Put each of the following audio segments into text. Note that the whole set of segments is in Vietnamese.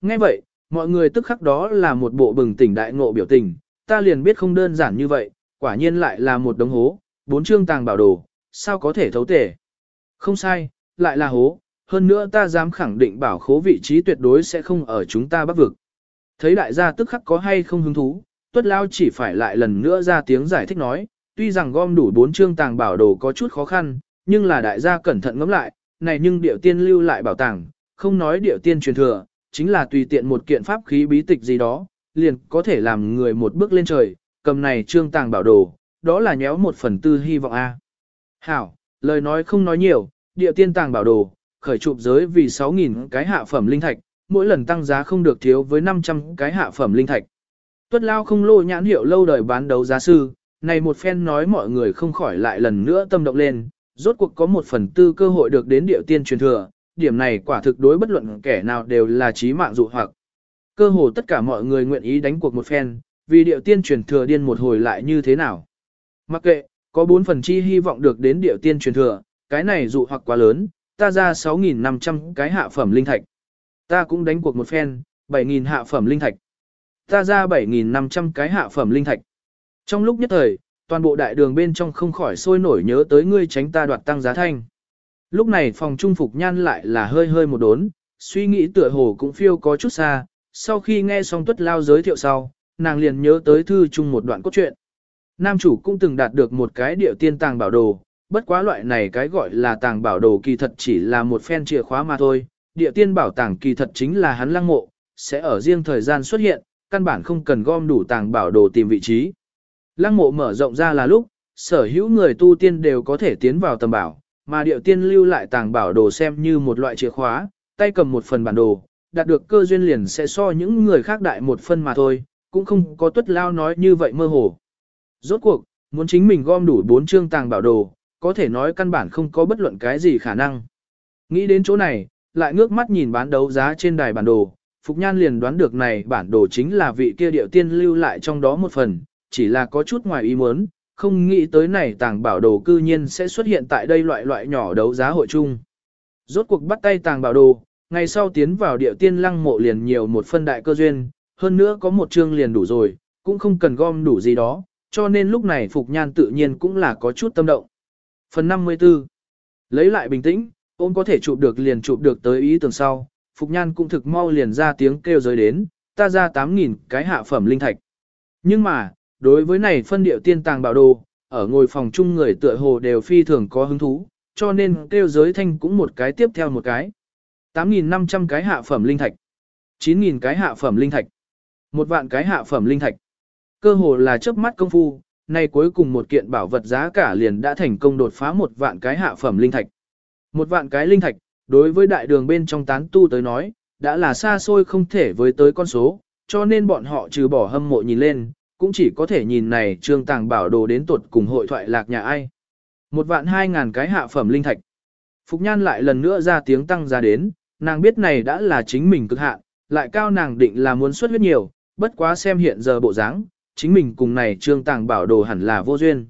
Nghe vậy, mọi người tức khắc đó là một bộ bừng tỉnh đại ngộ biểu tình, ta liền biết không đơn giản như vậy, quả nhiên lại là một đống hố, bốn chương tàng bảo đồ, sao có thể thấu tể. Không sai, lại là hố, hơn nữa ta dám khẳng định bảo khố vị trí tuyệt đối sẽ không ở chúng ta bắc vực. Thấy đại gia tức khắc có hay không hứng thú, tuất lao chỉ phải lại lần nữa ra tiếng giải thích nói, tuy rằng gom đủ bốn chương tàng bảo đồ có chút khó khăn, nhưng là đại gia cẩn thận ngẫm lại, này nhưng điệu tiên lưu lại bảo tàng, không nói điệu tiên truyền thừa, chính là tùy tiện một kiện pháp khí bí tịch gì đó, liền có thể làm người một bước lên trời, cầm này trương tàng bảo đồ, đó là nhéo một phần tư hy vọng A. Hảo, lời nói không nói nhiều, địa tiên tàng bảo đồ, khởi chụp giới vì 6.000 cái hạ phẩm linh thạch, mỗi lần tăng giá không được thiếu với 500 cái hạ phẩm linh thạch. Tuất lao không lô nhãn hiệu lâu đời bán đấu giá sư, này một phen nói mọi người không khỏi lại lần nữa tâm động lên, rốt cuộc có một phần tư cơ hội được đến địa tiên truyền thừa, điểm này quả thực đối bất luận kẻ nào đều là chí mạng dụ hoặc. Cơ hồ tất cả mọi người nguyện ý đánh cuộc một phen, vì địa tiên truyền thừa điên một hồi lại như thế nào. Mặc kệ, có bốn phần chi hy vọng được đến địa tiên truyền thừa, cái này dụ hoặc quá lớn, ta ra 6.500 cái hạ phẩm linh thạch. Ta cũng đánh cuộc một phen, 7.000 hạ phẩm linh thạch. Ta ra 7.500 cái hạ phẩm linh thạch. Trong lúc nhất thời, toàn bộ đại đường bên trong không khỏi sôi nổi nhớ tới ngươi tránh ta đoạt tăng giá thanh. Lúc này phòng trung phục nhan lại là hơi hơi một đốn, suy nghĩ tựa hồ cũng phiêu có chút xa, sau khi nghe xong tuất lao giới thiệu sau, nàng liền nhớ tới thư chung một đoạn cốt truyện. Nam chủ cũng từng đạt được một cái điệu tiên tàng bảo đồ, bất quá loại này cái gọi là tàng bảo đồ kỳ thật chỉ là một phen chìa khóa mà thôi, địa tiên bảo tàng kỳ thật chính là hắn lăng mộ, sẽ ở riêng thời gian xuất hiện, căn bản không cần gom đủ tàng bảo đồ tìm vị trí. Lăng mộ mở rộng ra là lúc, sở hữu người tu tiên đều có thể tiến vào tầm bảo, mà điệu tiên lưu lại tàng bảo đồ xem như một loại chìa khóa, tay cầm một phần bản đồ, đạt được cơ duyên liền sẽ so những người khác đại một phân mà thôi, cũng không có tuất lao nói như vậy mơ hồ. Rốt cuộc, muốn chính mình gom đủ bốn chương tàng bảo đồ, có thể nói căn bản không có bất luận cái gì khả năng. Nghĩ đến chỗ này, lại ngước mắt nhìn bán đấu giá trên đài bản đồ, Phục Nhan liền đoán được này bản đồ chính là vị kia điệu tiên lưu lại trong đó một phần, chỉ là có chút ngoài ý muốn, không nghĩ tới này tàng bảo đồ cư nhiên sẽ xuất hiện tại đây loại loại nhỏ đấu giá hội chung. Rốt cuộc bắt tay tàng bảo đồ, ngày sau tiến vào địa tiên lăng mộ liền nhiều một phân đại cơ duyên, hơn nữa có một chương liền đủ rồi, cũng không cần gom đủ gì đó, cho nên lúc này Phục Nhan tự nhiên cũng là có chút tâm động. Phần 54 Lấy lại bình tĩnh, ôm có thể chụp được liền chụp được tới ý tưởng sau, Phục Nhan cũng thực mau liền ra tiếng kêu giới đến, ta ra 8.000 cái hạ phẩm linh thạch. Nhưng mà, đối với này phân điệu tiên tàng bảo đồ, ở ngồi phòng chung người tựa hồ đều phi thường có hứng thú, cho nên kêu giới thanh cũng một cái tiếp theo một cái. 8.500 cái hạ phẩm linh thạch, 9.000 cái hạ phẩm linh thạch, một vạn cái hạ phẩm linh thạch. Cơ hồ là chớp mắt công phu, nay cuối cùng một kiện bảo vật giá cả liền đã thành công đột phá một vạn cái hạ phẩm linh thạch. Một vạn cái linh thạch, đối với đại đường bên trong tán tu tới nói, đã là xa xôi không thể với tới con số, cho nên bọn họ trừ bỏ hâm mộ nhìn lên, cũng chỉ có thể nhìn này trương tàng bảo đồ đến tuột cùng hội thoại lạc nhà ai. Một vạn hai ngàn cái hạ phẩm linh thạch. Phục Nhan lại lần nữa ra tiếng tăng ra đến, nàng biết này đã là chính mình cực hạn, lại cao nàng định là muốn xuất huyết nhiều, bất quá xem hiện giờ bộ dáng, chính mình cùng này trương tàng bảo đồ hẳn là vô duyên.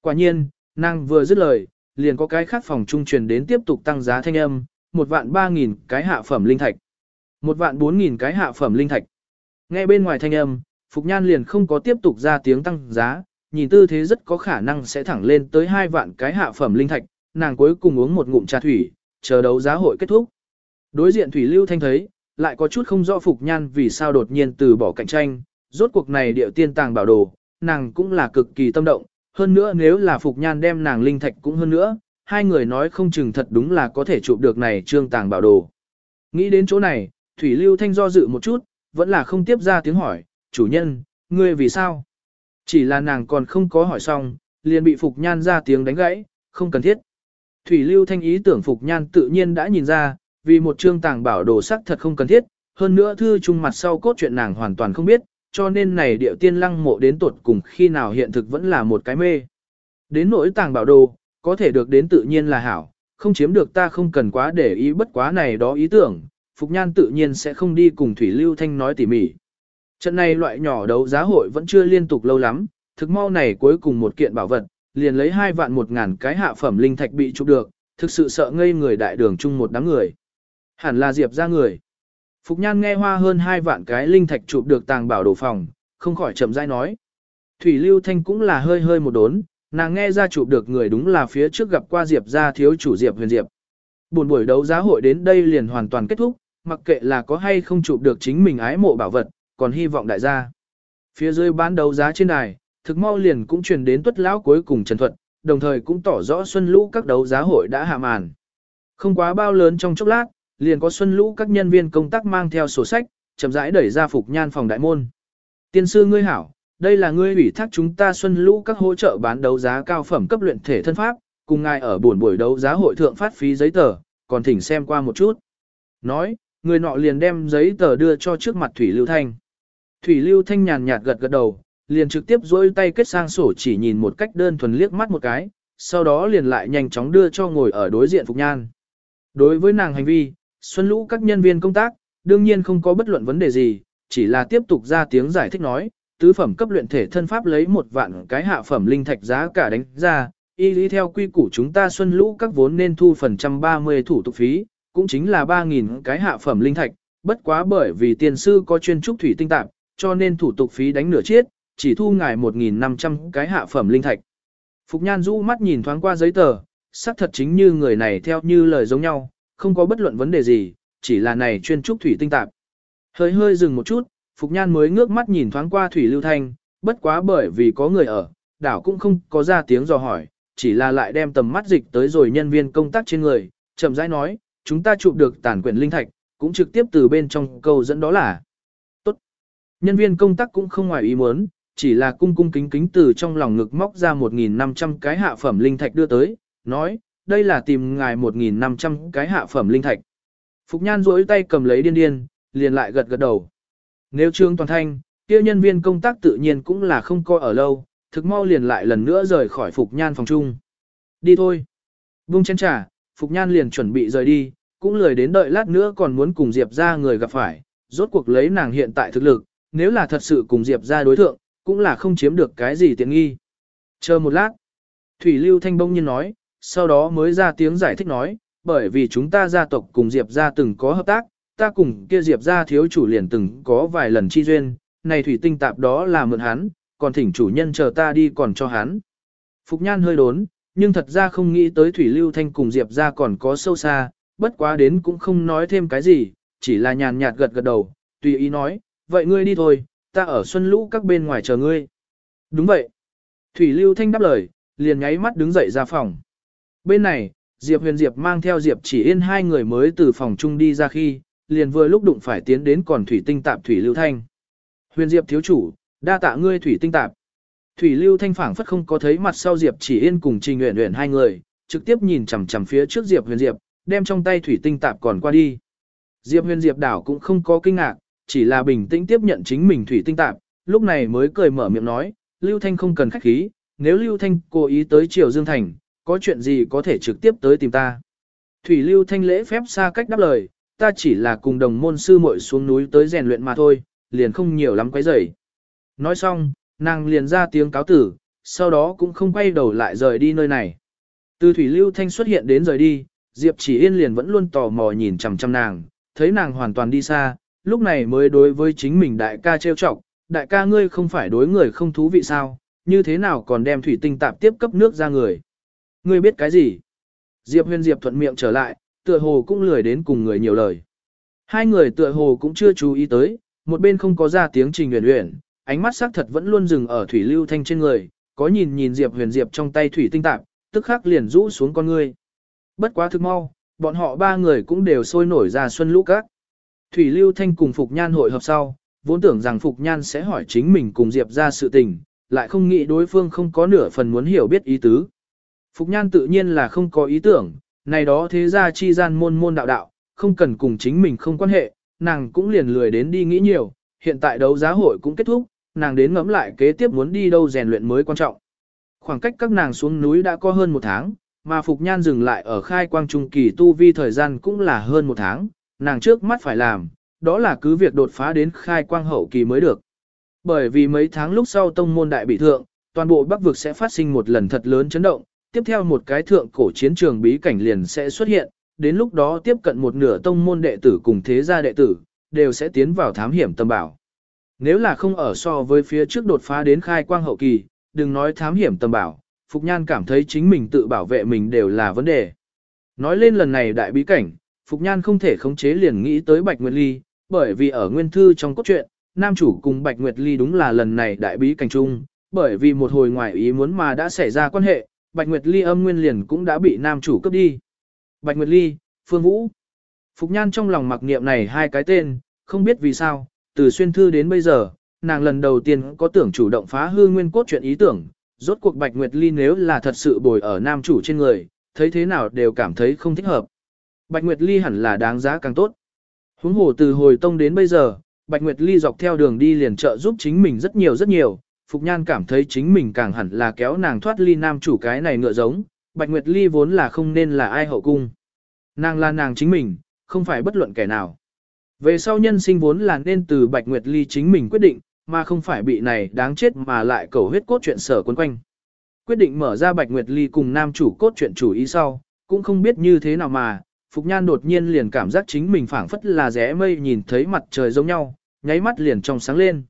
Quả nhiên, nàng vừa dứt lời, liền có cái khác phòng trung truyền đến tiếp tục tăng giá thanh âm, một vạn ba nghìn cái hạ phẩm linh thạch, một vạn bốn nghìn cái hạ phẩm linh thạch. Nghe bên ngoài thanh âm, Phục Nhan liền không có tiếp tục ra tiếng tăng giá, nhìn tư thế rất có khả năng sẽ thẳng lên tới hai vạn cái hạ phẩm linh thạch, nàng cuối cùng uống một ngụm trà thủy, chờ đấu giá hội kết thúc. Đối diện Thủy Lưu Thanh thấy, lại có chút không rõ Phục Nhan vì sao đột nhiên từ bỏ cạnh tranh, rốt cuộc này điệu tiên tàng bảo đồ, nàng cũng là cực kỳ tâm động, hơn nữa nếu là Phục Nhan đem nàng linh thạch cũng hơn nữa, hai người nói không chừng thật đúng là có thể chụp được này trương tàng bảo đồ. Nghĩ đến chỗ này, Thủy Lưu Thanh do dự một chút, vẫn là không tiếp ra tiếng hỏi, chủ nhân, ngươi vì sao? Chỉ là nàng còn không có hỏi xong, liền bị Phục Nhan ra tiếng đánh gãy, không cần thiết. Thủy Lưu Thanh ý tưởng Phục Nhan tự nhiên đã nhìn ra, vì một trương tàng bảo đồ sắc thật không cần thiết, hơn nữa thư trung mặt sau cốt chuyện nàng hoàn toàn không biết, cho nên này điệu tiên lăng mộ đến tuột cùng khi nào hiện thực vẫn là một cái mê. Đến nỗi tàng bảo đồ, có thể được đến tự nhiên là hảo, không chiếm được ta không cần quá để ý bất quá này đó ý tưởng, Phục Nhan tự nhiên sẽ không đi cùng Thủy Lưu Thanh nói tỉ mỉ. Trận này loại nhỏ đấu giá hội vẫn chưa liên tục lâu lắm, thực mau này cuối cùng một kiện bảo vật, liền lấy hai vạn một ngàn cái hạ phẩm linh thạch bị chụp được, thực sự sợ ngây người đại đường chung một đám người. Hẳn là Diệp ra người. Phục Nhan nghe hoa hơn hai vạn cái linh thạch chụp được tàng bảo đồ phòng, không khỏi chậm rãi nói. Thủy Lưu Thanh cũng là hơi hơi một đốn, nàng nghe ra chụp được người đúng là phía trước gặp qua Diệp gia thiếu chủ Diệp Huyền Diệp. Buồn buổi đấu giá hội đến đây liền hoàn toàn kết thúc, mặc kệ là có hay không chụp được chính mình ái mộ bảo vật, còn hy vọng đại gia. Phía dưới bán đấu giá trên đài, thực mau liền cũng truyền đến tuất lão cuối cùng trần thuật, đồng thời cũng tỏ rõ xuân lũ các đấu giá hội đã hạ màn. Không quá bao lớn trong chốc lát, liền có xuân lũ các nhân viên công tác mang theo sổ sách, chậm rãi đẩy ra phục nhan phòng đại môn. Tiên sư ngươi hảo, đây là ngươi ủy thác chúng ta xuân lũ các hỗ trợ bán đấu giá cao phẩm cấp luyện thể thân pháp, cùng ngài ở buổi buổi đấu giá hội thượng phát phí giấy tờ, còn thỉnh xem qua một chút. Nói, người nọ liền đem giấy tờ đưa cho trước mặt Thủy Lưu Thanh. Thủy Lưu Thanh nhàn nhạt gật gật đầu, liền trực tiếp duỗi tay kết sang sổ chỉ nhìn một cách đơn thuần liếc mắt một cái, sau đó liền lại nhanh chóng đưa cho ngồi ở đối diện Phục Nhan. Đối với nàng hành vi, Xuân Lũ các nhân viên công tác, đương nhiên không có bất luận vấn đề gì, chỉ là tiếp tục ra tiếng giải thích nói, tứ phẩm cấp luyện thể thân pháp lấy một vạn cái hạ phẩm linh thạch giá cả đánh ra, y lý theo quy củ chúng ta Xuân Lũ các vốn nên thu phần trăm 30 thủ tục phí, cũng chính là 3.000 cái hạ phẩm linh thạch, bất quá bởi vì tiền sư có chuyên trúc thủy tinh tạp, cho nên thủ tục phí đánh nửa chiết, chỉ thu ngài 1.500 cái hạ phẩm linh thạch. Phục Nhan rũ mắt nhìn thoáng qua giấy tờ, xác thật chính như người này theo như lời giống nhau, không có bất luận vấn đề gì, chỉ là này chuyên trúc thủy tinh tạp. Hơi hơi dừng một chút, Phục Nhan mới ngước mắt nhìn thoáng qua Thủy Lưu Thanh, bất quá bởi vì có người ở, đảo cũng không có ra tiếng dò hỏi, chỉ là lại đem tầm mắt dịch tới rồi nhân viên công tác trên người, chậm rãi nói, chúng ta chụp được tản quyển linh thạch, cũng trực tiếp từ bên trong câu dẫn đó là. Nhân viên công tác cũng không ngoài ý muốn, chỉ là cung cung kính kính từ trong lòng ngực móc ra 1.500 cái hạ phẩm linh thạch đưa tới, nói, đây là tìm ngài 1.500 cái hạ phẩm linh thạch. Phục Nhan duỗi tay cầm lấy điên điên, liền lại gật gật đầu. Nếu trương toàn thanh, kia nhân viên công tác tự nhiên cũng là không coi ở lâu, thực mau liền lại lần nữa rời khỏi Phục Nhan phòng chung. Đi thôi. Vung chén trà, Phục Nhan liền chuẩn bị rời đi, cũng lười đến đợi lát nữa còn muốn cùng Diệp ra người gặp phải, rốt cuộc lấy nàng hiện tại thực lực, nếu là thật sự cùng Diệp ra đối thượng, cũng là không chiếm được cái gì tiện nghi. Chờ một lát, Thủy Lưu Thanh bông nhiên nói, sau đó mới ra tiếng giải thích nói, bởi vì chúng ta gia tộc cùng Diệp ra từng có hợp tác, ta cùng kia Diệp ra thiếu chủ liền từng có vài lần chi duyên, này thủy tinh tạp đó là mượn hắn, còn thỉnh chủ nhân chờ ta đi còn cho hắn. Phục Nhan hơi đốn, nhưng thật ra không nghĩ tới Thủy Lưu Thanh cùng Diệp ra còn có sâu xa, bất quá đến cũng không nói thêm cái gì, chỉ là nhàn nhạt gật gật đầu, tùy ý nói, vậy ngươi đi thôi, ta ở xuân lũ các bên ngoài chờ ngươi. Đúng vậy. Thủy Lưu Thanh đáp lời, liền nháy mắt đứng dậy ra phòng. Bên này, Diệp Huyền Diệp mang theo Diệp chỉ yên hai người mới từ phòng chung đi ra khi, liền vừa lúc đụng phải tiến đến còn Thủy Tinh Tạp Thủy Lưu Thanh. Huyền Diệp thiếu chủ, đa tạ ngươi Thủy Tinh Tạp. Thủy Lưu Thanh phảng phất không có thấy mặt sau Diệp chỉ yên cùng Trình Uyển Uyển hai người, trực tiếp nhìn chằm chằm phía trước Diệp Huyền Diệp, đem trong tay Thủy Tinh Tạp còn qua đi. Diệp Huyền Diệp đảo cũng không có kinh ngạc, chỉ là bình tĩnh tiếp nhận chính mình Thủy Tinh Tạp, lúc này mới cười mở miệng nói, Lưu Thanh không cần khách khí, nếu Lưu Thanh cố ý tới Triều Dương Thành, có chuyện gì có thể trực tiếp tới tìm ta. Thủy Lưu Thanh lễ phép xa cách đáp lời, ta chỉ là cùng đồng môn sư muội xuống núi tới rèn luyện mà thôi, liền không nhiều lắm quấy rầy. Nói xong, nàng liền ra tiếng cáo tử, sau đó cũng không quay đầu lại rời đi nơi này. Từ Thủy Lưu Thanh xuất hiện đến rời đi, Diệp Chỉ Yên liền vẫn luôn tò mò nhìn chằm chằm nàng, thấy nàng hoàn toàn đi xa, lúc này mới đối với chính mình đại ca trêu chọc, đại ca ngươi không phải đối người không thú vị sao, như thế nào còn đem thủy tinh tạp tiếp cấp nước ra người. Ngươi biết cái gì? Diệp huyền Diệp thuận miệng trở lại, tựa hồ cũng lười đến cùng người nhiều lời. Hai người tựa hồ cũng chưa chú ý tới, một bên không có ra tiếng trình huyền huyền, ánh mắt sắc thật vẫn luôn dừng ở thủy lưu thanh trên người, có nhìn nhìn Diệp huyền Diệp trong tay thủy tinh tạp, tức khắc liền rũ xuống con ngươi. Bất quá thực mau, bọn họ ba người cũng đều sôi nổi ra xuân lũ các. Thủy lưu thanh cùng Phục Nhan hội hợp sau, vốn tưởng rằng Phục Nhan sẽ hỏi chính mình cùng Diệp ra sự tình, lại không nghĩ đối phương không có nửa phần muốn hiểu biết ý tứ. Phục Nhan tự nhiên là không có ý tưởng, này đó thế ra chi gian môn môn đạo đạo, không cần cùng chính mình không quan hệ, nàng cũng liền lười đến đi nghĩ nhiều, hiện tại đấu giá hội cũng kết thúc, nàng đến ngẫm lại kế tiếp muốn đi đâu rèn luyện mới quan trọng. Khoảng cách các nàng xuống núi đã có hơn một tháng, mà Phục Nhan dừng lại ở khai quang trung kỳ tu vi thời gian cũng là hơn một tháng, nàng trước mắt phải làm, đó là cứ việc đột phá đến khai quang hậu kỳ mới được. Bởi vì mấy tháng lúc sau tông môn đại bị thượng, toàn bộ bắc vực sẽ phát sinh một lần thật lớn chấn động, tiếp theo một cái thượng cổ chiến trường bí cảnh liền sẽ xuất hiện, đến lúc đó tiếp cận một nửa tông môn đệ tử cùng thế gia đệ tử, đều sẽ tiến vào thám hiểm tầm bảo. Nếu là không ở so với phía trước đột phá đến khai quang hậu kỳ, đừng nói thám hiểm tầm bảo, Phục Nhan cảm thấy chính mình tự bảo vệ mình đều là vấn đề. Nói lên lần này đại bí cảnh, Phục Nhan không thể khống chế liền nghĩ tới Bạch Nguyệt Ly, bởi vì ở nguyên thư trong cốt truyện, nam chủ cùng Bạch Nguyệt Ly đúng là lần này đại bí cảnh chung, bởi vì một hồi ngoài ý muốn mà đã xảy ra quan hệ, Bạch Nguyệt Ly âm nguyên liền cũng đã bị nam chủ cướp đi. Bạch Nguyệt Ly, Phương Vũ. Phục Nhan trong lòng mặc niệm này hai cái tên, không biết vì sao, từ xuyên thư đến bây giờ, nàng lần đầu tiên có tưởng chủ động phá hư nguyên cốt chuyện ý tưởng, rốt cuộc Bạch Nguyệt Ly nếu là thật sự bồi ở nam chủ trên người, thấy thế nào đều cảm thấy không thích hợp. Bạch Nguyệt Ly hẳn là đáng giá càng tốt. Huống hồ từ hồi tông đến bây giờ, Bạch Nguyệt Ly dọc theo đường đi liền trợ giúp chính mình rất nhiều rất nhiều, Phục Nhan cảm thấy chính mình càng hẳn là kéo nàng thoát ly nam chủ cái này ngựa giống, Bạch Nguyệt Ly vốn là không nên là ai hậu cung. Nàng là nàng chính mình, không phải bất luận kẻ nào. Về sau nhân sinh vốn là nên từ Bạch Nguyệt Ly chính mình quyết định, mà không phải bị này đáng chết mà lại cầu huyết cốt chuyện sở quấn quanh. Quyết định mở ra Bạch Nguyệt Ly cùng nam chủ cốt chuyện chủ ý sau, cũng không biết như thế nào mà, Phục Nhan đột nhiên liền cảm giác chính mình phảng phất là rẽ mây nhìn thấy mặt trời giống nhau, nháy mắt liền trong sáng lên.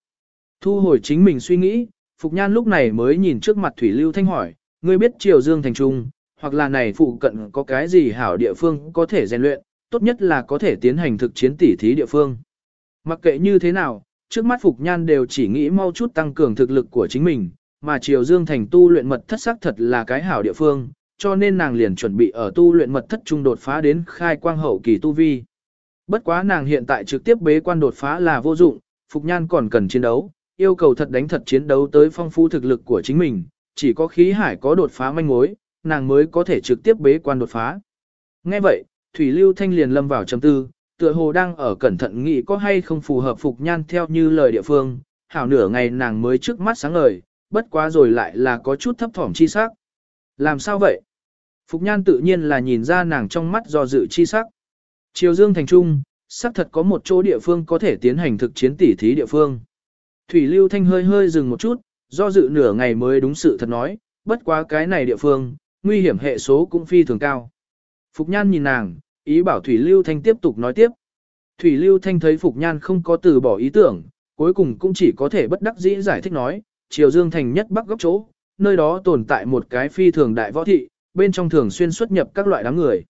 Thu hồi chính mình suy nghĩ, Phục Nhan lúc này mới nhìn trước mặt Thủy Lưu Thanh hỏi, ngươi biết Triều Dương Thành Trung, hoặc là này phụ cận có cái gì hảo địa phương có thể rèn luyện, tốt nhất là có thể tiến hành thực chiến tỉ thí địa phương. Mặc kệ như thế nào, trước mắt Phục Nhan đều chỉ nghĩ mau chút tăng cường thực lực của chính mình, mà Triều Dương Thành tu luyện mật thất sắc thật là cái hảo địa phương, cho nên nàng liền chuẩn bị ở tu luyện mật thất trung đột phá đến khai quang hậu kỳ tu vi. Bất quá nàng hiện tại trực tiếp bế quan đột phá là vô dụng, Phục Nhan còn cần chiến đấu, yêu cầu thật đánh thật chiến đấu tới phong phú thực lực của chính mình, chỉ có khí hải có đột phá manh mối, nàng mới có thể trực tiếp bế quan đột phá. Nghe vậy, Thủy Lưu Thanh liền lâm vào chấm tư, tựa hồ đang ở cẩn thận nghĩ có hay không phù hợp Phục Nhan theo như lời địa phương, hảo nửa ngày nàng mới trước mắt sáng ngời, bất quá rồi lại là có chút thấp thỏm chi sắc. Làm sao vậy? Phục Nhan tự nhiên là nhìn ra nàng trong mắt do dự chi sắc. Triều Dương thành trung, xác thật có một chỗ địa phương có thể tiến hành thực chiến tỉ thí địa phương. Thủy Lưu Thanh hơi hơi dừng một chút, do dự nửa ngày mới đúng sự thật nói, bất quá cái này địa phương, nguy hiểm hệ số cũng phi thường cao. Phục Nhan nhìn nàng, ý bảo Thủy Lưu Thanh tiếp tục nói tiếp. Thủy Lưu Thanh thấy Phục Nhan không có từ bỏ ý tưởng, cuối cùng cũng chỉ có thể bất đắc dĩ giải thích nói, Triều Dương thành nhất bắc góc chỗ, nơi đó tồn tại một cái phi thường đại võ thị, bên trong thường xuyên xuất nhập các loại đám người.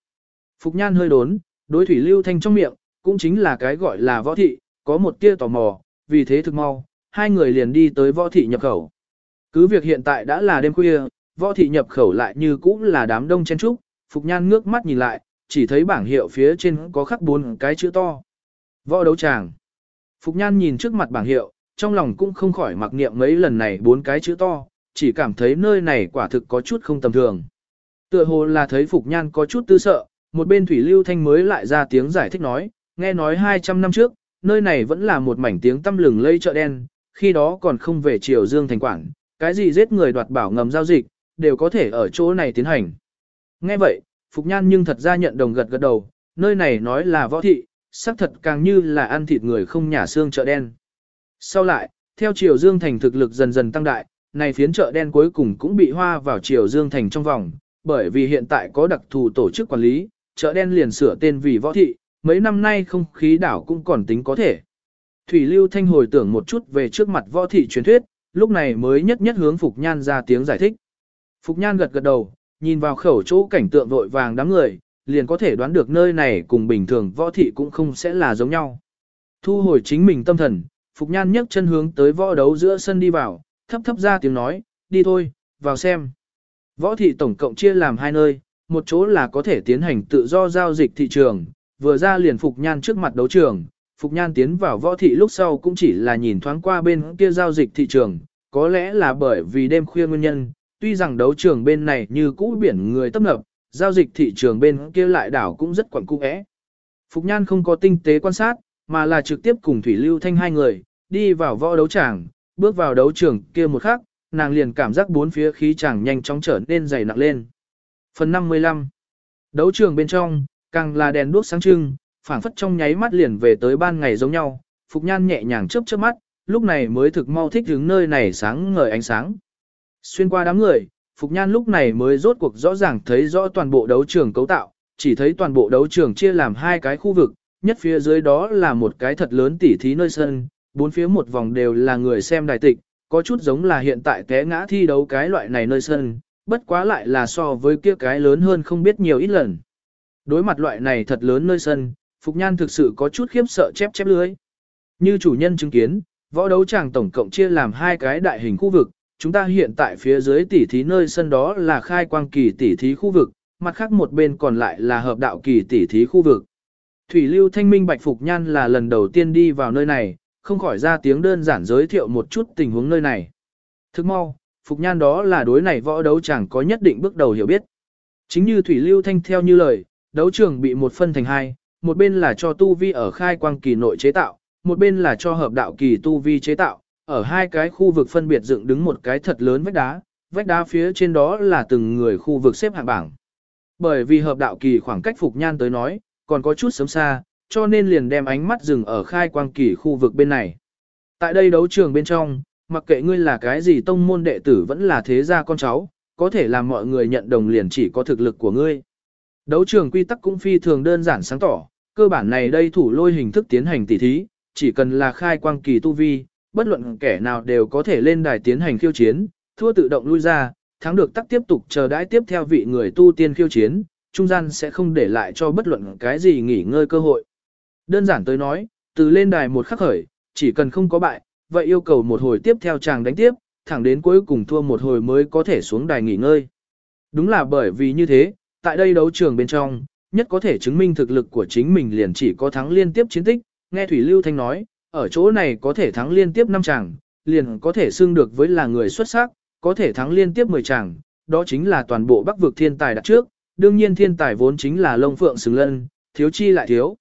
Phục Nhan hơi đốn, đối Thủy Lưu Thanh trong miệng, cũng chính là cái gọi là võ thị, có một tia tò mò, vì thế thực mau, hai người liền đi tới võ thị nhập khẩu. Cứ việc hiện tại đã là đêm khuya, võ thị nhập khẩu lại như cũng là đám đông chen trúc, Phục Nhan ngước mắt nhìn lại, chỉ thấy bảng hiệu phía trên có khắc bốn cái chữ to. Võ đấu tràng. Phục Nhan nhìn trước mặt bảng hiệu, trong lòng cũng không khỏi mặc niệm mấy lần này bốn cái chữ to, chỉ cảm thấy nơi này quả thực có chút không tầm thường. Tựa hồ là thấy Phục Nhan có chút tư sợ, một bên Thủy Lưu Thanh mới lại ra tiếng giải thích nói, nghe nói 200 năm trước, nơi này vẫn là một mảnh tiếng tâm lừng lây chợ đen, khi đó còn không về Triều Dương thành quảng, cái gì giết người đoạt bảo ngầm giao dịch, đều có thể ở chỗ này tiến hành. Nghe vậy, Phục Nhan nhưng thật ra nhận đồng gật gật đầu, nơi này nói là võ thị, xác thật càng như là ăn thịt người không nhả xương chợ đen. Sau lại, theo Triều Dương thành thực lực dần dần tăng đại, này phiến chợ đen cuối cùng cũng bị hoa vào Triều Dương thành trong vòng, bởi vì hiện tại có đặc thù tổ chức quản lý, chợ đen liền sửa tên vì võ thị, mấy năm nay không khí đảo cũng còn tính có thể. Thủy Lưu Thanh hồi tưởng một chút về trước mặt võ thị truyền thuyết, lúc này mới nhất nhất hướng Phục Nhan ra tiếng giải thích. Phục Nhan gật gật đầu, nhìn vào khẩu chỗ cảnh tượng vội vàng đám người, liền có thể đoán được nơi này cùng bình thường võ thị cũng không sẽ là giống nhau. Thu hồi chính mình tâm thần, Phục Nhan nhấc chân hướng tới võ đấu giữa sân đi vào, thấp thấp ra tiếng nói, đi thôi, vào xem. Võ thị tổng cộng chia làm hai nơi, một chỗ là có thể tiến hành tự do giao dịch thị trường, vừa ra liền Phục Nhan trước mặt đấu trường, Phục Nhan tiến vào võ thị lúc sau cũng chỉ là nhìn thoáng qua bên kia giao dịch thị trường, có lẽ là bởi vì đêm khuya nguyên nhân, tuy rằng đấu trường bên này như cũ biển người tấp nập, giao dịch thị trường bên kia lại đảo cũng rất quẩn cung ẽ. Phục Nhan không có tinh tế quan sát, mà là trực tiếp cùng Thủy Lưu Thanh hai người, đi vào võ đấu tràng, bước vào đấu trường kia một khắc, nàng liền cảm giác bốn phía khí chàng nhanh chóng trở nên dày nặng lên. Phần 55 Đấu trường bên trong, càng là đèn đuốc sáng trưng, phảng phất trong nháy mắt liền về tới ban ngày giống nhau, Phục Nhan nhẹ nhàng chớp chớp mắt, lúc này mới thực mau thích hướng nơi này sáng ngời ánh sáng. Xuyên qua đám người, Phục Nhan lúc này mới rốt cuộc rõ ràng thấy rõ toàn bộ đấu trường cấu tạo, chỉ thấy toàn bộ đấu trường chia làm hai cái khu vực, nhất phía dưới đó là một cái thật lớn tỉ thí nơi sân, bốn phía một vòng đều là người xem đài tịch, có chút giống là hiện tại té ngã thi đấu cái loại này nơi sân, bất quá lại là so với kia cái lớn hơn không biết nhiều ít lần. Đối mặt loại này thật lớn nơi sân, Phục Nhan thực sự có chút khiếp sợ chép chép lưới. Như chủ nhân chứng kiến, võ đấu tràng tổng cộng chia làm hai cái đại hình khu vực, chúng ta hiện tại phía dưới tỉ thí nơi sân đó là khai quang kỳ tỉ thí khu vực, mặt khác một bên còn lại là hợp đạo kỳ tỉ thí khu vực. Thủy lưu thanh minh bạch Phục Nhan là lần đầu tiên đi vào nơi này, không khỏi ra tiếng đơn giản giới thiệu một chút tình huống nơi này. Thức mau, Phục Nhan đó là đối này võ đấu chẳng có nhất định bước đầu hiểu biết. Chính như Thủy Lưu Thanh theo như lời, đấu trường bị một phân thành hai, một bên là cho tu vi ở khai quang kỳ nội chế tạo, một bên là cho hợp đạo kỳ tu vi chế tạo, ở hai cái khu vực phân biệt dựng đứng một cái thật lớn vách đá, vách đá phía trên đó là từng người khu vực xếp hạng bảng. Bởi vì hợp đạo kỳ khoảng cách Phục Nhan tới nói, còn có chút sớm xa, cho nên liền đem ánh mắt dừng ở khai quang kỳ khu vực bên này. Tại đây đấu trường bên trong, mặc kệ ngươi là cái gì tông môn đệ tử vẫn là thế gia con cháu, có thể làm mọi người nhận đồng liền chỉ có thực lực của ngươi. Đấu trường quy tắc cũng phi thường đơn giản sáng tỏ, cơ bản này đây thủ lôi hình thức tiến hành tỉ thí, chỉ cần là khai quang kỳ tu vi, bất luận kẻ nào đều có thể lên đài tiến hành khiêu chiến, thua tự động lui ra, thắng được tắc tiếp tục chờ đãi tiếp theo vị người tu tiên khiêu chiến, trung gian sẽ không để lại cho bất luận cái gì nghỉ ngơi cơ hội. Đơn giản tới nói, từ lên đài một khắc khởi, chỉ cần không có bại, vậy yêu cầu một hồi tiếp theo chàng đánh tiếp, thẳng đến cuối cùng thua một hồi mới có thể xuống đài nghỉ ngơi. Đúng là bởi vì như thế, tại đây đấu trường bên trong, nhất có thể chứng minh thực lực của chính mình liền chỉ có thắng liên tiếp chiến tích, nghe Thủy Lưu Thanh nói, ở chỗ này có thể thắng liên tiếp 5 chàng, liền có thể xưng được với là người xuất sắc, có thể thắng liên tiếp 10 chàng, đó chính là toàn bộ bắc vực thiên tài đặt trước, đương nhiên thiên tài vốn chính là lông phượng xứng lân, thiếu chi lại thiếu.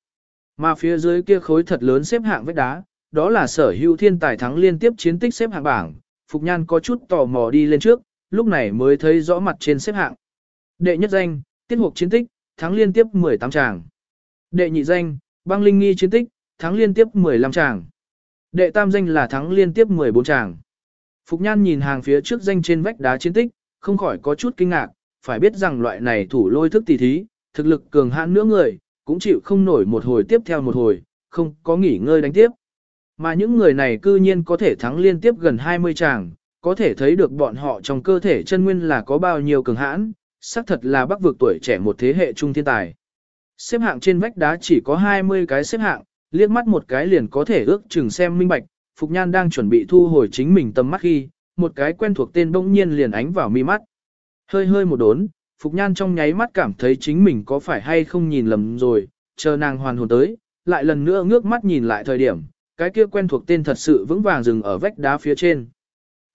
Mà phía dưới kia khối thật lớn xếp hạng vách đá, đó là sở hữu thiên tài thắng liên tiếp chiến tích xếp hạng bảng, Phục Nhan có chút tò mò đi lên trước, lúc này mới thấy rõ mặt trên xếp hạng. Đệ nhất danh, tiết mục chiến tích, thắng liên tiếp 18 tràng. Đệ nhị danh, băng linh nghi chiến tích, thắng liên tiếp 15 tràng. Đệ tam danh là thắng liên tiếp 14 tràng. Phục Nhan nhìn hàng phía trước danh trên vách đá chiến tích, không khỏi có chút kinh ngạc, phải biết rằng loại này thủ lôi thức tỷ thí, thực lực cường hãn nữa người, cũng chịu không nổi một hồi tiếp theo một hồi, không có nghỉ ngơi đánh tiếp. Mà những người này cư nhiên có thể thắng liên tiếp gần 20 tràng, có thể thấy được bọn họ trong cơ thể chân nguyên là có bao nhiêu cường hãn, xác thật là bắc vực tuổi trẻ một thế hệ trung thiên tài. Xếp hạng trên vách đá chỉ có 20 cái xếp hạng, liếc mắt một cái liền có thể ước chừng xem minh bạch, Phục Nhan đang chuẩn bị thu hồi chính mình tầm mắt khi, một cái quen thuộc tên bỗng nhiên liền ánh vào mi mắt. Hơi hơi một đốn, Phục Nhan trong nháy mắt cảm thấy chính mình có phải hay không nhìn lầm rồi, chờ nàng hoàn hồn tới, lại lần nữa ngước mắt nhìn lại thời điểm, cái kia quen thuộc tên thật sự vững vàng dừng ở vách đá phía trên.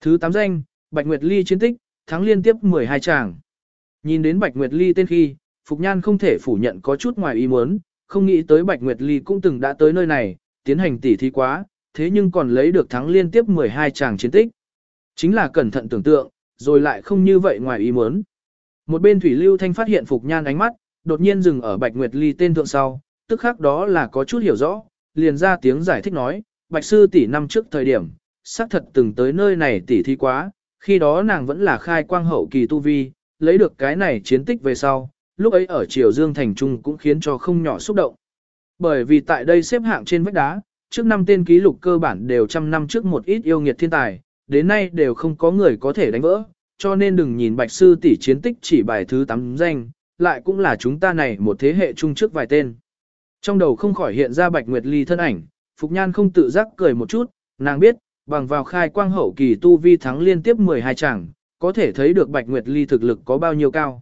Thứ 8 danh, Bạch Nguyệt Ly chiến tích, thắng liên tiếp 12 tràng. Nhìn đến Bạch Nguyệt Ly tên khi, Phục Nhan không thể phủ nhận có chút ngoài ý muốn, không nghĩ tới Bạch Nguyệt Ly cũng từng đã tới nơi này, tiến hành tỉ thí quá, thế nhưng còn lấy được thắng liên tiếp 12 tràng chiến tích. Chính là cẩn thận tưởng tượng, rồi lại không như vậy ngoài ý muốn. Một bên Thủy Lưu Thanh phát hiện Phục Nhan ánh mắt, đột nhiên dừng ở Bạch Nguyệt Ly tên thượng sau, tức khác đó là có chút hiểu rõ, liền ra tiếng giải thích nói, Bạch Sư tỷ năm trước thời điểm, xác thật từng tới nơi này tỷ thi quá, khi đó nàng vẫn là khai quang hậu kỳ tu vi, lấy được cái này chiến tích về sau, lúc ấy ở Triều Dương Thành Trung cũng khiến cho không nhỏ xúc động. Bởi vì tại đây xếp hạng trên vách đá, trước năm tên ký lục cơ bản đều trăm năm trước một ít yêu nghiệt thiên tài, đến nay đều không có người có thể đánh vỡ, cho nên đừng nhìn Bạch Sư tỷ chiến tích chỉ bài thứ 8 danh, lại cũng là chúng ta này một thế hệ chung trước vài tên. Trong đầu không khỏi hiện ra Bạch Nguyệt Ly thân ảnh, Phục Nhan không tự giác cười một chút, nàng biết, bằng vào khai quang hậu kỳ tu vi thắng liên tiếp 12 chẳng, có thể thấy được Bạch Nguyệt Ly thực lực có bao nhiêu cao.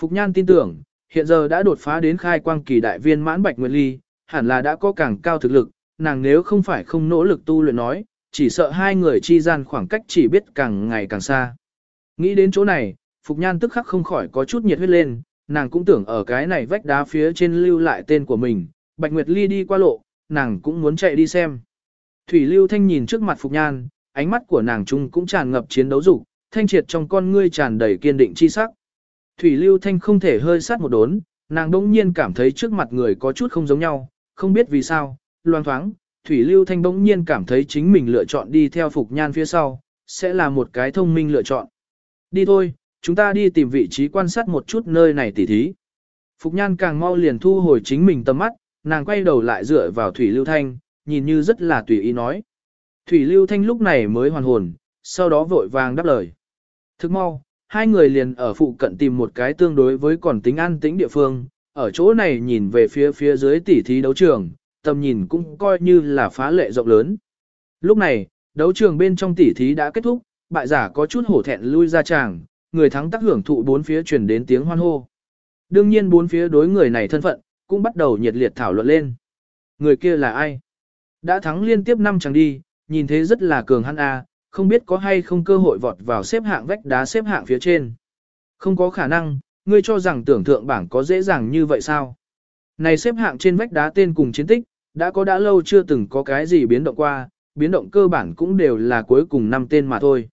Phục Nhan tin tưởng, hiện giờ đã đột phá đến khai quang kỳ đại viên mãn Bạch Nguyệt Ly, hẳn là đã có càng cao thực lực, nàng nếu không phải không nỗ lực tu luyện nói, chỉ sợ hai người chi gian khoảng cách chỉ biết càng ngày càng xa. Nghĩ đến chỗ này, Phục Nhan tức khắc không khỏi có chút nhiệt huyết lên, nàng cũng tưởng ở cái này vách đá phía trên lưu lại tên của mình, Bạch Nguyệt Ly đi qua lộ, nàng cũng muốn chạy đi xem. Thủy Lưu Thanh nhìn trước mặt Phục Nhan, ánh mắt của nàng trung cũng tràn ngập chiến đấu dục, thanh triệt trong con ngươi tràn đầy kiên định chi sắc. Thủy Lưu Thanh không thể hơi sát một đốn, nàng đỗng nhiên cảm thấy trước mặt người có chút không giống nhau, không biết vì sao, loang thoáng, Thủy Lưu Thanh bỗng nhiên cảm thấy chính mình lựa chọn đi theo Phục Nhan phía sau, sẽ là một cái thông minh lựa chọn. Đi thôi, chúng ta đi tìm vị trí quan sát một chút nơi này tỉ thí. Phục Nhan càng mau liền thu hồi chính mình tầm mắt, nàng quay đầu lại dựa vào Thủy Lưu Thanh, nhìn như rất là tùy ý nói. Thủy Lưu Thanh lúc này mới hoàn hồn, sau đó vội vàng đáp lời. Thức mau, hai người liền ở phụ cận tìm một cái tương đối với còn tính an tĩnh địa phương, ở chỗ này nhìn về phía phía dưới tỉ thí đấu trường, tầm nhìn cũng coi như là phá lệ rộng lớn. Lúc này, đấu trường bên trong tỉ thí đã kết thúc, bại giả có chút hổ thẹn lui ra tràng, người thắng tác hưởng thụ bốn phía truyền đến tiếng hoan hô. Đương nhiên bốn phía đối người này thân phận, cũng bắt đầu nhiệt liệt thảo luận lên. Người kia là ai? Đã thắng liên tiếp năm chẳng đi, nhìn thế rất là cường hắn a, không biết có hay không cơ hội vọt vào xếp hạng vách đá xếp hạng phía trên. Không có khả năng, ngươi cho rằng tưởng thượng bảng có dễ dàng như vậy sao? Này xếp hạng trên vách đá tên cùng chiến tích, đã có đã lâu chưa từng có cái gì biến động qua, biến động cơ bản cũng đều là cuối cùng năm tên mà thôi.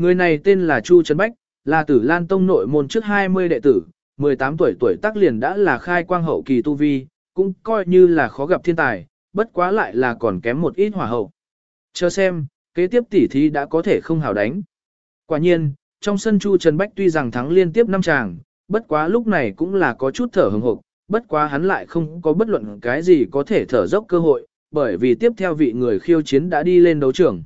Người này tên là Chu Trấn Bách, là tử Lan Tông nội môn trước 20 đệ tử, 18 tuổi tuổi tác liền đã là khai quang hậu kỳ tu vi, cũng coi như là khó gặp thiên tài, bất quá lại là còn kém một ít hỏa hậu. Chờ xem, kế tiếp tỷ thí đã có thể không hào đánh. Quả nhiên, trong sân Chu Trần Bách tuy rằng thắng liên tiếp năm chàng, bất quá lúc này cũng là có chút thở hừng hực, bất quá hắn lại không có bất luận cái gì có thể thở dốc cơ hội, bởi vì tiếp theo vị người khiêu chiến đã đi lên đấu trường.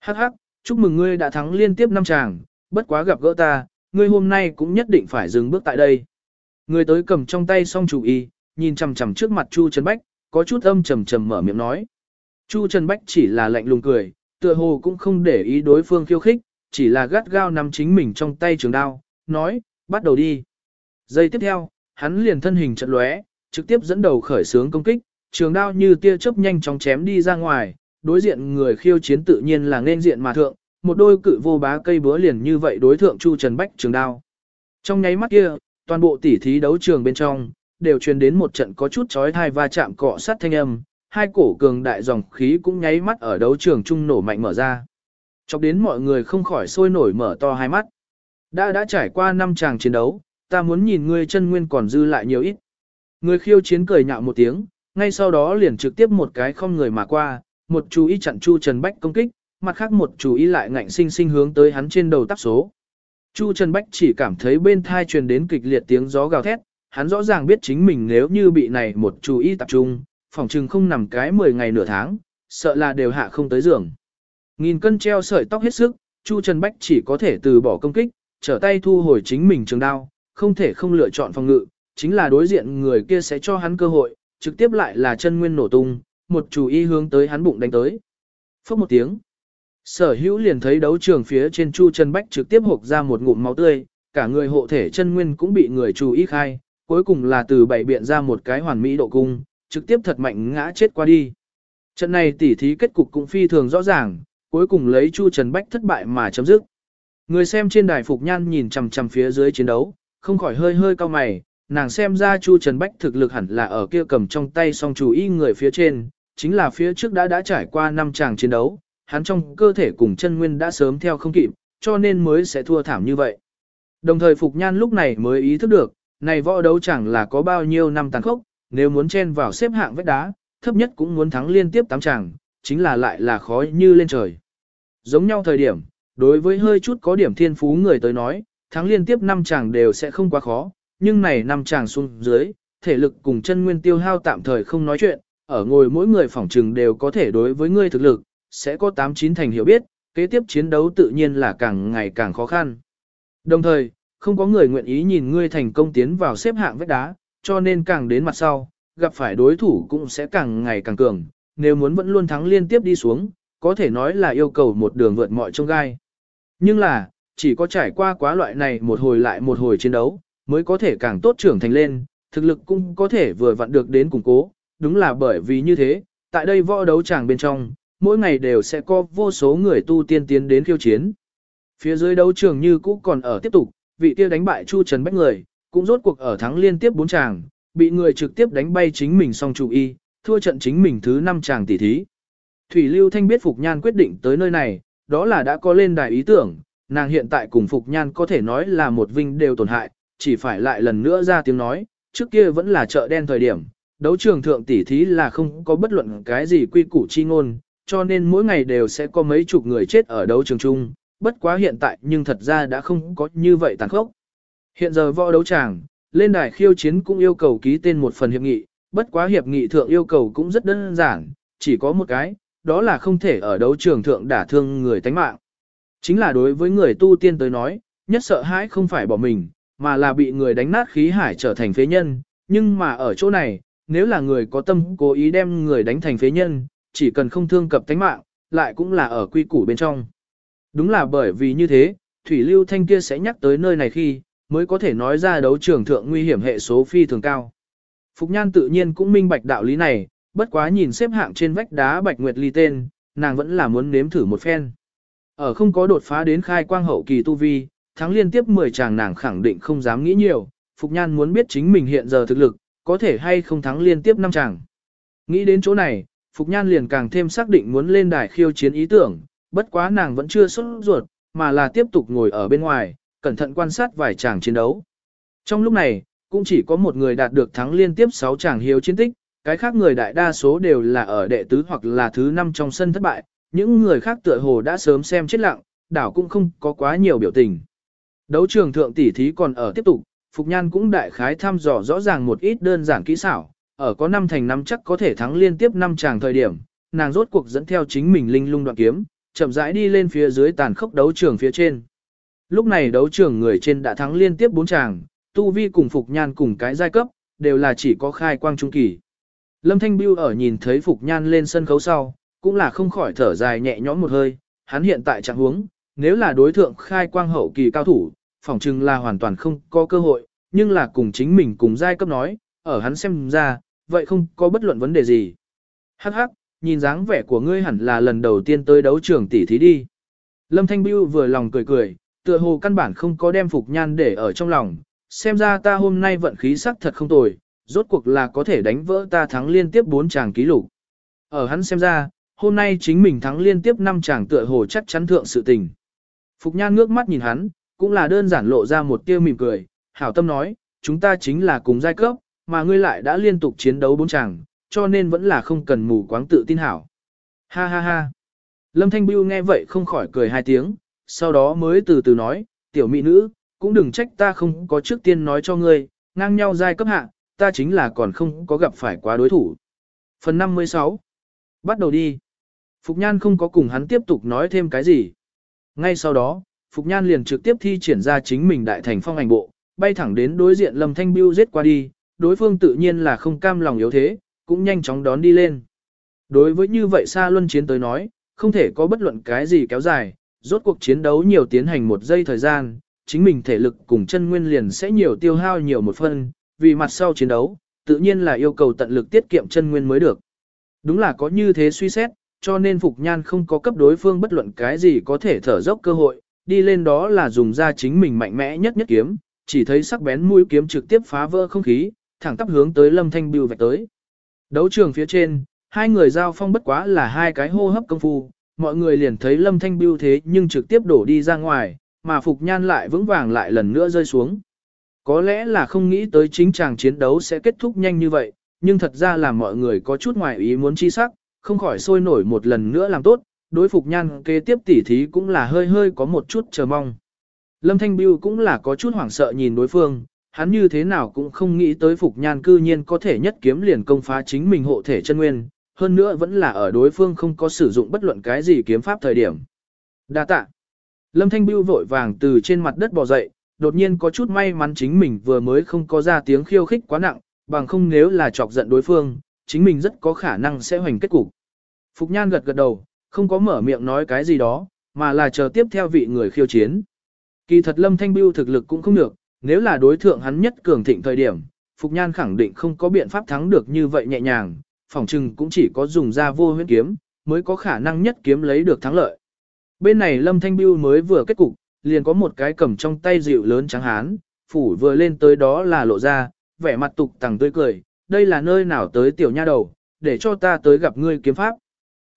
Hắc hắc, chúc mừng ngươi đã thắng liên tiếp năm chàng, bất quá gặp gỡ ta, ngươi hôm nay cũng nhất định phải dừng bước tại đây. Người tới cầm trong tay song chủ y, nhìn chằm chằm trước mặt Chu Trần Bách, có chút âm trầm trầm mở miệng nói. Chu Trần Bách chỉ là lạnh lùng cười, tựa hồ cũng không để ý đối phương khiêu khích, chỉ là gắt gao nắm chính mình trong tay trường đao, nói, bắt đầu đi. Giây tiếp theo, hắn liền thân hình trận lóe, trực tiếp dẫn đầu khởi sướng công kích, trường đao như tia chớp nhanh chóng chém đi ra ngoài, đối diện người khiêu chiến tự nhiên là nên diện mà thượng, một đôi cự vô bá cây búa liền như vậy đối thượng Chu Trần Bách trường đao. Trong nháy mắt kia, toàn bộ tỉ thí đấu trường bên trong, đều truyền đến một trận có chút chói tai va chạm cọ sát thanh âm, hai cổ cường đại dòng khí cũng nháy mắt ở đấu trường trung nổ mạnh mở ra. Chọc đến mọi người không khỏi sôi nổi mở to hai mắt. Đã đã trải qua năm tràng chiến đấu, ta muốn nhìn ngươi chân nguyên còn dư lại nhiều ít. Người khiêu chiến cười nhạo một tiếng, ngay sau đó liền trực tiếp một cái không người mà qua, một chú ý chặn Chu Trần Bách công kích, mặt khác một chú ý lại ngạnh sinh sinh hướng tới hắn trên đầu tác số. Chu Trần Bách chỉ cảm thấy bên thai truyền đến kịch liệt tiếng gió gào thét, hắn rõ ràng biết chính mình nếu như bị này một chú ý tập trung, phòng trừng không nằm cái 10 ngày nửa tháng, sợ là đều hạ không tới giường. Nghìn cân treo sợi tóc hết sức, Chu Trần Bách chỉ có thể từ bỏ công kích, trở tay thu hồi chính mình trường đao, không thể không lựa chọn phòng ngự, chính là đối diện người kia sẽ cho hắn cơ hội, trực tiếp lại là chân nguyên nổ tung, một chủ y hướng tới hắn bụng đánh tới. Phốc một tiếng. Sở hữu liền thấy đấu trường phía trên Chu Trần Bách trực tiếp hộp ra một ngụm máu tươi, cả người hộ thể chân nguyên cũng bị người chủ y khai, cuối cùng là từ bảy biện ra một cái hoàn mỹ độ cung, trực tiếp thật mạnh ngã chết qua đi. Trận này tỉ thí kết cục cũng phi thường rõ ràng, cuối cùng lấy Chu Trần Bách thất bại mà chấm dứt. Người xem trên đài Phục Nhan nhìn chằm chằm phía dưới chiến đấu, không khỏi hơi hơi cao mày, nàng xem ra Chu Trần Bách thực lực hẳn là ở kia cầm trong tay song chủ y người phía trên, chính là phía trước đã đã trải qua năm tràng chiến đấu, hắn trong cơ thể cùng chân nguyên đã sớm theo không kịp, cho nên mới sẽ thua thảm như vậy. Đồng thời Phục Nhan lúc này mới ý thức được, này võ đấu chẳng là có bao nhiêu năm tàn khốc, nếu muốn chen vào xếp hạng vách đá, thấp nhất cũng muốn thắng liên tiếp 8 chàng, chính là lại là khó như lên trời. Giống nhau thời điểm, đối với hơi chút có điểm thiên phú người tới nói, thắng liên tiếp 5 chàng đều sẽ không quá khó, nhưng này 5 chàng xuống dưới, thể lực cùng chân nguyên tiêu hao tạm thời không nói chuyện, ở ngồi mỗi người phỏng trừng đều có thể đối với ngươi thực lực, sẽ có 8-9 thành hiểu biết, kế tiếp chiến đấu tự nhiên là càng ngày càng khó khăn. Đồng thời, không có người nguyện ý nhìn ngươi thành công tiến vào xếp hạng vách đá, cho nên càng đến mặt sau, gặp phải đối thủ cũng sẽ càng ngày càng cường, nếu muốn vẫn luôn thắng liên tiếp đi xuống, có thể nói là yêu cầu một đường vượt mọi trông gai. Nhưng là, chỉ có trải qua quá loại này một hồi lại một hồi chiến đấu, mới có thể càng tốt trưởng thành lên, thực lực cũng có thể vừa vặn được đến củng cố, đúng là bởi vì như thế, tại đây võ đấu tràng bên trong, mỗi ngày đều sẽ có vô số người tu tiên tiến đến khiêu chiến. Phía dưới đấu trường như cũ còn ở tiếp tục, vị kia đánh bại Chu Trần Bách người, cũng rốt cuộc ở thắng liên tiếp bốn tràng, bị người trực tiếp đánh bay chính mình song chủ y, thua trận chính mình thứ năm tràng tỷ thí. Thủy Lưu Thanh biết Phục Nhan quyết định tới nơi này, đó là đã có lên đài ý tưởng, nàng hiện tại cùng Phục Nhan có thể nói là một vinh đều tổn hại, chỉ phải lại lần nữa ra tiếng nói, trước kia vẫn là chợ đen thời điểm, đấu trường thượng tỷ thí là không có bất luận cái gì quy củ chi ngôn, cho nên mỗi ngày đều sẽ có mấy chục người chết ở đấu trường chung, bất quá hiện tại nhưng thật ra đã không có như vậy tàn khốc. Hiện giờ võ đấu tràng, lên đài khiêu chiến cũng yêu cầu ký tên một phần hiệp nghị, bất quá hiệp nghị thượng yêu cầu cũng rất đơn giản, chỉ có một cái, đó là không thể ở đấu trường thượng đả thương người tánh mạng. Chính là đối với người tu tiên tới nói, nhất sợ hãi không phải bỏ mình, mà là bị người đánh nát khí hải trở thành phế nhân, nhưng mà ở chỗ này, nếu là người có tâm cố ý đem người đánh thành phế nhân, chỉ cần không thương cập tánh mạng, lại cũng là ở quy củ bên trong. Đúng là bởi vì như thế, Thủy Lưu Thanh kia sẽ nhắc tới nơi này khi, mới có thể nói ra đấu trường thượng nguy hiểm hệ số phi thường cao. Phục Nhan tự nhiên cũng minh bạch đạo lý này, bất quá nhìn xếp hạng trên vách đá Bạch Nguyệt Ly tên, nàng vẫn là muốn nếm thử một phen. Ở không có đột phá đến khai quang hậu kỳ tu vi, thắng liên tiếp 10 chàng nàng khẳng định không dám nghĩ nhiều, Phục Nhan muốn biết chính mình hiện giờ thực lực, có thể hay không thắng liên tiếp năm chàng. Nghĩ đến chỗ này, Phục Nhan liền càng thêm xác định muốn lên đài khiêu chiến ý tưởng, bất quá nàng vẫn chưa xuất ruột, mà là tiếp tục ngồi ở bên ngoài, cẩn thận quan sát vài chàng chiến đấu. Trong lúc này, cũng chỉ có một người đạt được thắng liên tiếp 6 chàng hiếu chiến tích, cái khác người đại đa số đều là ở đệ tứ hoặc là thứ năm trong sân thất bại, những người khác tựa hồ đã sớm xem chết lặng, đảo cũng không có quá nhiều biểu tình. Đấu trường thượng tỷ thí còn ở tiếp tục, Phục Nhan cũng đại khái thăm dò rõ ràng một ít đơn giản kỹ xảo, ở có năm thành năm chắc có thể thắng liên tiếp năm chàng thời điểm, nàng rốt cuộc dẫn theo chính mình linh lung đoạn kiếm, chậm rãi đi lên phía dưới tàn khốc đấu trường phía trên. Lúc này đấu trường người trên đã thắng liên tiếp bốn chàng, tu vi cùng Phục Nhan cùng cái giai cấp, đều là chỉ có khai quang trung kỳ. Lâm Thanh Biêu ở nhìn thấy Phục Nhan lên sân khấu sau, cũng là không khỏi thở dài nhẹ nhõm một hơi, hắn hiện tại trạng huống, nếu là đối thượng khai quang hậu kỳ cao thủ, phỏng chừng là hoàn toàn không có cơ hội, nhưng là cùng chính mình cùng giai cấp nói, ở hắn xem ra, vậy không có bất luận vấn đề gì. Hắc hắc, nhìn dáng vẻ của ngươi hẳn là lần đầu tiên tới đấu trường tỷ thí đi. Lâm Thanh Biêu vừa lòng cười cười, tựa hồ căn bản không có đem Phục Nhan để ở trong lòng, xem ra ta hôm nay vận khí sắc thật không tồi, rốt cuộc là có thể đánh vỡ ta thắng liên tiếp 4 chàng ký lục. Ở hắn xem ra, hôm nay chính mình thắng liên tiếp 5 chàng tựa hồ chắc chắn thượng sự tình. Phục Nhan ngước mắt nhìn hắn, cũng là đơn giản lộ ra một tia mỉm cười, hảo tâm nói, chúng ta chính là cùng giai cấp, mà ngươi lại đã liên tục chiến đấu bốn chàng, cho nên vẫn là không cần mù quáng tự tin hảo. Ha ha ha. Lâm Thanh Biêu nghe vậy không khỏi cười hai tiếng, sau đó mới từ từ nói, tiểu mỹ nữ, cũng đừng trách ta không có trước tiên nói cho ngươi, ngang nhau giai cấp hạ, ta chính là còn không có gặp phải quá đối thủ. Phần 56 Bắt đầu đi. Phục Nhan không có cùng hắn tiếp tục nói thêm cái gì. Ngay sau đó, Phục Nhan liền trực tiếp thi triển ra chính mình đại thành phong ảnh bộ, bay thẳng đến đối diện Lâm Thanh Biêu giết qua đi, đối phương tự nhiên là không cam lòng yếu thế, cũng nhanh chóng đón đi lên. Đối với như vậy xa luân chiến tới nói, không thể có bất luận cái gì kéo dài, rốt cuộc chiến đấu nhiều tiến hành một giây thời gian, chính mình thể lực cùng chân nguyên liền sẽ nhiều tiêu hao nhiều một phân, vì mặt sau chiến đấu, tự nhiên là yêu cầu tận lực tiết kiệm chân nguyên mới được. Đúng là có như thế suy xét, cho nên Phục Nhan không có cấp đối phương bất luận cái gì có thể thở dốc cơ hội, đi lên đó là dùng ra chính mình mạnh mẽ nhất nhất kiếm, chỉ thấy sắc bén mũi kiếm trực tiếp phá vỡ không khí, thẳng tắp hướng tới Lâm Thanh Bưu vạch tới. Đấu trường phía trên, hai người giao phong bất quá là hai cái hô hấp công phu, mọi người liền thấy Lâm Thanh Bưu thế nhưng trực tiếp đổ đi ra ngoài, mà Phục Nhan lại vững vàng lại lần nữa rơi xuống. Có lẽ là không nghĩ tới chính chàng chiến đấu sẽ kết thúc nhanh như vậy, nhưng thật ra là mọi người có chút ngoài ý muốn chi sắc, không khỏi sôi nổi một lần nữa làm tốt, đối Phục Nhan kế tiếp tỉ thí cũng là hơi hơi có một chút chờ mong. Lâm Thanh Biêu cũng là có chút hoảng sợ nhìn đối phương, hắn như thế nào cũng không nghĩ tới Phục Nhan cư nhiên có thể nhất kiếm liền công phá chính mình hộ thể chân nguyên, hơn nữa vẫn là ở đối phương không có sử dụng bất luận cái gì kiếm pháp thời điểm. Đa tạ. Lâm Thanh Biêu vội vàng từ trên mặt đất bò dậy, đột nhiên có chút may mắn chính mình vừa mới không có ra tiếng khiêu khích quá nặng, bằng không nếu là chọc giận đối phương, chính mình rất có khả năng sẽ hoành kết cục. Phục Nhan gật gật đầu, không có mở miệng nói cái gì đó, mà là chờ tiếp theo vị người khiêu chiến. Kỳ thật Lâm Thanh Biêu thực lực cũng không được, nếu là đối thượng hắn nhất cường thịnh thời điểm, Phục Nhan khẳng định không có biện pháp thắng được như vậy nhẹ nhàng, phòng trừng cũng chỉ có dùng ra vô huyết kiếm, mới có khả năng nhất kiếm lấy được thắng lợi. Bên này Lâm Thanh Biêu mới vừa kết cục, liền có một cái cầm trong tay dịu lớn trắng hán, phủ vừa lên tới đó là lộ ra, vẻ mặt tục tằng tươi cười, đây là nơi nào tới tiểu nha đầu, để cho ta tới gặp ngươi kiếm pháp.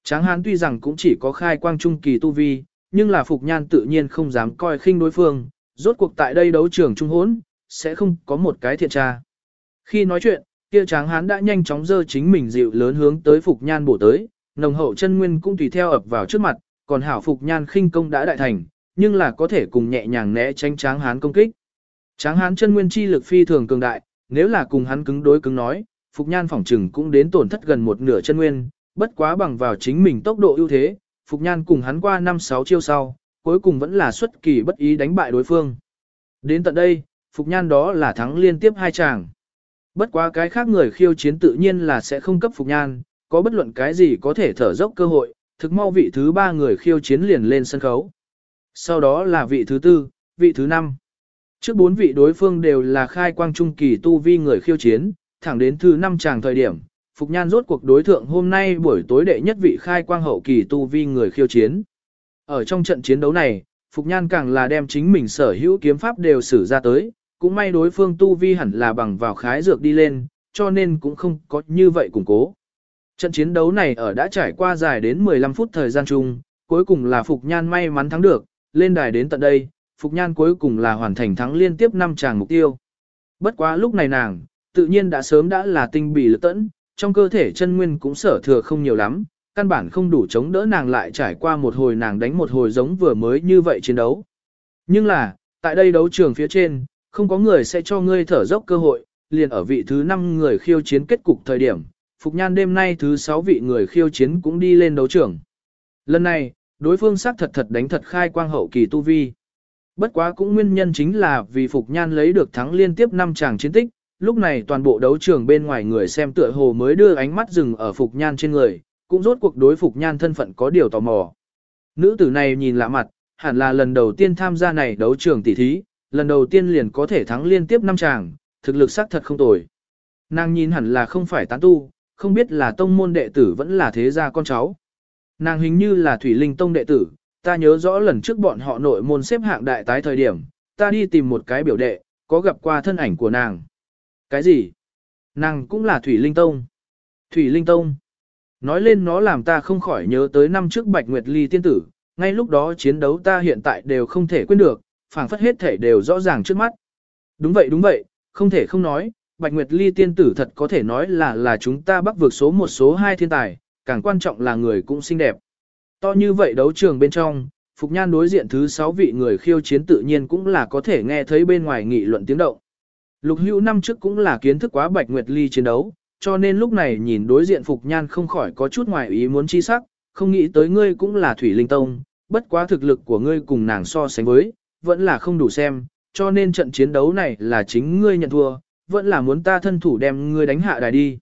Tráng hán tuy rằng cũng chỉ có khai quang trung kỳ tu vi, nhưng là Phục Nhan tự nhiên không dám coi khinh đối phương, rốt cuộc tại đây đấu trường trung hốn, sẽ không có một cái thiện tra. Khi nói chuyện, kia tráng hán đã nhanh chóng dơ chính mình dịu lớn hướng tới Phục Nhan bổ tới, nồng hậu chân nguyên cũng tùy theo ập vào trước mặt, còn hảo Phục Nhan khinh công đã đại thành, nhưng là có thể cùng nhẹ nhàng né tránh tráng hán công kích. Tráng hán chân nguyên chi lực phi thường cường đại, nếu là cùng hắn cứng đối cứng nói, Phục Nhan phỏng trừng cũng đến tổn thất gần một nửa chân nguyên, bất quá bằng vào chính mình tốc độ ưu thế, Phục Nhan cùng hắn qua 5-6 chiêu sau, cuối cùng vẫn là xuất kỳ bất ý đánh bại đối phương. Đến tận đây, Phục Nhan đó là thắng liên tiếp hai chàng. Bất quá cái khác người khiêu chiến tự nhiên là sẽ không cấp Phục Nhan, có bất luận cái gì có thể thở dốc cơ hội, thực mau vị thứ ba người khiêu chiến liền lên sân khấu. Sau đó là vị thứ tư, vị thứ năm. Trước bốn vị đối phương đều là khai quang trung kỳ tu vi người khiêu chiến, thẳng đến thứ năm chàng thời điểm, Phục Nhan rốt cuộc đối thượng hôm nay buổi tối đệ nhất vị khai quang hậu kỳ tu vi người khiêu chiến. Ở trong trận chiến đấu này, Phục Nhan càng là đem chính mình sở hữu kiếm pháp đều sử ra tới, cũng may đối phương tu vi hẳn là bằng vào khái dược đi lên, cho nên cũng không có như vậy củng cố. Trận chiến đấu này ở đã trải qua dài đến 15 phút thời gian chung, cuối cùng là Phục Nhan may mắn thắng được, lên đài đến tận đây, Phục Nhan cuối cùng là hoàn thành thắng liên tiếp 5 tràng mục tiêu. Bất quá lúc này nàng, tự nhiên đã sớm đã là tinh bị lực tẫn, trong cơ thể chân nguyên cũng sở thừa không nhiều lắm, căn bản không đủ chống đỡ nàng lại trải qua một hồi nàng đánh một hồi giống vừa mới như vậy chiến đấu. Nhưng là, tại đây đấu trường phía trên, không có người sẽ cho ngươi thở dốc cơ hội, liền ở vị thứ 5 người khiêu chiến kết cục thời điểm, Phục Nhan đêm nay thứ 6 vị người khiêu chiến cũng đi lên đấu trường. Lần này, đối phương xác thật thật đánh thật khai quang hậu kỳ tu vi. Bất quá cũng nguyên nhân chính là vì Phục Nhan lấy được thắng liên tiếp 5 chàng chiến tích, lúc này toàn bộ đấu trường bên ngoài người xem tựa hồ mới đưa ánh mắt dừng ở Phục Nhan trên người, cũng rốt cuộc đối Phục Nhan thân phận có điều tò mò. Nữ tử này nhìn lạ mặt, hẳn là lần đầu tiên tham gia này đấu trường tỷ thí, lần đầu tiên liền có thể thắng liên tiếp 5 chàng, thực lực sắc thật không tồi. Nàng nhìn hẳn là không phải tán tu, không biết là tông môn đệ tử vẫn là thế gia con cháu. Nàng hình như là Thủy Linh Tông đệ tử, ta nhớ rõ lần trước bọn họ nội môn xếp hạng đại tái thời điểm, ta đi tìm một cái biểu đệ, có gặp qua thân ảnh của nàng. Cái gì? Nàng cũng là Thủy Linh Tông. Thủy Linh Tông. Nói lên nó làm ta không khỏi nhớ tới năm trước Bạch Nguyệt Ly tiên tử, ngay lúc đó chiến đấu ta hiện tại đều không thể quên được, phảng phất hết thể đều rõ ràng trước mắt. Đúng vậy đúng vậy, không thể không nói, Bạch Nguyệt Ly tiên tử thật có thể nói là là chúng ta bắc vượt số một số hai thiên tài, càng quan trọng là người cũng xinh đẹp. To như vậy đấu trường bên trong, Phục Nhan đối diện thứ 6 vị người khiêu chiến tự nhiên cũng là có thể nghe thấy bên ngoài nghị luận tiếng động. Lục hữu năm trước cũng là kiến thức quá Bạch Nguyệt Ly chiến đấu, cho nên lúc này nhìn đối diện Phục Nhan không khỏi có chút ngoài ý muốn chi sắc, không nghĩ tới ngươi cũng là Thủy Linh Tông, bất quá thực lực của ngươi cùng nàng so sánh với, vẫn là không đủ xem, cho nên trận chiến đấu này là chính ngươi nhận thua, vẫn là muốn ta thân thủ đem ngươi đánh hạ đài đi.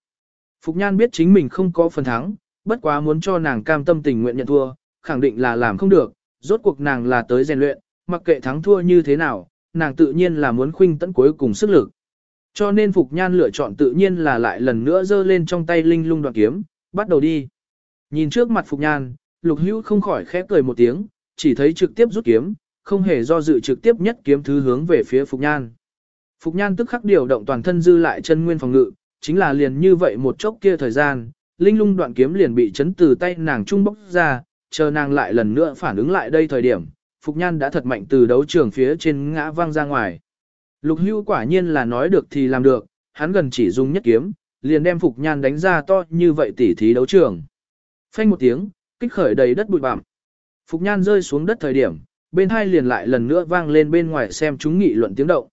Phục Nhan biết chính mình không có phần thắng, bất quá muốn cho nàng cam tâm tình nguyện nhận thua, khẳng định là làm không được, rốt cuộc nàng là tới rèn luyện, mặc kệ thắng thua như thế nào, nàng tự nhiên là muốn khuynh tận cuối cùng sức lực. Cho nên Phục Nhan lựa chọn tự nhiên là lại lần nữa dơ lên trong tay linh lung đoạn kiếm, bắt đầu đi. Nhìn trước mặt Phục Nhan, Lục Hữu không khỏi khép cười một tiếng, chỉ thấy trực tiếp rút kiếm, không hề do dự trực tiếp nhất kiếm thứ hướng về phía Phục Nhan. Phục Nhan tức khắc điều động toàn thân dư lại chân nguyên phòng ngự, chính là liền như vậy một chốc kia thời gian, linh lung đoạn kiếm liền bị chấn từ tay nàng trung bốc ra, chờ nàng lại lần nữa phản ứng lại đây thời điểm, Phục Nhan đã thật mạnh từ đấu trường phía trên ngã văng ra ngoài. Lục hưu quả nhiên là nói được thì làm được, hắn gần chỉ dùng nhất kiếm, liền đem Phục Nhan đánh ra to như vậy tỉ thí đấu trường. Phanh một tiếng, kích khởi đầy đất bụi bặm. Phục Nhan rơi xuống đất thời điểm, bên hai liền lại lần nữa vang lên bên ngoài xem chúng nghị luận tiếng động.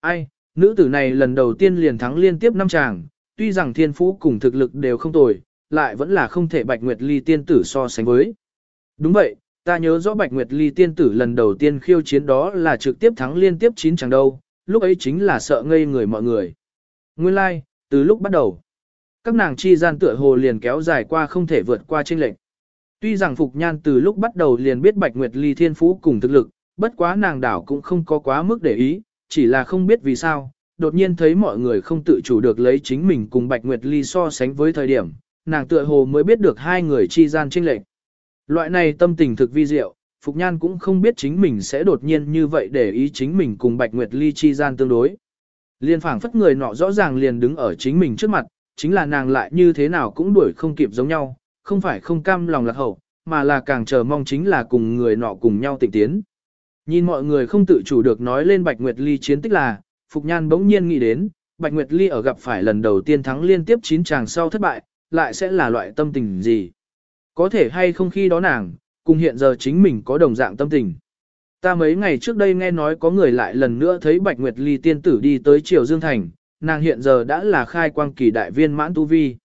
Ai, nữ tử này lần đầu tiên liền thắng liên tiếp năm chàng, tuy rằng thiên phú cùng thực lực đều không tồi, lại vẫn là không thể Bạch Nguyệt Ly tiên tử so sánh với. Đúng vậy, ta nhớ rõ Bạch Nguyệt Ly tiên tử lần đầu tiên khiêu chiến đó là trực tiếp thắng liên tiếp 9 chẳng đâu, lúc ấy chính là sợ ngây người mọi người. Nguyên lai, like, từ lúc bắt đầu, các nàng chi gian tựa hồ liền kéo dài qua không thể vượt qua chênh lệch. Tuy rằng Phục Nhan từ lúc bắt đầu liền biết Bạch Nguyệt Ly thiên phú cùng thực lực, bất quá nàng đảo cũng không có quá mức để ý, chỉ là không biết vì sao, đột nhiên thấy mọi người không tự chủ được lấy chính mình cùng Bạch Nguyệt Ly so sánh với thời điểm, nàng tựa hồ mới biết được hai người chi gian chênh lệch. Loại này tâm tình thực vi diệu, Phục Nhan cũng không biết chính mình sẽ đột nhiên như vậy để ý chính mình cùng Bạch Nguyệt Ly chi gian tương đối. Liên phảng phất người nọ rõ ràng liền đứng ở chính mình trước mặt, chính là nàng lại như thế nào cũng đuổi không kịp giống nhau, không phải không cam lòng lạc hậu, mà là càng chờ mong chính là cùng người nọ cùng nhau tịnh tiến. Nhìn mọi người không tự chủ được nói lên Bạch Nguyệt Ly chiến tích là, Phục Nhan bỗng nhiên nghĩ đến, Bạch Nguyệt Ly ở gặp phải lần đầu tiên thắng liên tiếp 9 chàng sau thất bại, lại sẽ là loại tâm tình gì? Có thể hay không khi đó nàng, cùng hiện giờ chính mình có đồng dạng tâm tình. Ta mấy ngày trước đây nghe nói có người lại lần nữa thấy Bạch Nguyệt Ly tiên tử đi tới Triều Dương Thành, nàng hiện giờ đã là khai quang kỳ đại viên mãn tu vi.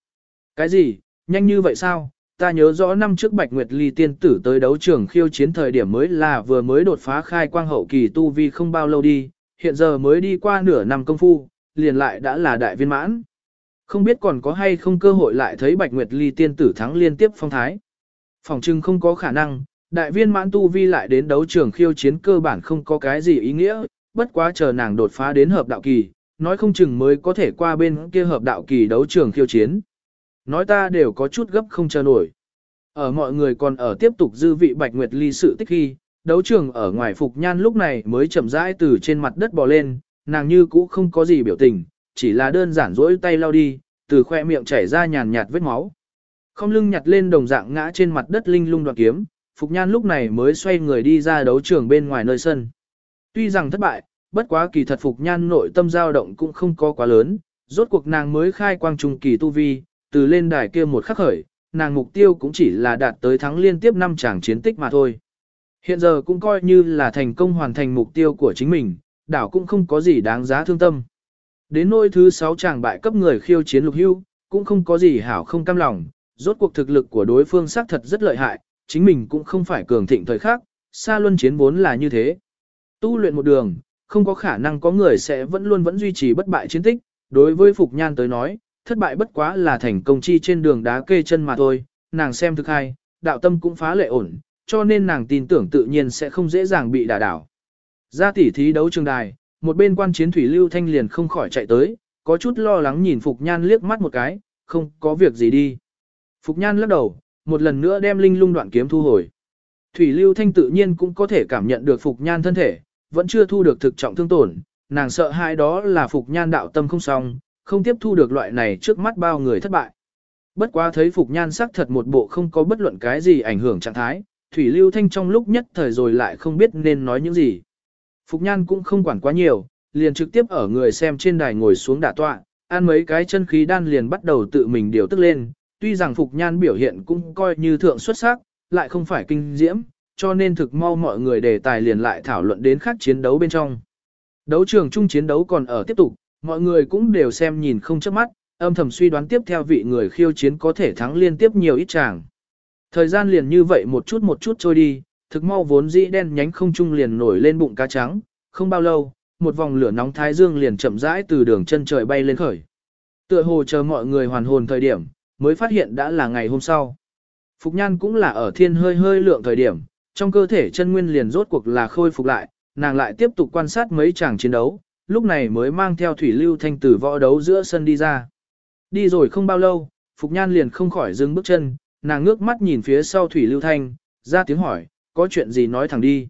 Cái gì, nhanh như vậy sao? Ta nhớ rõ năm trước Bạch Nguyệt Ly tiên tử tới đấu trường khiêu chiến thời điểm mới là vừa mới đột phá khai quang hậu kỳ tu vi không bao lâu đi, hiện giờ mới đi qua nửa năm công phu, liền lại đã là đại viên mãn. Không biết còn có hay không cơ hội lại thấy Bạch Nguyệt Ly tiên tử thắng liên tiếp phong thái. Phòng trưng không có khả năng, đại viên mãn tu vi lại đến đấu trường khiêu chiến cơ bản không có cái gì ý nghĩa, bất quá chờ nàng đột phá đến hợp đạo kỳ, nói không chừng mới có thể qua bên kia hợp đạo kỳ đấu trường khiêu chiến. Nói ta đều có chút gấp không chờ nổi. Ở mọi người còn ở tiếp tục dư vị Bạch Nguyệt Ly sự tích khi, đấu trường ở ngoài Phục Nhan lúc này mới chậm rãi từ trên mặt đất bò lên, nàng như cũ không có gì biểu tình, chỉ là đơn giản rỗi tay lau đi, từ khoe miệng chảy ra nhàn nhạt vết máu. Không lưng nhặt lên đồng dạng ngã trên mặt đất linh lung đoạn kiếm, Phục Nhan lúc này mới xoay người đi ra đấu trường bên ngoài nơi sân. Tuy rằng thất bại, bất quá kỳ thật Phục Nhan nội tâm dao động cũng không có quá lớn, rốt cuộc nàng mới khai quang trùng kỳ tu vi, từ lên đài kia một khắc khởi, nàng mục tiêu cũng chỉ là đạt tới thắng liên tiếp 5 tràng chiến tích mà thôi. Hiện giờ cũng coi như là thành công hoàn thành mục tiêu của chính mình, đảo cũng không có gì đáng giá thương tâm. Đến nôi thứ 6 chàng bại cấp người khiêu chiến lục hưu, cũng không có gì hảo không cam lòng, rốt cuộc thực lực của đối phương xác thật rất lợi hại, chính mình cũng không phải cường thịnh thời khác, xa luân chiến vốn là như thế. Tu luyện một đường, không có khả năng có người sẽ vẫn luôn vẫn duy trì bất bại chiến tích, đối với Phục Nhan tới nói, thất bại bất quá là thành công chi trên đường đá kê chân mà thôi, nàng xem thực hay, đạo tâm cũng phá lệ ổn, cho nên nàng tin tưởng tự nhiên sẽ không dễ dàng bị đả đảo. Ra tỉ thí đấu trường đài, một bên quan chiến thủy lưu thanh liền không khỏi chạy tới, có chút lo lắng nhìn Phục Nhan liếc mắt một cái, không có việc gì đi. Phục Nhan lắc đầu, một lần nữa đem linh lung đoạn kiếm thu hồi. Thủy lưu thanh tự nhiên cũng có thể cảm nhận được Phục Nhan thân thể, vẫn chưa thu được thực trọng thương tổn, nàng sợ hãi đó là Phục Nhan đạo tâm không xong, không tiếp thu được loại này trước mắt bao người thất bại. Bất quá thấy Phục Nhan sắc thật một bộ không có bất luận cái gì ảnh hưởng trạng thái, Thủy Lưu Thanh trong lúc nhất thời rồi lại không biết nên nói những gì. Phục Nhan cũng không quản quá nhiều, liền trực tiếp ở người xem trên đài ngồi xuống đả tọa, ăn mấy cái chân khí đan liền bắt đầu tự mình điều tức lên. Tuy rằng Phục Nhan biểu hiện cũng coi như thượng xuất sắc, lại không phải kinh diễm, cho nên thực mau mọi người đề tài liền lại thảo luận đến khác chiến đấu bên trong. Đấu trường chung chiến đấu còn ở tiếp tục, mọi người cũng đều xem nhìn không chớp mắt, âm thầm suy đoán tiếp theo vị người khiêu chiến có thể thắng liên tiếp nhiều ít chàng. Thời gian liền như vậy một chút một chút trôi đi, thực mau vốn dĩ đen nhánh không trung liền nổi lên bụng cá trắng, không bao lâu, một vòng lửa nóng thái dương liền chậm rãi từ đường chân trời bay lên khởi. Tựa hồ chờ mọi người hoàn hồn thời điểm, mới phát hiện đã là ngày hôm sau. Phục nhan cũng là ở thiên hơi hơi lượng thời điểm, trong cơ thể chân nguyên liền rốt cuộc là khôi phục lại, nàng lại tiếp tục quan sát mấy chàng chiến đấu, lúc này mới mang theo thủy lưu thanh tử võ đấu giữa sân đi ra. Đi rồi không bao lâu, Phục Nhan liền không khỏi dừng bước chân, nàng ngước mắt nhìn phía sau thủy lưu thanh, ra tiếng hỏi, có chuyện gì nói thẳng đi.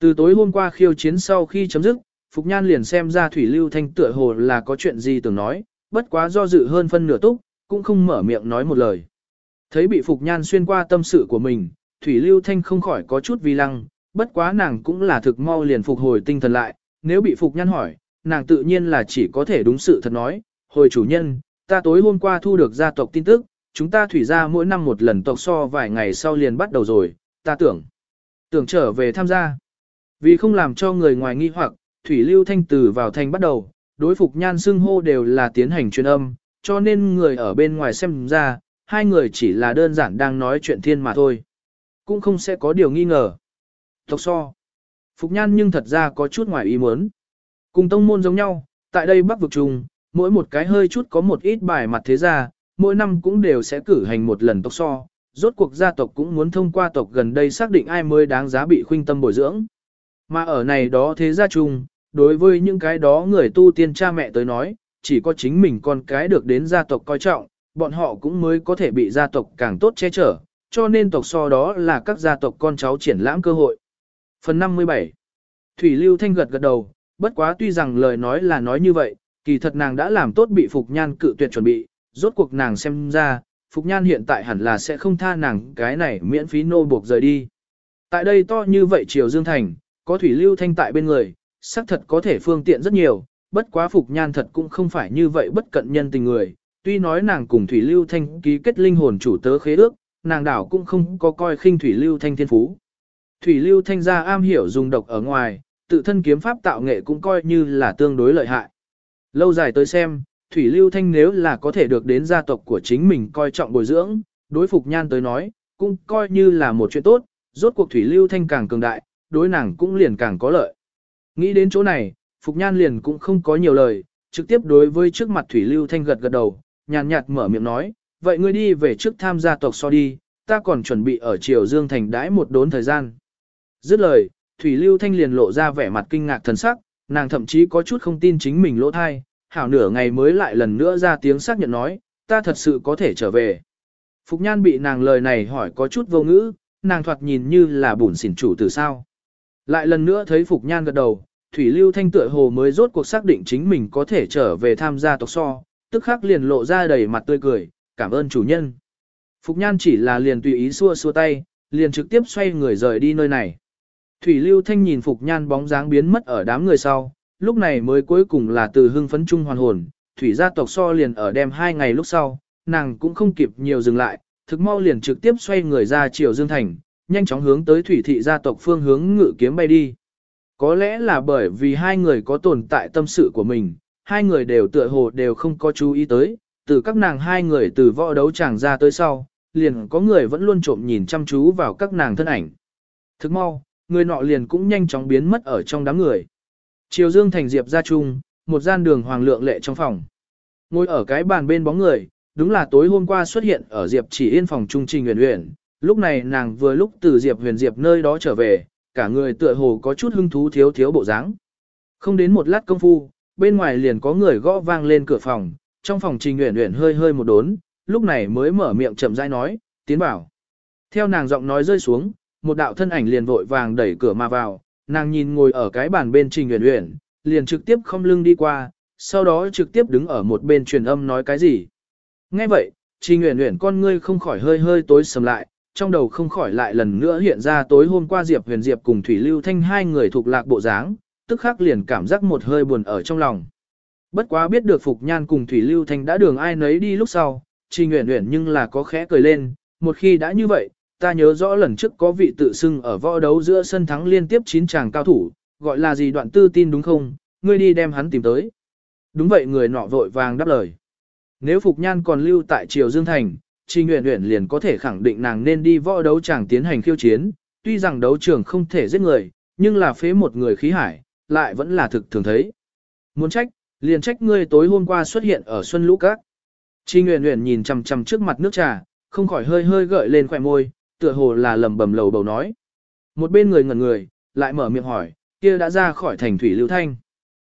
Từ tối hôm qua khiêu chiến sau khi chấm dứt, Phục Nhan liền xem ra thủy lưu thanh tựa hồ là có chuyện gì tưởng nói, bất quá do dự hơn phân nửa túc, cũng không mở miệng nói một lời. Thấy bị Phục Nhan xuyên qua tâm sự của mình, thủy lưu thanh không khỏi có chút vi lăng, bất quá nàng cũng là thực mau liền phục hồi tinh thần lại, nếu bị Phục Nhan hỏi, nàng tự nhiên là chỉ có thể đúng sự thật nói, hồi chủ nhân, ta tối hôm qua thu được gia tộc tin tức, chúng ta thủy ra mỗi năm một lần tộc so vài ngày sau liền bắt đầu rồi, ta tưởng, tưởng trở về tham gia. Vì không làm cho người ngoài nghi hoặc, thủy lưu thanh từ vào thành bắt đầu, đối phục nhan xưng hô đều là tiến hành truyền âm, cho nên người ở bên ngoài xem ra, hai người chỉ là đơn giản đang nói chuyện thiên mà thôi. Cũng không sẽ có điều nghi ngờ. Tộc so. Phục nhan nhưng thật ra có chút ngoài ý muốn. Cùng tông môn giống nhau, tại đây bắc vực trùng, mỗi một cái hơi chút có một ít bài mặt thế gia, mỗi năm cũng đều sẽ cử hành một lần tộc so, rốt cuộc gia tộc cũng muốn thông qua tộc gần đây xác định ai mới đáng giá bị khuynh tâm bồi dưỡng. Mà ở này đó thế gia chung, đối với những cái đó người tu tiên cha mẹ tới nói, chỉ có chính mình con cái được đến gia tộc coi trọng, bọn họ cũng mới có thể bị gia tộc càng tốt che chở, cho nên tộc so đó là các gia tộc con cháu triển lãm cơ hội. Phần 57 Thủy Lưu Thanh gật gật đầu, bất quá tuy rằng lời nói là nói như vậy, kỳ thật nàng đã làm tốt bị Phục Nhan cự tuyệt chuẩn bị, rốt cuộc nàng xem ra, Phục Nhan hiện tại hẳn là sẽ không tha nàng cái này miễn phí nô buộc rời đi. Tại đây to như vậy Triều Dương Thành, có Thủy Lưu Thanh tại bên người, xác thật có thể phương tiện rất nhiều, bất quá Phục Nhan thật cũng không phải như vậy bất cận nhân tình người, tuy nói nàng cùng Thủy Lưu Thanh ký kết linh hồn chủ tớ khế ước, nàng đảo cũng không có coi khinh Thủy Lưu Thanh thiên phú. Thủy Lưu Thanh ra am hiểu dùng độc ở ngoài, tự thân kiếm pháp tạo nghệ cũng coi như là tương đối lợi hại. Lâu dài tới xem, Thủy Lưu Thanh nếu là có thể được đến gia tộc của chính mình coi trọng bồi dưỡng, đối Phục Nhan tới nói, cũng coi như là một chuyện tốt, rốt cuộc Thủy Lưu Thanh càng cường đại, đối nàng cũng liền càng có lợi. Nghĩ đến chỗ này, Phục Nhan liền cũng không có nhiều lời, trực tiếp đối với trước mặt Thủy Lưu Thanh gật gật đầu, nhàn nhạt mở miệng nói, vậy ngươi đi về trước tham gia tộc so đi, ta còn chuẩn bị ở Triều Dương Thành đãi một đốn thời gian. Dứt lời, Thủy Lưu Thanh liền lộ ra vẻ mặt kinh ngạc thần sắc, nàng thậm chí có chút không tin chính mình lỗ thai, hảo nửa ngày mới lại lần nữa ra tiếng xác nhận nói, ta thật sự có thể trở về. Phục Nhan bị nàng lời này hỏi có chút vô ngữ, nàng thoạt nhìn như là bùn xỉn chủ từ sao. Lại lần nữa thấy Phục Nhan gật đầu, Thủy Lưu Thanh tựa hồ mới rốt cuộc xác định chính mình có thể trở về tham gia tộc so, tức khắc liền lộ ra đầy mặt tươi cười, cảm ơn chủ nhân. Phục Nhan chỉ là liền tùy ý xua xua tay, liền trực tiếp xoay người rời đi nơi này. Thủy Lưu Thanh nhìn Phục Nhan bóng dáng biến mất ở đám người sau, lúc này mới cuối cùng là từ hưng phấn trung hoàn hồn, Thủy gia tộc so liền ở đêm hai ngày lúc sau, nàng cũng không kịp nhiều dừng lại, thực mau liền trực tiếp xoay người ra chiều Dương Thành, nhanh chóng hướng tới Thủy thị gia tộc phương hướng ngự kiếm bay đi. Có lẽ là bởi vì hai người có tồn tại tâm sự của mình, hai người đều tựa hồ đều không có chú ý tới, từ các nàng hai người từ võ đấu chẳng ra tới sau, liền có người vẫn luôn trộm nhìn chăm chú vào các nàng thân ảnh. Thức mau, người nọ liền cũng nhanh chóng biến mất ở trong đám người. Triều Dương thành Diệp ra chung, một gian đường hoàng lượng lệ trong phòng. Ngồi ở cái bàn bên bóng người, đúng là tối hôm qua xuất hiện ở Diệp chỉ yên phòng trung trình huyền huyền. Lúc này nàng vừa lúc từ Diệp huyền Diệp nơi đó trở về, cả người tựa hồ có chút hưng thú thiếu thiếu bộ dáng. Không đến một lát công phu, bên ngoài liền có người gõ vang lên cửa phòng, trong phòng trình huyền huyền hơi hơi một đốn, lúc này mới mở miệng chậm rãi nói, tiến bảo. Theo nàng giọng nói rơi xuống, một đạo thân ảnh liền vội vàng đẩy cửa mà vào, nàng nhìn ngồi ở cái bàn bên Trình Uyển Uyển, liền trực tiếp không lưng đi qua, sau đó trực tiếp đứng ở một bên truyền âm nói cái gì. Nghe vậy, Trình Uyển Uyển con ngươi không khỏi hơi hơi tối sầm lại, trong đầu không khỏi lại lần nữa hiện ra tối hôm qua Diệp Huyền Diệp cùng Thủy Lưu Thanh hai người thuộc lạc bộ dáng, tức khắc liền cảm giác một hơi buồn ở trong lòng. Bất quá biết được Phục Nhan cùng Thủy Lưu Thanh đã đường ai nấy đi lúc sau, Trình Uyển Uyển nhưng là có khẽ cười lên, một khi đã như vậy, ta nhớ rõ lần trước có vị tự xưng ở võ đấu giữa sân thắng liên tiếp 9 chàng cao thủ, gọi là gì đoạn tư tin đúng không, ngươi đi đem hắn tìm tới. Đúng vậy người nọ vội vàng đáp lời. Nếu Phục Nhan còn lưu tại Triều Dương Thành, Trình Nguyễn Nguyễn liền có thể khẳng định nàng nên đi võ đấu chàng tiến hành khiêu chiến, tuy rằng đấu trường không thể giết người, nhưng là phế một người khí hải, lại vẫn là thực thường thấy. Muốn trách, liền trách ngươi tối hôm qua xuất hiện ở Xuân Lũ Các. Trình Nguyễn Nguyễn nhìn chằm chằm trước mặt nước trà, không khỏi hơi hơi gợi lên khóe môi, tựa hồ là lầm bầm lầu bầu nói. Một bên người ngẩn người, lại mở miệng hỏi, kia đã ra khỏi thành Thủy Lưu Thanh.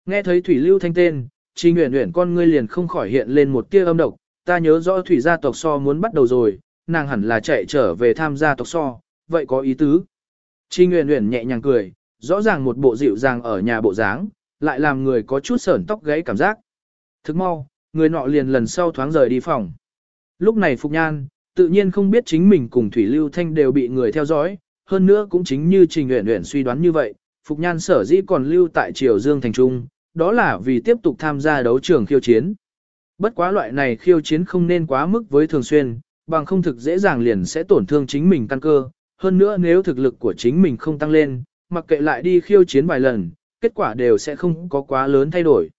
Nghe thấy Thủy Lưu Thanh tên, Trình Uyển Uyển con ngươi liền không khỏi hiện lên một tia âm độc, ta nhớ rõ Thủy gia tộc so muốn bắt đầu rồi, nàng hẳn là chạy trở về tham gia tộc so, vậy có ý tứ. Trình Uyển Uyển nhẹ nhàng cười, rõ ràng một bộ dịu dàng ở nhà bộ dáng, lại làm người có chút sởn tóc gáy cảm giác. Thức mau, người nọ liền lần sau thoáng rời đi phòng. Lúc này Phục Nhan, tự nhiên không biết chính mình cùng Thủy Lưu Thanh đều bị người theo dõi, hơn nữa cũng chính như Trình Uyển Uyển suy đoán như vậy, Phục Nhan sở dĩ còn lưu tại Triều Dương Thành Trung, đó là vì tiếp tục tham gia đấu trường khiêu chiến. Bất quá loại này khiêu chiến không nên quá mức với thường xuyên, bằng không thực dễ dàng liền sẽ tổn thương chính mình căn cơ, hơn nữa nếu thực lực của chính mình không tăng lên, mặc kệ lại đi khiêu chiến vài lần, kết quả đều sẽ không có quá lớn thay đổi.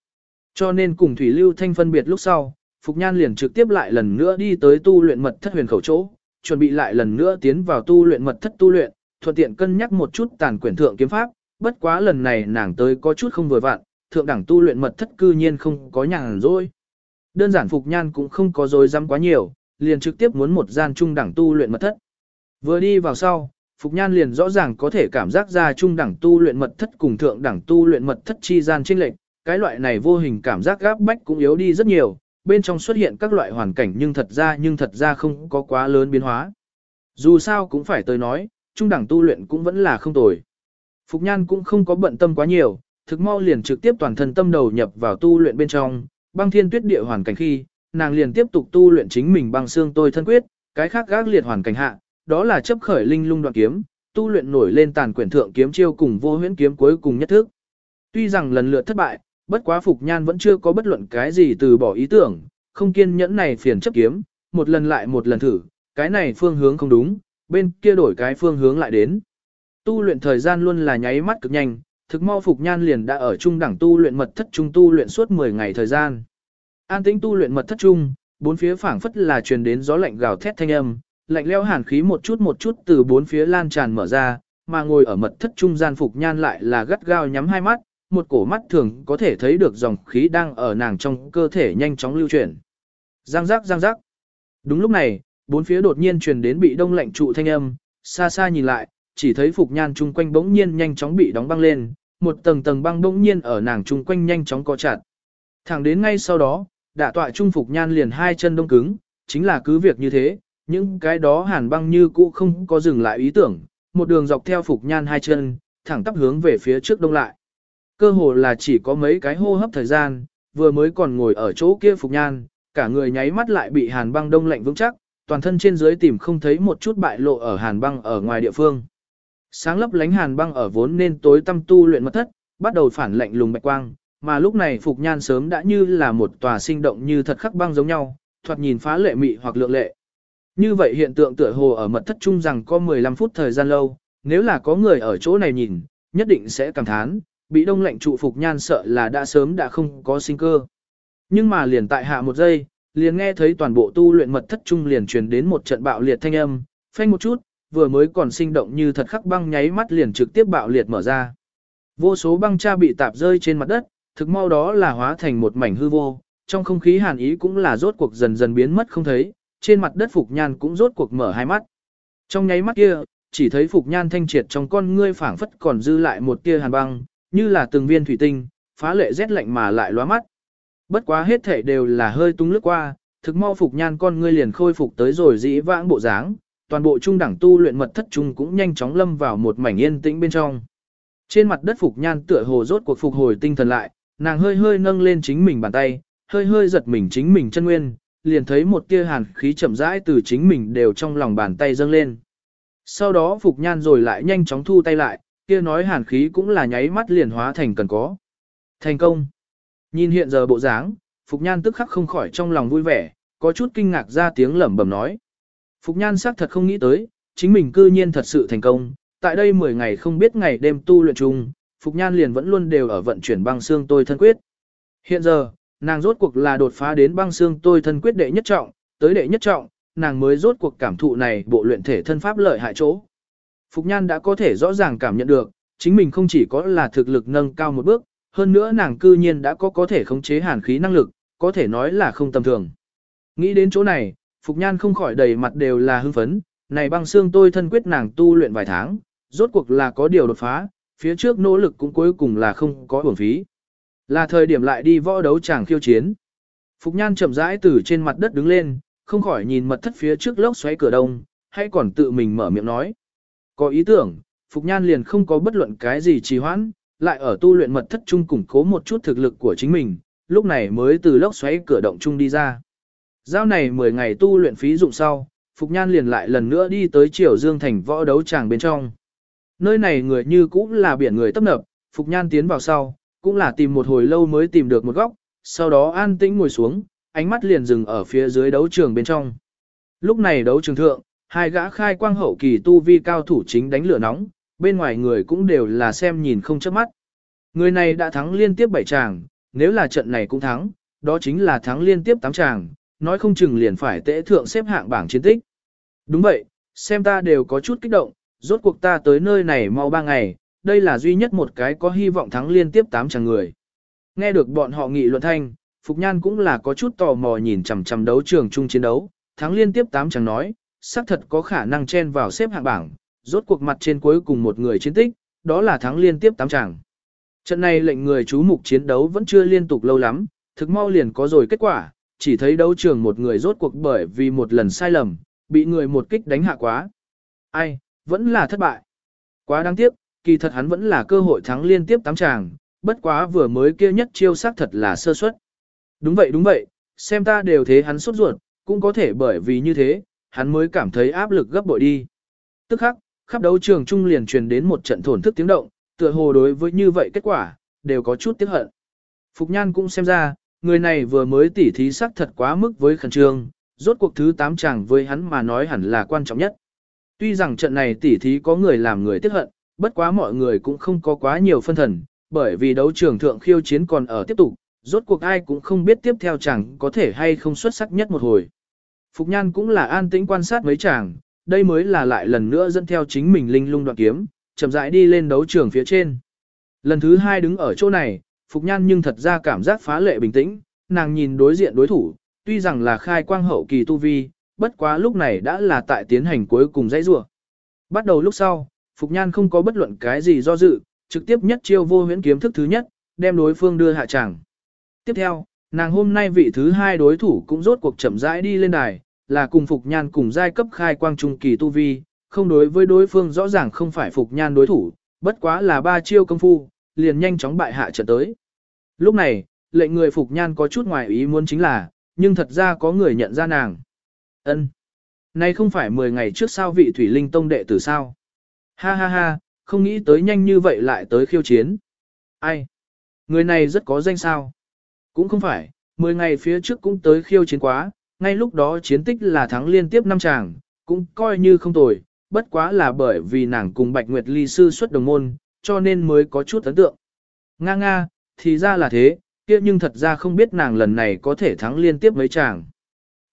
Cho nên cùng Thủy Lưu Thanh phân biệt lúc sau, Phục Nhan liền trực tiếp lại lần nữa đi tới tu luyện mật thất huyền khẩu chỗ, chuẩn bị lại lần nữa tiến vào tu luyện mật thất tu luyện, thuận tiện cân nhắc một chút tàn quyển thượng kiếm pháp, bất quá lần này nàng tới có chút không vừa vặn, thượng đẳng tu luyện mật thất cư nhiên không có nhàn rỗi. Đơn giản Phục Nhan cũng không có dối dám quá nhiều, liền trực tiếp muốn một gian trung đẳng tu luyện mật thất. Vừa đi vào sau, Phục Nhan liền rõ ràng có thể cảm giác ra trung đẳng tu luyện mật thất cùng thượng đẳng tu luyện mật thất chi gian chênh lệch, cái loại này vô hình cảm giác gáp bách cũng yếu đi rất nhiều, bên trong xuất hiện các loại hoàn cảnh nhưng thật ra nhưng thật ra không có quá lớn biến hóa. Dù sao cũng phải tới nói, trung đẳng tu luyện cũng vẫn là không tồi. Phục Nhan cũng không có bận tâm quá nhiều, thực mau liền trực tiếp toàn thân tâm đầu nhập vào tu luyện bên trong, băng thiên tuyết địa hoàn cảnh khi, nàng liền tiếp tục tu luyện chính mình băng xương tôi thân quyết, cái khác gác liệt hoàn cảnh hạ, đó là chấp khởi linh lung đoạn kiếm, tu luyện nổi lên tàn quyển thượng kiếm chiêu cùng vô huyễn kiếm cuối cùng nhất thức. Tuy rằng lần lượt thất bại, bất quá Phục Nhan vẫn chưa có bất luận cái gì từ bỏ ý tưởng, không kiên nhẫn này phiền chấp kiếm, một lần lại một lần thử, cái này phương hướng không đúng, bên kia đổi cái phương hướng lại đến. Tu luyện thời gian luôn là nháy mắt cực nhanh, thực mau Phục Nhan liền đã ở trung đẳng tu luyện mật thất trung tu luyện suốt 10 ngày thời gian. An tĩnh tu luyện mật thất trung, bốn phía phảng phất là truyền đến gió lạnh gào thét thanh âm, lạnh leo hàn khí một chút một chút từ bốn phía lan tràn mở ra, mà ngồi ở mật thất trung gian Phục Nhan lại là gắt gao nhắm hai mắt, một cổ mắt thường có thể thấy được dòng khí đang ở nàng trong cơ thể nhanh chóng lưu chuyển. Giang giác giang giác. Đúng lúc này, bốn phía đột nhiên truyền đến bị đông lạnh trụ thanh âm, xa xa nhìn lại, chỉ thấy Phục Nhan chung quanh bỗng nhiên nhanh chóng bị đóng băng lên, một tầng tầng băng bỗng nhiên ở nàng chung quanh nhanh chóng co chặt. Thẳng đến ngay sau đó, đả tọa trung Phục Nhan liền hai chân đông cứng, chính là cứ việc như thế, những cái đó hàn băng như cũ không có dừng lại ý tưởng, một đường dọc theo Phục Nhan hai chân, thẳng tắp hướng về phía trước đông lại. Cơ hồ là chỉ có mấy cái hô hấp thời gian, vừa mới còn ngồi ở chỗ kia Phục Nhan, cả người nháy mắt lại bị hàn băng đông lạnh vững chắc, toàn thân trên dưới tìm không thấy một chút bại lộ ở hàn băng ở ngoài địa phương. Sáng lấp lánh hàn băng ở vốn nên tối tâm tu luyện mật thất, bắt đầu phản lạnh lùng bạch quang, mà lúc này Phục Nhan sớm đã như là một tòa sinh động như thật khắc băng giống nhau, thoạt nhìn phá lệ mị hoặc lượng lệ. Như vậy hiện tượng tựa hồ ở mật thất chung rằng có 15 phút thời gian lâu, nếu là có người ở chỗ này nhìn, nhất định sẽ cảm thán, bị đông lạnh trụ Phục Nhan sợ là đã sớm đã không có sinh cơ. Nhưng mà liền tại hạ một giây, liền nghe thấy toàn bộ tu luyện mật thất trung liền truyền đến một trận bạo liệt thanh âm, phanh một chút, vừa mới còn sinh động như thật khắc băng nháy mắt liền trực tiếp bạo liệt mở ra. Vô số băng cha bị tạp rơi trên mặt đất, thực mau đó là hóa thành một mảnh hư vô, trong không khí hàn ý cũng là rốt cuộc dần dần biến mất không thấy, trên mặt đất Phục Nhan cũng rốt cuộc mở hai mắt. Trong nháy mắt kia, chỉ thấy Phục Nhan thanh triệt trong con ngươi phảng phất còn dư lại một tia hàn băng, như là từng viên thủy tinh, phá lệ rét lạnh mà lại lóa mắt. Bất quá hết thể đều là hơi tung lướt qua, thực mau Phục Nhan con ngươi liền khôi phục tới rồi dĩ vãng bộ dáng, toàn bộ trung đẳng tu luyện mật thất trung cũng nhanh chóng lâm vào một mảnh yên tĩnh bên trong. Trên mặt đất Phục Nhan tựa hồ rốt cuộc phục hồi tinh thần lại, nàng hơi hơi nâng lên chính mình bàn tay, hơi hơi giật mình chính mình chân nguyên, liền thấy một tia hàn khí chậm rãi từ chính mình đều trong lòng bàn tay dâng lên. Sau đó Phục Nhan rồi lại nhanh chóng thu tay lại, kia nói hàn khí cũng là nháy mắt liền hóa thành cần có. Thành công. Nhìn hiện giờ bộ dáng, Phục Nhan tức khắc không khỏi trong lòng vui vẻ, có chút kinh ngạc ra tiếng lẩm bẩm nói. Phục Nhan xác thật không nghĩ tới, chính mình cư nhiên thật sự thành công, tại đây 10 ngày không biết ngày đêm tu luyện chung, Phục Nhan liền vẫn luôn đều ở vận chuyển băng xương tôi thân quyết. Hiện giờ, nàng rốt cuộc là đột phá đến băng xương tôi thân quyết đệ nhất trọng, tới đệ nhất trọng, nàng mới rốt cuộc cảm thụ này bộ luyện thể thân pháp lợi hại chỗ. Phục Nhan đã có thể rõ ràng cảm nhận được, chính mình không chỉ có là thực lực nâng cao một bước, hơn nữa nàng cư nhiên đã có có thể khống chế hàn khí năng lực, có thể nói là không tầm thường. Nghĩ đến chỗ này, Phục Nhan không khỏi đầy mặt đều là hưng phấn, này băng xương tôi thân quyết nàng tu luyện vài tháng, rốt cuộc là có điều đột phá, phía trước nỗ lực cũng cuối cùng là không có uổng phí. Là thời điểm lại đi võ đấu chàng khiêu chiến. Phục Nhan chậm rãi từ trên mặt đất đứng lên, không khỏi nhìn mật thất phía trước lốc xoáy cửa đông, hay còn tự mình mở miệng nói. Có ý tưởng, Phục Nhan liền không có bất luận cái gì trì hoãn, lại ở tu luyện mật thất chung củng cố một chút thực lực của chính mình, lúc này mới từ lốc xoáy cửa động chung đi ra. Giao này 10 ngày tu luyện phí dụng sau, Phục Nhan liền lại lần nữa đi tới Triều Dương thành võ đấu tràng bên trong. Nơi này người như cũng là biển người tấp nập, Phục Nhan tiến vào sau, cũng là tìm một hồi lâu mới tìm được một góc, sau đó an tĩnh ngồi xuống, ánh mắt liền dừng ở phía dưới đấu trường bên trong. Lúc này đấu trường thượng, hai gã khai quang hậu kỳ tu vi cao thủ chính đánh lửa nóng, bên ngoài người cũng đều là xem nhìn không chớp mắt. Người này đã thắng liên tiếp 7 tràng, nếu là trận này cũng thắng, đó chính là thắng liên tiếp 8 tràng, nói không chừng liền phải tễ thượng xếp hạng bảng chiến tích. Đúng vậy, xem ta đều có chút kích động, rốt cuộc ta tới nơi này mau 3 ngày, đây là duy nhất một cái có hy vọng thắng liên tiếp 8 chàng người. Nghe được bọn họ nghị luận thanh, Phục Nhan cũng là có chút tò mò nhìn chằm chằm đấu trường chung chiến đấu, thắng liên tiếp 8 chàng nói, xác thật có khả năng chen vào xếp hạng bảng, rốt cuộc mặt trên cuối cùng một người chiến tích, đó là thắng liên tiếp 8 chàng. Trận này lệnh người chú mục chiến đấu vẫn chưa liên tục lâu lắm, thực mau liền có rồi kết quả, chỉ thấy đấu trường một người rốt cuộc bởi vì một lần sai lầm, bị người một kích đánh hạ quá. Ai, vẫn là thất bại. Quá đáng tiếc, kỳ thật hắn vẫn là cơ hội thắng liên tiếp tám chàng, bất quá vừa mới kia nhất chiêu sắc thật là sơ suất. Đúng vậy đúng vậy, xem ta đều thế hắn sốt ruột, cũng có thể bởi vì như thế, hắn mới cảm thấy áp lực gấp bội đi. Tức khắc, khắp đấu trường trung liền truyền đến một trận thổn thức tiếng động, tựa hồ đối với như vậy kết quả, đều có chút tiếc hận. Phục Nhan cũng xem ra, người này vừa mới tỉ thí sắc thật quá mức với khẩn trương, rốt cuộc thứ 8 chẳng với hắn mà nói hẳn là quan trọng nhất. Tuy rằng trận này tỉ thí có người làm người tiếc hận, bất quá mọi người cũng không có quá nhiều phân thần, bởi vì đấu trường thượng khiêu chiến còn ở tiếp tục, rốt cuộc ai cũng không biết tiếp theo chẳng có thể hay không xuất sắc nhất một hồi. Phục Nhan cũng là an tĩnh quan sát mấy chàng, đây mới là lại lần nữa dẫn theo chính mình linh lung đoạn kiếm, chậm rãi đi lên đấu trường phía trên. Lần thứ hai đứng ở chỗ này, Phục Nhan nhưng thật ra cảm giác phá lệ bình tĩnh, nàng nhìn đối diện đối thủ, tuy rằng là khai quang hậu kỳ tu vi, bất quá lúc này đã là tại tiến hành cuối cùng dãy rủa. Bắt đầu lúc sau, Phục Nhan không có bất luận cái gì do dự, trực tiếp nhất chiêu vô huyễn kiếm thức thứ nhất, đem đối phương đưa hạ chẳng. Tiếp theo, nàng hôm nay vị thứ hai đối thủ cũng rốt cuộc chậm rãi đi lên đài, là cùng Phục Nhan cùng giai cấp khai quang trung kỳ tu vi, không đối với đối phương rõ ràng không phải Phục Nhan đối thủ, bất quá là ba chiêu công phu, liền nhanh chóng bại hạ trận tới. Lúc này, lệnh người Phục Nhan có chút ngoài ý muốn chính là, nhưng thật ra có người nhận ra nàng. ân Này không phải 10 ngày trước sao vị Thủy Linh Tông đệ tử sao? Ha ha ha, không nghĩ tới nhanh như vậy lại tới khiêu chiến. Ai? Người này rất có danh sao? Cũng không phải, 10 ngày phía trước cũng tới khiêu chiến quá, ngay lúc đó chiến tích là thắng liên tiếp năm chàng, cũng coi như không tồi, bất quá là bởi vì nàng cùng Bạch Nguyệt Ly sư xuất đồng môn, cho nên mới có chút ấn tượng. Nga nga, thì ra là thế, kia nhưng thật ra không biết nàng lần này có thể thắng liên tiếp mấy chàng.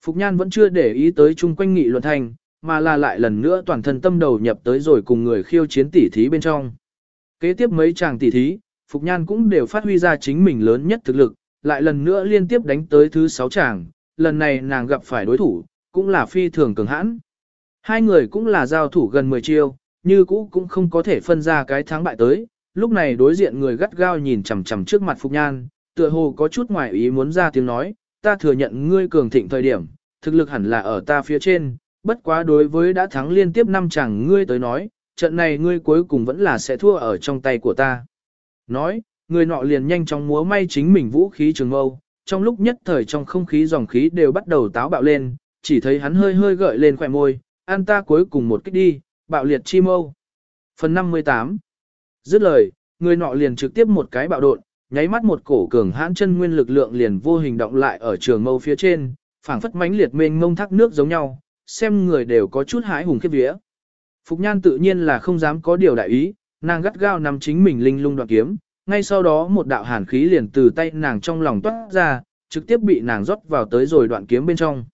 Phục Nhan vẫn chưa để ý tới chung quanh nghị luận thành, mà là lại lần nữa toàn thân tâm đầu nhập tới rồi cùng người khiêu chiến tỉ thí bên trong. Kế tiếp mấy chàng tỉ thí, Phục Nhan cũng đều phát huy ra chính mình lớn nhất thực lực, lại lần nữa liên tiếp đánh tới thứ sáu chàng, lần này nàng gặp phải đối thủ, cũng là phi thường cường hãn. Hai người cũng là giao thủ gần 10 chiêu, như cũ cũng không có thể phân ra cái thắng bại tới, lúc này đối diện người gắt gao nhìn chằm chằm trước mặt Phục Nhan, tựa hồ có chút ngoài ý muốn ra tiếng nói, ta thừa nhận ngươi cường thịnh thời điểm, thực lực hẳn là ở ta phía trên, bất quá đối với đã thắng liên tiếp năm chàng ngươi tới nói, trận này ngươi cuối cùng vẫn là sẽ thua ở trong tay của ta. Nói, người nọ liền nhanh chóng múa may chính mình vũ khí trường mâu, trong lúc nhất thời trong không khí dòng khí đều bắt đầu táo bạo lên, chỉ thấy hắn hơi hơi gợi lên khỏe môi, an ta cuối cùng một kích đi, bạo liệt chi mâu. Phần 58 Dứt lời, người nọ liền trực tiếp một cái bạo đột, nháy mắt một cổ cường hãn chân nguyên lực lượng liền vô hình động lại ở trường mâu phía trên, phảng phất mãnh liệt mênh mông thác nước giống nhau, xem người đều có chút hãi hùng khiếp vía. Phục Nhan tự nhiên là không dám có điều đại ý, nàng gắt gao nắm chính mình linh lung đoạn kiếm, ngay sau đó một đạo hàn khí liền từ tay nàng trong lòng toát ra, trực tiếp bị nàng rót vào tới rồi đoạn kiếm bên trong.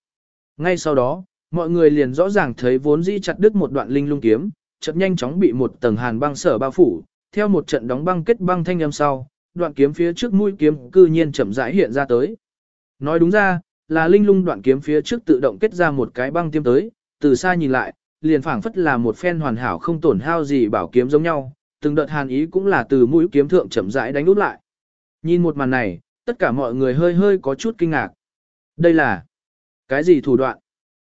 Ngay sau đó, mọi người liền rõ ràng thấy vốn dĩ chặt đứt một đoạn linh lung kiếm, chợt nhanh chóng bị một tầng hàn băng sở bao phủ, theo một trận đóng băng kết băng thanh âm sau, đoạn kiếm phía trước mũi kiếm cư nhiên chậm rãi hiện ra tới. Nói đúng ra, là linh lung đoạn kiếm phía trước tự động kết ra một cái băng tiêm tới, từ xa nhìn lại, liền phảng phất là một phen hoàn hảo không tổn hao gì bảo kiếm giống nhau, từng đợt hàn ý cũng là từ mũi kiếm thượng chậm rãi đánh út lại. Nhìn một màn này, tất cả mọi người hơi hơi có chút kinh ngạc. Đây là cái gì thủ đoạn?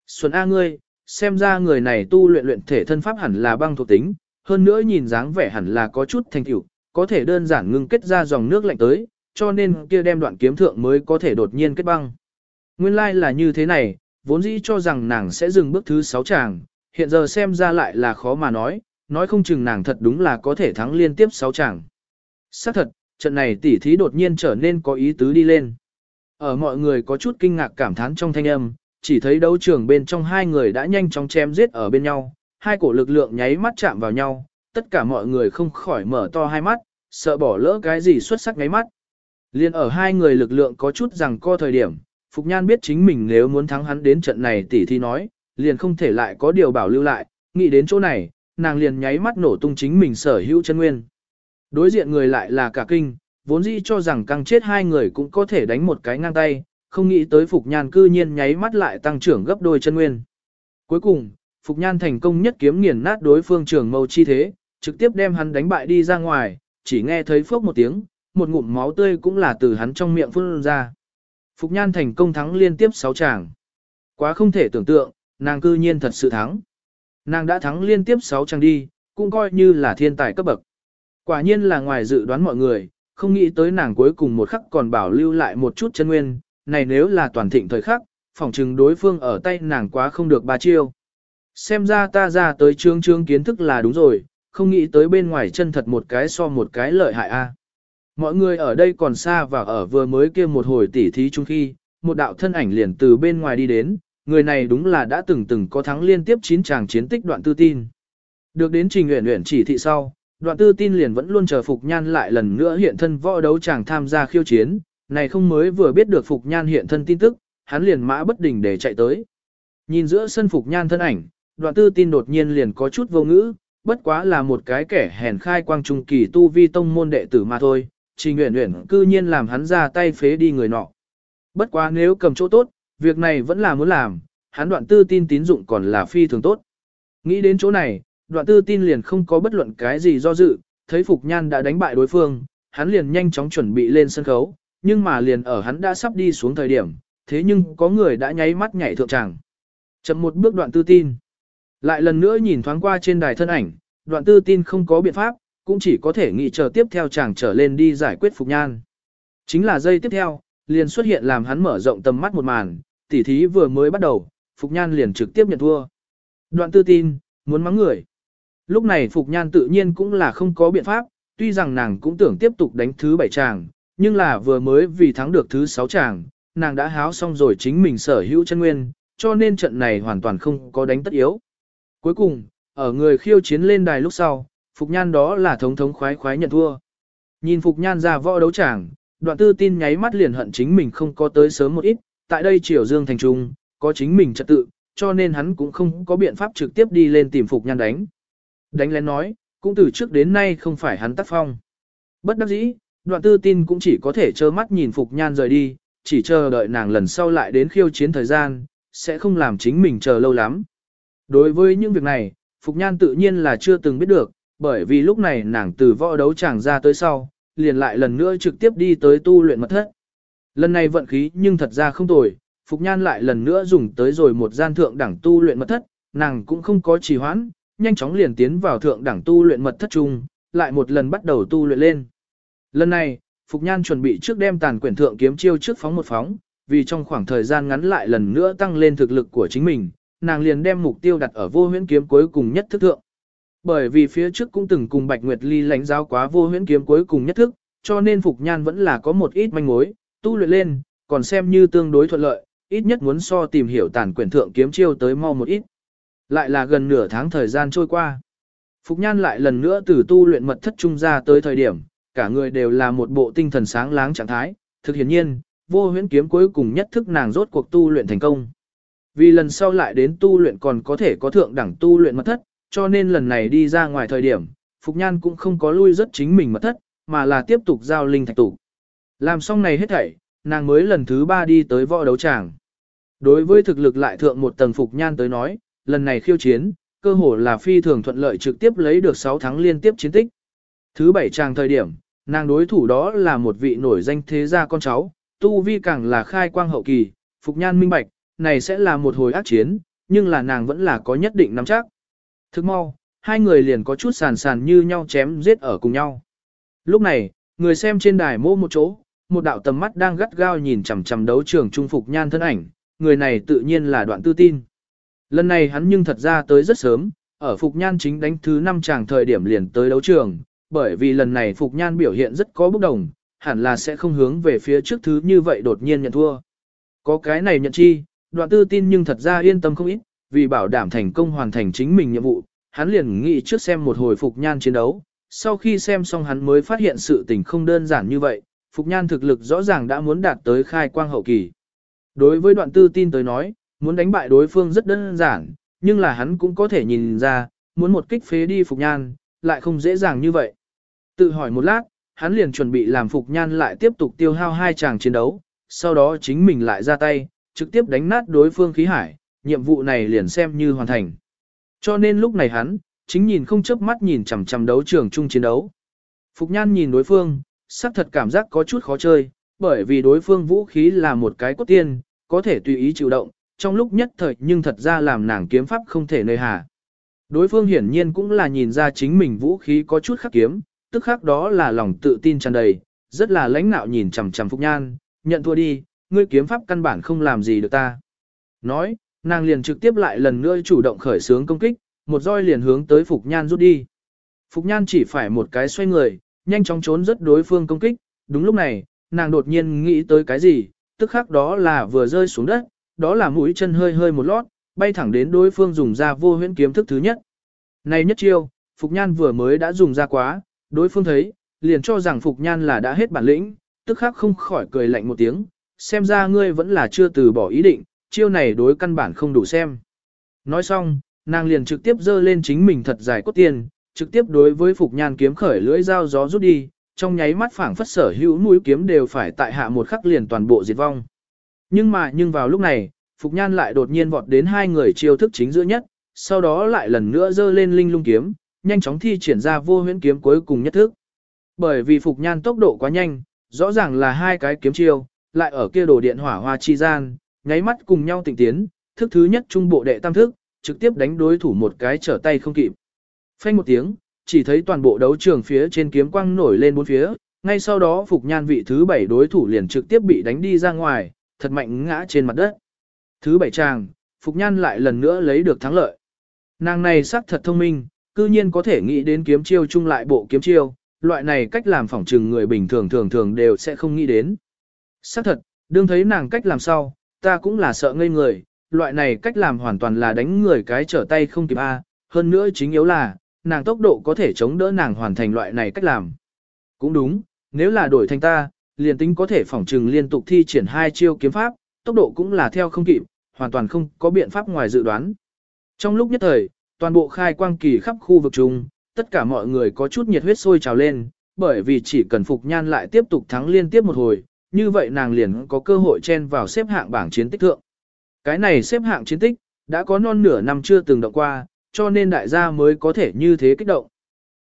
Xuân A ngươi, xem ra người này tu luyện luyện thể thân pháp hẳn là băng thuộc tính, hơn nữa nhìn dáng vẻ hẳn là có chút thành tựu, có thể đơn giản ngưng kết ra dòng nước lạnh tới, cho nên kia đem đoạn kiếm thượng mới có thể đột nhiên kết băng. Nguyên lai like là như thế này, vốn dĩ cho rằng nàng sẽ dừng bước thứ 6 chàng, hiện giờ xem ra lại là khó mà nói, nói không chừng nàng thật đúng là có thể thắng liên tiếp 6 chàng. Xác thật, trận này tỉ thí đột nhiên trở nên có ý tứ đi lên. Ở mọi người có chút kinh ngạc cảm thán trong thanh âm, chỉ thấy đấu trường bên trong hai người đã nhanh chóng chém giết ở bên nhau, hai cổ lực lượng nháy mắt chạm vào nhau, tất cả mọi người không khỏi mở to hai mắt, sợ bỏ lỡ cái gì xuất sắc nháy mắt. Liên ở hai người lực lượng có chút rằng co thời điểm, Phục Nhan biết chính mình nếu muốn thắng hắn đến trận này tỉ thí nói, liền không thể lại có điều bảo lưu lại, nghĩ đến chỗ này, nàng liền nháy mắt nổ tung chính mình sở hữu chân nguyên. Đối diện người lại là cả kinh, vốn dĩ cho rằng căng chết hai người cũng có thể đánh một cái ngang tay, không nghĩ tới Phục Nhan cư nhiên nháy mắt lại tăng trưởng gấp đôi chân nguyên. Cuối cùng, Phục Nhan thành công nhất kiếm nghiền nát đối phương trường mâu chi thế, trực tiếp đem hắn đánh bại đi ra ngoài, chỉ nghe thấy phốc một tiếng, một ngụm máu tươi cũng là từ hắn trong miệng phun ra. Phục Nhan thành công thắng liên tiếp 6 tràng. Quá không thể tưởng tượng, nàng cư nhiên thật sự thắng. Nàng đã thắng liên tiếp 6 trang đi, cũng coi như là thiên tài cấp bậc. Quả nhiên là ngoài dự đoán mọi người, không nghĩ tới nàng cuối cùng một khắc còn bảo lưu lại một chút chân nguyên, này nếu là toàn thịnh thời khắc, phỏng chừng đối phương ở tay nàng quá không được ba chiêu. Xem ra ta ra tới trương trương kiến thức là đúng rồi, không nghĩ tới bên ngoài chân thật một cái so một cái lợi hại a. Mọi người ở đây còn xa và ở vừa mới kia một hồi tỉ thí chung khi, một đạo thân ảnh liền từ bên ngoài đi đến, người này đúng là đã từng từng có thắng liên tiếp 9 chàng chiến tích đoạn tư tin. Được đến trình nguyện nguyện chỉ thị sau, đoạn tư tin liền vẫn luôn chờ Phục Nhan lại lần nữa hiện thân võ đấu chàng tham gia khiêu chiến, này không mới vừa biết được Phục Nhan hiện thân tin tức, hắn liền mã bất đình để chạy tới. Nhìn giữa sân Phục Nhan thân ảnh, đoạn tư tin đột nhiên liền có chút vô ngữ, bất quá là một cái kẻ hèn khai quang trung kỳ tu vi tông môn đệ tử mà thôi, trình nguyện nguyện cư nhiên làm hắn ra tay phế đi người nọ. Bất quá nếu cầm chỗ tốt, việc này vẫn là muốn làm, hắn đoạn tư tin tín dụng còn là phi thường tốt. Nghĩ đến chỗ này, đoạn tư tin liền không có bất luận cái gì do dự, thấy Phục Nhan đã đánh bại đối phương, hắn liền nhanh chóng chuẩn bị lên sân khấu, nhưng mà liền ở hắn đã sắp đi xuống thời điểm, thế nhưng có người đã nháy mắt nhảy thượng tràng. Chậm một bước đoạn tư tin. Lại lần nữa nhìn thoáng qua trên đài thân ảnh, đoạn tư tin không có biện pháp, cũng chỉ có thể nghĩ chờ tiếp theo chàng trở lên đi giải quyết Phục Nhan. Chính là giây tiếp theo, liền xuất hiện làm hắn mở rộng tầm mắt một màn, tỉ thí vừa mới bắt đầu, Phục Nhan liền trực tiếp nhận thua. Đoạn tư tin, muốn mắng người. Lúc này Phục Nhan tự nhiên cũng là không có biện pháp, tuy rằng nàng cũng tưởng tiếp tục đánh thứ bảy chàng, nhưng là vừa mới vì thắng được thứ sáu chàng, nàng đã háo xong rồi chính mình sở hữu chân nguyên, cho nên trận này hoàn toàn không có đánh tất yếu. Cuối cùng, ở người khiêu chiến lên đài lúc sau, Phục Nhan đó là thống thống khoái khoái nhận thua. Nhìn Phục Nhan ra võ đấu chàng, đoạn tư tin nháy mắt liền hận chính mình không có tới sớm một ít, tại đây triều dương thành trung, có chính mình trật tự, cho nên hắn cũng không có biện pháp trực tiếp đi lên tìm Phục Nhan đánh. Đánh lén nói, cũng từ trước đến nay không phải hắn tác phong. Bất đắc dĩ, đoạn tư tin cũng chỉ có thể trơ mắt nhìn Phục Nhan rời đi, chỉ chờ đợi nàng lần sau lại đến khiêu chiến thời gian, sẽ không làm chính mình chờ lâu lắm. Đối với những việc này, Phục Nhan tự nhiên là chưa từng biết được, bởi vì lúc này nàng từ võ đấu chẳng ra tới sau, liền lại lần nữa trực tiếp đi tới tu luyện mật thất. Lần này vận khí nhưng thật ra không tồi, Phục Nhan lại lần nữa dùng tới rồi một gian thượng đẳng tu luyện mật thất, nàng cũng không có trì hoãn, nhanh chóng liền tiến vào thượng đẳng tu luyện mật thất chung, lại một lần bắt đầu tu luyện lên. Lần này, Phục Nhan chuẩn bị trước đem tàn quyển thượng kiếm chiêu trước phóng một phóng, vì trong khoảng thời gian ngắn lại lần nữa tăng lên thực lực của chính mình, nàng liền đem mục tiêu đặt ở vô huyễn kiếm cuối cùng nhất thức thượng. Bởi vì phía trước cũng từng cùng Bạch Nguyệt Ly lãnh giáo quá vô huyễn kiếm cuối cùng nhất thức, cho nên Phục Nhan vẫn là có một ít manh mối, tu luyện lên, còn xem như tương đối thuận lợi, ít nhất muốn so tìm hiểu tàn quyển thượng kiếm chiêu tới mau một ít. Lại là gần nửa tháng thời gian trôi qua. Phục Nhan lại lần nữa từ tu luyện mật thất trung ra tới thời điểm, cả người đều là một bộ tinh thần sáng láng trạng thái, thực hiển nhiên, vô huyễn kiếm cuối cùng nhất thức nàng rốt cuộc tu luyện thành công. Vì lần sau lại đến tu luyện còn có thể có thượng đẳng tu luyện mật thất, cho nên lần này đi ra ngoài thời điểm, Phục Nhan cũng không có lui rất chính mình mật thất, mà là tiếp tục giao linh thạch tụ. Làm xong này hết thảy, nàng mới lần thứ ba đi tới võ đấu tràng. Đối với thực lực lại thượng một tầng Phục Nhan tới nói, lần này khiêu chiến, cơ hồ là phi thường thuận lợi trực tiếp lấy được 6 tháng liên tiếp chiến tích. Thứ bảy tràng thời điểm, nàng đối thủ đó là một vị nổi danh thế gia con cháu, tu vi càng là khai quang hậu kỳ, Phục Nhan minh bạch, này sẽ là một hồi ác chiến, nhưng là nàng vẫn là có nhất định nắm chắc. Thức mau, hai người liền có chút sàn sàn như nhau chém giết ở cùng nhau. Lúc này, người xem trên đài mô một chỗ, một đạo tầm mắt đang gắt gao nhìn chằm chằm đấu trường trung phục nhan thân ảnh, người này tự nhiên là đoạn tư tin. Lần này hắn nhưng thật ra tới rất sớm, ở Phục Nhan chính đánh thứ 5 chàng thời điểm liền tới đấu trường, bởi vì lần này Phục Nhan biểu hiện rất có bốc đồng, hẳn là sẽ không hướng về phía trước thứ như vậy đột nhiên nhận thua. Có cái này nhận chi, đoạn tư tin nhưng thật ra yên tâm không ít, vì bảo đảm thành công hoàn thành chính mình nhiệm vụ, hắn liền nghĩ trước xem một hồi Phục Nhan chiến đấu, sau khi xem xong hắn mới phát hiện sự tình không đơn giản như vậy, Phục Nhan thực lực rõ ràng đã muốn đạt tới khai quang hậu kỳ. Đối với đoạn tư tin tới nói, muốn đánh bại đối phương rất đơn giản, nhưng là hắn cũng có thể nhìn ra, muốn một kích phế đi Phục Nhan, lại không dễ dàng như vậy. Tự hỏi một lát, hắn liền chuẩn bị làm Phục Nhan lại tiếp tục tiêu hao hai chàng chiến đấu, sau đó chính mình lại ra tay, trực tiếp đánh nát đối phương khí hải, nhiệm vụ này liền xem như hoàn thành. Cho nên lúc này hắn, chính nhìn không chớp mắt nhìn chằm chằm đấu trường chung chiến đấu. Phục Nhan nhìn đối phương, sắc thật cảm giác có chút khó chơi, bởi vì đối phương vũ khí là một cái cốt tiên, có thể tùy ý chịu động, trong lúc nhất thời nhưng thật ra làm nàng kiếm pháp không thể nơi hà. Đối phương hiển nhiên cũng là nhìn ra chính mình vũ khí có chút khắc kiếm, tức khắc đó là lòng tự tin tràn đầy, rất là lãnh nạo nhìn chằm chằm Phục Nhan, nhận thua đi, ngươi kiếm pháp căn bản không làm gì được ta. Nói, nàng liền trực tiếp lại lần nữa chủ động khởi xướng công kích, một roi liền hướng tới Phục Nhan rút đi. Phục Nhan chỉ phải một cái xoay người, nhanh chóng trốn rất đối phương công kích, đúng lúc này, nàng đột nhiên nghĩ tới cái gì, tức khắc đó là vừa rơi xuống đất, đó là mũi chân hơi hơi một lót, bay thẳng đến đối phương dùng ra vô huyễn kiếm thức thứ nhất. Này nhất chiêu, Phục Nhan vừa mới đã dùng ra quá, đối phương thấy, liền cho rằng Phục Nhan là đã hết bản lĩnh, tức khắc không khỏi cười lạnh một tiếng, xem ra ngươi vẫn là chưa từ bỏ ý định, chiêu này đối căn bản không đủ xem. Nói xong, nàng liền trực tiếp dơ lên chính mình thật dài cốt tiền, trực tiếp đối với Phục Nhan kiếm khởi lưỡi dao gió rút đi, trong nháy mắt phảng phất sở hữu mũi kiếm đều phải tại hạ một khắc liền toàn bộ diệt vong. Nhưng mà nhưng vào lúc này, Phục Nhan lại đột nhiên vọt đến hai người chiêu thức chính giữa nhất, sau đó lại lần nữa dơ lên linh lung kiếm, nhanh chóng thi triển ra vô huyễn kiếm cuối cùng nhất thức. Bởi vì Phục Nhan tốc độ quá nhanh, rõ ràng là hai cái kiếm chiêu, lại ở kia đồ điện hỏa hoa chi gian, nháy mắt cùng nhau tỉnh tiến, thức thứ nhất trung bộ đệ tam thức, trực tiếp đánh đối thủ một cái trở tay không kịp. Phanh một tiếng, chỉ thấy toàn bộ đấu trường phía trên kiếm quang nổi lên bốn phía, ngay sau đó Phục Nhan vị thứ bảy đối thủ liền trực tiếp bị đánh đi ra ngoài, thật mạnh ngã trên mặt đất. Thứ bảy chàng, Phục Nhan lại lần nữa lấy được thắng lợi. Nàng này sắc thật thông minh, cư nhiên có thể nghĩ đến kiếm chiêu chung lại bộ kiếm chiêu, loại này cách làm phỏng trừng người bình thường thường thường đều sẽ không nghĩ đến. Sắc thật, đương thấy nàng cách làm sao, ta cũng là sợ ngây người, loại này cách làm hoàn toàn là đánh người cái trở tay không kịp A, hơn nữa chính yếu là, nàng tốc độ có thể chống đỡ nàng hoàn thành loại này cách làm. Cũng đúng, nếu là đổi thành ta, liền tính có thể phỏng trừng liên tục thi triển hai chiêu kiếm pháp, tốc độ cũng là theo không kịp, hoàn toàn không có biện pháp ngoài dự đoán. Trong lúc nhất thời, toàn bộ khai quang kỳ khắp khu vực chung, tất cả mọi người có chút nhiệt huyết sôi trào lên, bởi vì chỉ cần Phục Nhan lại tiếp tục thắng liên tiếp một hồi, như vậy nàng liền có cơ hội chen vào xếp hạng bảng chiến tích thượng. Cái này xếp hạng chiến tích, đã có non nửa năm chưa từng động qua, cho nên đại gia mới có thể như thế kích động.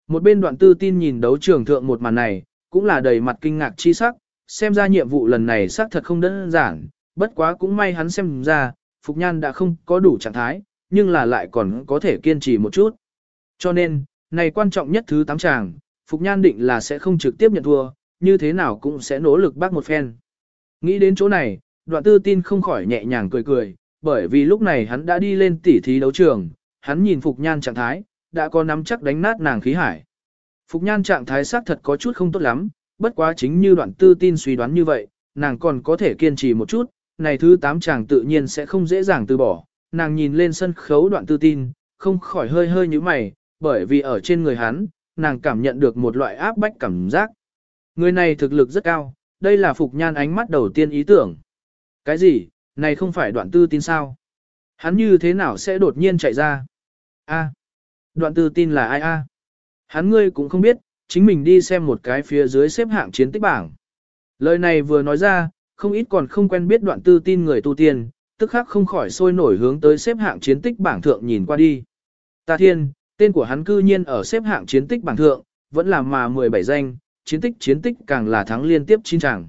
Một bên đoạn tư tin nhìn đấu trường thượng một màn này, cũng là đầy mặt kinh ngạc chi sắc, xem ra nhiệm vụ lần này xác thật không đơn giản, bất quá cũng may hắn xem ra, Phục Nhan đã không có đủ trạng thái, nhưng là lại còn có thể kiên trì một chút. Cho nên, này quan trọng nhất thứ tám chàng, Phục Nhan định là sẽ không trực tiếp nhận thua, như thế nào cũng sẽ nỗ lực bác một phen. Nghĩ đến chỗ này, đoạn tư tin không khỏi nhẹ nhàng cười cười, bởi vì lúc này hắn đã đi lên tỉ thí đấu trường, hắn nhìn Phục Nhan trạng thái, đã có nắm chắc đánh nát nàng khí hải. Phục Nhan trạng thái xác thật có chút không tốt lắm, bất quá chính như đoạn tư tin suy đoán như vậy, nàng còn có thể kiên trì một chút, này thứ tám chàng tự nhiên sẽ không dễ dàng từ bỏ. Nàng nhìn lên sân khấu đoạn tư tin, không khỏi hơi hơi như mày, bởi vì ở trên người hắn, nàng cảm nhận được một loại áp bách cảm giác. Người này thực lực rất cao, đây là Phục Nhan ánh mắt đầu tiên ý tưởng. Cái gì, này không phải đoạn tư tin sao? Hắn như thế nào sẽ đột nhiên chạy ra? A. đoạn tư tin là ai a? Hắn ngươi cũng không biết, chính mình đi xem một cái phía dưới xếp hạng chiến tích bảng. Lời này vừa nói ra, không ít còn không quen biết đoạn tư tin người tu tiên, tức khắc không khỏi sôi nổi hướng tới xếp hạng chiến tích bảng thượng nhìn qua đi. Ta thiên, tên của hắn cư nhiên ở xếp hạng chiến tích bảng thượng, vẫn là mà 17 danh, chiến tích chiến tích càng là thắng liên tiếp 9 chàng.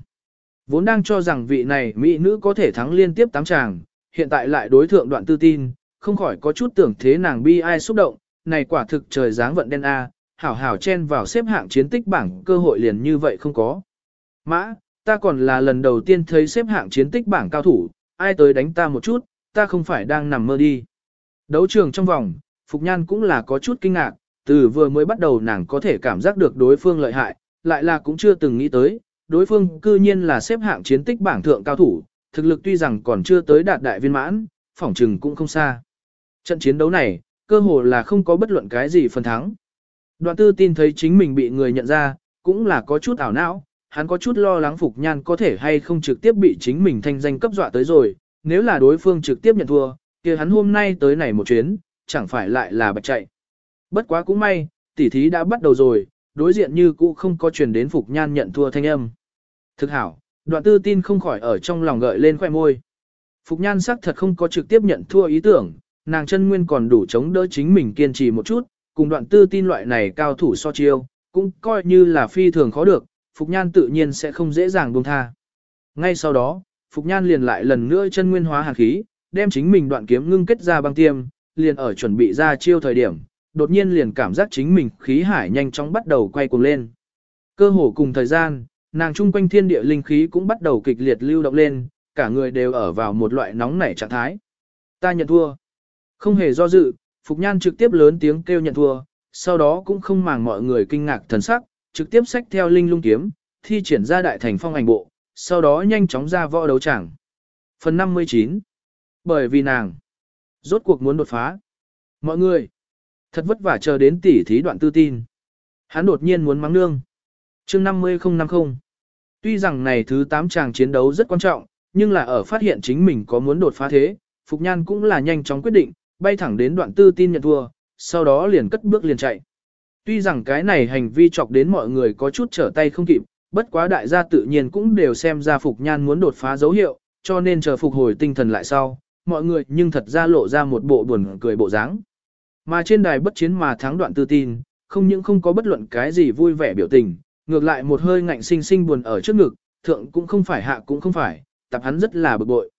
Vốn đang cho rằng vị này mỹ nữ có thể thắng liên tiếp 8 chàng, hiện tại lại đối thượng đoạn tư tin, không khỏi có chút tưởng thế nàng bi ai xúc động, này quả thực trời dáng vận đen A, hảo hảo chen vào xếp hạng chiến tích bảng cơ hội liền như vậy không có. Mã, ta còn là lần đầu tiên thấy xếp hạng chiến tích bảng cao thủ, ai tới đánh ta một chút, ta không phải đang nằm mơ đi. Đấu trường trong vòng, Phục Nhan cũng là có chút kinh ngạc, từ vừa mới bắt đầu nàng có thể cảm giác được đối phương lợi hại, lại là cũng chưa từng nghĩ tới, đối phương cư nhiên là xếp hạng chiến tích bảng thượng cao thủ, thực lực tuy rằng còn chưa tới đạt đại viên mãn, phỏng trừng cũng không xa. Trận chiến đấu này, cơ hồ là không có bất luận cái gì phần thắng. Đoạn tư tin thấy chính mình bị người nhận ra, cũng là có chút ảo não, hắn có chút lo lắng Phục Nhan có thể hay không trực tiếp bị chính mình thanh danh cấp dọa tới rồi, nếu là đối phương trực tiếp nhận thua, kia hắn hôm nay tới này một chuyến, chẳng phải lại là bạch chạy. Bất quá cũng may, tỉ thí đã bắt đầu rồi, đối diện như cũ không có truyền đến Phục Nhan nhận thua thanh âm. Thực hảo, đoạn tư tin không khỏi ở trong lòng gợi lên khoẻ môi. Phục Nhan sắc thật không có trực tiếp nhận thua ý tưởng, nàng chân nguyên còn đủ chống đỡ chính mình kiên trì một chút, cùng đoạn tư tin loại này cao thủ so chiêu, cũng coi như là phi thường khó được, Phục Nhan tự nhiên sẽ không dễ dàng buông tha. Ngay sau đó, Phục Nhan liền lại lần nữa chân nguyên hóa hàn khí, đem chính mình đoạn kiếm ngưng kết ra băng tiêm, liền ở chuẩn bị ra chiêu thời điểm, đột nhiên liền cảm giác chính mình khí hải nhanh chóng bắt đầu quay cuồng lên. Cơ hồ cùng thời gian, nàng trung quanh thiên địa linh khí cũng bắt đầu kịch liệt lưu động lên, cả người đều ở vào một loại nóng nảy trạng thái. Ta nhận thua. Không hề do dự, Phục Nhan trực tiếp lớn tiếng kêu nhận thua, sau đó cũng không màng mọi người kinh ngạc thần sắc, trực tiếp xách theo linh lung kiếm, thi triển ra đại thành phong ảnh bộ, sau đó nhanh chóng ra võ đấu tràng. Phần 59 Bởi vì nàng rốt cuộc muốn đột phá. Mọi người Thật vất vả chờ đến tỉ thí đoạn tư tin. Hắn đột nhiên muốn mắng nương. chương 50050. Tuy rằng này thứ 8 chàng chiến đấu rất quan trọng, nhưng là ở phát hiện chính mình có muốn đột phá thế, Phục Nhan cũng là nhanh chóng quyết định, bay thẳng đến đoạn tư tin nhận thua, sau đó liền cất bước liền chạy. Tuy rằng cái này hành vi chọc đến mọi người có chút trở tay không kịp, bất quá đại gia tự nhiên cũng đều xem ra Phục Nhan muốn đột phá dấu hiệu, cho nên chờ phục hồi tinh thần lại sau, mọi người nhưng thật ra lộ ra một bộ buồn cười bộ dáng. Mà trên đài bất chiến mà thắng đoạn tư tin, không những không có bất luận cái gì vui vẻ biểu tình, ngược lại một hơi ngạnh sinh sinh buồn ở trước ngực, thượng cũng không phải hạ cũng không phải, tập hắn rất là bực bội.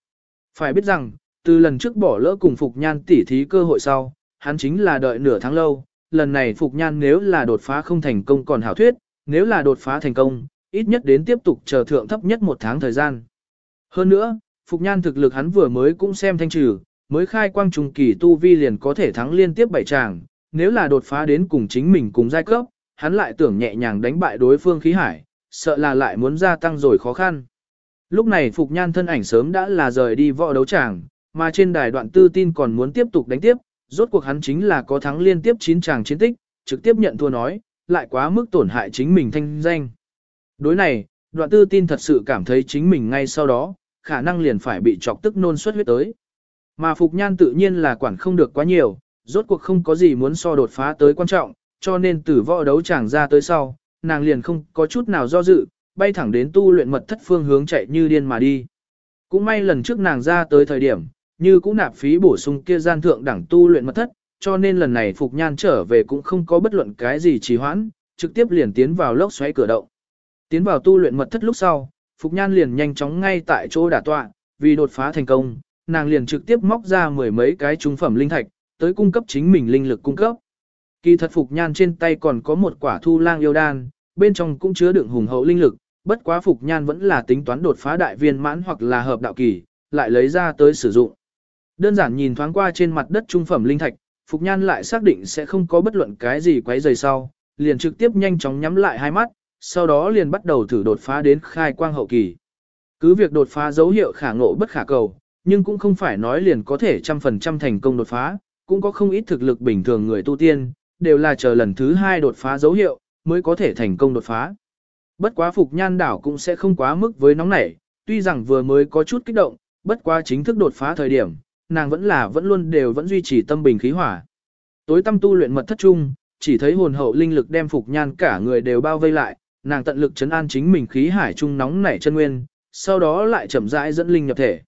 Phải biết rằng, từ lần trước bỏ lỡ cùng Phục Nhan tỉ thí cơ hội sau, hắn chính là đợi nửa tháng lâu, lần này Phục Nhan nếu là đột phá không thành công còn hảo thuyết, nếu là đột phá thành công, ít nhất đến tiếp tục chờ thượng thấp nhất một tháng thời gian. Hơn nữa, Phục Nhan thực lực hắn vừa mới cũng xem thanh trừ, mới khai quang trùng kỳ tu vi liền có thể thắng liên tiếp bảy tràng, nếu là đột phá đến cùng chính mình cùng giai cấp, hắn lại tưởng nhẹ nhàng đánh bại đối phương khí hải, sợ là lại muốn gia tăng rồi khó khăn. Lúc này Phục Nhan thân ảnh sớm đã là rời đi võ đấu tràng, mà trên đài đoạn tư tin còn muốn tiếp tục đánh tiếp, rốt cuộc hắn chính là có thắng liên tiếp 9 tràng chiến tích, trực tiếp nhận thua nói, lại quá mức tổn hại chính mình thanh danh. Đối này, đoạn tư tin thật sự cảm thấy chính mình ngay sau đó, khả năng liền phải bị chọc tức nôn xuất huyết tới. Mà Phục Nhan tự nhiên là quản không được quá nhiều, rốt cuộc không có gì muốn so đột phá tới quan trọng, cho nên từ võ đấu chẳng ra tới sau, nàng liền không có chút nào do dự, bay thẳng đến tu luyện mật thất phương hướng chạy như điên mà đi. Cũng may lần trước nàng ra tới thời điểm, như cũng nạp phí bổ sung kia gian thượng đẳng tu luyện mật thất, cho nên lần này Phục Nhan trở về cũng không có bất luận cái gì trì hoãn, trực tiếp liền tiến vào lốc xoáy cửa động. Tiến vào tu luyện mật thất lúc sau, Phục Nhan liền nhanh chóng ngay tại chỗ đả tọa, vì đột phá thành công, nàng liền trực tiếp móc ra mười mấy cái trung phẩm linh thạch, tới cung cấp chính mình linh lực cung cấp. Kỳ thật Phục Nhan trên tay còn có một quả thu lang yêu đan, bên trong cũng chứa đựng hùng hậu linh lực, bất quá Phục Nhan vẫn là tính toán đột phá đại viên mãn hoặc là hợp đạo kỳ, lại lấy ra tới sử dụng. Đơn giản nhìn thoáng qua trên mặt đất trung phẩm linh thạch, Phục Nhan lại xác định sẽ không có bất luận cái gì quấy rầy sau, liền trực tiếp nhanh chóng nhắm lại hai mắt, sau đó liền bắt đầu thử đột phá đến khai quang hậu kỳ. Cứ việc đột phá dấu hiệu khả ngộ bất khả cầu, nhưng cũng không phải nói liền có thể trăm phần trăm thành công đột phá, cũng có không ít thực lực bình thường người tu tiên, đều là chờ lần thứ hai đột phá dấu hiệu, mới có thể thành công đột phá. Bất quá phục nhan đảo cũng sẽ không quá mức với nóng nảy, tuy rằng vừa mới có chút kích động, bất quá chính thức đột phá thời điểm, nàng vẫn là vẫn luôn đều vẫn duy trì tâm bình khí hỏa. Tối tâm tu luyện mật thất trung, chỉ thấy hồn hậu linh lực đem phục nhan cả người đều bao vây lại, nàng tận lực chấn an chính mình khí hải trung nóng nảy chân nguyên, sau đó lại chậm rãi dẫn linh nhập thể.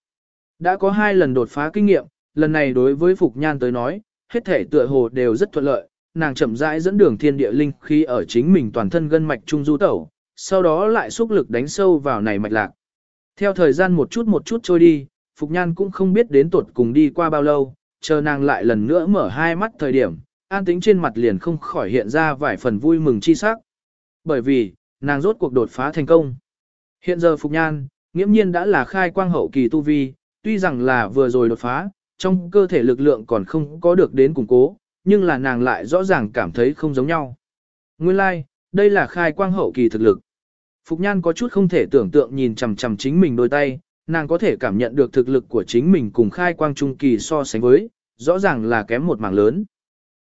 Đã có hai lần đột phá kinh nghiệm, lần này đối với Phục Nhan tới nói, hết thể tựa hồ đều rất thuận lợi, nàng chậm rãi dẫn đường thiên địa linh khi ở chính mình toàn thân gân mạch trung du tẩu, sau đó lại xúc lực đánh sâu vào này mạch lạc. Theo thời gian một chút một chút trôi đi, Phục Nhan cũng không biết đến tuột cùng đi qua bao lâu, chờ nàng lại lần nữa mở hai mắt thời điểm, an tính trên mặt liền không khỏi hiện ra vài phần vui mừng chi sắc. Bởi vì, nàng rốt cuộc đột phá thành công. Hiện giờ Phục Nhan, nghiễm nhiên đã là khai quang hậu kỳ tu vi, tuy rằng là vừa rồi đột phá, trong cơ thể lực lượng còn không có được đến củng cố, nhưng là nàng lại rõ ràng cảm thấy không giống nhau. Nguyên lai, like, đây là khai quang hậu kỳ thực lực. Phục Nhan có chút không thể tưởng tượng nhìn chằm chằm chính mình đôi tay, nàng có thể cảm nhận được thực lực của chính mình cùng khai quang trung kỳ so sánh với, rõ ràng là kém một mảng lớn.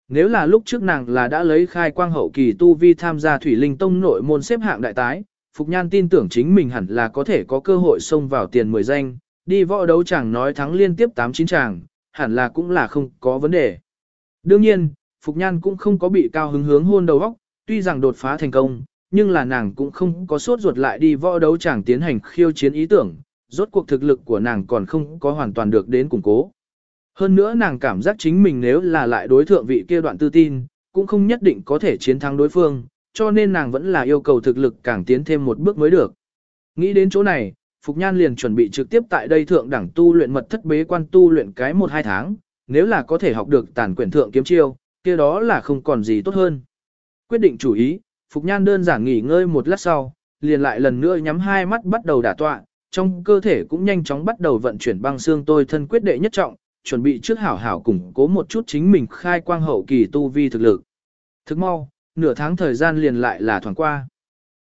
Nếu là lúc trước nàng là đã lấy khai quang hậu kỳ tu vi tham gia thủy linh tông nội môn xếp hạng đại tái, Phục Nhan tin tưởng chính mình hẳn là có thể có cơ hội xông vào tiền 10 danh, đi võ đấu chẳng nói thắng liên tiếp 8-9 chàng, hẳn là cũng là không có vấn đề. Đương nhiên, Phục Nhan cũng không có bị cao hứng hướng hôn đầu óc, tuy rằng đột phá thành công, nhưng là nàng cũng không có sốt ruột lại đi võ đấu chẳng tiến hành khiêu chiến ý tưởng, rốt cuộc thực lực của nàng còn không có hoàn toàn được đến củng cố. Hơn nữa nàng cảm giác chính mình nếu là lại đối thượng vị kia đoạn tư tin, cũng không nhất định có thể chiến thắng đối phương, cho nên nàng vẫn là yêu cầu thực lực càng tiến thêm một bước mới được. Nghĩ đến chỗ này, Phục Nhan liền chuẩn bị trực tiếp tại đây thượng đẳng tu luyện mật thất bế quan tu luyện cái 1-2 tháng, nếu là có thể học được tàn quyển thượng kiếm chiêu, kia đó là không còn gì tốt hơn. Quyết định chủ ý, Phục Nhan đơn giản nghỉ ngơi một lát sau, liền lại lần nữa nhắm hai mắt bắt đầu đả tọa, trong cơ thể cũng nhanh chóng bắt đầu vận chuyển băng xương tôi thân quyết đệ nhất trọng, chuẩn bị trước hảo hảo củng cố một chút chính mình khai quang hậu kỳ tu vi thực lực. Thức mau, nửa tháng thời gian liền lại là thoảng qua.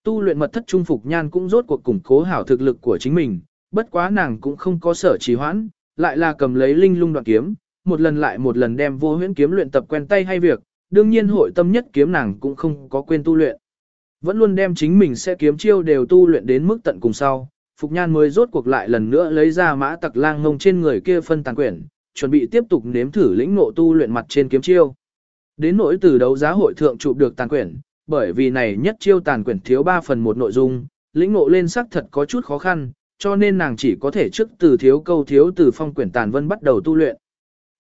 Tu luyện mật thất trung phục nhan cũng rốt cuộc củng cố hảo thực lực của chính mình, bất quá nàng cũng không có sở trì hoãn, lại là cầm lấy linh lung đoạn kiếm, một lần lại một lần đem vô huyễn kiếm luyện tập quen tay hay việc, đương nhiên hội tâm nhất kiếm nàng cũng không có quên tu luyện. Vẫn luôn đem chính mình sẽ kiếm chiêu đều tu luyện đến mức tận cùng sau, Phục Nhan mới rốt cuộc lại lần nữa lấy ra mã tặc lang ngông trên người kia phân tàn quyển, chuẩn bị tiếp tục nếm thử lĩnh ngộ tu luyện mặt trên kiếm chiêu. Đến nỗi từ đấu giá hội thượng chụp được tàn quyển, bởi vì này nhất chiêu tàn quyển thiếu 3 phần một nội dung, lĩnh ngộ lên sắc thật có chút khó khăn, cho nên nàng chỉ có thể trước từ thiếu câu thiếu từ phong quyển tàn vân bắt đầu tu luyện.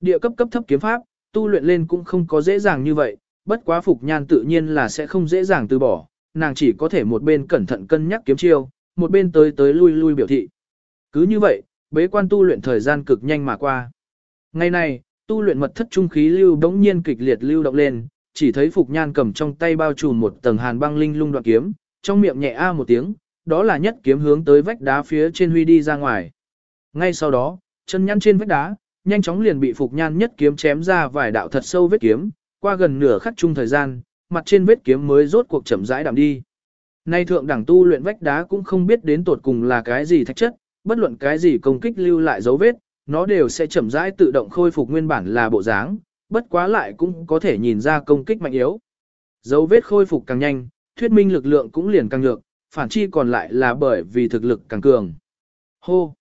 Địa cấp cấp thấp kiếm pháp, tu luyện lên cũng không có dễ dàng như vậy, bất quá Phục Nhan tự nhiên là sẽ không dễ dàng từ bỏ, nàng chỉ có thể một bên cẩn thận cân nhắc kiếm chiêu, một bên tới tới lui lui biểu thị. Cứ như vậy, bế quan tu luyện thời gian cực nhanh mà qua. Ngày này, tu luyện mật thất trung khí lưu đống nhiên kịch liệt lưu động lên, chỉ thấy Phục Nhan cầm trong tay bao trùm một tầng hàn băng linh lung đoạn kiếm, trong miệng nhẹ a một tiếng, đó là nhất kiếm hướng tới vách đá phía trên huy đi ra ngoài. Ngay sau đó, chân nhăn trên vách đá, nhanh chóng liền bị Phục Nhan nhất kiếm chém ra vài đạo thật sâu vết kiếm, qua gần nửa khắc chung thời gian, mặt trên vết kiếm mới rốt cuộc chậm rãi đạm đi. Nay thượng đẳng tu luyện vách đá cũng không biết đến tột cùng là cái gì thạch chất, bất luận cái gì công kích lưu lại dấu vết, nó đều sẽ chậm rãi tự động khôi phục nguyên bản là bộ dáng, bất quá lại cũng có thể nhìn ra công kích mạnh yếu. Dấu vết khôi phục càng nhanh, thuyết minh lực lượng cũng liền càng nhược, phản chi còn lại là bởi vì thực lực càng cường. Hô!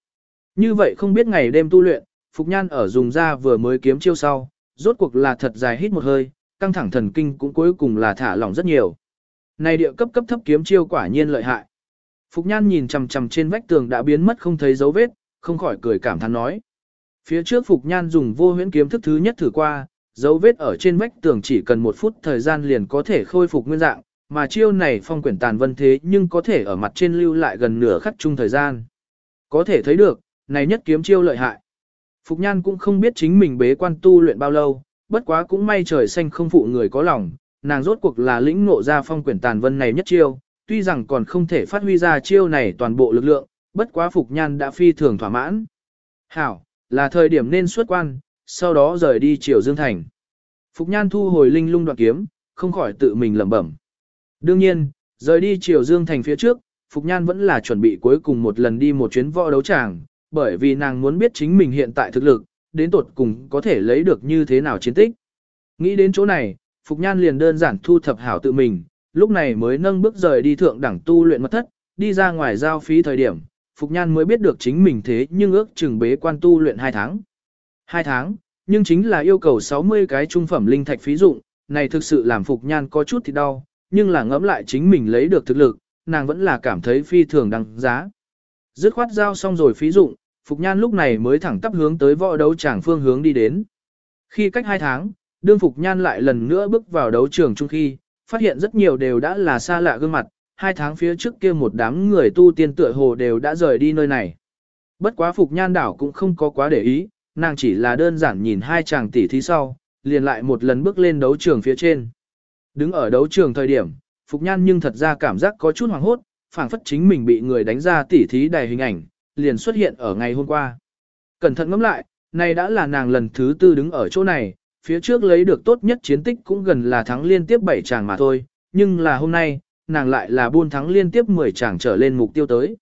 Như vậy không biết ngày đêm tu luyện, Phục Nhan ở dùng ra vừa mới kiếm chiêu sau, rốt cuộc là thật dài hít một hơi, căng thẳng thần kinh cũng cuối cùng là thả lỏng rất nhiều. Này địa cấp cấp thấp kiếm chiêu quả nhiên lợi hại. Phục Nhan nhìn chằm chằm trên vách tường đã biến mất không thấy dấu vết, không khỏi cười cảm thán nói. Phía trước Phục Nhan dùng vô huyễn kiếm thức thứ nhất thử qua, dấu vết ở trên vách tường chỉ cần một phút thời gian liền có thể khôi phục nguyên dạng, mà chiêu này phong quyển tàn vân thế nhưng có thể ở mặt trên lưu lại gần nửa khắc chung thời gian. Có thể thấy được, này nhất kiếm chiêu lợi hại. Phục Nhan cũng không biết chính mình bế quan tu luyện bao lâu, bất quá cũng may trời xanh không phụ người có lòng, nàng rốt cuộc là lĩnh ngộ ra phong quyển tàn vân này nhất chiêu, tuy rằng còn không thể phát huy ra chiêu này toàn bộ lực lượng, bất quá Phục Nhan đã phi thường thỏa mãn. Hảo, là thời điểm nên xuất quan, sau đó rời đi Triều Dương Thành. Phục Nhan thu hồi linh lung đoạn kiếm, không khỏi tự mình lẩm bẩm. Đương nhiên, rời đi Triều Dương Thành phía trước, Phục Nhan vẫn là chuẩn bị cuối cùng một lần đi một chuyến võ đấu tràng, bởi vì nàng muốn biết chính mình hiện tại thực lực, đến tột cùng có thể lấy được như thế nào chiến tích. Nghĩ đến chỗ này, Phục Nhan liền đơn giản thu thập hảo tự mình, lúc này mới nâng bước rời đi thượng đẳng tu luyện mật thất, đi ra ngoài giao phí thời điểm, Phục Nhan mới biết được chính mình thế nhưng ước chừng bế quan tu luyện 2 tháng. 2 tháng, nhưng chính là yêu cầu 60 cái trung phẩm linh thạch phí dụng, này thực sự làm Phục Nhan có chút thì đau, nhưng là ngẫm lại chính mình lấy được thực lực, nàng vẫn là cảm thấy phi thường đăng giá. Dứt khoát giao xong rồi phí dụng, Phục Nhan lúc này mới thẳng tắp hướng tới võ đấu tràng phương hướng đi đến. Khi cách 2 tháng, đương Phục Nhan lại lần nữa bước vào đấu trường chung khi, phát hiện rất nhiều đều đã là xa lạ gương mặt, hai tháng phía trước kia một đám người tu tiên tựa hồ đều đã rời đi nơi này. Bất quá Phục Nhan đảo cũng không có quá để ý, nàng chỉ là đơn giản nhìn hai chàng tỷ thí sau, liền lại một lần bước lên đấu trường phía trên. Đứng ở đấu trường thời điểm, Phục Nhan nhưng thật ra cảm giác có chút hoàng hốt, phảng phất chính mình bị người đánh ra tỷ thí đài hình ảnh, liền xuất hiện ở ngày hôm qua. Cẩn thận ngẫm lại, này đã là nàng lần thứ tư đứng ở chỗ này, phía trước lấy được tốt nhất chiến tích cũng gần là thắng liên tiếp 7 chàng mà thôi, nhưng là hôm nay, nàng lại là buôn thắng liên tiếp 10 chàng trở lên mục tiêu tới.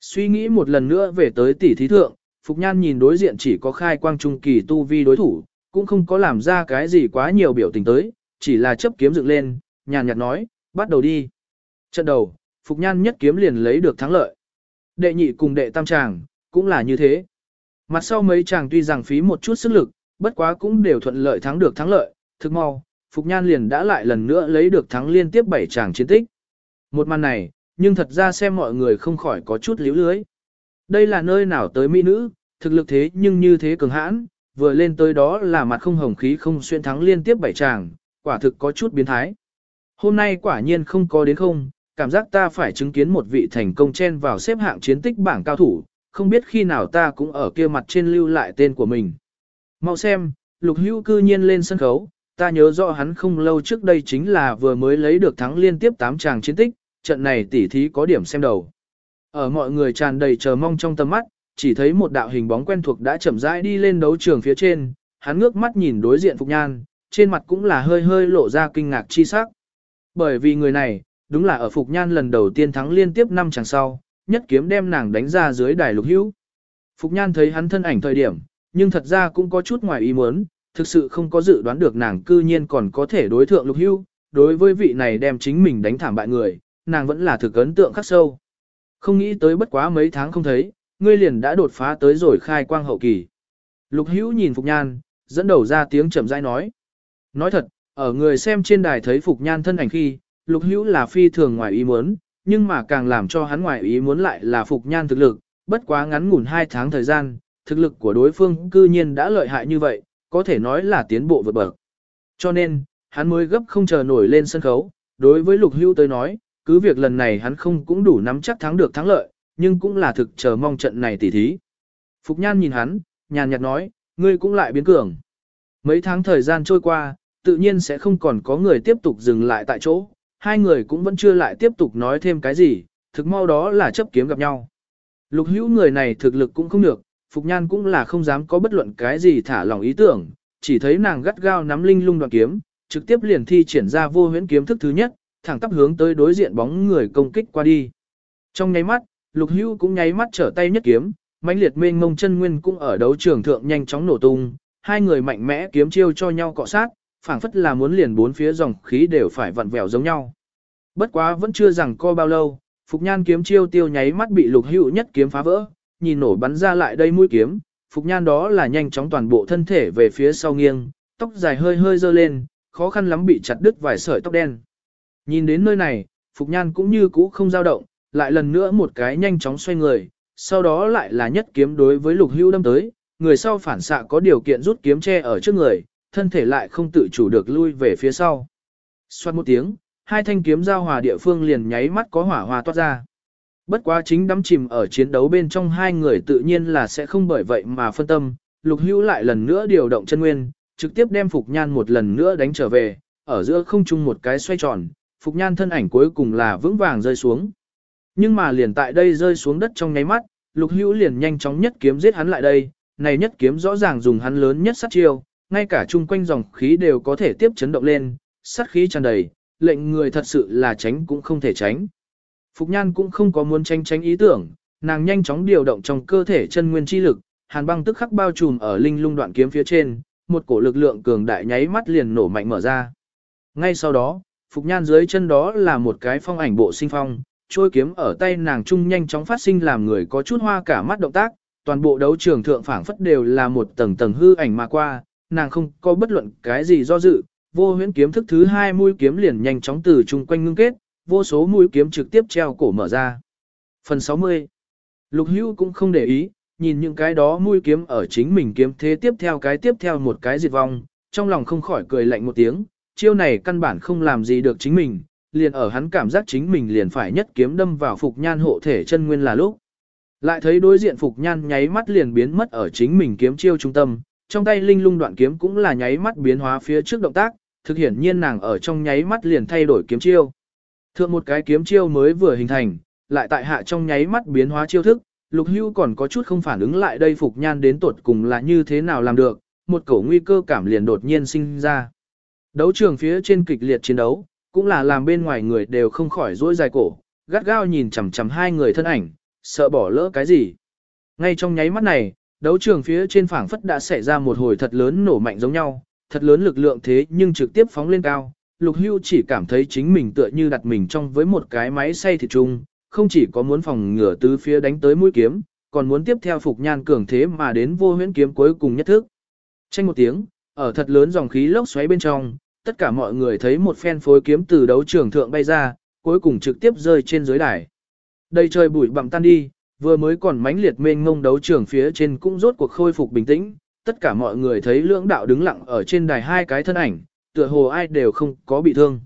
Suy nghĩ một lần nữa về tới tỷ thí thượng, Phục Nhan nhìn đối diện chỉ có khai quang trung kỳ tu vi đối thủ, cũng không có làm ra cái gì quá nhiều biểu tình tới, chỉ là chấp kiếm dựng lên, nhàn nhạt nói, bắt đầu đi. Trận đầu, Phục Nhan nhất kiếm liền lấy được thắng lợi. Đệ nhị cùng đệ tam chàng, cũng là như thế. Mặt sau mấy chàng tuy rằng phí một chút sức lực, bất quá cũng đều thuận lợi thắng được thắng lợi, thực mau, Phục Nhan liền đã lại lần nữa lấy được thắng liên tiếp 7 tràng chiến tích. Một màn này, nhưng thật ra xem mọi người không khỏi có chút líu lưới. Đây là nơi nào tới mỹ nữ, thực lực thế nhưng như thế cường hãn, vừa lên tới đó là mặt không hồng khí không xuyên thắng liên tiếp 7 tràng quả thực có chút biến thái. Hôm nay quả nhiên không có đến không, cảm giác ta phải chứng kiến một vị thành công chen vào xếp hạng chiến tích bảng cao thủ, không biết khi nào ta cũng ở kia mặt trên lưu lại tên của mình. Mau xem, lục hữu cư nhiên lên sân khấu, ta nhớ rõ hắn không lâu trước đây chính là vừa mới lấy được thắng liên tiếp 8 tràng chiến tích, trận này tỉ thí có điểm xem đầu. Ở mọi người tràn đầy chờ mong trong tầm mắt, chỉ thấy một đạo hình bóng quen thuộc đã chậm rãi đi lên đấu trường phía trên, hắn ngước mắt nhìn đối diện Phục Nhan, trên mặt cũng là hơi hơi lộ ra kinh ngạc chi sắc. Bởi vì người này, đúng là ở Phục Nhan lần đầu tiên thắng liên tiếp 5 chàng sau, nhất kiếm đem nàng đánh ra dưới đài lục hữu. Phục Nhan thấy hắn thân ảnh thời điểm, nhưng thật ra cũng có chút ngoài ý muốn, thực sự không có dự đoán được nàng cư nhiên còn có thể đối thượng lục hưu, đối với vị này đem chính mình đánh thảm bại người, nàng vẫn là thực ấn tượng khắc sâu. Không nghĩ tới bất quá mấy tháng không thấy, ngươi liền đã đột phá tới rồi khai quang hậu kỳ. Lục hữu nhìn Phục Nhan, dẫn đầu ra tiếng chậm rãi nói. Nói thật, ở người xem trên đài thấy Phục Nhan thân ảnh khi, Lục hữu là phi thường ngoài ý muốn, nhưng mà càng làm cho hắn ngoài ý muốn lại là Phục Nhan thực lực, bất quá ngắn ngủn 2 tháng thời gian, thực lực của đối phương cư nhiên đã lợi hại như vậy, có thể nói là tiến bộ vượt bậc. Cho nên, hắn mới gấp không chờ nổi lên sân khấu, đối với Lục Hưu tới nói, cứ việc lần này hắn không cũng đủ nắm chắc thắng được thắng lợi, nhưng cũng là thực chờ mong trận này tỉ thí. Phục Nhan nhìn hắn, nhàn nhạt nói, ngươi cũng lại biến cường. Mấy tháng thời gian trôi qua, tự nhiên sẽ không còn có người tiếp tục dừng lại tại chỗ, hai người cũng vẫn chưa lại tiếp tục nói thêm cái gì, thực mau đó là chấp kiếm gặp nhau. Lục hữu người này thực lực cũng không được, Phục Nhan cũng là không dám có bất luận cái gì thả lòng ý tưởng, chỉ thấy nàng gắt gao nắm linh lung đoạn kiếm, trực tiếp liền thi triển ra vô huyễn kiếm thức thứ nhất, thẳng tắp hướng tới đối diện bóng người công kích qua đi. Trong nháy mắt, Lục Hưu cũng nháy mắt trở tay nhất kiếm, mãnh liệt mênh mông chân nguyên cũng ở đấu trường thượng nhanh chóng nổ tung, hai người mạnh mẽ kiếm chiêu cho nhau cọ sát, phảng phất là muốn liền bốn phía dòng khí đều phải vặn vẹo giống nhau. Bất quá vẫn chưa rằng co bao lâu, Phục Nhan kiếm chiêu tiêu nháy mắt bị Lục Hưu nhất kiếm phá vỡ, nhìn nổ bắn ra lại đây mũi kiếm, Phục Nhan đó là nhanh chóng toàn bộ thân thể về phía sau nghiêng, tóc dài hơi hơi dơ lên, khó khăn lắm bị chặt đứt vài sợi tóc đen. Nhìn đến nơi này, Phục Nhan cũng như cũ không dao động, lại lần nữa một cái nhanh chóng xoay người, sau đó lại là nhất kiếm đối với lục hưu đâm tới, người sau phản xạ có điều kiện rút kiếm che ở trước người, thân thể lại không tự chủ được lui về phía sau. Xoát một tiếng, hai thanh kiếm giao hòa địa phương liền nháy mắt có hỏa hòa toát ra. Bất quá chính đắm chìm ở chiến đấu bên trong hai người tự nhiên là sẽ không bởi vậy mà phân tâm, lục hưu lại lần nữa điều động chân nguyên, trực tiếp đem Phục Nhan một lần nữa đánh trở về, ở giữa không trung một cái xoay tròn, Phục Nhan thân ảnh cuối cùng là vững vàng rơi xuống. Nhưng mà liền tại đây rơi xuống đất trong nháy mắt, Lục Hữu liền nhanh chóng nhất kiếm giết hắn lại đây, này nhất kiếm rõ ràng dùng hắn lớn nhất sát chiêu, ngay cả chung quanh dòng khí đều có thể tiếp chấn động lên, sát khí tràn đầy, lệnh người thật sự là tránh cũng không thể tránh. Phục Nhan cũng không có muốn tranh tránh ý tưởng, nàng nhanh chóng điều động trong cơ thể chân nguyên chi lực, hàn băng tức khắc bao trùm ở linh lung đoạn kiếm phía trên, một cổ lực lượng cường đại nháy mắt liền nổ mạnh mở ra. Ngay sau đó, Phục Nhan dưới chân đó là một cái phong ảnh bộ sinh phong, trôi kiếm ở tay nàng trung nhanh chóng phát sinh làm người có chút hoa cả mắt động tác, toàn bộ đấu trường thượng phảng phất đều là một tầng tầng hư ảnh mà qua, nàng không có bất luận cái gì do dự, vô huyễn kiếm thức thứ hai mũi kiếm liền nhanh chóng từ chung quanh ngưng kết, vô số mũi kiếm trực tiếp treo cổ mở ra. Phần 60 Lục Hưu cũng không để ý, nhìn những cái đó mũi kiếm ở chính mình kiếm thế tiếp theo cái tiếp theo một cái diệt vong, trong lòng không khỏi cười lạnh một tiếng, chiêu này căn bản không làm gì được chính mình, liền ở hắn cảm giác chính mình liền phải nhất kiếm đâm vào Phục Nhan hộ thể chân nguyên là lúc. Lại thấy đối diện Phục Nhan nháy mắt liền biến mất ở chính mình kiếm chiêu trung tâm, trong tay linh lung đoạn kiếm cũng là nháy mắt biến hóa phía trước động tác, thực hiện nhiên nàng ở trong nháy mắt liền thay đổi kiếm chiêu. Thượng một cái kiếm chiêu mới vừa hình thành, lại tại hạ trong nháy mắt biến hóa chiêu thức, Lục Hưu còn có chút không phản ứng lại đây Phục Nhan đến tuột cùng là như thế nào làm được, một cổ nguy cơ cảm liền đột nhiên sinh ra. Đấu trường phía trên kịch liệt chiến đấu, cũng là làm bên ngoài người đều không khỏi rỗi dài cổ, gắt gao nhìn chằm chằm hai người thân ảnh, sợ bỏ lỡ cái gì. Ngay trong nháy mắt này, đấu trường phía trên phảng phất đã xảy ra một hồi thật lớn nổ mạnh giống nhau, thật lớn lực lượng thế nhưng trực tiếp phóng lên cao. Lục Hưu chỉ cảm thấy chính mình tựa như đặt mình trong với một cái máy xay thịt chung, không chỉ có muốn phòng ngừa tứ phía đánh tới mũi kiếm, còn muốn tiếp theo phục nhan cường thế mà đến vô huyễn kiếm cuối cùng nhất thức. Tranh một tiếng, ở thật lớn dòng khí lốc xoáy bên trong, tất cả mọi người thấy một phen phối kiếm từ đấu trường thượng bay ra, cuối cùng trực tiếp rơi trên dưới đài. Đây trời bụi bặm tan đi, vừa mới còn mãnh liệt mênh ngông đấu trường phía trên cũng rốt cuộc khôi phục bình tĩnh, tất cả mọi người thấy lưỡng đạo đứng lặng ở trên đài hai cái thân ảnh, tựa hồ ai đều không có bị thương.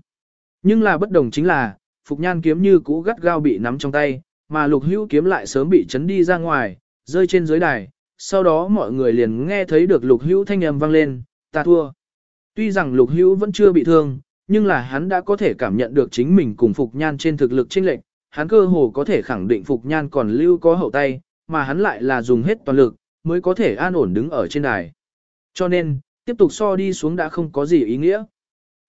Nhưng là bất đồng chính là, Phục Nhan kiếm như cũ gắt gao bị nắm trong tay, mà Lục Hữu kiếm lại sớm bị chấn đi ra ngoài, rơi trên dưới đài. Sau đó mọi người liền nghe thấy được Lục Hữu thanh âm vang lên, ta thua. Tuy rằng Lục Hữu vẫn chưa bị thương, nhưng là hắn đã có thể cảm nhận được chính mình cùng Phục Nhan trên thực lực chênh lệch, hắn cơ hồ có thể khẳng định Phục Nhan còn lưu có hậu tay, mà hắn lại là dùng hết toàn lực, mới có thể an ổn đứng ở trên đài. Cho nên, tiếp tục so đi xuống đã không có gì ý nghĩa.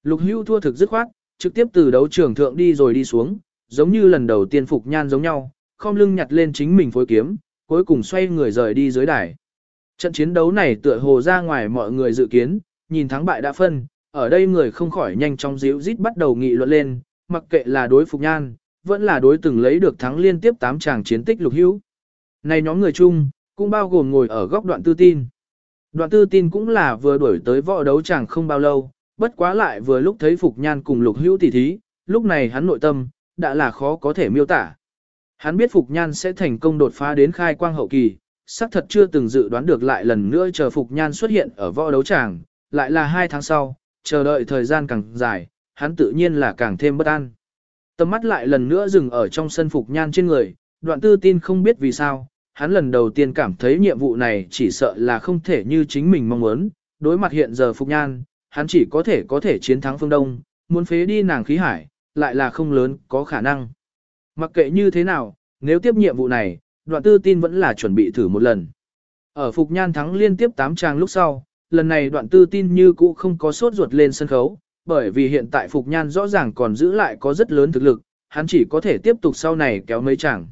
Lục Hữu thua thực dứt khoát, trực tiếp từ đấu trường thượng đi rồi đi xuống, giống như lần đầu tiên Phục Nhan giống nhau, không lưng nhặt lên chính mình phối kiếm, cuối cùng xoay người rời đi dưới đài. Trận chiến đấu này tựa hồ ra ngoài mọi người dự kiến, nhìn thắng bại đã phân, ở đây người không khỏi nhanh chóng díu rít bắt đầu nghị luận lên, mặc kệ là đối Phục Nhan, vẫn là đối từng lấy được thắng liên tiếp 8 tràng chiến tích lục hữu. Này nhóm người chung, cũng bao gồm ngồi ở góc đoạn tư tin. Đoạn tư tin cũng là vừa đuổi tới võ đấu chẳng không bao lâu, bất quá lại vừa lúc thấy Phục Nhan cùng lục hữu tỷ thí, lúc này hắn nội tâm, đã là khó có thể miêu tả. Hắn biết Phục Nhan sẽ thành công đột phá đến khai quang hậu kỳ, xác thật chưa từng dự đoán được lại lần nữa chờ Phục Nhan xuất hiện ở võ đấu tràng, lại là hai tháng sau, chờ đợi thời gian càng dài, hắn tự nhiên là càng thêm bất an. Tầm mắt lại lần nữa dừng ở trong sân Phục Nhan trên người, đoạn tư tin không biết vì sao, hắn lần đầu tiên cảm thấy nhiệm vụ này chỉ sợ là không thể như chính mình mong muốn, đối mặt hiện giờ Phục Nhan, hắn chỉ có thể có thể chiến thắng phương Đông, muốn phế đi nàng khí hải, lại là không lớn, có khả năng. Mặc kệ như thế nào, nếu tiếp nhiệm vụ này, đoạn tư tin vẫn là chuẩn bị thử một lần. Ở Phục Nhan thắng liên tiếp 8 trang lúc sau, lần này đoạn tư tin như cũ không có sốt ruột lên sân khấu, bởi vì hiện tại Phục Nhan rõ ràng còn giữ lại có rất lớn thực lực, hắn chỉ có thể tiếp tục sau này kéo mấy chàng.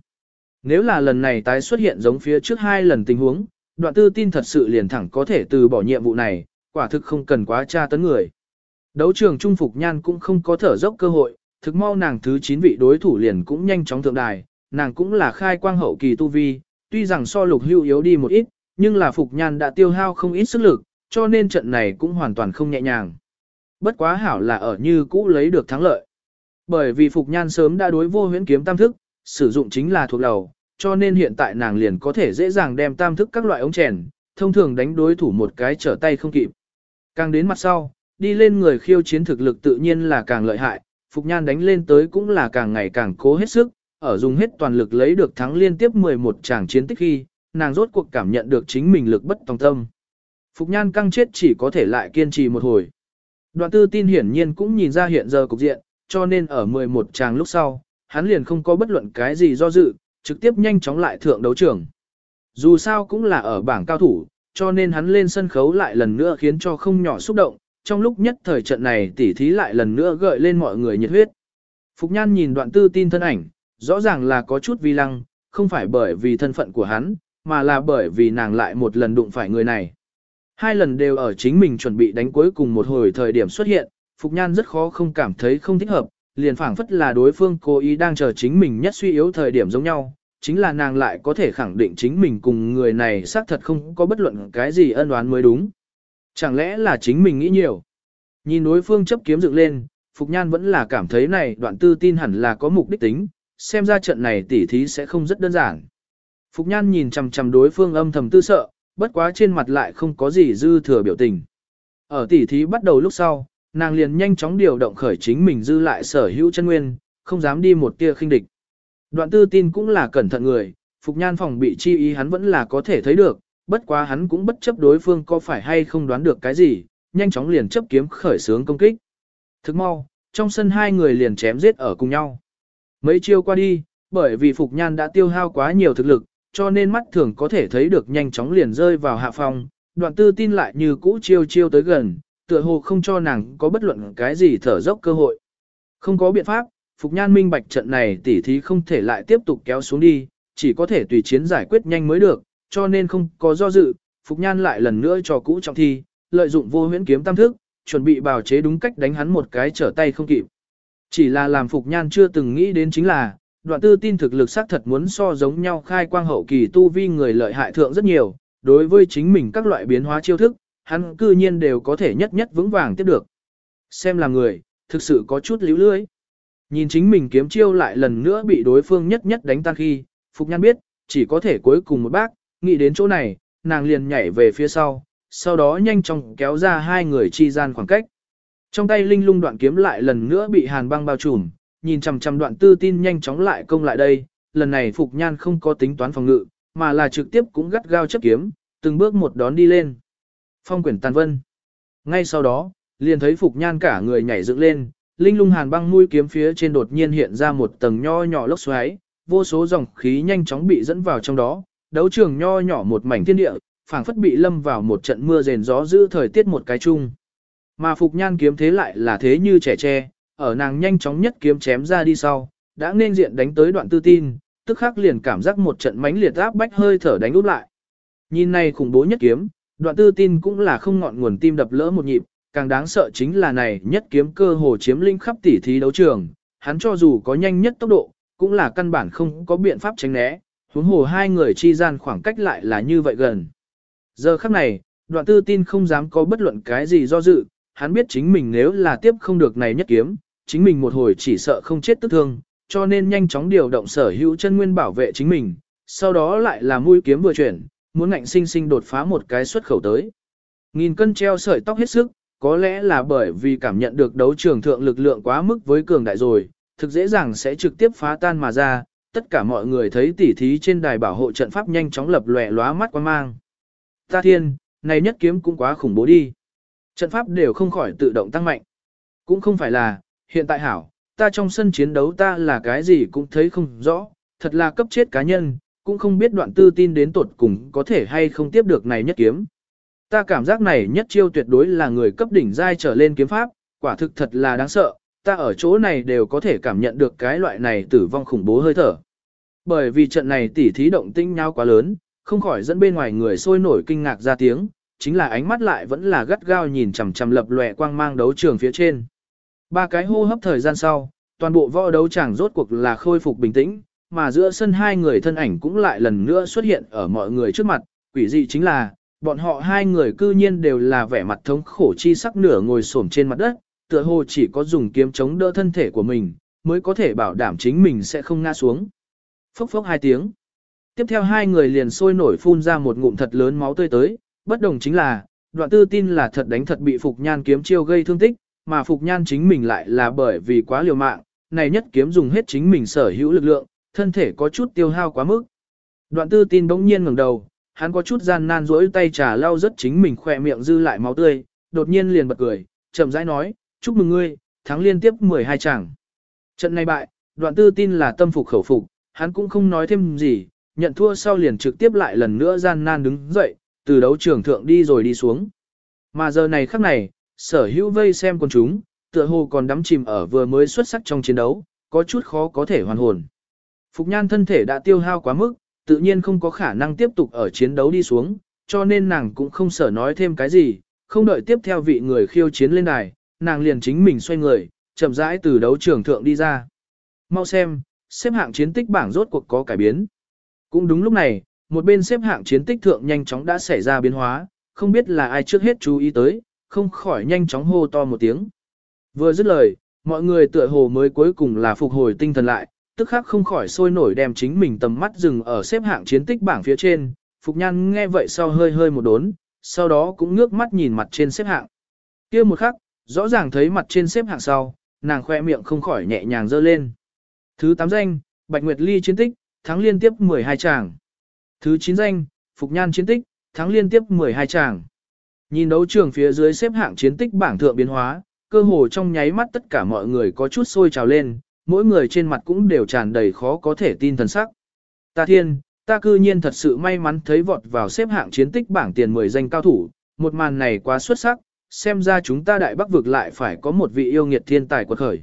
Nếu là lần này tái xuất hiện giống phía trước hai lần tình huống, đoạn tư tin thật sự liền thẳng có thể từ bỏ nhiệm vụ này, quả thực không cần quá tra tấn người. Đấu trường trung Phục Nhan cũng không có thở dốc cơ hội, thực mau nàng thứ 9 vị đối thủ liền cũng nhanh chóng thượng đài, nàng cũng là khai quang hậu kỳ tu vi, tuy rằng so lục hưu yếu đi một ít, nhưng là Phục Nhan đã tiêu hao không ít sức lực, cho nên trận này cũng hoàn toàn không nhẹ nhàng. Bất quá hảo là ở như cũ lấy được thắng lợi. Bởi vì Phục Nhan sớm đã đối vô huyễn kiếm tam thức, sử dụng chính là thuộc đầu, cho nên hiện tại nàng liền có thể dễ dàng đem tam thức các loại ống chèn, thông thường đánh đối thủ một cái trở tay không kịp. Càng đến mặt sau, đi lên người khiêu chiến thực lực tự nhiên là càng lợi hại, Phục Nhan đánh lên tới cũng là càng ngày càng cố hết sức, ở dùng hết toàn lực lấy được thắng liên tiếp 11 tràng chiến tích khi, nàng rốt cuộc cảm nhận được chính mình lực bất tòng tâm. Phục Nhan căng chết chỉ có thể lại kiên trì một hồi. Đoạn tư tin hiển nhiên cũng nhìn ra hiện giờ cục diện, cho nên ở 11 tràng lúc sau, hắn liền không có bất luận cái gì do dự, trực tiếp nhanh chóng lại thượng đấu trường. Dù sao cũng là ở bảng cao thủ, cho nên hắn lên sân khấu lại lần nữa khiến cho không nhỏ xúc động, trong lúc nhất thời trận này tỉ thí lại lần nữa gợi lên mọi người nhiệt huyết. Phục Nhan nhìn đoạn tư tin thân ảnh, rõ ràng là có chút vi lăng, không phải bởi vì thân phận của hắn, mà là bởi vì nàng lại một lần đụng phải người này. Hai lần đều ở chính mình chuẩn bị đánh cuối cùng một hồi thời điểm xuất hiện, Phục Nhan rất khó không cảm thấy không thích hợp, liền phảng phất là đối phương cố ý đang chờ chính mình nhất suy yếu thời điểm giống nhau, chính là nàng lại có thể khẳng định chính mình cùng người này xác thật không có bất luận cái gì ân oán mới đúng. Chẳng lẽ là chính mình nghĩ nhiều? Nhìn đối phương chấp kiếm dựng lên, Phục Nhan vẫn là cảm thấy này đoạn tư tin hẳn là có mục đích tính, xem ra trận này tỉ thí sẽ không rất đơn giản. Phục Nhan nhìn chằm chằm đối phương âm thầm tư sợ, bất quá trên mặt lại không có gì dư thừa biểu tình. Ở tỉ thí bắt đầu lúc sau, nàng liền nhanh chóng điều động khởi chính mình dư lại sở hữu chân nguyên, không dám đi một tia khinh địch. Đoạn tư tin cũng là cẩn thận người, Phục Nhan phòng bị chi ý hắn vẫn là có thể thấy được, bất quá hắn cũng bất chấp đối phương có phải hay không đoán được cái gì, nhanh chóng liền chấp kiếm khởi sướng công kích. Thức mau, trong sân hai người liền chém giết ở cùng nhau. Mấy chiêu qua đi, bởi vì Phục Nhan đã tiêu hao quá nhiều thực lực, cho nên mắt thường có thể thấy được nhanh chóng liền rơi vào hạ phòng, đoạn tư tin lại như cũ chiêu chiêu tới gần, tựa hồ không cho nàng có bất luận cái gì thở dốc cơ hội. Không có biện pháp, Phục Nhan minh bạch trận này tỉ thí không thể lại tiếp tục kéo xuống đi, chỉ có thể tùy chiến giải quyết nhanh mới được, cho nên không có do dự, Phục Nhan lại lần nữa cho cũ trọng thi, lợi dụng vô huyễn kiếm tam thức, chuẩn bị bào chế đúng cách đánh hắn một cái trở tay không kịp. Chỉ là làm Phục Nhan chưa từng nghĩ đến chính là, đoạn tư tin thực lực xác thật muốn so giống nhau khai quang hậu kỳ tu vi người lợi hại thượng rất nhiều, đối với chính mình các loại biến hóa chiêu thức, hắn cư nhiên đều có thể nhất nhất vững vàng tiếp được. Xem là người, thực sự có chút líu lưới. Nhìn chính mình kiếm chiêu lại lần nữa bị đối phương nhất nhất đánh tan khi, Phục Nhan biết, chỉ có thể cuối cùng một bác, nghĩ đến chỗ này, nàng liền nhảy về phía sau, sau đó nhanh chóng kéo ra hai người chi gian khoảng cách. Trong tay linh lung đoạn kiếm lại lần nữa bị hàn băng bao trùm, nhìn chằm chằm đoạn tư tin nhanh chóng lại công lại đây, lần này Phục Nhan không có tính toán phòng ngự, mà là trực tiếp cũng gắt gao chấp kiếm, từng bước một đón đi lên. Phong quyển tàn vân. Ngay sau đó, liền thấy Phục Nhan cả người nhảy dựng lên, linh lung hàn băng mũi kiếm phía trên đột nhiên hiện ra một tầng nho nhỏ lốc xoáy, vô số dòng khí nhanh chóng bị dẫn vào trong đó, đấu trường nho nhỏ một mảnh thiên địa, phảng phất bị lâm vào một trận mưa rền gió giữ thời tiết một cái chung. Mà Phục Nhan kiếm thế lại là thế như trẻ tre, ở nàng nhanh chóng nhất kiếm chém ra đi sau, đã nên diện đánh tới đoạn tư tin, tức khắc liền cảm giác một trận mãnh liệt áp bách hơi thở đánh úp lại. Nhìn này khủng bố nhất kiếm, đoạn tư tin cũng là không ngọn nguồn tim đập lỡ một nhịp, càng đáng sợ chính là này nhất kiếm cơ hồ chiếm linh khắp tỉ thí đấu trường, hắn cho dù có nhanh nhất tốc độ, cũng là căn bản không có biện pháp tránh né, huống hồ hai người chi gian khoảng cách lại là như vậy gần. Giờ khắc này, đoạn tư tin không dám có bất luận cái gì do dự, hắn biết chính mình nếu là tiếp không được này nhất kiếm, chính mình một hồi chỉ sợ không chết tức thương, cho nên nhanh chóng điều động sở hữu chân nguyên bảo vệ chính mình, sau đó lại là mũi kiếm vừa chuyển, muốn ngạnh sinh sinh đột phá một cái xuất khẩu tới. Nghìn cân treo sợi tóc hết sức, có lẽ là bởi vì cảm nhận được đấu trường thượng lực lượng quá mức với cường đại rồi, thực dễ dàng sẽ trực tiếp phá tan mà ra, tất cả mọi người thấy tỉ thí trên đài bảo hộ trận pháp nhanh chóng lập lòe lóa mắt quan mang. Ta thiên, này nhất kiếm cũng quá khủng bố đi. Trận pháp đều không khỏi tự động tăng mạnh. Cũng không phải là, hiện tại hảo, ta trong sân chiến đấu ta là cái gì cũng thấy không rõ, thật là cấp chết cá nhân, cũng không biết đoạn tư tin đến tột cùng có thể hay không tiếp được này nhất kiếm. Ta cảm giác này nhất chiêu tuyệt đối là người cấp đỉnh giai trở lên kiếm pháp, quả thực thật là đáng sợ, ta ở chỗ này đều có thể cảm nhận được cái loại này tử vong khủng bố hơi thở. Bởi vì trận này tỉ thí động tinh nhau quá lớn, không khỏi dẫn bên ngoài người sôi nổi kinh ngạc ra tiếng, chính là ánh mắt lại vẫn là gắt gao nhìn chằm chằm lập lòe quang mang đấu trường phía trên. Ba cái hô hấp thời gian sau, toàn bộ võ đấu chẳng rốt cuộc là khôi phục bình tĩnh, mà giữa sân hai người thân ảnh cũng lại lần nữa xuất hiện ở mọi người trước mặt, quỷ dị chính là, bọn họ hai người cư nhiên đều là vẻ mặt thống khổ chi sắc nửa ngồi xổm trên mặt đất, tựa hồ chỉ có dùng kiếm chống đỡ thân thể của mình, mới có thể bảo đảm chính mình sẽ không ngã xuống. Phốc phốc hai tiếng. Tiếp theo hai người liền sôi nổi phun ra một ngụm thật lớn máu tươi tới, bất đồng chính là, đoạn tư tin là thật đánh thật bị Phục Nhan kiếm chiêu gây thương tích, mà Phục Nhan chính mình lại là bởi vì quá liều mạng, này nhất kiếm dùng hết chính mình sở hữu lực lượng, thân thể có chút tiêu hao quá mức. Đoạn tư tin bỗng nhiên ngẩng đầu, hắn có chút gian nan rỗi tay trà lau rất chính mình khỏe miệng dư lại máu tươi, đột nhiên liền bật cười, chậm rãi nói, chúc mừng ngươi, thắng liên tiếp 12 chẳng. Trận này bại, đoạn tư tin là tâm phục khẩu phục, hắn cũng không nói thêm gì, nhận thua sau liền trực tiếp lại lần nữa gian nan đứng dậy, từ đấu trường thượng đi rồi đi xuống. Mà giờ này khắc này, sở hữu vây xem con chúng, tựa hồ còn đắm chìm ở vừa mới xuất sắc trong chiến đấu, có chút khó có thể hoàn hồn. Phục nhan thân thể đã tiêu hao quá mức, tự nhiên không có khả năng tiếp tục ở chiến đấu đi xuống, cho nên nàng cũng không sở nói thêm cái gì, không đợi tiếp theo vị người khiêu chiến lên đài, nàng liền chính mình xoay người, chậm rãi từ đấu trường thượng đi ra. Mau xem, xếp hạng chiến tích bảng rốt cuộc có cải biến. Cũng đúng lúc này, một bên xếp hạng chiến tích thượng nhanh chóng đã xảy ra biến hóa, không biết là ai trước hết chú ý tới, không khỏi nhanh chóng hô to một tiếng. Vừa dứt lời, mọi người tựa hồ mới cuối cùng là phục hồi tinh thần lại, tức khắc không khỏi sôi nổi đem chính mình tầm mắt dừng ở xếp hạng chiến tích bảng phía trên. Phục Nhan nghe vậy sau hơi hơi một đốn, sau đó cũng ngước mắt nhìn mặt trên xếp hạng. kia một khắc, rõ ràng thấy mặt trên xếp hạng sau, nàng khoe miệng không khỏi nhẹ nhàng dơ lên. Thứ 8 danh, Bạch Nguyệt Ly chiến tích, thắng liên tiếp 12 tràng. Thứ 9 danh, Phục Nhan chiến tích, thắng liên tiếp 12 tràng. Nhìn đấu trường phía dưới xếp hạng chiến tích bảng thượng biến hóa, cơ hồ trong nháy mắt tất cả mọi người có chút sôi trào lên, mỗi người trên mặt cũng đều tràn đầy khó có thể tin thần sắc. Ta thiên, ta cư nhiên thật sự may mắn thấy vọt vào xếp hạng chiến tích bảng tiền 10 danh cao thủ, một màn này quá xuất sắc, xem ra chúng ta đại bắc vực lại phải có một vị yêu nghiệt thiên tài quật khởi.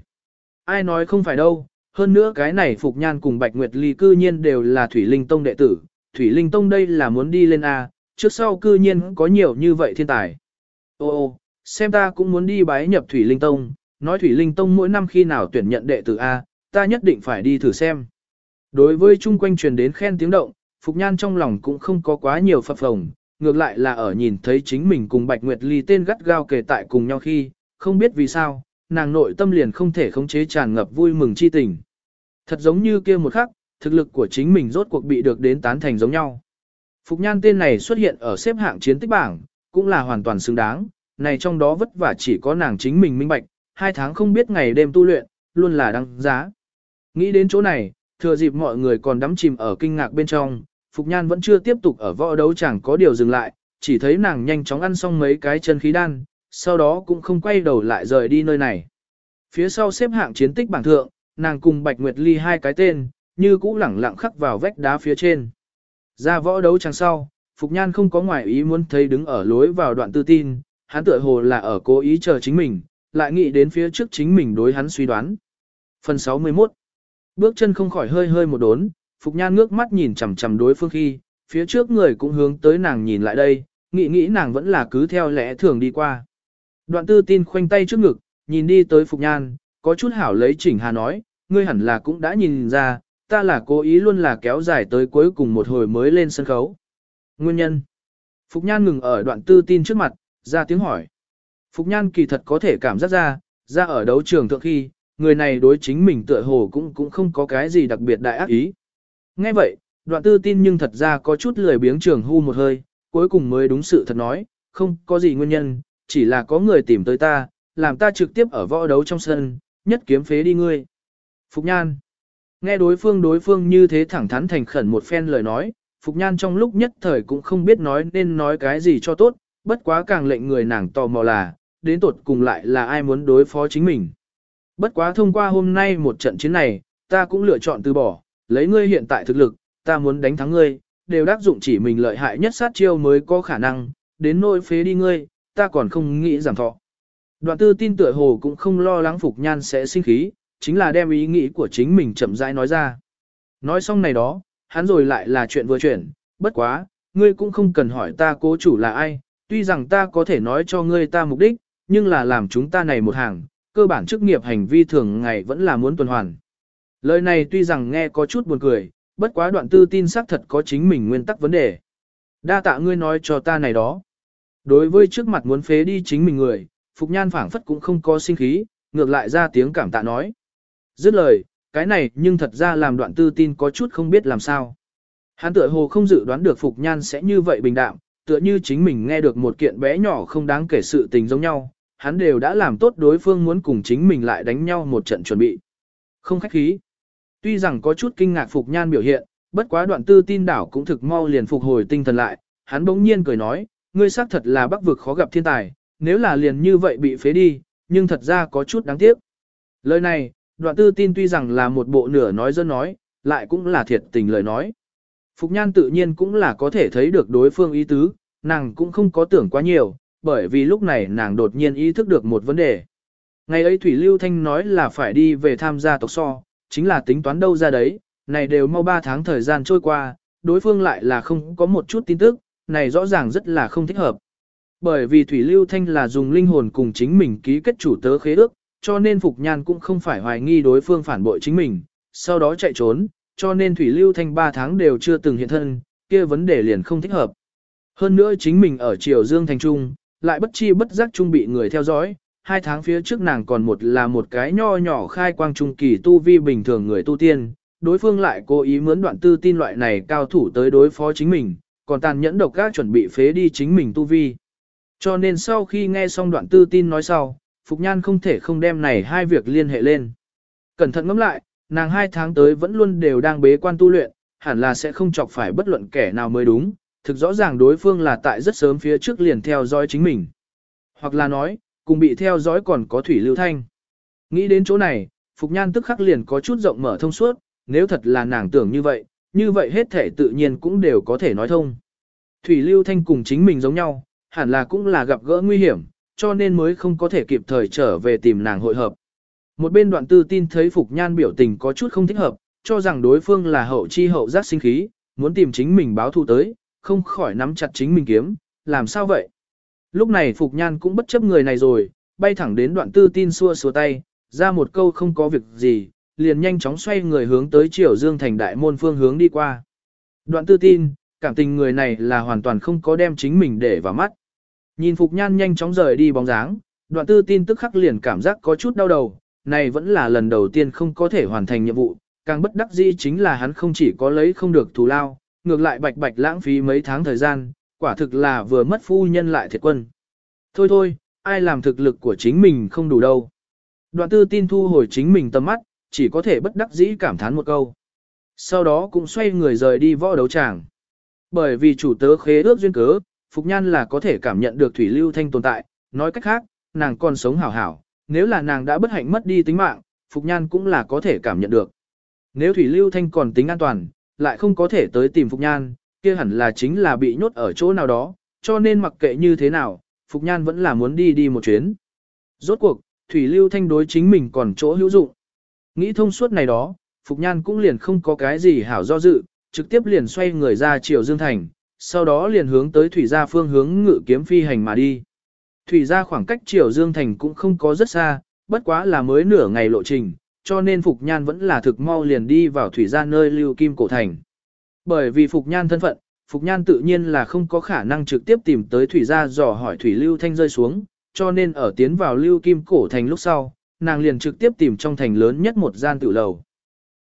Ai nói không phải đâu, hơn nữa cái này Phục Nhan cùng Bạch Nguyệt Ly cư nhiên đều là Thủy Linh Tông đệ tử, Thủy Linh Tông đây là muốn đi lên A, trước sau cư nhiên có nhiều như vậy thiên tài. Ô ô, xem ta cũng muốn đi bái nhập Thủy Linh Tông, nói Thủy Linh Tông mỗi năm khi nào tuyển nhận đệ tử A, ta nhất định phải đi thử xem. Đối với chung quanh truyền đến khen tiếng động, Phục Nhan trong lòng cũng không có quá nhiều phập phồng, ngược lại là ở nhìn thấy chính mình cùng Bạch Nguyệt Ly tên gắt gao kề tại cùng nhau khi, không biết vì sao, nàng nội tâm liền không thể khống chế tràn ngập vui mừng chi tình. Thật giống như kia một khắc, thực lực của chính mình rốt cuộc bị được đến tán thành giống nhau. Phục Nhan tên này xuất hiện ở xếp hạng chiến tích bảng, cũng là hoàn toàn xứng đáng, này trong đó vất vả chỉ có nàng chính mình minh bạch, hai tháng không biết ngày đêm tu luyện, luôn là đăng giá. Nghĩ đến chỗ này, thừa dịp mọi người còn đắm chìm ở kinh ngạc bên trong, Phục Nhan vẫn chưa tiếp tục ở võ đấu chẳng có điều dừng lại, chỉ thấy nàng nhanh chóng ăn xong mấy cái chân khí đan, sau đó cũng không quay đầu lại rời đi nơi này. Phía sau xếp hạng chiến tích bảng thượng, nàng cùng Bạch Nguyệt Ly hai cái tên, như cũ lẳng lặng khắc vào vách đá phía trên. Ra võ đấu chẳng sau, Phục Nhan không có ngoại ý muốn thấy đứng ở lối vào đoạn tư tin, hắn tựa hồ là ở cố ý chờ chính mình, lại nghĩ đến phía trước chính mình đối hắn suy đoán. Phần 61 Bước chân không khỏi hơi hơi một đốn, Phục Nhan ngước mắt nhìn chằm chằm đối phương khi, phía trước người cũng hướng tới nàng nhìn lại đây, nghĩ nghĩ nàng vẫn là cứ theo lẽ thường đi qua. Đoạn tư tin khoanh tay trước ngực, nhìn đi tới Phục Nhan, có chút hảo lấy chỉnh hà nói, ngươi hẳn là cũng đã nhìn ra, ta là cố ý luôn là kéo dài tới cuối cùng một hồi mới lên sân khấu. Nguyên nhân Phục Nhan ngừng ở đoạn tư tin trước mặt, ra tiếng hỏi. Phục Nhan kỳ thật có thể cảm giác ra, ra ở đấu trường thượng khi, người này đối chính mình tựa hồ cũng cũng không có cái gì đặc biệt đại ác ý. Nghe vậy, đoạn tư tin nhưng thật ra có chút lười biếng trường hưu một hơi, cuối cùng mới đúng sự thật nói, không có gì nguyên nhân, chỉ là có người tìm tới ta, làm ta trực tiếp ở võ đấu trong sân, nhất kiếm phế đi ngươi. Phục Nhan Nghe đối phương đối phương như thế thẳng thắn thành khẩn một phen lời nói, Phục Nhan trong lúc nhất thời cũng không biết nói nên nói cái gì cho tốt, bất quá càng lệnh người nàng tò mò là, đến tột cùng lại là ai muốn đối phó chính mình. Bất quá thông qua hôm nay một trận chiến này, ta cũng lựa chọn từ bỏ, lấy ngươi hiện tại thực lực, ta muốn đánh thắng ngươi, đều đáp dụng chỉ mình lợi hại nhất sát chiêu mới có khả năng, đến nỗi phế đi ngươi, ta còn không nghĩ giảm thọ. Đoạn tư tin tựa hồ cũng không lo lắng Phục Nhan sẽ sinh khí, chính là đem ý nghĩ của chính mình chậm rãi nói ra. Nói xong này đó, hắn rồi lại là chuyện vừa chuyển, bất quá, ngươi cũng không cần hỏi ta cố chủ là ai, tuy rằng ta có thể nói cho ngươi ta mục đích, nhưng là làm chúng ta này một hàng, cơ bản chức nghiệp hành vi thường ngày vẫn là muốn tuần hoàn. Lời này tuy rằng nghe có chút buồn cười, bất quá đoạn tư tin xác thật có chính mình nguyên tắc vấn đề. Đa tạ ngươi nói cho ta này đó. Đối với trước mặt muốn phế đi chính mình người, Phục Nhan phảng phất cũng không có sinh khí, ngược lại ra tiếng cảm tạ nói. Dứt lời, cái này nhưng thật ra làm đoạn tư tin có chút không biết làm sao. Hắn tựa hồ không dự đoán được Phục Nhan sẽ như vậy bình đạm, tựa như chính mình nghe được một kiện bé nhỏ không đáng kể sự tình giống nhau, hắn đều đã làm tốt đối phương muốn cùng chính mình lại đánh nhau một trận chuẩn bị. Không khách khí. Tuy rằng có chút kinh ngạc Phục Nhan biểu hiện, bất quá đoạn tư tin đảo cũng thực mau liền phục hồi tinh thần lại, hắn bỗng nhiên cười nói, ngươi xác thật là bắc vực khó gặp thiên tài, nếu là liền như vậy bị phế đi, nhưng thật ra có chút đáng tiếc. Lời này, đoạn tư tin tuy rằng là một bộ nửa nói dân nói, lại cũng là thiệt tình lời nói. Phục Nhan tự nhiên cũng là có thể thấy được đối phương ý tứ, nàng cũng không có tưởng quá nhiều, bởi vì lúc này nàng đột nhiên ý thức được một vấn đề. Ngày ấy Thủy Lưu Thanh nói là phải đi về tham gia tộc so, chính là tính toán đâu ra đấy, này đều mau 3 tháng thời gian trôi qua, đối phương lại là không có một chút tin tức, này rõ ràng rất là không thích hợp. Bởi vì Thủy Lưu Thanh là dùng linh hồn cùng chính mình ký kết chủ tớ khế ước, cho nên Phục Nhan cũng không phải hoài nghi đối phương phản bội chính mình, sau đó chạy trốn, cho nên Thủy Lưu Thanh 3 tháng đều chưa từng hiện thân, kia vấn đề liền không thích hợp. Hơn nữa chính mình ở Triều Dương Thành Trung, lại bất chi bất giác trung bị người theo dõi, hai tháng phía trước nàng còn một là một cái nho nhỏ khai quang trung kỳ tu vi bình thường người tu tiên, đối phương lại cố ý mướn đoạn tư tin loại này cao thủ tới đối phó chính mình, còn tàn nhẫn độc các chuẩn bị phế đi chính mình tu vi. Cho nên sau khi nghe xong đoạn tư tin nói sau, Phục Nhan không thể không đem này hai việc liên hệ lên. Cẩn thận ngẫm lại, nàng hai tháng tới vẫn luôn đều đang bế quan tu luyện, hẳn là sẽ không chọc phải bất luận kẻ nào mới đúng, thực rõ ràng đối phương là tại rất sớm phía trước liền theo dõi chính mình. Hoặc là nói, cùng bị theo dõi còn có Thủy Lưu Thanh. Nghĩ đến chỗ này, Phục Nhan tức khắc liền có chút rộng mở thông suốt, nếu thật là nàng tưởng như vậy, như vậy hết thể tự nhiên cũng đều có thể nói thông. Thủy Lưu Thanh cùng chính mình giống nhau, hẳn là cũng là gặp gỡ nguy hiểm, cho nên mới không có thể kịp thời trở về tìm nàng hội hợp. Một bên đoạn tư tin thấy Phục Nhan biểu tình có chút không thích hợp, cho rằng đối phương là hậu chi hậu giác sinh khí, muốn tìm chính mình báo thù tới, không khỏi nắm chặt chính mình kiếm, làm sao vậy? Lúc này Phục Nhan cũng bất chấp người này rồi, bay thẳng đến đoạn tư tin xua xua tay, ra một câu không có việc gì, liền nhanh chóng xoay người hướng tới Triều Dương thành đại môn phương hướng đi qua. Đoạn tư tin, cảm tình người này là hoàn toàn không có đem chính mình để vào mắt. Nhìn Phục Nhan nhanh chóng rời đi bóng dáng, đoạn tư tin tức khắc liền cảm giác có chút đau đầu, này vẫn là lần đầu tiên không có thể hoàn thành nhiệm vụ, càng bất đắc dĩ chính là hắn không chỉ có lấy không được thù lao, ngược lại bạch bạch lãng phí mấy tháng thời gian, quả thực là vừa mất phu nhân lại thiệt quân. Thôi thôi, ai làm thực lực của chính mình không đủ đâu. Đoạn tư tin thu hồi chính mình tầm mắt, chỉ có thể bất đắc dĩ cảm thán một câu. Sau đó cũng xoay người rời đi võ đấu tràng. Bởi vì chủ tớ khế ước duyên cớ, Phục Nhan là có thể cảm nhận được Thủy Lưu Thanh tồn tại, nói cách khác, nàng còn sống hảo hảo, nếu là nàng đã bất hạnh mất đi tính mạng, Phục Nhan cũng là có thể cảm nhận được. Nếu Thủy Lưu Thanh còn tính an toàn, lại không có thể tới tìm Phục Nhan, kia hẳn là chính là bị nhốt ở chỗ nào đó, cho nên mặc kệ như thế nào, Phục Nhan vẫn là muốn đi đi một chuyến. Rốt cuộc, Thủy Lưu Thanh đối chính mình còn chỗ hữu dụng. Nghĩ thông suốt này đó, Phục Nhan cũng liền không có cái gì hảo do dự, trực tiếp liền xoay người ra Triều Dương Thành, sau đó liền hướng tới thủy gia phương hướng ngự kiếm phi hành mà đi. Thủy gia khoảng cách Triều Dương Thành cũng không có rất xa, bất quá là mới nửa ngày lộ trình, cho nên Phục Nhan vẫn là thực mau liền đi vào thủy gia nơi lưu kim cổ thành. Bởi vì Phục Nhan thân phận, Phục Nhan tự nhiên là không có khả năng trực tiếp tìm tới thủy gia dò hỏi thủy lưu thanh rơi xuống, cho nên ở tiến vào lưu kim cổ thành lúc sau, nàng liền trực tiếp tìm trong thành lớn nhất một gian tiểu lầu.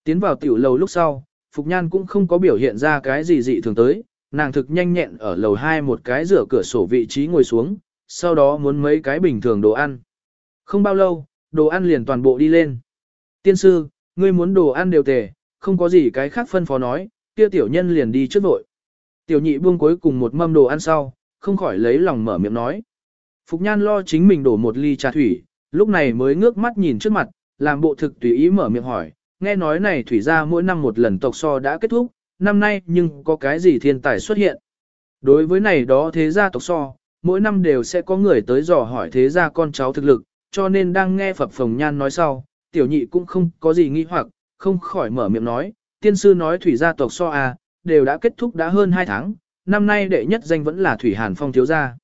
Tiến vào tiểu lầu lúc sau, Phục Nhan cũng không có biểu hiện ra cái gì dị thường tới, nàng thực nhanh nhẹn ở lầu 2 một cái rửa cửa sổ vị trí ngồi xuống, sau đó muốn mấy cái bình thường đồ ăn. Không bao lâu, đồ ăn liền toàn bộ đi lên. Tiên sư, ngươi muốn đồ ăn đều tề, không có gì cái khác phân phó nói, kia tiểu nhân liền đi trước vội. Tiểu nhị buông cuối cùng một mâm đồ ăn sau, không khỏi lấy lòng mở miệng nói. Phục nhan lo chính mình đổ một ly trà thủy, lúc này mới ngước mắt nhìn trước mặt, làm bộ thực tùy ý mở miệng hỏi, nghe nói này thủy ra mỗi năm một lần tộc so đã kết thúc, năm nay nhưng có cái gì thiên tài xuất hiện. Đối với này đó thế gia tộc so, mỗi năm đều sẽ có người tới dò hỏi thế gia con cháu thực lực, cho nên đang nghe Phật Phồng Nhan nói sau, tiểu nhị cũng không có gì nghi hoặc, không khỏi mở miệng nói, tiên sư nói thủy gia tộc so à, đều đã kết thúc đã hơn 2 tháng, năm nay đệ nhất danh vẫn là Thủy Hàn Phong thiếu gia.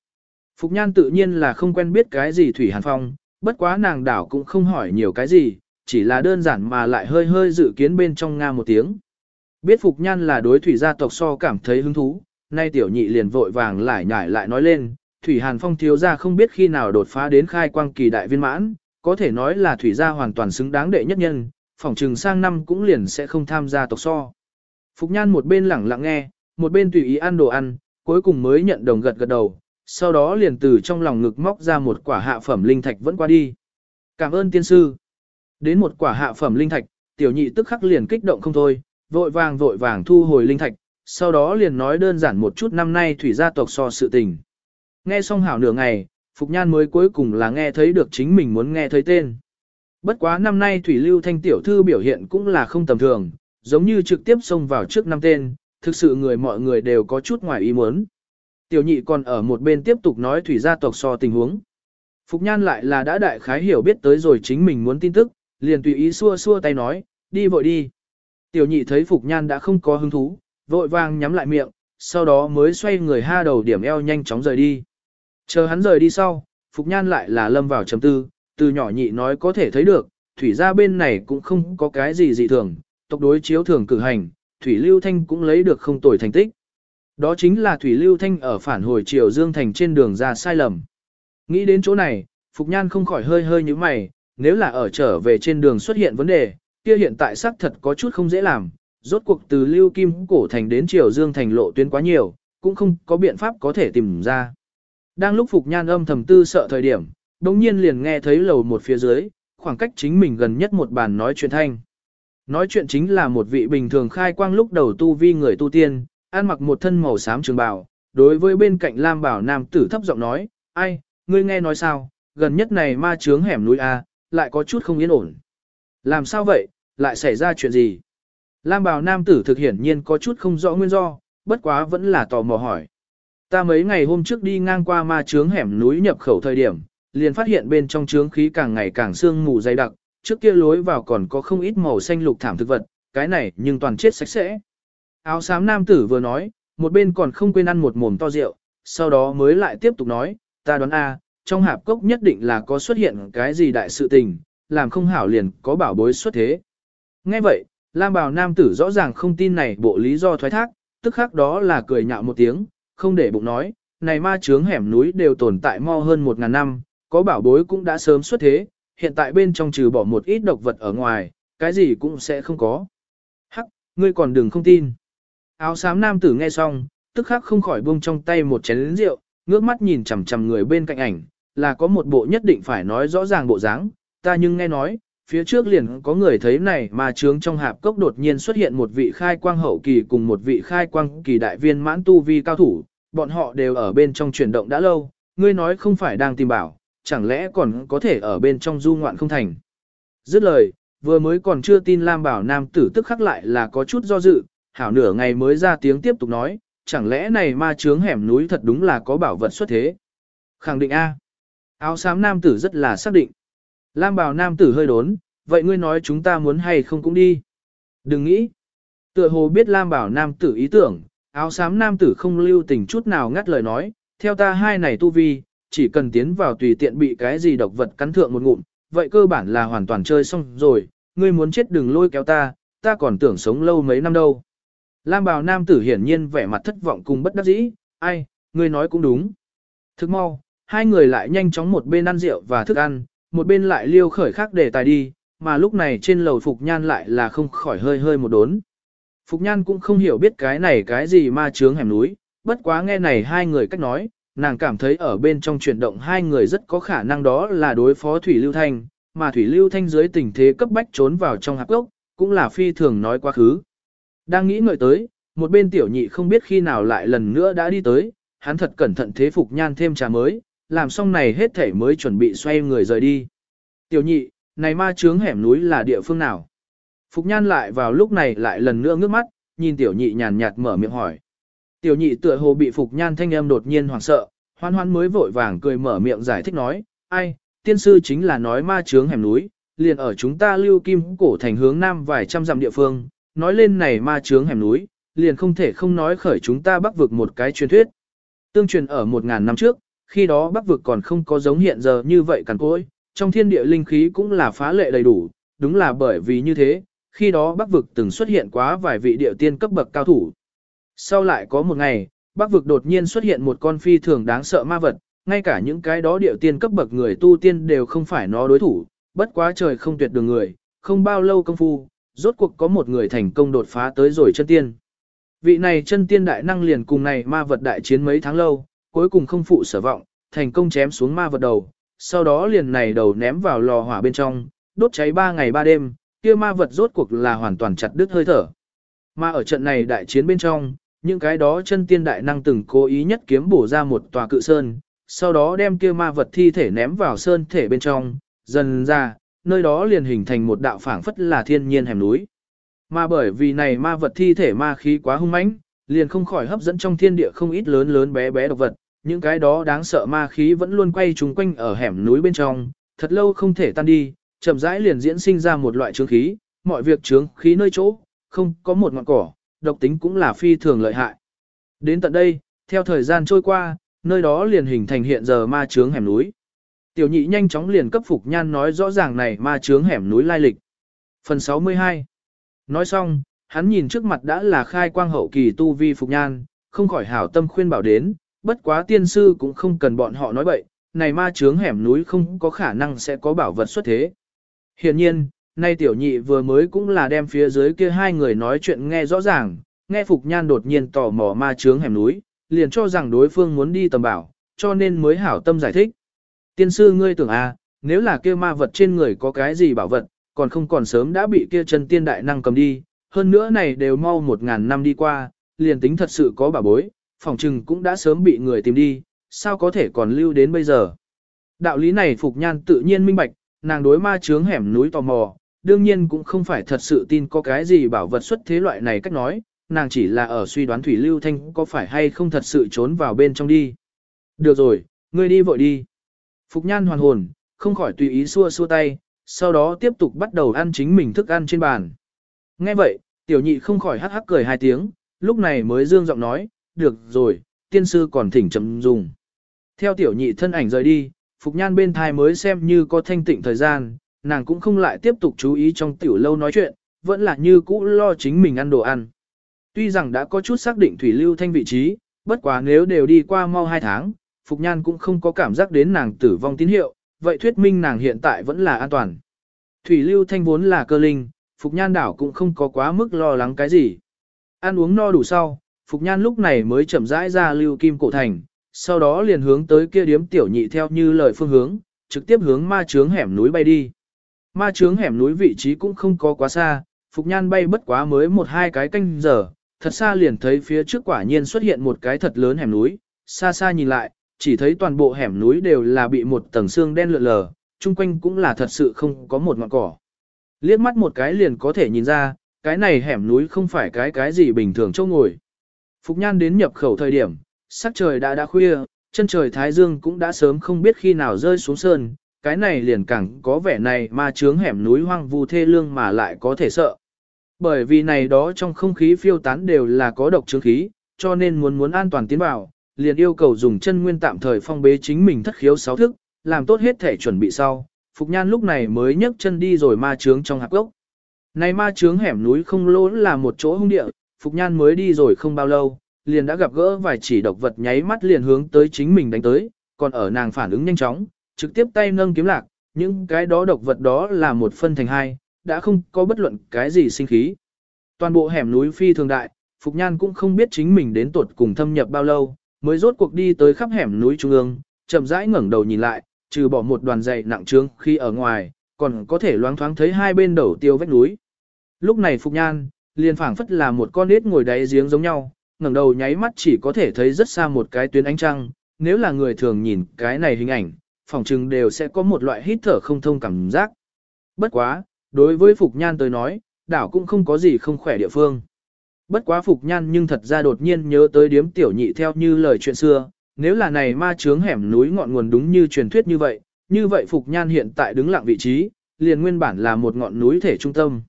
Phục Nhan tự nhiên là không quen biết cái gì Thủy Hàn Phong, bất quá nàng đảo cũng không hỏi nhiều cái gì, chỉ là đơn giản mà lại hơi hơi dự kiến bên trong Nga một tiếng. Biết Phục Nhan là đối thủy gia tộc so cảm thấy hứng thú, nay tiểu nhị liền vội vàng lại nhải lại nói lên, Thủy Hàn Phong thiếu gia không biết khi nào đột phá đến khai quang kỳ đại viên mãn, có thể nói là thủy gia hoàn toàn xứng đáng đệ nhất nhân, phỏng trừng sang năm cũng liền sẽ không tham gia tộc so. Phục Nhan một bên lẳng lặng nghe, một bên tùy ý ăn đồ ăn, cuối cùng mới nhận đồng gật gật đầu, sau đó liền từ trong lòng ngực móc ra một quả hạ phẩm linh thạch vẫn qua đi. Cảm ơn tiên sư. Đến một quả hạ phẩm linh thạch, tiểu nhị tức khắc liền kích động không thôi, vội vàng vội vàng thu hồi linh thạch, sau đó liền nói đơn giản một chút năm nay thủy gia tộc so sự tình. Nghe xong hảo nửa ngày, Phục Nhan mới cuối cùng là nghe thấy được chính mình muốn nghe thấy tên. Bất quá năm nay Thủy Lưu Thanh Tiểu Thư biểu hiện cũng là không tầm thường, giống như trực tiếp xông vào trước năm tên, thực sự người mọi người đều có chút ngoài ý muốn. Tiểu nhị còn ở một bên tiếp tục nói Thủy gia tộc so tình huống. Phục Nhan lại là đã đại khái hiểu biết tới rồi chính mình muốn tin tức, liền tùy ý xua xua tay nói, đi vội đi. Tiểu nhị thấy Phục Nhan đã không có hứng thú, vội vàng nhắm lại miệng, sau đó mới xoay người ha đầu điểm eo nhanh chóng rời đi. Chờ hắn rời đi sau, Phục Nhan lại là lâm vào chấm tư, từ nhỏ nhị nói có thể thấy được, thủy gia bên này cũng không có cái gì dị thường, tộc đối chiếu thường cử hành, Thủy Lưu Thanh cũng lấy được không tồi thành tích. Đó chính là Thủy Lưu Thanh ở phản hồi Triều Dương Thành trên đường ra sai lầm. Nghĩ đến chỗ này, Phục Nhan không khỏi hơi hơi như mày, nếu là ở trở về trên đường xuất hiện vấn đề, kia hiện tại xác thật có chút không dễ làm, rốt cuộc từ Lưu Kim Cổ Thành đến Triều Dương Thành lộ tuyến quá nhiều, cũng không có biện pháp có thể tìm ra. Đang lúc Phục Nhan âm thầm tư sợ thời điểm, đồng nhiên liền nghe thấy lầu một phía dưới, khoảng cách chính mình gần nhất một bàn nói chuyện thanh. Nói chuyện chính là một vị bình thường khai quang lúc đầu tu vi người tu tiên, ăn mặc một thân màu xám trường bào, đối với bên cạnh Lam Bảo Nam tử thấp giọng nói, ai, ngươi nghe nói sao, gần nhất này ma trướng hẻm núi A, lại có chút không yên ổn. Làm sao vậy, lại xảy ra chuyện gì? Lam Bảo Nam tử thực hiển nhiên có chút không rõ nguyên do, bất quá vẫn là tò mò hỏi. Ta mấy ngày hôm trước đi ngang qua ma trướng hẻm núi nhập khẩu thời điểm, liền phát hiện bên trong trướng khí càng ngày càng sương mù dày đặc, trước kia lối vào còn có không ít màu xanh lục thảm thực vật, cái này nhưng toàn chết sạch sẽ. Áo xám nam tử vừa nói, một bên còn không quên ăn một mồm to rượu, sau đó mới lại tiếp tục nói, ta đoán a, trong hạp cốc nhất định là có xuất hiện cái gì đại sự tình, làm không hảo liền có bảo bối xuất thế. Nghe vậy, Lam bào nam tử rõ ràng không tin này bộ lý do thoái thác, tức khắc đó là cười nhạo một tiếng, không để bụng nói, này ma chướng hẻm núi đều tồn tại mo hơn một ngàn năm, có bảo bối cũng đã sớm xuất thế, hiện tại bên trong trừ bỏ một ít độc vật ở ngoài, cái gì cũng sẽ không có. Hắc, ngươi còn đừng không tin. Áo xám nam tử nghe xong, tức khắc không khỏi buông trong tay một chén rượu, ngước mắt nhìn chằm chằm người bên cạnh ảnh, là có một bộ nhất định phải nói rõ ràng bộ dáng, ta nhưng nghe nói, phía trước liền có người thấy này mà trướng trong hạp cốc đột nhiên xuất hiện một vị khai quang hậu kỳ cùng một vị khai quang kỳ đại viên mãn tu vi cao thủ, bọn họ đều ở bên trong chuyển động đã lâu, ngươi nói không phải đang tìm bảo, chẳng lẽ còn có thể ở bên trong du ngoạn không thành. Dứt lời, vừa mới còn chưa tin Lam bảo nam tử tức khắc lại là có chút do dự, hảo nửa ngày mới ra tiếng tiếp tục nói, chẳng lẽ này ma trướng hẻm núi thật đúng là có bảo vật xuất thế. Khẳng định A. Áo xám nam tử rất là xác định. Lam bảo nam tử hơi đốn, vậy ngươi nói chúng ta muốn hay không cũng đi. Đừng nghĩ. Tựa hồ biết Lam bảo nam tử ý tưởng, Áo xám nam tử không lưu tình chút nào ngắt lời nói, theo ta hai này tu vi, chỉ cần tiến vào tùy tiện bị cái gì độc vật cắn thượng một ngụm, vậy cơ bản là hoàn toàn chơi xong rồi, ngươi muốn chết đừng lôi kéo ta, ta còn tưởng sống lâu mấy năm đâu. Lam bào nam tử hiển nhiên vẻ mặt thất vọng cùng bất đắc dĩ, ai, ngươi nói cũng đúng. Thức mau, hai người lại nhanh chóng một bên ăn rượu và thức ăn, một bên lại liêu khởi khác để tài đi, mà lúc này trên lầu Phục Nhan lại là không khỏi hơi hơi một đốn. Phục Nhan cũng không hiểu biết cái này cái gì ma chướng hẻm núi, bất quá nghe này hai người cách nói, nàng cảm thấy ở bên trong chuyển động hai người rất có khả năng đó là đối phó Thủy Lưu Thanh, mà Thủy Lưu Thanh dưới tình thế cấp bách trốn vào trong hạp gốc, cũng là phi thường nói quá khứ. Đang nghĩ ngợi tới, một bên tiểu nhị không biết khi nào lại lần nữa đã đi tới, hắn thật cẩn thận thế Phục Nhan thêm trà mới, làm xong này hết thể mới chuẩn bị xoay người rời đi. Tiểu nhị, này ma chướng hẻm núi là địa phương nào? Phục Nhan lại vào lúc này lại lần nữa ngước mắt, nhìn tiểu nhị nhàn nhạt mở miệng hỏi. Tiểu nhị tựa hồ bị Phục Nhan thanh âm đột nhiên hoảng sợ, hoan hoan mới vội vàng cười mở miệng giải thích nói, ai, tiên sư chính là nói ma chướng hẻm núi, liền ở chúng ta lưu kim cổ thành hướng nam vài trăm dặm địa phương, nói lên này ma chướng hẻm núi, liền không thể không nói khởi chúng ta bắc vực một cái truyền thuyết. Tương truyền ở một ngàn năm trước, khi đó bắc vực còn không có giống hiện giờ như vậy cằn cỗi, trong thiên địa linh khí cũng là phá lệ đầy đủ, đúng là bởi vì như thế, khi đó bắc vực từng xuất hiện quá vài vị địa tiên cấp bậc cao thủ. Sau lại có một ngày, bắc vực đột nhiên xuất hiện một con phi thường đáng sợ ma vật, ngay cả những cái đó địa tiên cấp bậc người tu tiên đều không phải nó đối thủ, bất quá trời không tuyệt đường người, không bao lâu công phu, rốt cuộc có một người thành công đột phá tới rồi chân tiên. Vị này chân tiên đại năng liền cùng này ma vật đại chiến mấy tháng lâu, cuối cùng không phụ sở vọng, thành công chém xuống ma vật đầu, sau đó liền này đầu ném vào lò hỏa bên trong, đốt cháy ba ngày ba đêm, kia ma vật rốt cuộc là hoàn toàn chặt đứt hơi thở. Mà ở trận này đại chiến bên trong, những cái đó chân tiên đại năng từng cố ý nhất kiếm bổ ra một tòa cự sơn, sau đó đem kia ma vật thi thể ném vào sơn thể bên trong, dần ra, nơi đó liền hình thành một đạo phảng phất là thiên nhiên hẻm núi. Mà bởi vì này ma vật thi thể ma khí quá hung mãnh, liền không khỏi hấp dẫn trong thiên địa không ít lớn lớn bé bé độc vật, những cái đó đáng sợ ma khí vẫn luôn quay trùng quanh ở hẻm núi bên trong, thật lâu không thể tan đi, chậm rãi liền diễn sinh ra một loại trướng khí, mọi việc trướng khí nơi chỗ, không có một ngọn cỏ, độc tính cũng là phi thường lợi hại. Đến tận đây, theo thời gian trôi qua, nơi đó liền hình thành hiện giờ ma trướng hẻm núi. Tiểu nhị nhanh chóng liền cấp phục nhan nói rõ ràng này ma trướng hẻm núi lai lịch. Phần 62 Nói xong, hắn nhìn trước mặt đã là khai quang hậu kỳ tu vi phục nhan, không khỏi hảo tâm khuyên bảo đến, bất quá tiên sư cũng không cần bọn họ nói bậy, này ma trướng hẻm núi không có khả năng sẽ có bảo vật xuất thế. Hiện nhiên, nay tiểu nhị vừa mới cũng là đem phía dưới kia hai người nói chuyện nghe rõ ràng, nghe Phục Nhan đột nhiên tò mò ma trướng hẻm núi, liền cho rằng đối phương muốn đi tầm bảo, cho nên mới hảo tâm giải thích. Tiên sư ngươi tưởng à, nếu là kia ma vật trên người có cái gì bảo vật, còn không còn sớm đã bị kia chân tiên đại năng cầm đi, hơn nữa này đều mau một ngàn năm đi qua, liền tính thật sự có bảo bối, phòng trừng cũng đã sớm bị người tìm đi, sao có thể còn lưu đến bây giờ. Đạo lý này Phục Nhan tự nhiên minh bạch, nàng đối ma chướng hẻm núi tò mò, đương nhiên cũng không phải thật sự tin có cái gì bảo vật xuất thế loại này cách nói, nàng chỉ là ở suy đoán Thủy Lưu Thanh có phải hay không thật sự trốn vào bên trong đi. Được rồi, ngươi đi vội đi. Phục Nhan hoàn hồn, không khỏi tùy ý xua xua tay, sau đó tiếp tục bắt đầu ăn chính mình thức ăn trên bàn. Nghe vậy, tiểu nhị không khỏi hắc hắc cười hai tiếng, lúc này mới dương giọng nói, được rồi, tiên sư còn thỉnh chấm dùng. Theo tiểu nhị thân ảnh rời đi, Phục Nhan bên thai mới xem như có thanh tịnh thời gian, nàng cũng không lại tiếp tục chú ý trong tiểu lâu nói chuyện, vẫn là như cũ lo chính mình ăn đồ ăn. Tuy rằng đã có chút xác định Thủy Lưu Thanh vị trí, bất quá nếu đều đi qua mau hai tháng, Phục Nhan cũng không có cảm giác đến nàng tử vong tín hiệu, vậy thuyết minh nàng hiện tại vẫn là an toàn. Thủy Lưu Thanh vốn là cơ linh, Phục Nhan đảo cũng không có quá mức lo lắng cái gì. Ăn uống no đủ sau, Phục Nhan lúc này mới chậm rãi ra Lưu Kim Cổ Thành, sau đó liền hướng tới kia điếm tiểu nhị theo như lời phương hướng, trực tiếp hướng ma trướng hẻm núi bay đi. Ma trướng hẻm núi vị trí cũng không có quá xa, Phục Nhan bay bất quá mới một hai cái canh giờ, thật xa liền thấy phía trước quả nhiên xuất hiện một cái thật lớn hẻm núi, xa xa nhìn lại, chỉ thấy toàn bộ hẻm núi đều là bị một tầng xương đen lượn lờ, chung quanh cũng là thật sự không có một ngọn cỏ. Liếc mắt một cái liền có thể nhìn ra, cái này hẻm núi không phải cái cái gì bình thường châu ngồi. Phục Nhan đến nhập khẩu thời điểm, sắc trời đã đã khuya, chân trời Thái Dương cũng đã sớm không biết khi nào rơi xuống sơn, cái này liền càng có vẻ này mà trướng hẻm núi hoang vu thê lương mà lại có thể sợ. Bởi vì này đó trong không khí phiêu tán đều là có độc trướng khí, cho nên muốn muốn an toàn tiến vào, liền yêu cầu dùng chân nguyên tạm thời phong bế chính mình thất khiếu sáu thức, làm tốt hết thể chuẩn bị sau. Phục Nhan lúc này mới nhấc chân đi rồi ma trướng trong hạp gốc. Này ma trướng hẻm núi không lỗ là một chỗ hung địa, Phục Nhan mới đi rồi không bao lâu, liền đã gặp gỡ vài chỉ độc vật nháy mắt liền hướng tới chính mình đánh tới, còn ở nàng phản ứng nhanh chóng, trực tiếp tay nâng kiếm lạc, những cái đó độc vật đó là một phân thành hai, đã không có bất luận cái gì sinh khí. Toàn bộ hẻm núi phi thường đại, Phục Nhan cũng không biết chính mình đến tuột cùng thâm nhập bao lâu, mới rốt cuộc đi tới khắp hẻm núi trung ương, chậm rãi ngẩng đầu nhìn lại, trừ bỏ một đoàn dày nặng trướng khi ở ngoài, còn có thể loáng thoáng thấy hai bên đầu tiêu vách núi. Lúc này Phục Nhan, liền phảng phất là một con nết ngồi đáy giếng giống nhau, ngẩng đầu nháy mắt chỉ có thể thấy rất xa một cái tuyến ánh trăng, nếu là người thường nhìn cái này hình ảnh, phòng trừng đều sẽ có một loại hít thở không thông cảm giác. Bất quá, đối với Phục Nhan tới nói, đảo cũng không có gì không khỏe địa phương. Bất quá Phục Nhan nhưng thật ra đột nhiên nhớ tới điếm tiểu nhị theo như lời chuyện xưa, nếu là này ma chướng hẻm núi ngọn nguồn đúng như truyền thuyết như vậy, như vậy Phục Nhan hiện tại đứng lặng vị trí, liền nguyên bản là một ngọn núi thể trung tâm.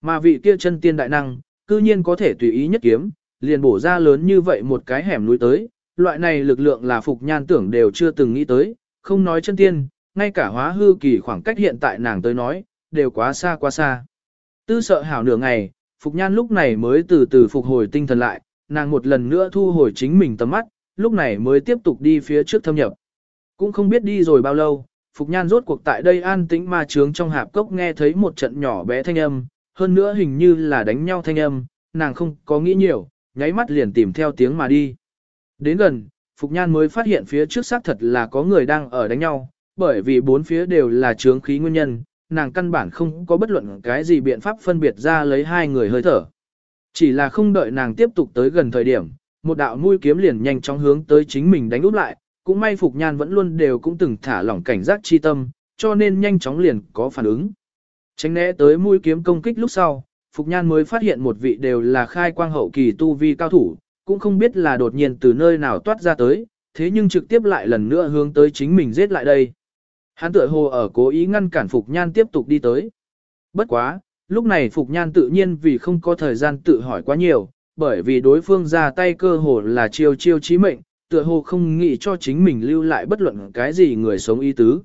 Mà vị kia chân tiên đại năng, cư nhiên có thể tùy ý nhất kiếm, liền bổ ra lớn như vậy một cái hẻm núi tới, loại này lực lượng là Phục Nhan tưởng đều chưa từng nghĩ tới, không nói chân tiên, ngay cả hóa hư kỳ khoảng cách hiện tại nàng tới nói, đều quá xa quá xa. Tư sợ hảo nửa ngày, Phục Nhan lúc này mới từ từ phục hồi tinh thần lại, nàng một lần nữa thu hồi chính mình tầm mắt, lúc này mới tiếp tục đi phía trước thâm nhập. Cũng không biết đi rồi bao lâu, Phục Nhan rốt cuộc tại đây an tĩnh ma trướng trong hạp cốc nghe thấy một trận nhỏ bé thanh âm, hơn nữa hình như là đánh nhau thanh âm, nàng không có nghĩ nhiều, nháy mắt liền tìm theo tiếng mà đi. Đến gần, Phục Nhan mới phát hiện phía trước xác thật là có người đang ở đánh nhau, bởi vì bốn phía đều là chướng khí nguyên nhân, nàng căn bản không có bất luận cái gì biện pháp phân biệt ra lấy hai người hơi thở. Chỉ là không đợi nàng tiếp tục tới gần thời điểm, một đạo mũi kiếm liền nhanh chóng hướng tới chính mình đánh úp lại, cũng may Phục Nhan vẫn luôn đều cũng từng thả lỏng cảnh giác chi tâm, cho nên nhanh chóng liền có phản ứng. Tránh né tới mũi kiếm công kích lúc sau, Phục Nhan mới phát hiện một vị đều là khai quang hậu kỳ tu vi cao thủ, cũng không biết là đột nhiên từ nơi nào toát ra tới, thế nhưng trực tiếp lại lần nữa hướng tới chính mình giết lại đây. Hắn tựa hồ ở cố ý ngăn cản Phục Nhan tiếp tục đi tới. Bất quá, lúc này Phục Nhan tự nhiên vì không có thời gian tự hỏi quá nhiều, bởi vì đối phương ra tay cơ hồ là chiêu chiêu chí mệnh, tựa hồ không nghĩ cho chính mình lưu lại bất luận cái gì người sống y tứ.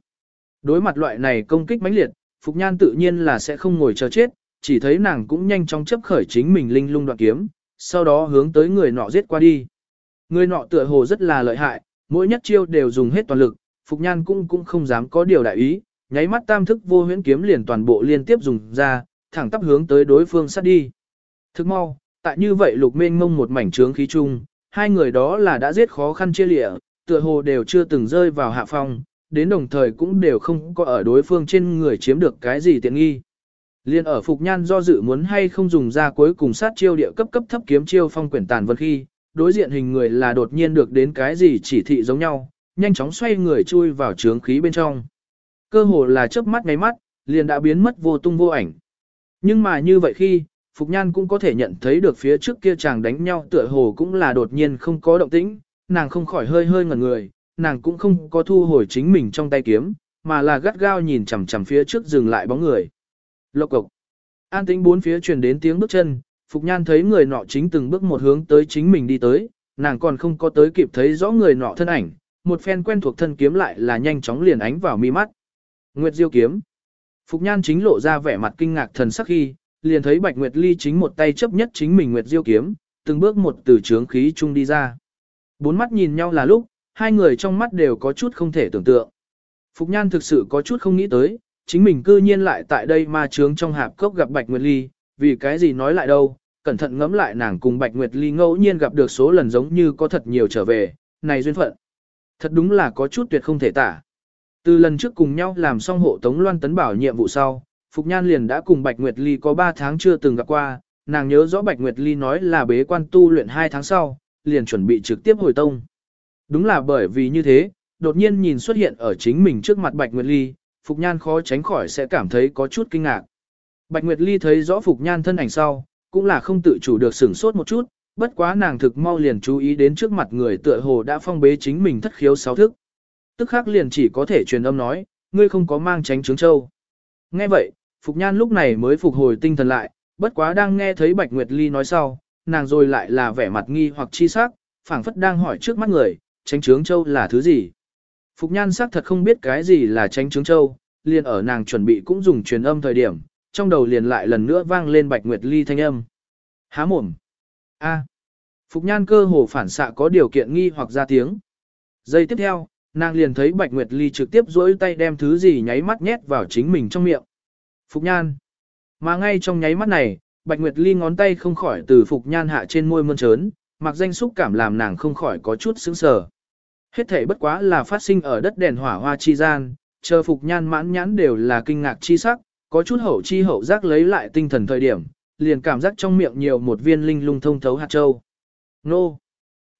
Đối mặt loại này công kích mãnh liệt, Phục Nhan tự nhiên là sẽ không ngồi chờ chết, chỉ thấy nàng cũng nhanh chóng chấp khởi chính mình linh lung đoạn kiếm, sau đó hướng tới người nọ giết qua đi. Người nọ tựa hồ rất là lợi hại, mỗi nhất chiêu đều dùng hết toàn lực, Phục Nhan cũng cũng không dám có điều đại ý, nháy mắt tam thức vô huyễn kiếm liền toàn bộ liên tiếp dùng ra, thẳng tắp hướng tới đối phương sát đi. Thức mau, tại như vậy lục mênh mông một mảnh trướng khí chung, hai người đó là đã giết khó khăn chia lịa, tựa hồ đều chưa từng rơi vào hạ phong, đến đồng thời cũng đều không có ở đối phương trên người chiếm được cái gì tiện nghi. Liên ở Phục Nhan do dự muốn hay không dùng ra cuối cùng sát chiêu địa cấp cấp thấp kiếm chiêu phong quyển tàn vân khi, đối diện hình người là đột nhiên được đến cái gì chỉ thị giống nhau, nhanh chóng xoay người chui vào trướng khí bên trong. Cơ hồ là chớp mắt ngay mắt, liền đã biến mất vô tung vô ảnh. Nhưng mà như vậy khi, Phục Nhan cũng có thể nhận thấy được phía trước kia chàng đánh nhau tựa hồ cũng là đột nhiên không có động tĩnh, nàng không khỏi hơi hơi ngẩn người, nàng cũng không có thu hồi chính mình trong tay kiếm, mà là gắt gao nhìn chằm chằm phía trước dừng lại bóng người. Lộc cộc. An tĩnh bốn phía truyền đến tiếng bước chân, Phục Nhan thấy người nọ chính từng bước một hướng tới chính mình đi tới, nàng còn không có tới kịp thấy rõ người nọ thân ảnh, một phen quen thuộc thân kiếm lại là nhanh chóng liền ánh vào mi mắt. Nguyệt Diêu kiếm. Phục Nhan chính lộ ra vẻ mặt kinh ngạc thần sắc khi, liền thấy Bạch Nguyệt Ly chính một tay chấp nhất chính mình Nguyệt Diêu kiếm, từng bước một từ trướng khí chung đi ra. Bốn mắt nhìn nhau là lúc, hai người trong mắt đều có chút không thể tưởng tượng. Phục Nhan thực sự có chút không nghĩ tới, chính mình cư nhiên lại tại đây ma trướng trong hạp cốc gặp Bạch Nguyệt Ly, vì cái gì nói lại đâu, cẩn thận ngẫm lại nàng cùng Bạch Nguyệt Ly ngẫu nhiên gặp được số lần giống như có thật nhiều trở về, này duyên phận. Thật đúng là có chút tuyệt không thể tả. Từ lần trước cùng nhau làm xong hộ tống loan tấn bảo nhiệm vụ sau, Phục Nhan liền đã cùng Bạch Nguyệt Ly có 3 tháng chưa từng gặp qua, nàng nhớ rõ Bạch Nguyệt Ly nói là bế quan tu luyện 2 tháng sau, liền chuẩn bị trực tiếp hồi tông. Đúng là bởi vì như thế, đột nhiên nhìn xuất hiện ở chính mình trước mặt Bạch Nguyệt Ly, Phục Nhan khó tránh khỏi sẽ cảm thấy có chút kinh ngạc. Bạch Nguyệt Ly thấy rõ Phục Nhan thân ảnh sau, cũng là không tự chủ được sửng sốt một chút, bất quá nàng thực mau liền chú ý đến trước mặt người tựa hồ đã phong bế chính mình thất khiếu sáu thức. Tức khắc liền chỉ có thể truyền âm nói, ngươi không có mang tránh trướng châu. Nghe vậy, Phục Nhan lúc này mới phục hồi tinh thần lại, bất quá đang nghe thấy Bạch Nguyệt Ly nói sau, nàng rồi lại là vẻ mặt nghi hoặc chi sắc, phảng phất đang hỏi trước mắt người, tránh trướng châu là thứ gì. Phục nhan xác thật không biết cái gì là tránh trứng châu, liền ở nàng chuẩn bị cũng dùng truyền âm thời điểm, trong đầu liền lại lần nữa vang lên Bạch Nguyệt Ly thanh âm. Há mồm. A. Phục nhan cơ hồ phản xạ có điều kiện nghi hoặc ra tiếng. Giây tiếp theo, nàng liền thấy Bạch Nguyệt Ly trực tiếp duỗi tay đem thứ gì nháy mắt nhét vào chính mình trong miệng. Phục nhan. Mà ngay trong nháy mắt này, Bạch Nguyệt Ly ngón tay không khỏi từ Phục nhan hạ trên môi mơn trớn, mặc danh xúc cảm làm nàng không khỏi có chút sững sờ. Hết thể bất quá là phát sinh ở đất đèn hỏa hoa chi gian, chờ Phục nhan mãn nhãn đều là kinh ngạc chi sắc, có chút hậu chi hậu giác lấy lại tinh thần thời điểm, liền cảm giác trong miệng nhiều một viên linh lung thông thấu hạt châu. Nô!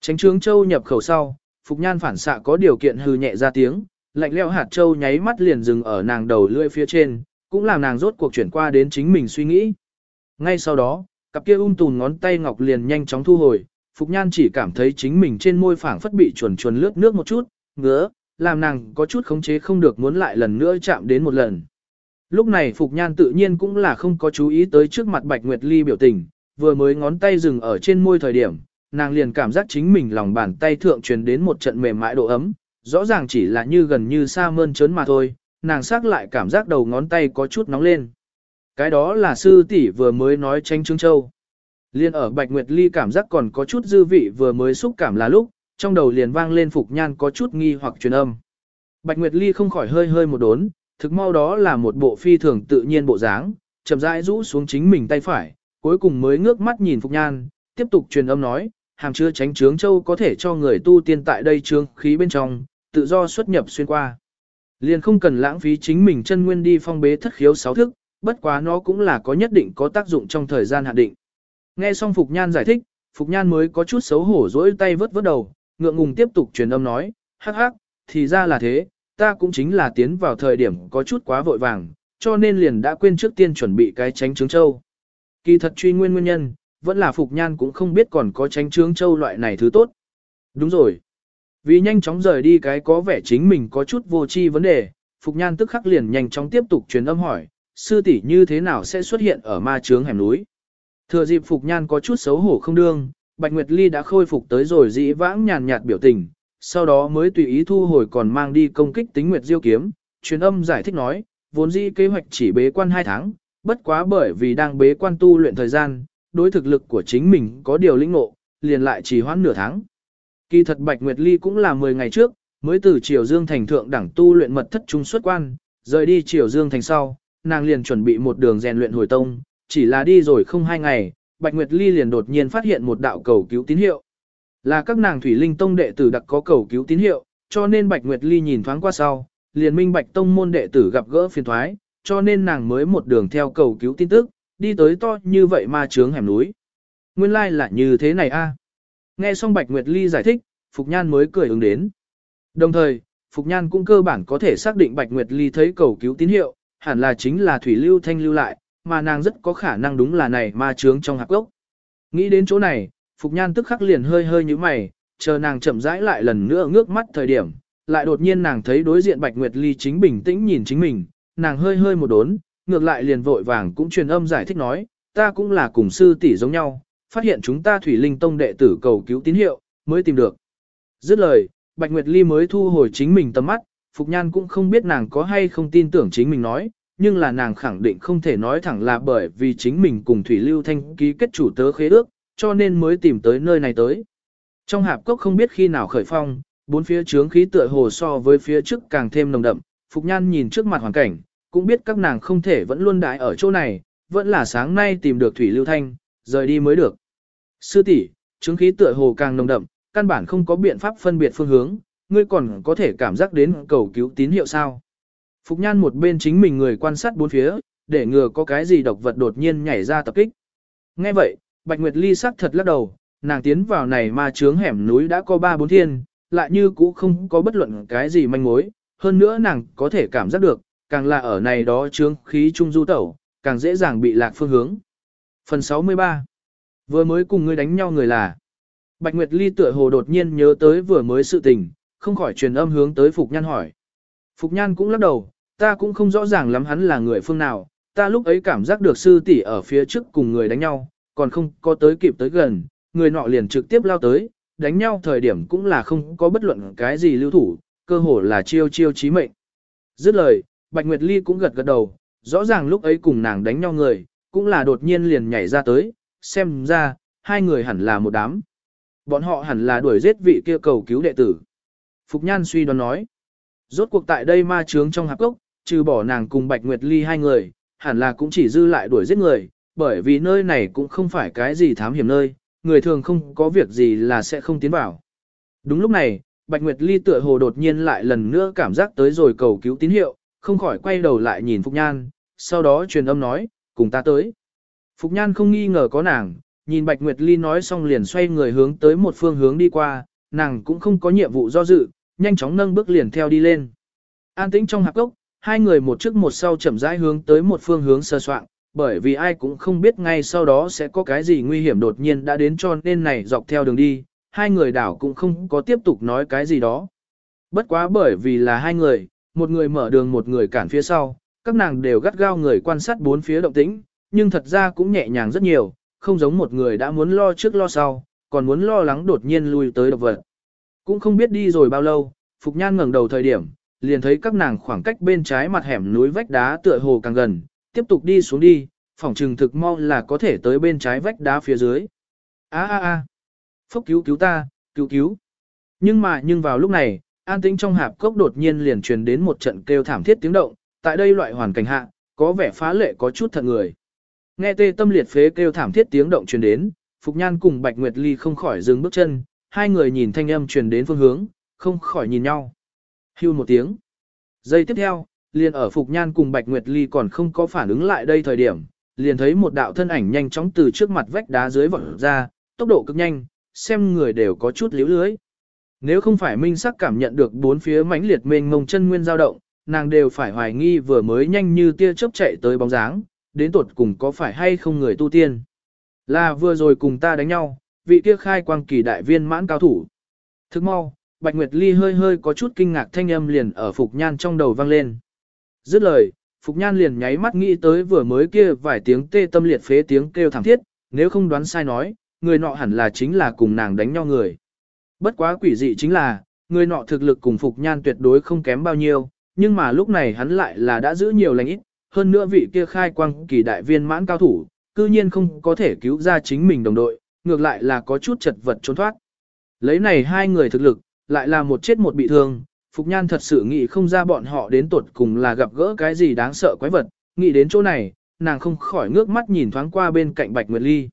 Tránh trướng châu nhập khẩu sau, Phục Nhan phản xạ có điều kiện hừ nhẹ ra tiếng, lạnh leo hạt châu nháy mắt liền dừng ở nàng đầu lưỡi phía trên, cũng làm nàng rốt cuộc chuyển qua đến chính mình suy nghĩ. Ngay sau đó, cặp kia ung tùn ngón tay ngọc liền nhanh chóng thu hồi, Phục Nhan chỉ cảm thấy chính mình trên môi phảng phất bị chuồn chuồn lướt nước một chút, ngứa, làm nàng có chút khống chế không được muốn lại lần nữa chạm đến một lần. Lúc này Phục Nhan tự nhiên cũng là không có chú ý tới trước mặt Bạch Nguyệt Ly biểu tình, vừa mới ngón tay dừng ở trên môi thời điểm, nàng liền cảm giác chính mình lòng bàn tay thượng truyền đến một trận mềm mại độ ấm, rõ ràng chỉ là như gần như xa mơn trớn mà thôi, nàng xác lại cảm giác đầu ngón tay có chút nóng lên. Cái đó là sư tỷ vừa mới nói tranh trương châu. Liên ở Bạch Nguyệt Ly cảm giác còn có chút dư vị vừa mới xúc cảm là lúc, trong đầu liền vang lên Phục Nhan có chút nghi hoặc truyền âm. Bạch Nguyệt Ly không khỏi hơi hơi một đốn, thực mau đó là một bộ phi thường tự nhiên bộ dáng, chậm rãi rũ xuống chính mình tay phải, cuối cùng mới ngước mắt nhìn Phục Nhan, tiếp tục truyền âm nói, hàm chứa tránh trướng châu có thể cho người tu tiên tại đây trướng khí bên trong, tự do xuất nhập xuyên qua. Liền không cần lãng phí chính mình chân nguyên đi phong bế thất khiếu sáu thức, bất quá nó cũng là có nhất định có tác dụng trong thời gian hạn định. Nghe xong Phục Nhan giải thích, Phục Nhan mới có chút xấu hổ dỗi tay vớt vớt đầu, ngượng ngùng tiếp tục truyền âm nói, hắc hắc, thì ra là thế, ta cũng chính là tiến vào thời điểm có chút quá vội vàng, cho nên liền đã quên trước tiên chuẩn bị cái tránh trướng châu. Kỳ thật truy nguyên nguyên nhân, vẫn là Phục Nhan cũng không biết còn có tránh trướng châu loại này thứ tốt. Đúng rồi. Vì nhanh chóng rời đi cái có vẻ chính mình có chút vô tri vấn đề, Phục Nhan tức khắc liền nhanh chóng tiếp tục truyền âm hỏi, sư tỷ như thế nào sẽ xuất hiện ở ma trướng hẻm núi. Thừa dịp Phục Nhan có chút xấu hổ không đương, Bạch Nguyệt Ly đã khôi phục tới rồi dĩ vãng nhàn nhạt biểu tình, sau đó mới tùy ý thu hồi còn mang đi công kích tính Nguyệt Diêu kiếm, truyền âm giải thích nói, vốn dĩ kế hoạch chỉ bế quan 2 tháng, bất quá bởi vì đang bế quan tu luyện thời gian, đối thực lực của chính mình có điều lĩnh ngộ, liền lại chỉ hoãn nửa tháng. Kỳ thật Bạch Nguyệt Ly cũng là 10 ngày trước, mới từ Triều Dương thành thượng đẳng tu luyện mật thất trung xuất quan, rời đi Triều Dương thành sau, nàng liền chuẩn bị một đường rèn luyện hồi tông, chỉ là đi rồi không hai ngày, Bạch Nguyệt Ly liền đột nhiên phát hiện một đạo cầu cứu tín hiệu. Là các nàng thủy linh tông đệ tử đặc có cầu cứu tín hiệu, cho nên Bạch Nguyệt Ly nhìn thoáng qua sau, liền minh Bạch tông môn đệ tử gặp gỡ phiền thoái, cho nên nàng mới một đường theo cầu cứu tin tức, đi tới to như vậy mà trướng hẻm núi. Nguyên lai like là như thế này a. Nghe xong Bạch Nguyệt Ly giải thích, Phục Nhan mới cười ứng đến. Đồng thời, Phục Nhan cũng cơ bản có thể xác định Bạch Nguyệt Ly thấy cầu cứu tín hiệu, hẳn là chính là Thủy Lưu Thanh lưu lại, mà nàng rất có khả năng đúng là này ma trướng trong hạp gốc. Nghĩ đến chỗ này, Phục Nhan tức khắc liền hơi hơi như mày, chờ nàng chậm rãi lại lần nữa ngước mắt thời điểm, lại đột nhiên nàng thấy đối diện Bạch Nguyệt Ly chính bình tĩnh nhìn chính mình, nàng hơi hơi một đốn, ngược lại liền vội vàng cũng truyền âm giải thích nói, ta cũng là cùng sư tỷ giống nhau, phát hiện chúng ta Thủy Linh Tông đệ tử cầu cứu tín hiệu, mới tìm được. Dứt lời, Bạch Nguyệt Ly mới thu hồi chính mình tầm mắt, Phục Nhan cũng không biết nàng có hay không tin tưởng chính mình nói, nhưng là nàng khẳng định không thể nói thẳng là bởi vì chính mình cùng Thủy Lưu Thanh ký kết chủ tớ khế ước, cho nên mới tìm tới nơi này tới. Trong hạp cốc không biết khi nào khởi phong, bốn phía trướng khí tựa hồ so với phía trước càng thêm nồng đậm, Phục Nhan nhìn trước mặt hoàn cảnh, cũng biết các nàng không thể vẫn luôn đãi ở chỗ này, vẫn là sáng nay tìm được Thủy Lưu Thanh, rời đi mới được. Sư tỷ, trướng khí tựa hồ càng nồng đậm, căn bản không có biện pháp phân biệt phương hướng, ngươi còn có thể cảm giác đến cầu cứu tín hiệu sao. Phục Nhan một bên chính mình người quan sát bốn phía, để ngừa có cái gì độc vật đột nhiên nhảy ra tập kích. Nghe vậy, Bạch Nguyệt Ly sắc thật lắc đầu, nàng tiến vào này ma trướng hẻm núi đã có ba bốn thiên, lại như cũ không có bất luận cái gì manh mối, hơn nữa nàng có thể cảm giác được, càng là ở này đó trướng khí trung du tẩu, càng dễ dàng bị lạc phương hướng. Phần 63 Vừa mới cùng ngươi đánh nhau người là Bạch Nguyệt Ly tựa hồ đột nhiên nhớ tới vừa mới sự tình, không khỏi truyền âm hướng tới Phục Nhan hỏi. Phục Nhan cũng lắc đầu, ta cũng không rõ ràng lắm hắn là người phương nào, ta lúc ấy cảm giác được sư tỷ ở phía trước cùng người đánh nhau, còn không có tới kịp tới gần, người nọ liền trực tiếp lao tới, đánh nhau thời điểm cũng là không có bất luận cái gì lưu thủ, cơ hồ là chiêu chiêu chí mệnh. Dứt lời, Bạch Nguyệt Ly cũng gật gật đầu, rõ ràng lúc ấy cùng nàng đánh nhau người, cũng là đột nhiên liền nhảy ra tới, xem ra, hai người hẳn là một đám. Bọn họ hẳn là đuổi giết vị kia cầu cứu đệ tử. Phục Nhan suy đoán nói. Rốt cuộc tại đây ma trướng trong hạp cốc, trừ bỏ nàng cùng Bạch Nguyệt Ly hai người, hẳn là cũng chỉ dư lại đuổi giết người, bởi vì nơi này cũng không phải cái gì thám hiểm nơi, người thường không có việc gì là sẽ không tiến vào. Đúng lúc này, Bạch Nguyệt Ly tựa hồ đột nhiên lại lần nữa cảm giác tới rồi cầu cứu tín hiệu, không khỏi quay đầu lại nhìn Phục Nhan, sau đó truyền âm nói, cùng ta tới. Phục Nhan không nghi ngờ có nàng, nhìn Bạch Nguyệt Ly nói xong liền xoay người hướng tới một phương hướng đi qua, nàng cũng không có nhiệm vụ do dự, nhanh chóng nâng bước liền theo đi lên. An tĩnh trong hạp gốc hai người một trước một sau chậm rãi hướng tới một phương hướng sơ soạn, bởi vì ai cũng không biết ngay sau đó sẽ có cái gì nguy hiểm đột nhiên đã đến cho nên này dọc theo đường đi, hai người đảo cũng không có tiếp tục nói cái gì đó. Bất quá bởi vì là hai người, một người mở đường một người cản phía sau, các nàng đều gắt gao người quan sát bốn phía động tĩnh, nhưng thật ra cũng nhẹ nhàng rất nhiều, không giống một người đã muốn lo trước lo sau, còn muốn lo lắng đột nhiên lui tới độc vật. Cũng không biết đi rồi bao lâu, Phục Nhan ngẩng đầu thời điểm, liền thấy các nàng khoảng cách bên trái mặt hẻm núi vách đá tựa hồ càng gần, tiếp tục đi xuống đi, phòng trừng thực mau là có thể tới bên trái vách đá phía dưới. A a a, phúc cứu cứu ta, cứu cứu. Nhưng mà nhưng vào lúc này, an tĩnh trong hạp cốc đột nhiên liền truyền đến một trận kêu thảm thiết tiếng động, tại đây loại hoàn cảnh hạ, có vẻ phá lệ có chút thật người. Nghe tê tâm liệt phế kêu thảm thiết tiếng động truyền đến, Phục Nhan cùng Bạch Nguyệt Ly không khỏi dừng bước chân, hai người nhìn thanh âm truyền đến phương hướng, không khỏi nhìn nhau. Hưu một tiếng. Giây tiếp theo, liền ở Phục Nhan cùng Bạch Nguyệt Ly còn không có phản ứng lại đây thời điểm, liền thấy một đạo thân ảnh nhanh chóng từ trước mặt vách đá dưới vọt ra, tốc độ cực nhanh, xem người đều có chút liếu lưới. Nếu không phải minh sắc cảm nhận được bốn phía mãnh liệt mênh mông chân nguyên dao động, nàng đều phải hoài nghi vừa mới nhanh như tia chớp chạy tới bóng dáng, đến tột cùng có phải hay không người tu tiên. Là vừa rồi cùng ta đánh nhau, vị kia khai quang kỳ đại viên mãn cao thủ. Thức mau, Bạch Nguyệt Ly hơi hơi có chút kinh ngạc thanh âm liền ở Phục Nhan trong đầu vang lên. Dứt lời, Phục Nhan liền nháy mắt nghĩ tới vừa mới kia vài tiếng tê tâm liệt phế tiếng kêu thảm thiết, nếu không đoán sai nói, người nọ hẳn là chính là cùng nàng đánh nhau người. Bất quá quỷ dị chính là, người nọ thực lực cùng Phục Nhan tuyệt đối không kém bao nhiêu, nhưng mà lúc này hắn lại là đã giữ nhiều lành ít, hơn nữa vị kia khai quang kỳ đại viên mãn cao thủ, cư nhiên không có thể cứu ra chính mình đồng đội, ngược lại là có chút chật vật trốn thoát. Lấy này hai người thực lực, lại là một chết một bị thương, Phục Nhan thật sự nghĩ không ra bọn họ đến tuột cùng là gặp gỡ cái gì đáng sợ quái vật, nghĩ đến chỗ này, nàng không khỏi ngước mắt nhìn thoáng qua bên cạnh Bạch Nguyệt Ly.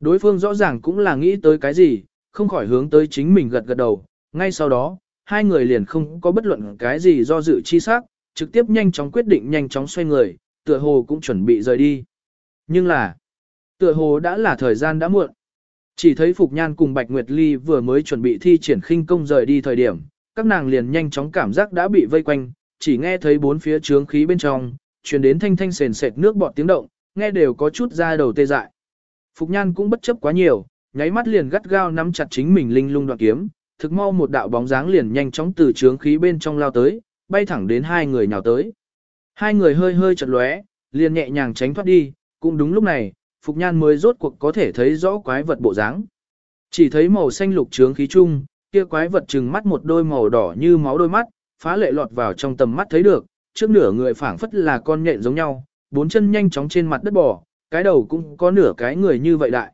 Đối phương rõ ràng cũng là nghĩ tới cái gì, không khỏi hướng tới chính mình gật gật đầu, ngay sau đó, hai người liền không có bất luận cái gì do dự chi xác, trực tiếp nhanh chóng quyết định nhanh chóng xoay người, tựa hồ cũng chuẩn bị rời đi. Nhưng là, tựa hồ đã là thời gian đã muộn. Chỉ thấy Phục Nhan cùng Bạch Nguyệt Ly vừa mới chuẩn bị thi triển khinh công rời đi thời điểm, các nàng liền nhanh chóng cảm giác đã bị vây quanh, chỉ nghe thấy bốn phía trướng khí bên trong, truyền đến thanh thanh sền sệt nước bọt tiếng động, nghe đều có chút ra đầu tê dại. Phục Nhan cũng bất chấp quá nhiều, nháy mắt liền gắt gao nắm chặt chính mình linh lung đoạn kiếm, thực mau một đạo bóng dáng liền nhanh chóng từ trướng khí bên trong lao tới, bay thẳng đến hai người nhào tới. Hai người hơi hơi chật lóe, liền nhẹ nhàng tránh thoát đi, cũng đúng lúc này, Phục Nhan mới rốt cuộc có thể thấy rõ quái vật bộ dáng. Chỉ thấy màu xanh lục trướng khí chung, kia quái vật trừng mắt một đôi màu đỏ như máu đôi mắt, phá lệ lọt vào trong tầm mắt thấy được, trước nửa người phảng phất là con nhện giống nhau, bốn chân nhanh chóng trên mặt đất bò, cái đầu cũng có nửa cái người như vậy đại.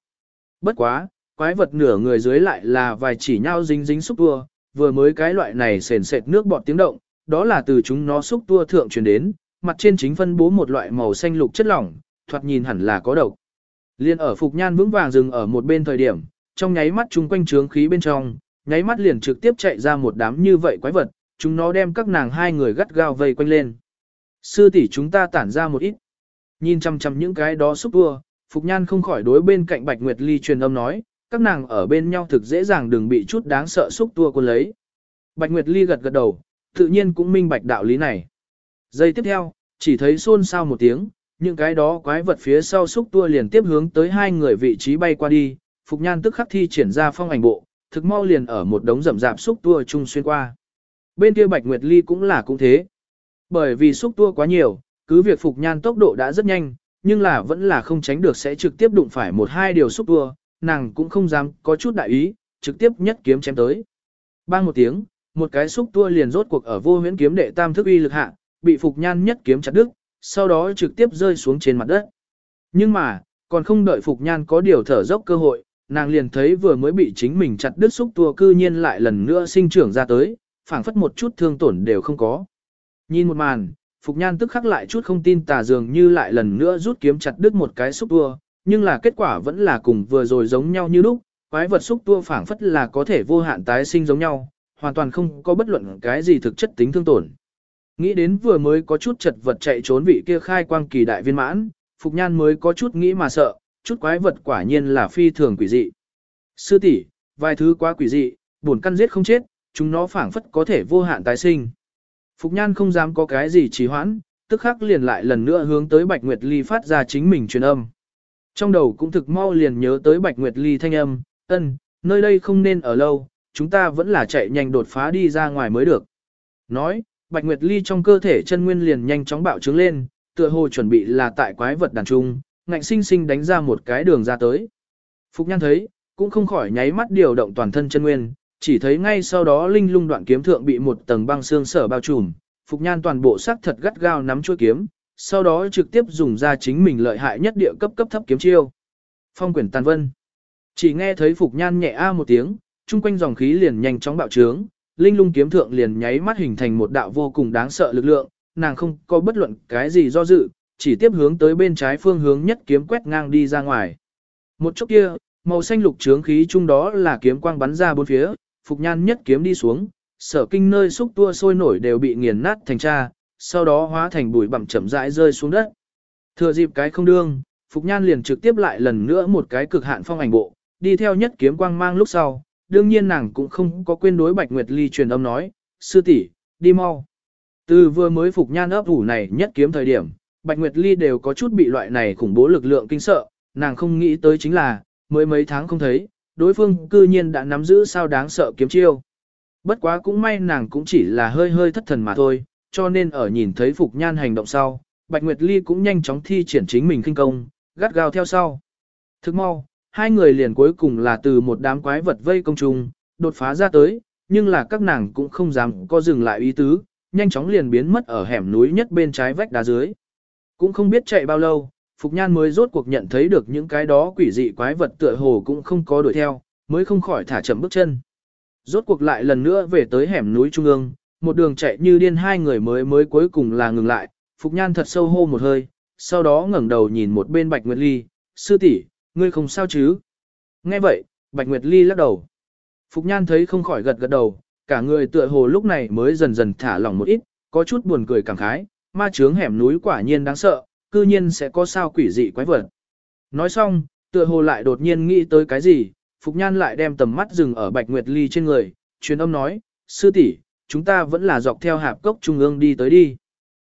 Bất quá, quái vật nửa người dưới lại là vài chỉ nhau dính dính xúc tua, vừa mới cái loại này sền sệt nước bọt tiếng động, đó là từ chúng nó xúc tua thượng truyền đến, mặt trên chính phân bố một loại màu xanh lục chất lỏng, thoạt nhìn hẳn là có độc. Liên ở Phục Nhan vững vàng dừng ở một bên thời điểm, trong nháy mắt chúng quanh trướng khí bên trong, nháy mắt liền trực tiếp chạy ra một đám như vậy quái vật, chúng nó đem các nàng hai người gắt gao vây quanh lên. Sư tỷ chúng ta tản ra một ít. Nhìn chăm chăm những cái đó xúc vua, Phục Nhan không khỏi đối bên cạnh Bạch Nguyệt Ly truyền âm nói, các nàng ở bên nhau thực dễ dàng đừng bị chút đáng sợ xúc tua quân lấy. Bạch Nguyệt Ly gật gật đầu, tự nhiên cũng minh bạch đạo lý này. Giây tiếp theo, chỉ thấy xôn xao một tiếng, những cái đó quái vật phía sau xúc tua liền tiếp hướng tới hai người vị trí bay qua đi, Phục Nhan tức khắc thi triển ra phong ảnh bộ, thực mau liền ở một đống rậm rạp xúc tua chung xuyên qua. Bên kia Bạch Nguyệt Ly cũng là cũng thế. Bởi vì xúc tua quá nhiều, cứ việc Phục Nhan tốc độ đã rất nhanh, nhưng là vẫn là không tránh được sẽ trực tiếp đụng phải một hai điều xúc tua, nàng cũng không dám có chút đại ý, trực tiếp nhất kiếm chém tới. Bang một tiếng, một cái xúc tua liền rốt cuộc ở vô huyễn kiếm đệ tam thức uy lực hạ, bị Phục Nhan nhất kiếm chặt đứt, sau đó trực tiếp rơi xuống trên mặt đất. Nhưng mà, còn không đợi Phục Nhan có điều thở dốc cơ hội, nàng liền thấy vừa mới bị chính mình chặt đứt xúc tua cư nhiên lại lần nữa sinh trưởng ra tới, phảng phất một chút thương tổn đều không có. Nhìn một màn, Phục Nhan tức khắc lại chút không tin tà dường như lại lần nữa rút kiếm chặt đứt một cái xúc tua, nhưng là kết quả vẫn là cùng vừa rồi giống nhau như lúc, quái vật xúc tua phảng phất là có thể vô hạn tái sinh giống nhau, hoàn toàn không có bất luận cái gì thực chất tính thương tổn. Nghĩ đến vừa mới có chút chật vật chạy trốn vị kia khai quang kỳ đại viên mãn, Phục Nhan mới có chút nghĩ mà sợ, chút quái vật quả nhiên là phi thường quỷ dị. Sư tỷ, vài thứ quá quỷ dị, buồn căn giết không chết, chúng nó phảng phất có thể vô hạn tái sinh. Phục Nhan không dám có cái gì trì hoãn, tức khắc liền lại lần nữa hướng tới Bạch Nguyệt Ly phát ra chính mình truyền âm. Trong đầu cũng thực mau liền nhớ tới Bạch Nguyệt Ly thanh âm, ân, nơi đây không nên ở lâu, chúng ta vẫn là chạy nhanh đột phá đi ra ngoài mới được. Nói, Bạch Nguyệt Ly trong cơ thể chân nguyên liền nhanh chóng bạo trướng lên, tựa hồ chuẩn bị là tại quái vật đàn trung, ngạnh sinh sinh đánh ra một cái đường ra tới. Phục Nhan thấy, cũng không khỏi nháy mắt điều động toàn thân chân nguyên, chỉ thấy ngay sau đó linh lung đoạn kiếm thượng bị một tầng băng xương sở bao trùm, Phục Nhan toàn bộ sắc thật gắt gao nắm chuôi kiếm, sau đó trực tiếp dùng ra chính mình lợi hại nhất địa cấp cấp thấp kiếm chiêu. Phong quyển tàn vân. Chỉ nghe thấy Phục Nhan nhẹ a một tiếng, chung quanh dòng khí liền nhanh chóng bạo trướng, linh lung kiếm thượng liền nháy mắt hình thành một đạo vô cùng đáng sợ lực lượng, nàng không có bất luận cái gì do dự, chỉ tiếp hướng tới bên trái phương hướng nhất kiếm quét ngang đi ra ngoài. Một chút kia, màu xanh lục trướng khí chung đó là kiếm quang bắn ra bốn phía, Phục Nhan nhất kiếm đi xuống, sở kinh nơi xúc tua sôi nổi đều bị nghiền nát thành cha, sau đó hóa thành bụi bặm chậm rãi rơi xuống đất. Thừa dịp cái không đương, Phục Nhan liền trực tiếp lại lần nữa một cái cực hạn phong ảnh bộ, đi theo nhất kiếm quang mang lúc sau, đương nhiên nàng cũng không có quên đối Bạch Nguyệt Ly truyền âm nói, sư tỷ đi mau. Từ vừa mới Phục Nhan ấp ủ này nhất kiếm thời điểm, Bạch Nguyệt Ly đều có chút bị loại này khủng bố lực lượng kinh sợ, nàng không nghĩ tới chính là, mới mấy tháng không thấy, đối phương cư nhiên đã nắm giữ sao đáng sợ kiếm chiêu. Bất quá cũng may nàng cũng chỉ là hơi hơi thất thần mà thôi, cho nên ở nhìn thấy Phục Nhan hành động sau, Bạch Nguyệt Ly cũng nhanh chóng thi triển chính mình kinh công, gắt gao theo sau. Thức mau, hai người liền cuối cùng là từ một đám quái vật vây công chung, đột phá ra tới, nhưng là các nàng cũng không dám có dừng lại ý tứ, nhanh chóng liền biến mất ở hẻm núi nhất bên trái vách đá dưới. Cũng không biết chạy bao lâu, Phục Nhan mới rốt cuộc nhận thấy được những cái đó quỷ dị quái vật tựa hồ cũng không có đuổi theo, mới không khỏi thả chậm bước chân. Rốt cuộc lại lần nữa về tới hẻm núi trung ương, một đường chạy như điên hai người mới mới cuối cùng là ngừng lại, Phục Nhan thật sâu hô một hơi, sau đó ngẩng đầu nhìn một bên Bạch Nguyệt Ly, sư tỷ ngươi không sao chứ? Nghe vậy, Bạch Nguyệt Ly lắc đầu. Phục Nhan thấy không khỏi gật gật đầu, cả người tựa hồ lúc này mới dần dần thả lỏng một ít, có chút buồn cười cảm khái, ma chướng hẻm núi quả nhiên đáng sợ, cư nhiên sẽ có sao quỷ dị quái vật. Nói xong, tựa hồ lại đột nhiên nghĩ tới cái gì, Phục Nhan lại đem tầm mắt dừng ở Bạch Nguyệt Ly trên người, truyền âm nói, sư tỷ chúng ta vẫn là dọc theo hạp cốc trung ương đi tới đi.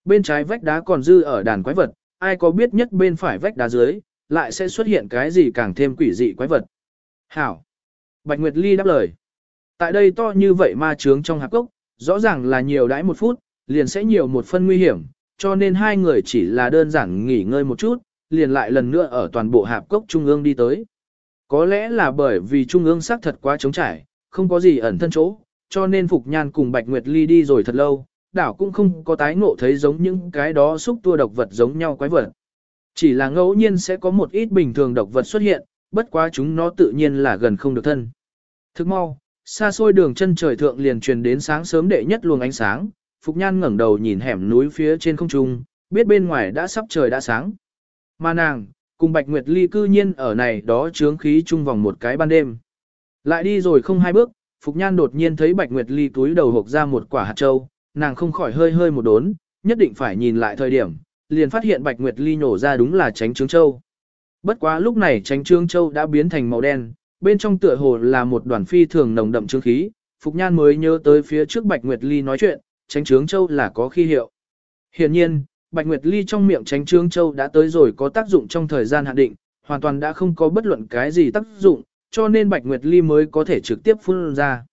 Bên trái vách đá còn dư ở đàn quái vật, ai có biết nhất bên phải vách đá dưới, lại sẽ xuất hiện cái gì càng thêm quỷ dị quái vật. Hảo! Bạch Nguyệt Ly đáp lời. Tại đây to như vậy ma trướng trong hạp cốc, rõ ràng là nhiều đãi một phút, liền sẽ nhiều một phân nguy hiểm, cho nên hai người chỉ là đơn giản nghỉ ngơi một chút, liền lại lần nữa ở toàn bộ hạp cốc trung ương đi tới. Có lẽ là bởi vì trung ương xác thật quá trống trải, không có gì ẩn thân chỗ, cho nên Phục Nhan cùng Bạch Nguyệt Ly đi rồi thật lâu, đảo cũng không có tái ngộ thấy giống những cái đó xúc tua độc vật giống nhau quái vật. Chỉ là ngẫu nhiên sẽ có một ít bình thường độc vật xuất hiện, bất quá chúng nó tự nhiên là gần không được thân. Thức mau, xa xôi đường chân trời thượng liền truyền đến sáng sớm đệ nhất luồng ánh sáng, Phục Nhan ngẩng đầu nhìn hẻm núi phía trên không trung, biết bên ngoài đã sắp trời đã sáng. Mà nàng, cùng Bạch Nguyệt Ly cư nhiên ở này đó chướng khí chung vòng một cái ban đêm. Lại đi rồi không hai bước, Phục Nhan đột nhiên thấy Bạch Nguyệt Ly túi đầu hộp ra một quả hạt châu, nàng không khỏi hơi hơi một đốn, nhất định phải nhìn lại thời điểm, liền phát hiện Bạch Nguyệt Ly nổ ra đúng là tránh trướng châu. Bất quá lúc này tránh trướng châu đã biến thành màu đen, bên trong tựa hồ là một đoàn phi thường nồng đậm trướng khí, Phục Nhan mới nhớ tới phía trước Bạch Nguyệt Ly nói chuyện, tránh trướng châu là có khi hiệu. Hiện nhiên, Bạch Nguyệt Ly trong miệng tránh trướng châu đã tới rồi có tác dụng trong thời gian hạn định, hoàn toàn đã không có bất luận cái gì tác dụng, cho nên Bạch Nguyệt Ly mới có thể trực tiếp phun ra.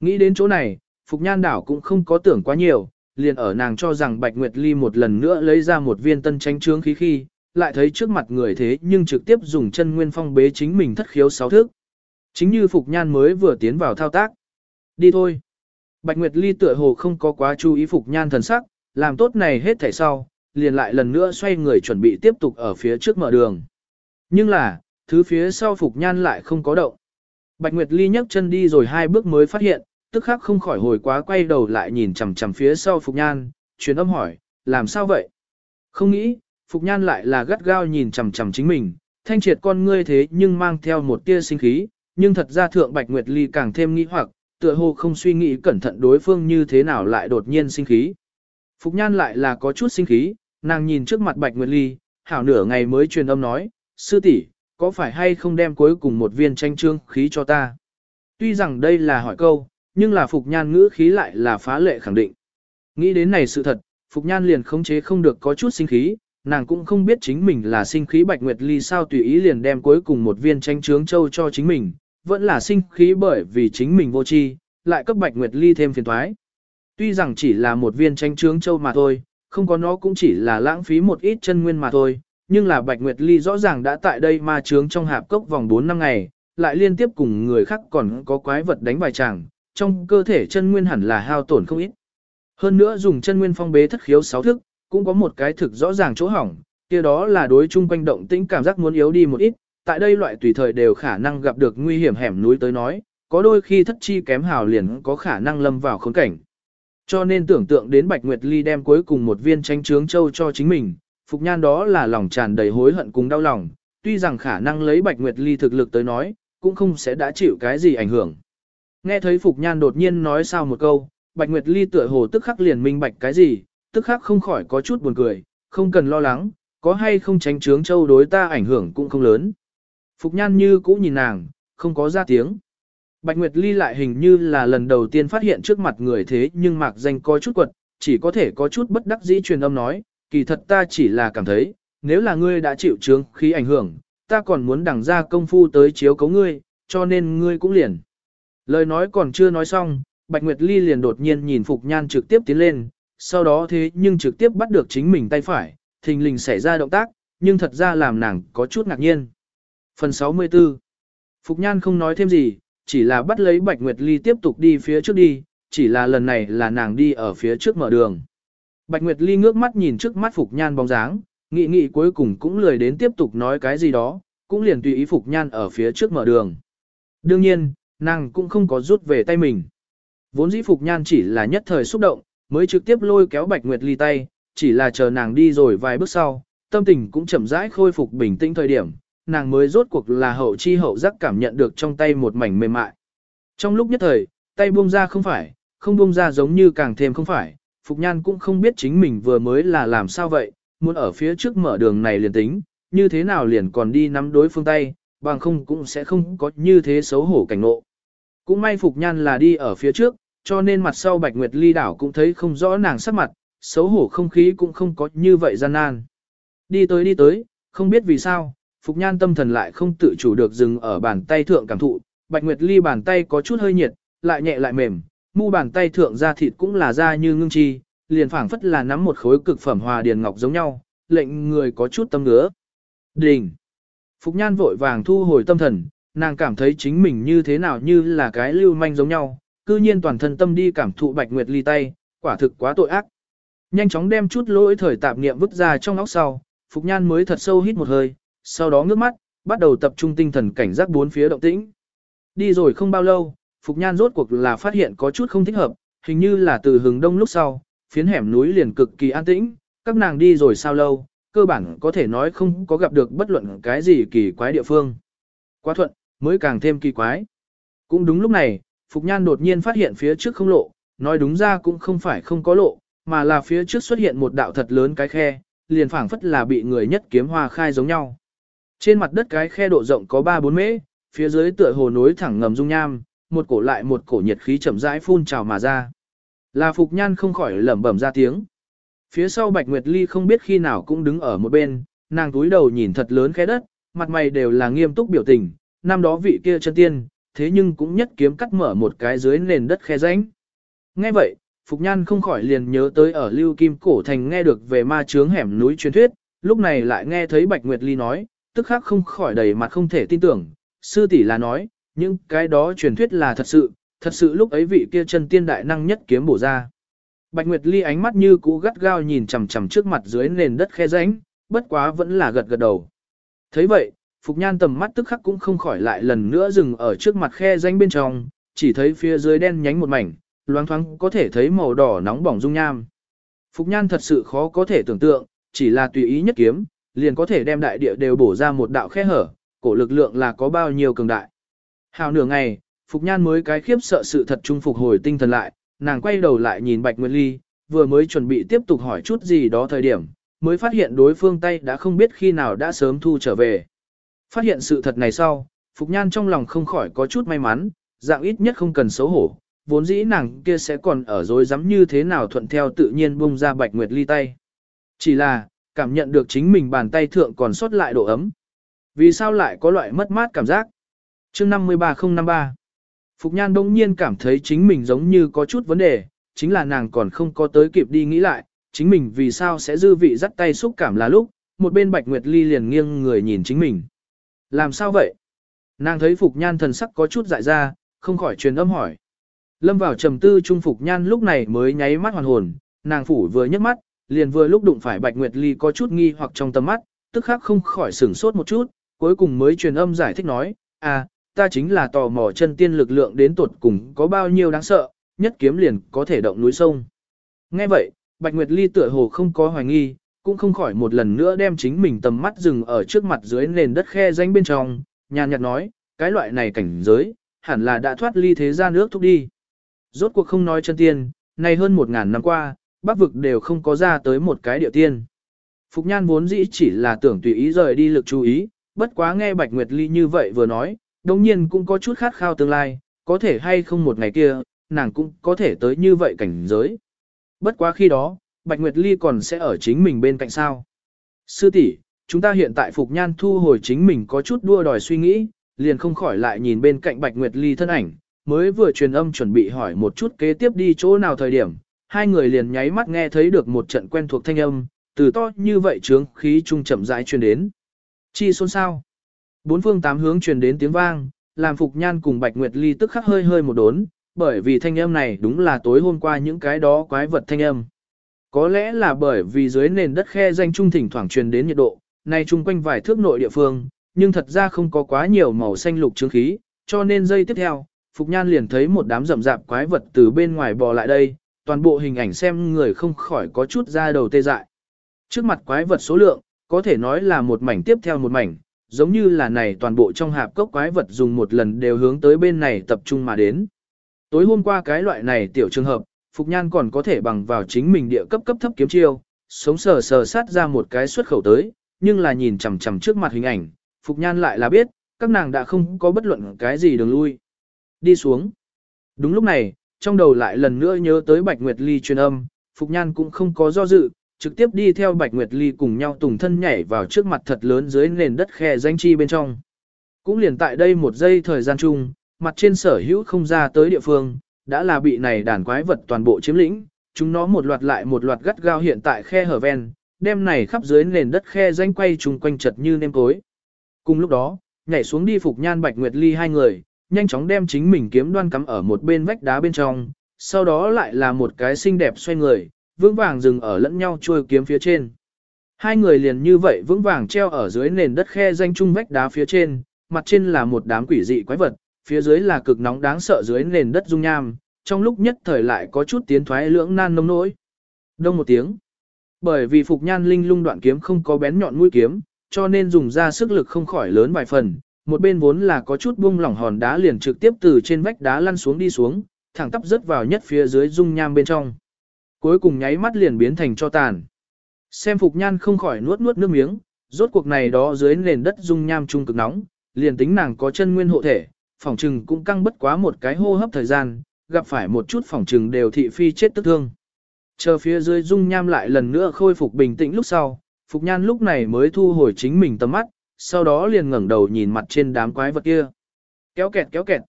Nghĩ đến chỗ này, Phục Nhan đảo cũng không có tưởng quá nhiều, liền ở nàng cho rằng Bạch Nguyệt Ly một lần nữa lấy ra một viên tân tránh trướng khí khi, lại thấy trước mặt người thế nhưng trực tiếp dùng chân nguyên phong bế chính mình thất khiếu sáu thước. Chính như Phục Nhan mới vừa tiến vào thao tác. Đi thôi. Bạch Nguyệt Ly tựa hồ không có quá chú ý Phục Nhan thần sắc, làm tốt này hết thảy sau, liền lại lần nữa xoay người chuẩn bị tiếp tục ở phía trước mở đường. Nhưng là, thứ phía sau Phục Nhan lại không có động. Bạch Nguyệt Ly nhấc chân đi rồi hai bước mới phát hiện, tức khắc không khỏi hồi quá quay đầu lại nhìn chằm chằm phía sau Phục Nhan, truyền âm hỏi, làm sao vậy? Không nghĩ, Phục Nhan lại là gắt gao nhìn chằm chằm chính mình, thanh triệt con ngươi thế nhưng mang theo một tia sinh khí, nhưng thật ra thượng Bạch Nguyệt Ly càng thêm nghĩ hoặc, tựa hồ không suy nghĩ cẩn thận đối phương như thế nào lại đột nhiên sinh khí. Phục Nhan lại là có chút sinh khí, nàng nhìn trước mặt Bạch Nguyệt Ly, hảo nửa ngày mới truyền âm nói, sư tỷ có phải hay không đem cuối cùng một viên tranh trương khí cho ta? Tuy rằng đây là hỏi câu, nhưng là Phục Nhan ngữ khí lại là phá lệ khẳng định. Nghĩ đến này sự thật, Phục Nhan liền khống chế không được có chút sinh khí, nàng cũng không biết chính mình là sinh khí Bạch Nguyệt Ly sao tùy ý liền đem cuối cùng một viên tranh trướng châu cho chính mình, vẫn là sinh khí bởi vì chính mình vô tri lại cấp Bạch Nguyệt Ly thêm phiền thoái. Tuy rằng chỉ là một viên tranh trướng châu mà thôi, không có nó cũng chỉ là lãng phí một ít chân nguyên mà thôi, nhưng là Bạch Nguyệt Ly rõ ràng đã tại đây ma trướng trong hạp cốc vòng 4 năm ngày, lại liên tiếp cùng người khác còn có quái vật đánh bài chàng, trong cơ thể chân nguyên hẳn là hao tổn không ít. Hơn nữa dùng chân nguyên phong bế thất khiếu sáu thức, cũng có một cái thực rõ ràng chỗ hỏng, kia đó là đối chung quanh động tĩnh cảm giác muốn yếu đi một ít, tại đây loại tùy thời đều khả năng gặp được nguy hiểm hẻm núi tới nói, có đôi khi thất chi kém hào liền có khả năng lâm vào khốn cảnh. Cho nên tưởng tượng đến Bạch Nguyệt Ly đem cuối cùng một viên tranh trướng châu cho chính mình, Phục Nhan đó là lòng tràn đầy hối hận cùng đau lòng, tuy rằng khả năng lấy Bạch Nguyệt Ly thực lực tới nói, cũng không sẽ đã chịu cái gì ảnh hưởng. Nghe thấy Phục Nhan đột nhiên nói sao một câu, Bạch Nguyệt Ly tựa hồ tức khắc liền minh bạch cái gì, tức khắc không khỏi có chút buồn cười, không cần lo lắng, có hay không tránh trướng châu đối ta ảnh hưởng cũng không lớn. Phục Nhan như cũ nhìn nàng, không có ra tiếng. Bạch Nguyệt Ly lại hình như là lần đầu tiên phát hiện trước mặt người thế nhưng mạc danh có chút quật, chỉ có thể có chút bất đắc dĩ truyền âm nói, kỳ thật ta chỉ là cảm thấy, nếu là ngươi đã chịu trướng khí ảnh hưởng, ta còn muốn đằng ra công phu tới chiếu cấu ngươi, cho nên ngươi cũng liền. Lời nói còn chưa nói xong, Bạch Nguyệt Ly liền đột nhiên nhìn Phục Nhan trực tiếp tiến lên, sau đó thế nhưng trực tiếp bắt được chính mình tay phải, thình lình xảy ra động tác, nhưng thật ra làm nàng có chút ngạc nhiên. Phần 64 Phục Nhan không nói thêm gì, chỉ là bắt lấy Bạch Nguyệt Ly tiếp tục đi phía trước đi, chỉ là lần này là nàng đi ở phía trước mở đường. Bạch Nguyệt Ly ngước mắt nhìn trước mắt Phục Nhan bóng dáng, nghị nghị cuối cùng cũng lười đến tiếp tục nói cái gì đó, cũng liền tùy ý Phục Nhan ở phía trước mở đường. Đương nhiên, nàng cũng không có rút về tay mình. Vốn dĩ Phục Nhan chỉ là nhất thời xúc động, mới trực tiếp lôi kéo Bạch Nguyệt Ly tay, chỉ là chờ nàng đi rồi vài bước sau, tâm tình cũng chậm rãi khôi phục bình tĩnh thời điểm, nàng mới rốt cuộc là hậu chi hậu giác cảm nhận được trong tay một mảnh mềm mại. Trong lúc nhất thời, tay buông ra không phải, không buông ra giống như càng thêm không phải, Phục Nhan cũng không biết chính mình vừa mới là làm sao vậy, muốn ở phía trước mở đường này liền tính, như thế nào liền còn đi nắm đối phương tay, bằng không cũng sẽ không có như thế xấu hổ cảnh ngộ. Cũng may Phục Nhan là đi ở phía trước, cho nên mặt sau Bạch Nguyệt Ly đảo cũng thấy không rõ nàng sắc mặt, xấu hổ không khí cũng không có như vậy gian nan. Đi tới đi tới, không biết vì sao, Phục Nhan tâm thần lại không tự chủ được dừng ở bàn tay thượng cảm thụ, Bạch Nguyệt Ly bàn tay có chút hơi nhiệt, lại nhẹ lại mềm, mu bàn tay thượng da thịt cũng là da như ngưng chi, liền phảng phất là nắm một khối cực phẩm hòa điền ngọc giống nhau, lệnh người có chút tâm ngứa. Đình! Phục Nhan vội vàng thu hồi tâm thần, nàng cảm thấy chính mình như thế nào như là cái lưu manh giống nhau, cư nhiên toàn thân tâm đi cảm thụ Bạch Nguyệt Ly tay, quả thực quá tội ác. Nhanh chóng đem chút lỗi thời tạp niệm vứt ra trong óc sau, Phục Nhan mới thật sâu hít một hơi, sau đó ngước mắt, bắt đầu tập trung tinh thần cảnh giác bốn phía động tĩnh. Đi rồi không bao lâu, Phục Nhan rốt cuộc là phát hiện có chút không thích hợp, hình như là từ hừng đông lúc sau, phiến hẻm núi liền cực kỳ an tĩnh, các nàng đi rồi sao lâu, cơ bản có thể nói không có gặp được bất luận cái gì kỳ quái địa phương. Quá thuận, mới càng thêm kỳ quái. Cũng đúng lúc này, Phục Nhan đột nhiên phát hiện phía trước không lộ, nói đúng ra cũng không phải không có lộ, mà là phía trước xuất hiện một đạo thật lớn cái khe, liền phảng phất là bị người nhất kiếm hoa khai giống nhau. Trên mặt đất cái khe độ rộng có 3-4 mễ, phía dưới tựa hồ nối thẳng ngầm dung nham, một cổ lại một cổ nhiệt khí chậm rãi phun trào mà ra. Là Phục Nhan không khỏi lẩm bẩm ra tiếng. Phía sau Bạch Nguyệt Ly không biết khi nào cũng đứng ở một bên, nàng túi đầu nhìn thật lớn khe đất, mặt mày đều là nghiêm túc biểu tình, năm đó vị kia chân tiên, thế nhưng cũng nhất kiếm cắt mở một cái dưới nền đất khe rãnh. Nghe vậy, Phục Nhan không khỏi liền nhớ tới ở Lưu Kim Cổ Thành nghe được về ma chướng hẻm núi truyền thuyết, lúc này lại nghe thấy Bạch Nguyệt Ly nói, tức khắc không khỏi đầy mặt không thể tin tưởng, sư tỷ là nói, những cái đó truyền thuyết là thật sự, thật sự lúc ấy vị kia chân tiên đại năng nhất kiếm bổ ra. Bạch Nguyệt Ly ánh mắt như cũ gắt gao nhìn chằm chằm trước mặt dưới nền đất khe rãnh, bất quá vẫn là gật gật đầu. Thấy vậy, Phục Nhan tầm mắt tức khắc cũng không khỏi lại lần nữa dừng ở trước mặt khe rãnh bên trong, chỉ thấy phía dưới đen nhánh một mảnh, loáng thoáng có thể thấy màu đỏ nóng bỏng dung nham. Phục Nhan thật sự khó có thể tưởng tượng, chỉ là tùy ý nhất kiếm, liền có thể đem đại địa đều bổ ra một đạo khe hở, cổ lực lượng là có bao nhiêu cường đại. Hào nửa ngày, Phục Nhan mới cái khiếp sợ sự thật trung phục hồi tinh thần lại, nàng quay đầu lại nhìn Bạch Nguyệt Ly, vừa mới chuẩn bị tiếp tục hỏi chút gì đó thời điểm, mới phát hiện đối phương tay đã không biết khi nào đã sớm thu trở về. Phát hiện sự thật này sau, Phục Nhan trong lòng không khỏi có chút may mắn, dạng ít nhất không cần xấu hổ, vốn dĩ nàng kia sẽ còn ở dối dám như thế nào thuận theo tự nhiên bung ra Bạch Nguyệt Ly tay. Chỉ là, cảm nhận được chính mình bàn tay thượng còn sót lại độ ấm. Vì sao lại có loại mất mát cảm giác? chương 53053 Phục Nhan đông nhiên cảm thấy chính mình giống như có chút vấn đề, chính là nàng còn không có tới kịp đi nghĩ lại, chính mình vì sao sẽ dư vị dắt tay xúc cảm là lúc, một bên Bạch Nguyệt Ly liền nghiêng người nhìn chính mình. Làm sao vậy? Nàng thấy Phục Nhan thần sắc có chút dại ra, không khỏi truyền âm hỏi. Lâm vào trầm tư trung Phục Nhan lúc này mới nháy mắt hoàn hồn, nàng phủ vừa nhấc mắt, liền vừa lúc đụng phải Bạch Nguyệt Ly có chút nghi hoặc trong tầm mắt, tức khắc không khỏi sửng sốt một chút, cuối cùng mới truyền âm giải thích nói, à, ta chính là tò mò chân tiên lực lượng đến tuột cùng có bao nhiêu đáng sợ, nhất kiếm liền có thể động núi sông. Nghe vậy, Bạch Nguyệt Ly tựa hồ không có hoài nghi, cũng không khỏi một lần nữa đem chính mình tầm mắt dừng ở trước mặt dưới nền đất khe danh bên trong, nhàn nhạt nói, cái loại này cảnh giới, hẳn là đã thoát ly thế gian nước thúc đi. Rốt cuộc không nói chân tiên, nay hơn một ngàn năm qua, bắc vực đều không có ra tới một cái địa tiên. Phục nhan vốn dĩ chỉ là tưởng tùy ý rời đi lực chú ý, bất quá nghe Bạch Nguyệt Ly như vậy vừa nói, đồng nhiên cũng có chút khát khao tương lai, có thể hay không một ngày kia, nàng cũng có thể tới như vậy cảnh giới. Bất quá khi đó, Bạch Nguyệt Ly còn sẽ ở chính mình bên cạnh sao. Sư tỷ, chúng ta hiện tại Phục Nhan thu hồi chính mình có chút đua đòi suy nghĩ, liền không khỏi lại nhìn bên cạnh Bạch Nguyệt Ly thân ảnh, mới vừa truyền âm chuẩn bị hỏi một chút kế tiếp đi chỗ nào thời điểm, hai người liền nháy mắt nghe thấy được một trận quen thuộc thanh âm, từ to như vậy trướng khí trung chậm rãi truyền đến. Chi xôn sao? Bốn phương tám hướng truyền đến tiếng vang, làm Phục Nhan cùng Bạch Nguyệt Ly tức khắc hơi hơi một đốn, bởi vì thanh âm này đúng là tối hôm qua những cái đó quái vật thanh âm. Có lẽ là bởi vì dưới nền đất khe danh trung thỉnh thoảng truyền đến nhiệt độ, nay chung quanh vài thước nội địa phương, nhưng thật ra không có quá nhiều màu xanh lục chứng khí, cho nên giây tiếp theo, Phục Nhan liền thấy một đám rậm rạp quái vật từ bên ngoài bò lại đây, toàn bộ hình ảnh xem người không khỏi có chút ra đầu tê dại. Trước mặt quái vật số lượng, có thể nói là một mảnh tiếp theo một mảnh, giống như là này toàn bộ trong hạp cốc quái vật dùng một lần đều hướng tới bên này tập trung mà đến. Tối hôm qua cái loại này tiểu trường hợp, Phục Nhan còn có thể bằng vào chính mình địa cấp cấp thấp kiếm chiêu, sống sờ sờ sát ra một cái xuất khẩu tới, nhưng là nhìn chằm chằm trước mặt hình ảnh, Phục Nhan lại là biết, các nàng đã không có bất luận cái gì đường lui. Đi xuống. Đúng lúc này, trong đầu lại lần nữa nhớ tới Bạch Nguyệt Ly truyền âm, Phục Nhan cũng không có do dự, trực tiếp đi theo Bạch Nguyệt Ly cùng nhau tùng thân nhảy vào trước mặt thật lớn dưới nền đất khe danh chi bên trong. Cũng liền tại đây một giây thời gian chung, mặt trên sở hữu không ra tới địa phương, đã là bị này đàn quái vật toàn bộ chiếm lĩnh, chúng nó một loạt lại một loạt gắt gao hiện tại khe hở ven, đem này khắp dưới nền đất khe danh quay chung quanh chật như nêm cối. Cùng lúc đó, nhảy xuống đi phục nhan Bạch Nguyệt Ly hai người, nhanh chóng đem chính mình kiếm đoan cắm ở một bên vách đá bên trong, sau đó lại là một cái xinh đẹp xoay người, vững vàng dừng ở lẫn nhau trôi kiếm phía trên. Hai người liền như vậy vững vàng treo ở dưới nền đất khe danh chung vách đá phía trên, mặt trên là một đám quỷ dị quái vật, phía dưới là cực nóng đáng sợ dưới nền đất dung nham, trong lúc nhất thời lại có chút tiến thoái lưỡng nan nông nỗi. Đông một tiếng. Bởi vì Phục Nhan Linh lung đoạn kiếm không có bén nhọn mũi kiếm, cho nên dùng ra sức lực không khỏi lớn vài phần, một bên vốn là có chút buông lỏng hòn đá liền trực tiếp từ trên vách đá lăn xuống đi xuống, thẳng tắp rớt vào nhất phía dưới dung nham bên trong. Cuối cùng nháy mắt liền biến thành cho tàn. Xem Phục Nhan không khỏi nuốt nuốt nước miếng, rốt cuộc này đó dưới nền đất dung nham trung cực nóng, liền tính nàng có chân nguyên hộ thể, phòng trừng cũng căng bất quá một cái hô hấp thời gian, gặp phải một chút phòng trừng đều thị phi chết tức thương. Chờ phía dưới dung nham lại lần nữa khôi phục bình tĩnh lúc sau, Phục Nhan lúc này mới thu hồi chính mình tầm mắt, sau đó liền ngẩng đầu nhìn mặt trên đám quái vật kia. Kéo kẹt kéo kẹt.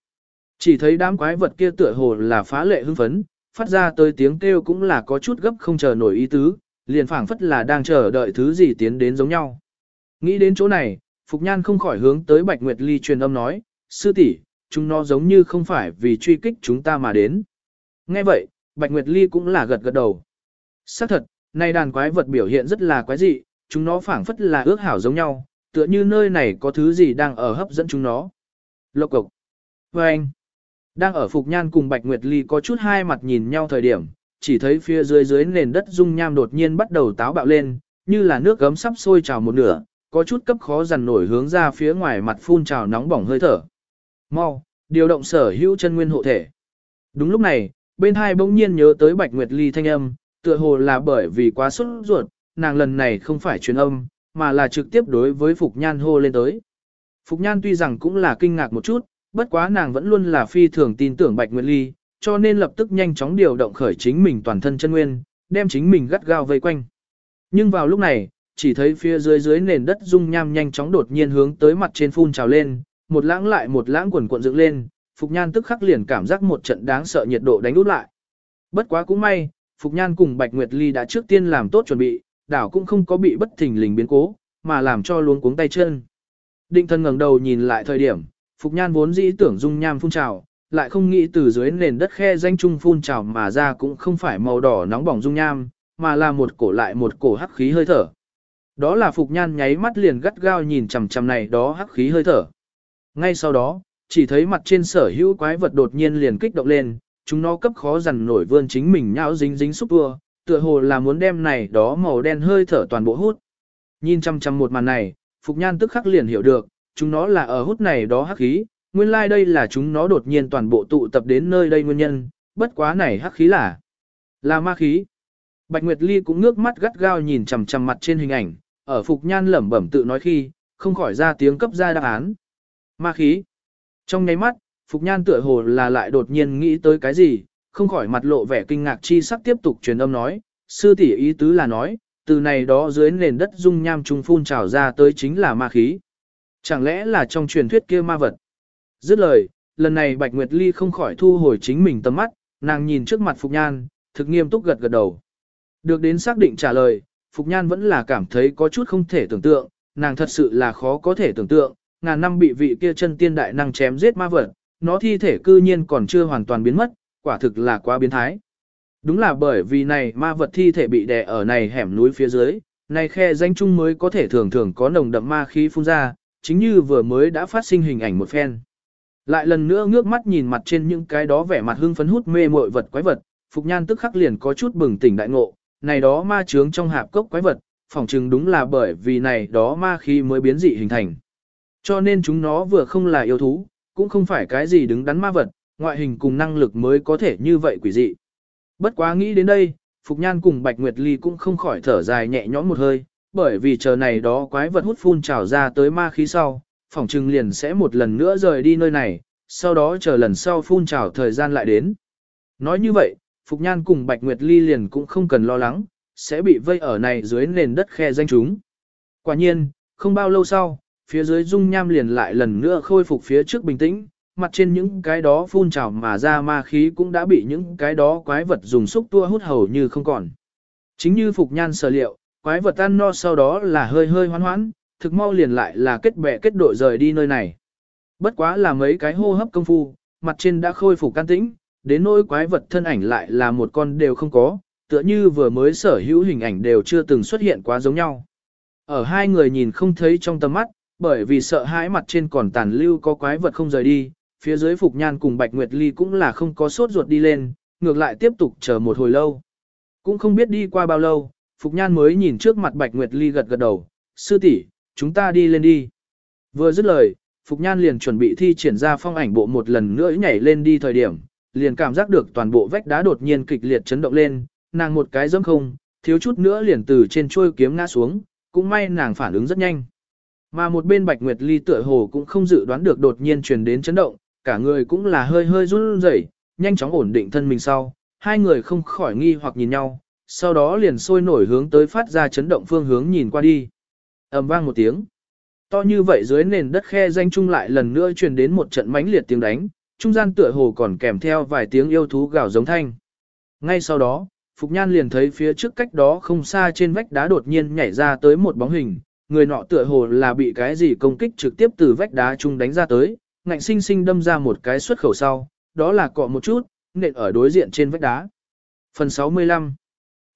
Chỉ thấy đám quái vật kia tựa hồ là phá lệ hưng phấn, phát ra tới tiếng kêu cũng là có chút gấp không chờ nổi ý tứ, liền phảng phất là đang chờ đợi thứ gì tiến đến giống nhau. Nghĩ đến chỗ này, Phục Nhan không khỏi hướng tới Bạch Nguyệt Ly truyền âm nói, sư tỷ, chúng nó giống như không phải vì truy kích chúng ta mà đến. Nghe vậy, Bạch Nguyệt Ly cũng là gật gật đầu. Xác thật, này đàn quái vật biểu hiện rất là quái dị, chúng nó phảng phất là ước hảo giống nhau, tựa như nơi này có thứ gì đang ở hấp dẫn chúng nó. Lộc cục. Và anh, đang ở Phục Nhan cùng Bạch Nguyệt Ly có chút hai mặt nhìn nhau thời điểm, chỉ thấy phía dưới dưới nền đất dung nham đột nhiên bắt đầu táo bạo lên, như là nước gấm sắp sôi trào một nửa, có chút cấp khó dằn nổi hướng ra phía ngoài mặt phun trào nóng bỏng hơi thở. Mau, điều động sở hữu chân nguyên hộ thể. Đúng lúc này, bên hai bỗng nhiên nhớ tới Bạch Nguyệt Ly thanh âm, tựa hồ là bởi vì quá sốt ruột, nàng lần này không phải truyền âm, mà là trực tiếp đối với Phục Nhan hô lên tới. Phục Nhan tuy rằng cũng là kinh ngạc một chút, bất quá nàng vẫn luôn là phi thường tin tưởng Bạch Nguyệt Ly, cho nên lập tức nhanh chóng điều động khởi chính mình toàn thân chân nguyên, đem chính mình gắt gao vây quanh. Nhưng vào lúc này, chỉ thấy phía dưới dưới nền đất dung nham nhanh chóng đột nhiên hướng tới mặt trên phun trào lên, một lãng lại một lãng quần cuộn dựng lên, Phục Nhan tức khắc liền cảm giác một trận đáng sợ nhiệt độ đánh út lại. Bất quá cũng may, Phục Nhan cùng Bạch Nguyệt Ly đã trước tiên làm tốt chuẩn bị, đảo cũng không có bị bất thình lình biến cố, mà làm cho luống cuống tay chân. Định thân ngẩng đầu nhìn lại thời điểm, Phục Nhan vốn dĩ tưởng dung nham phun trào, lại không nghĩ từ dưới nền đất khe danh trung phun trào mà ra cũng không phải màu đỏ nóng bỏng dung nham, mà là một cổ lại một cổ hắc khí hơi thở. Đó là Phục Nhan nháy mắt liền gắt gao nhìn chằm chằm này đó hắc khí hơi thở. Ngay sau đó, chỉ thấy mặt trên sở hữu quái vật đột nhiên liền kích động lên, chúng nó cấp khó dằn nổi vươn chính mình nhão dính dính xúc tua, tựa hồ là muốn đem này đó màu đen hơi thở toàn bộ hút. Nhìn chăm chăm một màn này, Phục Nhan tức khắc liền hiểu được, chúng nó là ở hút này đó hắc khí, nguyên lai like đây là chúng nó đột nhiên toàn bộ tụ tập đến nơi đây nguyên nhân, bất quá này hắc khí là là ma khí. Bạch Nguyệt Ly cũng ngước mắt gắt gao nhìn chằm chằm mặt trên hình ảnh, ở Phục Nhan lẩm bẩm tự nói khi, không khỏi ra tiếng cấp ra đáp án. Ma khí. Trong nháy mắt, Phục Nhan tựa hồ là lại đột nhiên nghĩ tới cái gì, không khỏi mặt lộ vẻ kinh ngạc chi sắc tiếp tục truyền âm nói, sư tỷ ý tứ là nói, từ này đó dưới nền đất dung nham trùng phun trào ra tới chính là ma khí. Chẳng lẽ là trong truyền thuyết kia ma vật? Dứt lời, lần này Bạch Nguyệt Ly không khỏi thu hồi chính mình tầm mắt, nàng nhìn trước mặt Phục Nhan, thực nghiêm túc gật gật đầu. Được đến xác định trả lời, Phục Nhan vẫn là cảm thấy có chút không thể tưởng tượng, nàng thật sự là khó có thể tưởng tượng, ngàn năm bị vị kia chân tiên đại năng chém giết ma vật, nó thi thể cư nhiên còn chưa hoàn toàn biến mất, quả thực là quá biến thái. Đúng là bởi vì này ma vật thi thể bị đè ở này hẻm núi phía dưới, này khe danh chung mới có thể thường thường có nồng đậm ma khí phun ra, chính như vừa mới đã phát sinh hình ảnh một phen. Lại lần nữa ngước mắt nhìn mặt trên những cái đó vẻ mặt hưng phấn hút mê mội vật quái vật, Phục Nhan tức khắc liền có chút bừng tỉnh đại ngộ, này đó ma chướng trong hạp cốc quái vật, phỏng chừng đúng là bởi vì này đó ma khí mới biến dị hình thành. Cho nên chúng nó vừa không là yêu thú, cũng không phải cái gì đứng đắn ma vật, ngoại hình cùng năng lực mới có thể như vậy quỷ dị. Bất quá nghĩ đến đây, Phục Nhan cùng Bạch Nguyệt Ly cũng không khỏi thở dài nhẹ nhõm một hơi, bởi vì chờ này đó quái vật hút phun trào ra tới ma khí sau, phỏng trừng liền sẽ một lần nữa rời đi nơi này, sau đó chờ lần sau phun trào thời gian lại đến. Nói như vậy, Phục Nhan cùng Bạch Nguyệt Ly liền cũng không cần lo lắng, sẽ bị vây ở này dưới nền đất khe danh chúng. Quả nhiên, không bao lâu sau, phía dưới dung nham liền lại lần nữa khôi phục phía trước bình tĩnh, mặt trên những cái đó phun trào mà ra ma khí cũng đã bị những cái đó quái vật dùng xúc tua hút hầu như không còn. Chính như Phục Nhan sở liệu, quái vật ăn no sau đó là hơi hơi hoán hoán, thực mau liền lại là kết bè kết đội rời đi nơi này. Bất quá là mấy cái hô hấp công phu, mặt trên đã khôi phục can tĩnh, đến nỗi quái vật thân ảnh lại là một con đều không có, tựa như vừa mới sở hữu hình ảnh đều chưa từng xuất hiện quá giống nhau. Ở hai người nhìn không thấy trong tầm mắt, bởi vì sợ hãi mặt trên còn tàn lưu có quái vật không rời đi, phía dưới Phục Nhan cùng Bạch Nguyệt Ly cũng là không có sốt ruột đi lên, ngược lại tiếp tục chờ một hồi lâu. Cũng không biết đi qua bao lâu, Phục Nhan mới nhìn trước mặt Bạch Nguyệt Ly gật gật đầu, sư tỷ chúng ta đi lên đi. Vừa dứt lời, Phục Nhan liền chuẩn bị thi triển ra phong ảnh bộ một lần nữa nhảy lên đi thời điểm, liền cảm giác được toàn bộ vách đá đột nhiên kịch liệt chấn động lên, nàng một cái dâm không, thiếu chút nữa liền từ trên chuôi kiếm ngã xuống, cũng may nàng phản ứng rất nhanh. Mà một bên Bạch Nguyệt Ly tựa hồ cũng không dự đoán được đột nhiên truyền đến chấn động, cả người cũng là hơi hơi run rẩy, nhanh chóng ổn định thân mình sau, hai người không khỏi nghi hoặc nhìn nhau, sau đó liền sôi nổi hướng tới phát ra chấn động phương hướng nhìn qua đi. ầm vang một tiếng. To như vậy dưới nền đất khe danh trung lại lần nữa truyền đến một trận mãnh liệt tiếng đánh, trung gian tựa hồ còn kèm theo vài tiếng yêu thú gào giống thanh. Ngay sau đó, Phục Nhan liền thấy phía trước cách đó không xa trên vách đá đột nhiên nhảy ra tới một bóng hình, người nọ tựa hồ là bị cái gì công kích trực tiếp từ vách đá chung đánh ra tới, ngạnh sinh sinh đâm ra một cái xuất khẩu sau, đó là cọ một chút, nện ở đối diện trên vách đá. Phần 65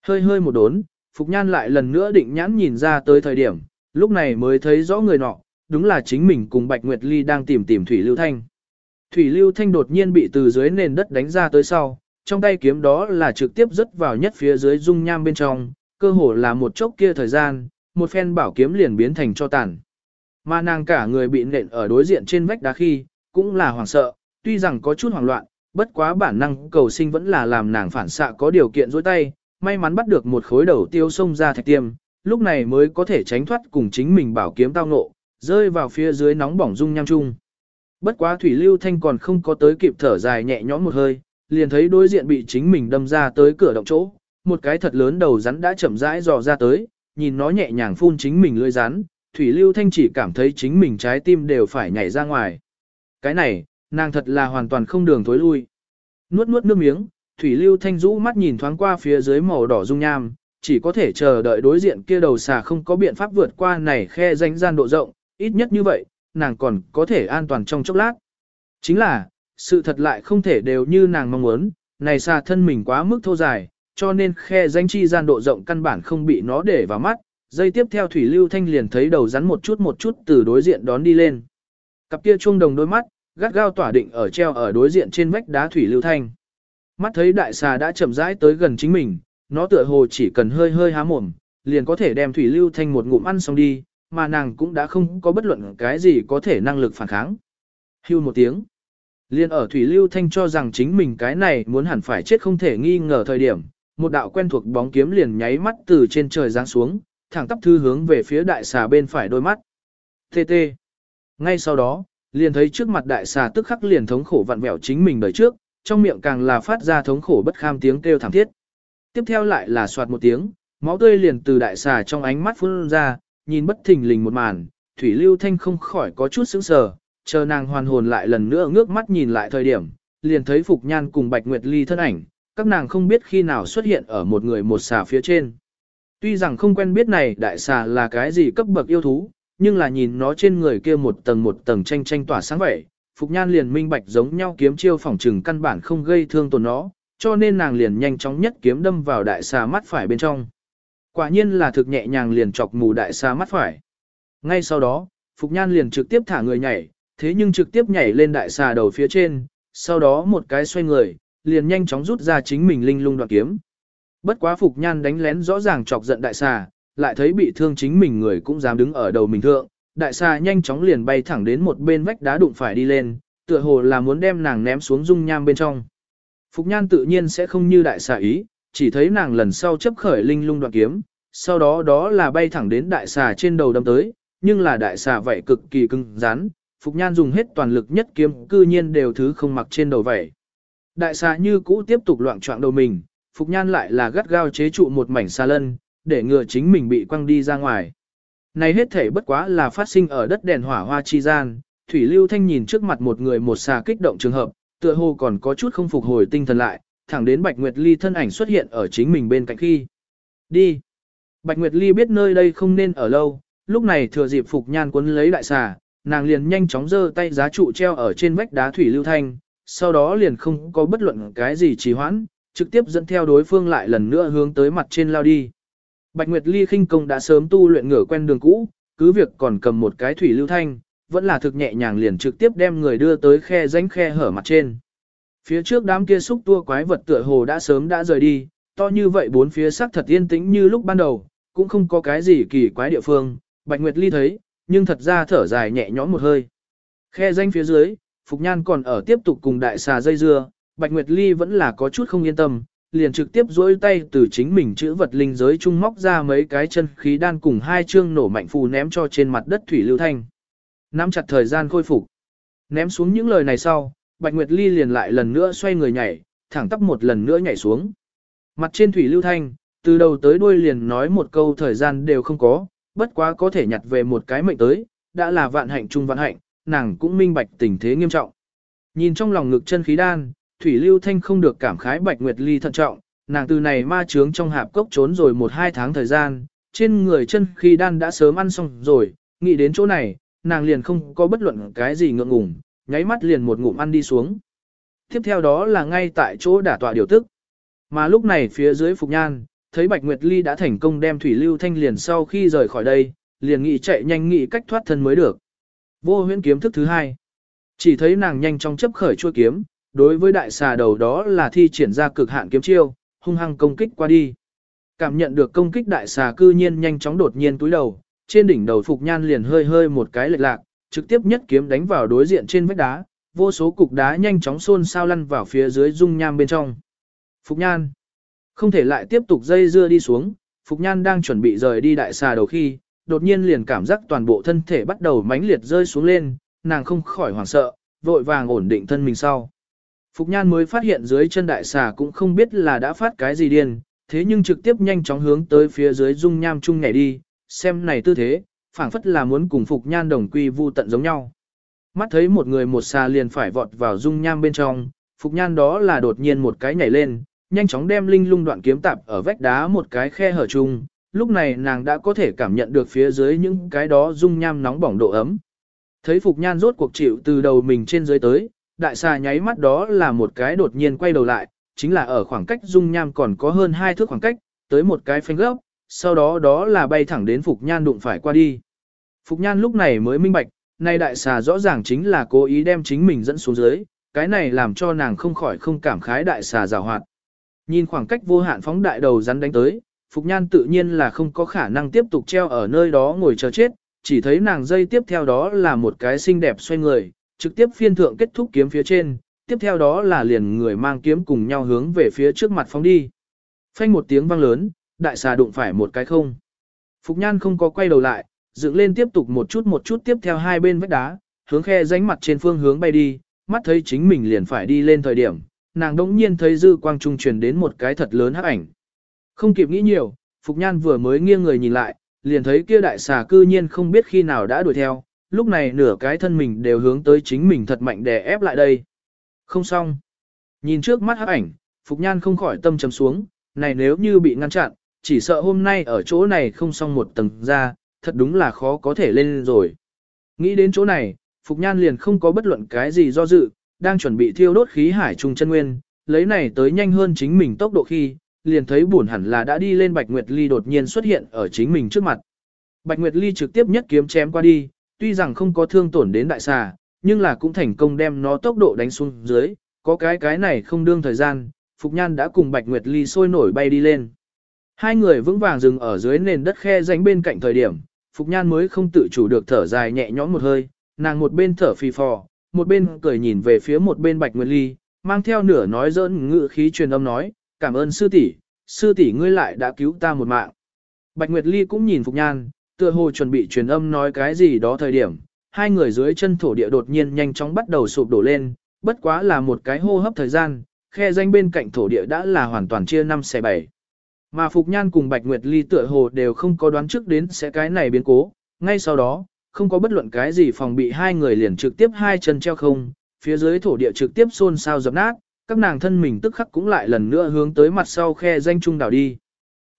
Hơi hơi một đốn, Phục Nhan lại lần nữa định nhãn nhìn ra tới thời điểm, lúc này mới thấy rõ người nọ, đúng là chính mình cùng Bạch Nguyệt Ly đang tìm tìm Thủy Lưu Thanh. Thủy Lưu Thanh đột nhiên bị từ dưới nền đất đánh ra tới sau, trong tay kiếm đó là trực tiếp rớt vào nhất phía dưới dung nham bên trong, cơ hồ là một chốc kia thời gian, một phen bảo kiếm liền biến thành cho tàn. Mà nàng cả người bị nện ở đối diện trên vách đá khi, cũng là hoảng sợ, tuy rằng có chút hoảng loạn, bất quá bản năng cầu sinh vẫn là làm nàng phản xạ có điều kiện dối tay, may mắn bắt được một khối đầu tiêu sông ra thạch tiêm, lúc này mới có thể tránh thoát cùng chính mình bảo kiếm tao ngộ, rơi vào phía dưới nóng bỏng dung nham chung. Bất quá Thủy Lưu Thanh còn không có tới kịp thở dài nhẹ nhõm một hơi, liền thấy đối diện bị chính mình đâm ra tới cửa động chỗ, một cái thật lớn đầu rắn đã chậm rãi dò ra tới, nhìn nó nhẹ nhàng phun chính mình lưỡi rắn, Thủy Lưu Thanh chỉ cảm thấy chính mình trái tim đều phải nhảy ra ngoài. Cái này, nàng thật là hoàn toàn không đường thối lui. Nuốt nuốt nước miếng, Thủy Lưu Thanh rũ mắt nhìn thoáng qua phía dưới màu đỏ dung nham, chỉ có thể chờ đợi đối diện kia đầu xà không có biện pháp vượt qua này khe danh gian độ rộng, ít nhất như vậy, nàng còn có thể an toàn trong chốc lát. Chính là, sự thật lại không thể đều như nàng mong muốn, này xà thân mình quá mức thô dài, cho nên khe danh chi gian độ rộng căn bản không bị nó để vào mắt. Dây tiếp theo Thủy Lưu Thanh liền thấy đầu rắn một chút một chút từ đối diện đón đi lên. Cặp kia chuông đồng đôi mắt, gắt gao tỏa định ở treo ở đối diện trên vách đá Thủy Lưu Thanh. Mắt thấy đại xà đã chậm rãi tới gần chính mình, nó tựa hồ chỉ cần hơi hơi há mồm, liền có thể đem Thủy Lưu Thanh một ngụm ăn xong đi, mà nàng cũng đã không có bất luận cái gì có thể năng lực phản kháng. Hưu một tiếng. Liên ở Thủy Lưu Thanh cho rằng chính mình cái này muốn hẳn phải chết không thể nghi ngờ thời điểm, một đạo quen thuộc bóng kiếm liền nháy mắt từ trên trời giáng xuống, thẳng tắp thư hướng về phía đại xà bên phải đôi mắt. TT. Ngay sau đó, liền thấy trước mặt đại xà tức khắc liền thống khổ vặn vẹo chính mình đời trước, trong miệng càng là phát ra thống khổ bất kham tiếng kêu thảm thiết. Tiếp theo lại là soạt một tiếng, máu tươi liền từ đại xà trong ánh mắt phun ra, nhìn bất thình lình một màn, Thủy Lưu Thanh không khỏi có chút sững sờ, chờ nàng hoàn hồn lại lần nữa ngước mắt nhìn lại thời điểm, liền thấy Phục Nhan cùng Bạch Nguyệt Ly thân ảnh, các nàng không biết khi nào xuất hiện ở một người một xà phía trên. Tuy rằng không quen biết này đại xà là cái gì cấp bậc yêu thú, nhưng là nhìn nó trên người kia một tầng một tầng tranh tranh tỏa sáng vẻ, Phục Nhan liền minh bạch giống nhau kiếm chiêu phòng trừng căn bản không gây thương tổn nó, cho nên nàng liền nhanh chóng nhất kiếm đâm vào đại xà mắt phải bên trong. Quả nhiên là thực nhẹ nhàng liền chọc mù đại xà mắt phải. Ngay sau đó, Phục Nhan liền trực tiếp thả người nhảy, thế nhưng trực tiếp nhảy lên đại xà đầu phía trên, sau đó một cái xoay người, liền nhanh chóng rút ra chính mình linh lung đoạn kiếm. Bất quá Phục Nhan đánh lén rõ ràng chọc giận đại xà, lại thấy bị thương chính mình người cũng dám đứng ở đầu mình thượng, đại xà nhanh chóng liền bay thẳng đến một bên vách đá đụng phải đi lên, tựa hồ là muốn đem nàng ném xuống dung nham bên trong. Phục Nhan tự nhiên sẽ không như đại xà ý, chỉ thấy nàng lần sau chấp khởi linh lung đoạn kiếm, sau đó đó là bay thẳng đến đại xà trên đầu đâm tới, nhưng là đại xà vậy cực kỳ cứng rắn, Phục Nhan dùng hết toàn lực nhất kiếm cư nhiên đều thứ không mặc trên đầu vậy. Đại xà như cũ tiếp tục loạn trọng đầu mình, Phục Nhan lại là gắt gao chế trụ một mảnh xa lân, để ngừa chính mình bị quăng đi ra ngoài. Này hết thể bất quá là phát sinh ở đất đèn hỏa hoa chi gian, Thủy Lưu Thanh nhìn trước mặt một người một xà kích động trường hợp, tựa hồ còn có chút không phục hồi tinh thần lại, thẳng đến Bạch Nguyệt Ly thân ảnh xuất hiện ở chính mình bên cạnh khi. Đi! Bạch Nguyệt Ly biết nơi đây không nên ở lâu, lúc này thừa dịp Phục Nhan quấn lấy đại xà, nàng liền nhanh chóng giơ tay giá trụ treo ở trên vách đá Thủy Lưu Thanh, sau đó liền không có bất luận cái gì trì hoãn, trực tiếp dẫn theo đối phương lại lần nữa hướng tới mặt trên lao đi. Bạch Nguyệt Ly khinh công đã sớm tu luyện ngửa quen đường cũ, cứ việc còn cầm một cái thủy lưu thanh, vẫn là thực nhẹ nhàng liền trực tiếp đem người đưa tới khe rãnh khe hở mặt trên. Phía trước đám kia xúc tua quái vật tựa hồ đã sớm đã rời đi, to như vậy bốn phía sắc thật yên tĩnh như lúc ban đầu, cũng không có cái gì kỳ quái địa phương, Bạch Nguyệt Ly thấy, nhưng thật ra thở dài nhẹ nhõm một hơi. Khe rãnh phía dưới, Phục Nhan còn ở tiếp tục cùng đại xà dây dưa, Bạch Nguyệt Ly vẫn là có chút không yên tâm, liền trực tiếp dỗi tay từ chính mình chữ vật linh giới trung móc ra mấy cái chân khí đan cùng hai chương nổ mạnh phù ném cho trên mặt đất Thủy Lưu Thanh. Nắm chặt thời gian khôi phục. Ném xuống những lời này sau, Bạch Nguyệt Ly liền lại lần nữa xoay người nhảy, thẳng tắp một lần nữa nhảy xuống. Mặt trên Thủy Lưu Thanh, từ đầu tới đuôi liền nói một câu thời gian đều không có, bất quá có thể nhặt về một cái mệnh tới, đã là vạn hạnh chung vạn hạnh, nàng cũng minh bạch tình thế nghiêm trọng. Nhìn trong lòng ngực chân khí đan, Thủy Lưu Thanh không được cảm khái Bạch Nguyệt Ly thận trọng, nàng từ này ma chướng trong hạp cốc trốn rồi một hai tháng thời gian, trên người chân khí đan đã sớm ăn xong rồi, nghĩ đến chỗ này, nàng liền không có bất luận cái gì ngượng ngùng, nháy mắt liền một ngụm ăn đi xuống. Tiếp theo đó là ngay tại chỗ đả tọa điều tức. Mà lúc này phía dưới Phục Nhan, thấy Bạch Nguyệt Ly đã thành công đem Thủy Lưu Thanh liền sau khi rời khỏi đây, liền nghĩ chạy nhanh nghĩ cách thoát thân mới được. Vô huyễn kiếm thức thứ hai. Chỉ thấy nàng nhanh chóng chấp khởi chuôi kiếm, đối với đại xà đầu đó là thi triển ra cực hạn kiếm chiêu, hung hăng công kích qua đi. Cảm nhận được công kích đại xà cư nhiên nhanh chóng đột nhiên túi đầu, trên đỉnh đầu Phục Nhan liền hơi hơi một cái lệch lạc, trực tiếp nhất kiếm đánh vào đối diện trên vách đá, vô số cục đá nhanh chóng xôn sao lăn vào phía dưới dung nham bên trong. Phục Nhan không thể lại tiếp tục dây dưa đi xuống, Phục Nhan đang chuẩn bị rời đi đại xà đầu khi, đột nhiên liền cảm giác toàn bộ thân thể bắt đầu mãnh liệt rơi xuống lên, nàng không khỏi hoảng sợ, vội vàng ổn định thân mình sau. Phục Nhan mới phát hiện dưới chân đại xà cũng không biết là đã phát cái gì điên, thế nhưng trực tiếp nhanh chóng hướng tới phía dưới dung nham chung nhảy đi, xem này tư thế, phảng phất là muốn cùng Phục Nhan đồng quy vu tận giống nhau. Mắt thấy một người một xà liền phải vọt vào dung nham bên trong, Phục Nhan đó là đột nhiên một cái nhảy lên, nhanh chóng đem linh lung đoạn kiếm tạp ở vách đá một cái khe hở chung, lúc này nàng đã có thể cảm nhận được phía dưới những cái đó dung nham nóng bỏng độ ấm. Thấy Phục Nhan rốt cuộc chịu từ đầu mình trên dưới tới, đại xà nháy mắt đó là một cái đột nhiên quay đầu lại, chính là ở khoảng cách dung nham còn có hơn hai thước khoảng cách, tới một cái phanh gốc, sau đó đó là bay thẳng đến Phục Nhan đụng phải qua đi. Phục Nhan lúc này mới minh bạch, nay đại xà rõ ràng chính là cố ý đem chính mình dẫn xuống dưới, cái này làm cho nàng không khỏi không cảm khái đại xà rào hoạt. Nhìn khoảng cách vô hạn phóng đại đầu rắn đánh tới, Phục Nhan tự nhiên là không có khả năng tiếp tục treo ở nơi đó ngồi chờ chết, chỉ thấy nàng dây tiếp theo đó là một cái xinh đẹp xoay người, trực tiếp phiên thượng kết thúc kiếm phía trên, tiếp theo đó là liền người mang kiếm cùng nhau hướng về phía trước mặt phóng đi. Phanh một tiếng vang lớn, đại xà đụng phải một cái không. Phục Nhan không có quay đầu lại, dựng lên tiếp tục một chút một chút tiếp theo hai bên vách đá, hướng khe ránh mặt trên phương hướng bay đi, mắt thấy chính mình liền phải đi lên thời điểm, nàng đống nhiên thấy dư quang trung truyền đến một cái thật lớn hắc ảnh. Không kịp nghĩ nhiều, Phục Nhan vừa mới nghiêng người nhìn lại, liền thấy kia đại xà cư nhiên không biết khi nào đã đuổi theo, lúc này nửa cái thân mình đều hướng tới chính mình thật mạnh đè ép lại đây. Không xong. Nhìn trước mắt hắc ảnh, Phục Nhan không khỏi tâm trầm xuống, này nếu như bị ngăn chặn, chỉ sợ hôm nay ở chỗ này không xong một tầng ra, thật đúng là khó có thể lên rồi. Nghĩ đến chỗ này, Phục Nhan liền không có bất luận cái gì do dự, đang chuẩn bị thiêu đốt khí hải trung chân nguyên, lấy này tới nhanh hơn chính mình tốc độ khi, liền thấy buồn hẳn là đã đi lên Bạch Nguyệt Ly đột nhiên xuất hiện ở chính mình trước mặt. Bạch Nguyệt Ly trực tiếp nhất kiếm chém qua đi, tuy rằng không có thương tổn đến đại xà, nhưng là cũng thành công đem nó tốc độ đánh xuống dưới, có cái cái này không đương thời gian, Phục Nhan đã cùng Bạch Nguyệt Ly sôi nổi bay đi lên. Hai người vững vàng dừng ở dưới nền đất khe rãnh bên cạnh thời điểm, Phục Nhan mới không tự chủ được thở dài nhẹ nhõm một hơi, nàng một bên thở phì phò, một bên cười nhìn về phía một bên Bạch Nguyệt Ly, mang theo nửa nói giỡn ngự khí truyền âm nói, cảm ơn sư tỷ, sư tỷ ngươi lại đã cứu ta một mạng. Bạch Nguyệt Ly cũng nhìn Phục Nhan, tựa hồ chuẩn bị truyền âm nói cái gì đó thời điểm, hai người dưới chân thổ địa đột nhiên nhanh chóng bắt đầu sụp đổ lên, bất quá là một cái hô hấp thời gian, khe danh bên cạnh thổ địa đã là hoàn toàn chia 5 xe 7. Mà Phục Nhan cùng Bạch Nguyệt Ly tựa hồ đều không có đoán trước đến sẽ cái này biến cố, ngay sau đó, không có bất luận cái gì phòng bị hai người liền trực tiếp hai chân treo không, phía dưới thổ địa trực tiếp xôn xao dập nát, các nàng thân mình tức khắc cũng lại lần nữa hướng tới mặt sau khe danh trung đảo đi.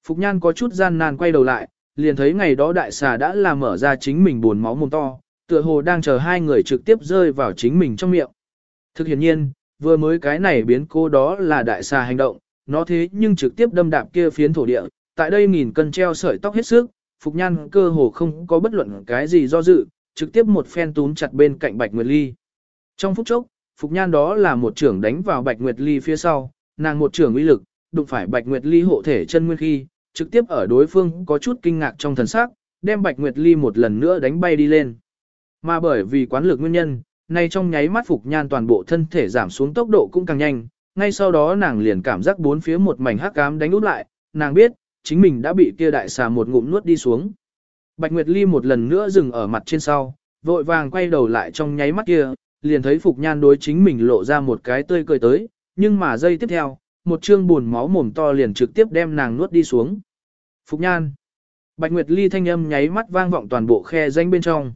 Phục Nhan có chút gian nan quay đầu lại, liền thấy ngày đó đại xà đã làm mở ra chính mình buồn máu mồm to, tựa hồ đang chờ hai người trực tiếp rơi vào chính mình trong miệng. Thực hiện nhiên, vừa mới cái này biến cô đó là đại xà hành động, nó thế nhưng trực tiếp đâm đạp kia phiến thổ địa, tại đây nghìn cân treo sợi tóc hết sức, Phục Nhan cơ hồ không có bất luận cái gì do dự, trực tiếp một phen túm chặt bên cạnh Bạch Nguyệt Ly. Trong phút chốc, Phục Nhan đó là một trưởng đánh vào Bạch Nguyệt Ly phía sau, nàng một trưởng uy lực, đụng phải Bạch Nguyệt Ly hộ thể chân nguyên khi, trực tiếp ở đối phương có chút kinh ngạc trong thần sắc, đem Bạch Nguyệt Ly một lần nữa đánh bay đi lên. Mà bởi vì quán lực nguyên nhân, nay trong nháy mắt Phục Nhan toàn bộ thân thể giảm xuống tốc độ cũng càng nhanh, ngay sau đó nàng liền cảm giác bốn phía một mảnh hắc ám đánh út lại, nàng biết, chính mình đã bị kia đại xà một ngụm nuốt đi xuống. Bạch Nguyệt Ly một lần nữa dừng ở mặt trên sau, vội vàng quay đầu lại trong nháy mắt kia, liền thấy Phục Nhan đối chính mình lộ ra một cái tươi cười tới, nhưng mà giây tiếp theo, một chương buồn máu mồm to liền trực tiếp đem nàng nuốt đi xuống. Phục Nhan Bạch Nguyệt Ly thanh âm nháy mắt vang vọng toàn bộ khe danh bên trong.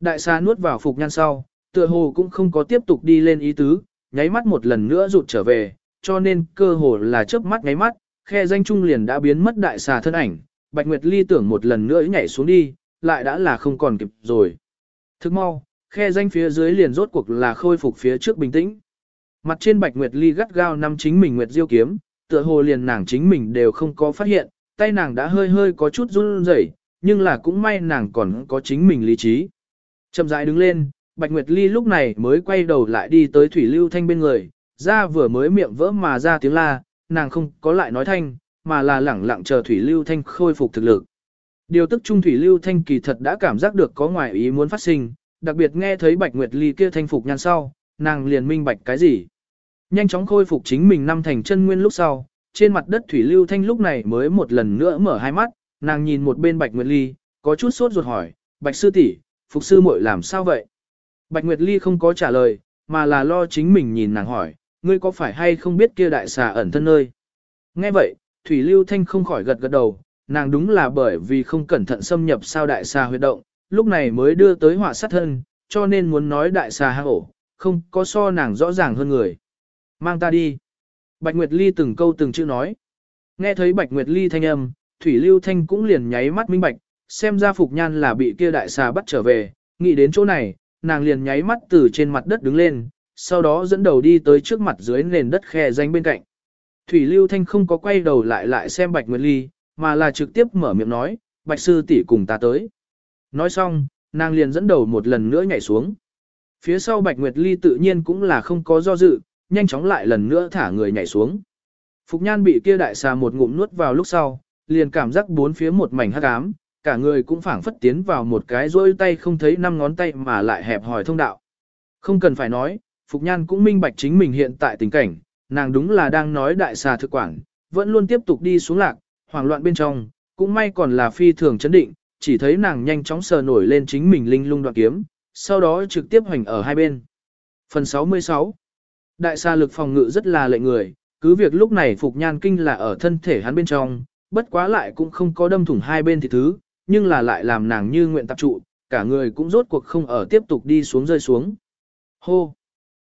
Đại xà nuốt vào Phục Nhan sau, tựa hồ cũng không có tiếp tục đi lên ý tứ, nháy mắt một lần nữa rụt trở về, cho nên cơ hồ là chớp mắt nháy mắt, khe danh trung liền đã biến mất đại xà thân ảnh, Bạch Nguyệt Ly tưởng một lần nữa nhảy xuống đi, lại đã là không còn kịp rồi. Thức mau, khe danh phía dưới liền rốt cuộc là khôi phục phía trước bình tĩnh. Mặt trên Bạch Nguyệt Ly gắt gao nắm chính mình Nguyệt Diêu kiếm, tựa hồ liền nàng chính mình đều không có phát hiện, tay nàng đã hơi hơi có chút run rẩy, nhưng là cũng may nàng còn có chính mình lý trí. Chậm rãi đứng lên, Bạch Nguyệt Ly lúc này mới quay đầu lại đi tới Thủy Lưu Thanh bên người, ra vừa mới miệng vỡ mà ra tiếng la, nàng không có lại nói thanh, mà là lẳng lặng chờ Thủy Lưu Thanh khôi phục thực lực. Điều tức trung Thủy Lưu Thanh kỳ thật đã cảm giác được có ngoài ý muốn phát sinh, đặc biệt nghe thấy Bạch Nguyệt Ly kia thanh phục nhan sau, nàng liền minh bạch cái gì. Nhanh chóng khôi phục chính mình năm thành chân nguyên lúc sau, trên mặt đất Thủy Lưu Thanh lúc này mới một lần nữa mở hai mắt, nàng nhìn một bên Bạch Nguyệt Ly, có chút sốt ruột hỏi, Bạch Sư tỷ, Phục Sư muội làm sao vậy? Bạch Nguyệt Ly không có trả lời, mà là lo chính mình nhìn nàng hỏi, ngươi có phải hay không biết kia đại xà ẩn thân nơi? Nghe vậy, Thủy Lưu Thanh không khỏi gật gật đầu, nàng đúng là bởi vì không cẩn thận xâm nhập sao đại xà huyệt động, lúc này mới đưa tới họa sát thân, cho nên muốn nói đại xà hang ổ, không có so nàng rõ ràng hơn người. Mang ta đi. Bạch Nguyệt Ly từng câu từng chữ nói. Nghe thấy Bạch Nguyệt Ly thanh âm, Thủy Lưu Thanh cũng liền nháy mắt minh bạch, xem ra Phục Nhan là bị kia đại xà bắt trở về, nghĩ đến chỗ này, nàng liền nháy mắt từ trên mặt đất đứng lên, sau đó dẫn đầu đi tới trước mặt dưới nền đất khe danh bên cạnh. Thủy Lưu Thanh không có quay đầu lại lại xem Bạch Nguyệt Ly, mà là trực tiếp mở miệng nói, Bạch Sư tỷ cùng ta tới. Nói xong, nàng liền dẫn đầu một lần nữa nhảy xuống. Phía sau Bạch Nguyệt Ly tự nhiên cũng là không có do dự, nhanh chóng lại lần nữa thả người nhảy xuống. Phục Nhan bị kia đại xà một ngụm nuốt vào lúc sau, liền cảm giác bốn phía một mảnh hắc ám, cả người cũng phảng phất tiến vào một cái rôi tay không thấy năm ngón tay mà lại hẹp hỏi thông đạo. Không cần phải nói, Phục Nhan cũng minh bạch chính mình hiện tại tình cảnh, nàng đúng là đang nói đại xà thực quản, vẫn luôn tiếp tục đi xuống lạc, hoảng loạn bên trong, cũng may còn là phi thường chấn định, chỉ thấy nàng nhanh chóng sờ nổi lên chính mình linh lung đoạn kiếm, sau đó trực tiếp hoành ở hai bên. Phần 66 Đại xa lực phòng ngự rất là lệ người, cứ việc lúc này Phục Nhan Kinh là ở thân thể hắn bên trong, bất quá lại cũng không có đâm thủng hai bên thì thứ, nhưng là lại làm nàng như nguyện tập trụ, cả người cũng rốt cuộc không ở tiếp tục đi xuống rơi xuống. Hô!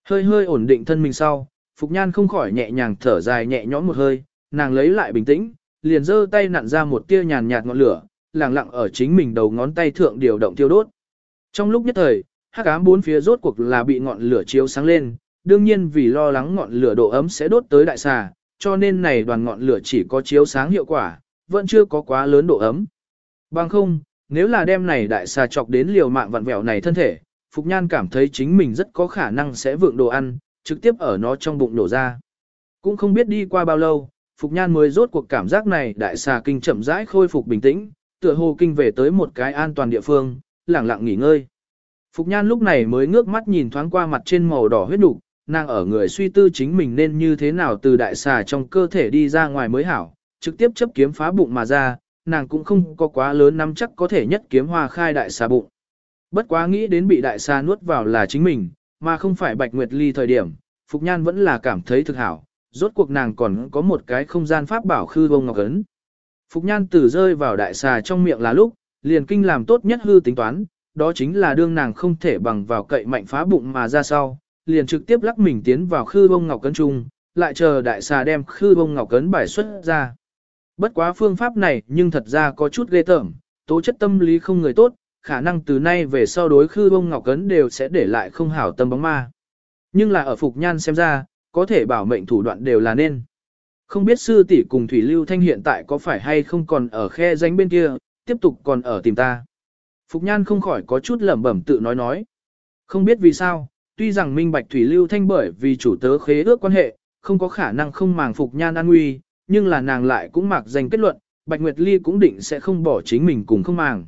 Hơi hơi ổn định thân mình sau, Phục Nhan không khỏi nhẹ nhàng thở dài nhẹ nhõm một hơi, nàng lấy lại bình tĩnh, liền giơ tay nặn ra một tia nhàn nhạt ngọn lửa, lặng lặng ở chính mình đầu ngón tay thượng điều động tiêu đốt. Trong lúc nhất thời, hắc ám bốn phía rốt cuộc là bị ngọn lửa chiếu sáng lên, đương nhiên vì lo lắng ngọn lửa độ ấm sẽ đốt tới đại xà, cho nên này đoàn ngọn lửa chỉ có chiếu sáng hiệu quả, vẫn chưa có quá lớn độ ấm. Bằng không, nếu là đem này đại xà chọc đến liều mạng vặn vẹo này thân thể, Phục Nhan cảm thấy chính mình rất có khả năng sẽ vượng đồ ăn, trực tiếp ở nó trong bụng nổ ra. Cũng không biết đi qua bao lâu, Phục Nhan mới rốt cuộc cảm giác này đại xà kinh chậm rãi khôi phục bình tĩnh, tựa hồ kinh về tới một cái an toàn địa phương, lẳng lặng nghỉ ngơi. Phục Nhan lúc này mới ngước mắt nhìn thoáng qua mặt trên màu đỏ huyết nục, nàng ở người suy tư chính mình nên như thế nào từ đại xà trong cơ thể đi ra ngoài mới hảo, trực tiếp chấp kiếm phá bụng mà ra, nàng cũng không có quá lớn nắm chắc có thể nhất kiếm hòa khai đại xà bụng. Bất quá nghĩ đến bị đại xà nuốt vào là chính mình, mà không phải Bạch Nguyệt Ly thời điểm, Phục Nhan vẫn là cảm thấy thực hảo, rốt cuộc nàng còn có một cái không gian pháp bảo khư vông ngọc ấn. Phục Nhan tử rơi vào đại xà trong miệng là lúc, liền kinh làm tốt nhất hư tính toán, đó chính là đương nàng không thể bằng vào cậy mạnh phá bụng mà ra sau, liền trực tiếp lắc mình tiến vào khư bông ngọc cấn trung, lại chờ đại xà đem khư bông ngọc cấn bài xuất ra. Bất quá phương pháp này nhưng thật ra có chút ghê tởm, tố chất tâm lý không người tốt, khả năng từ nay về sau đối khư bông ngọc cấn đều sẽ để lại không hảo tâm bóng ma. Nhưng là ở Phục Nhan xem ra, có thể bảo mệnh thủ đoạn đều là nên. Không biết sư tỷ cùng Thủy Lưu Thanh hiện tại có phải hay không còn ở khe danh bên kia, tiếp tục còn ở tìm ta. Phục Nhan không khỏi có chút lẩm bẩm tự nói nói. Không biết vì sao, tuy rằng minh bạch Thủy Lưu Thanh bởi vì chủ tớ khế ước quan hệ, không có khả năng không màng Phục Nhan an nguy, nhưng là nàng lại cũng mặc danh kết luận, Bạch Nguyệt Ly cũng định sẽ không bỏ chính mình cùng không màng.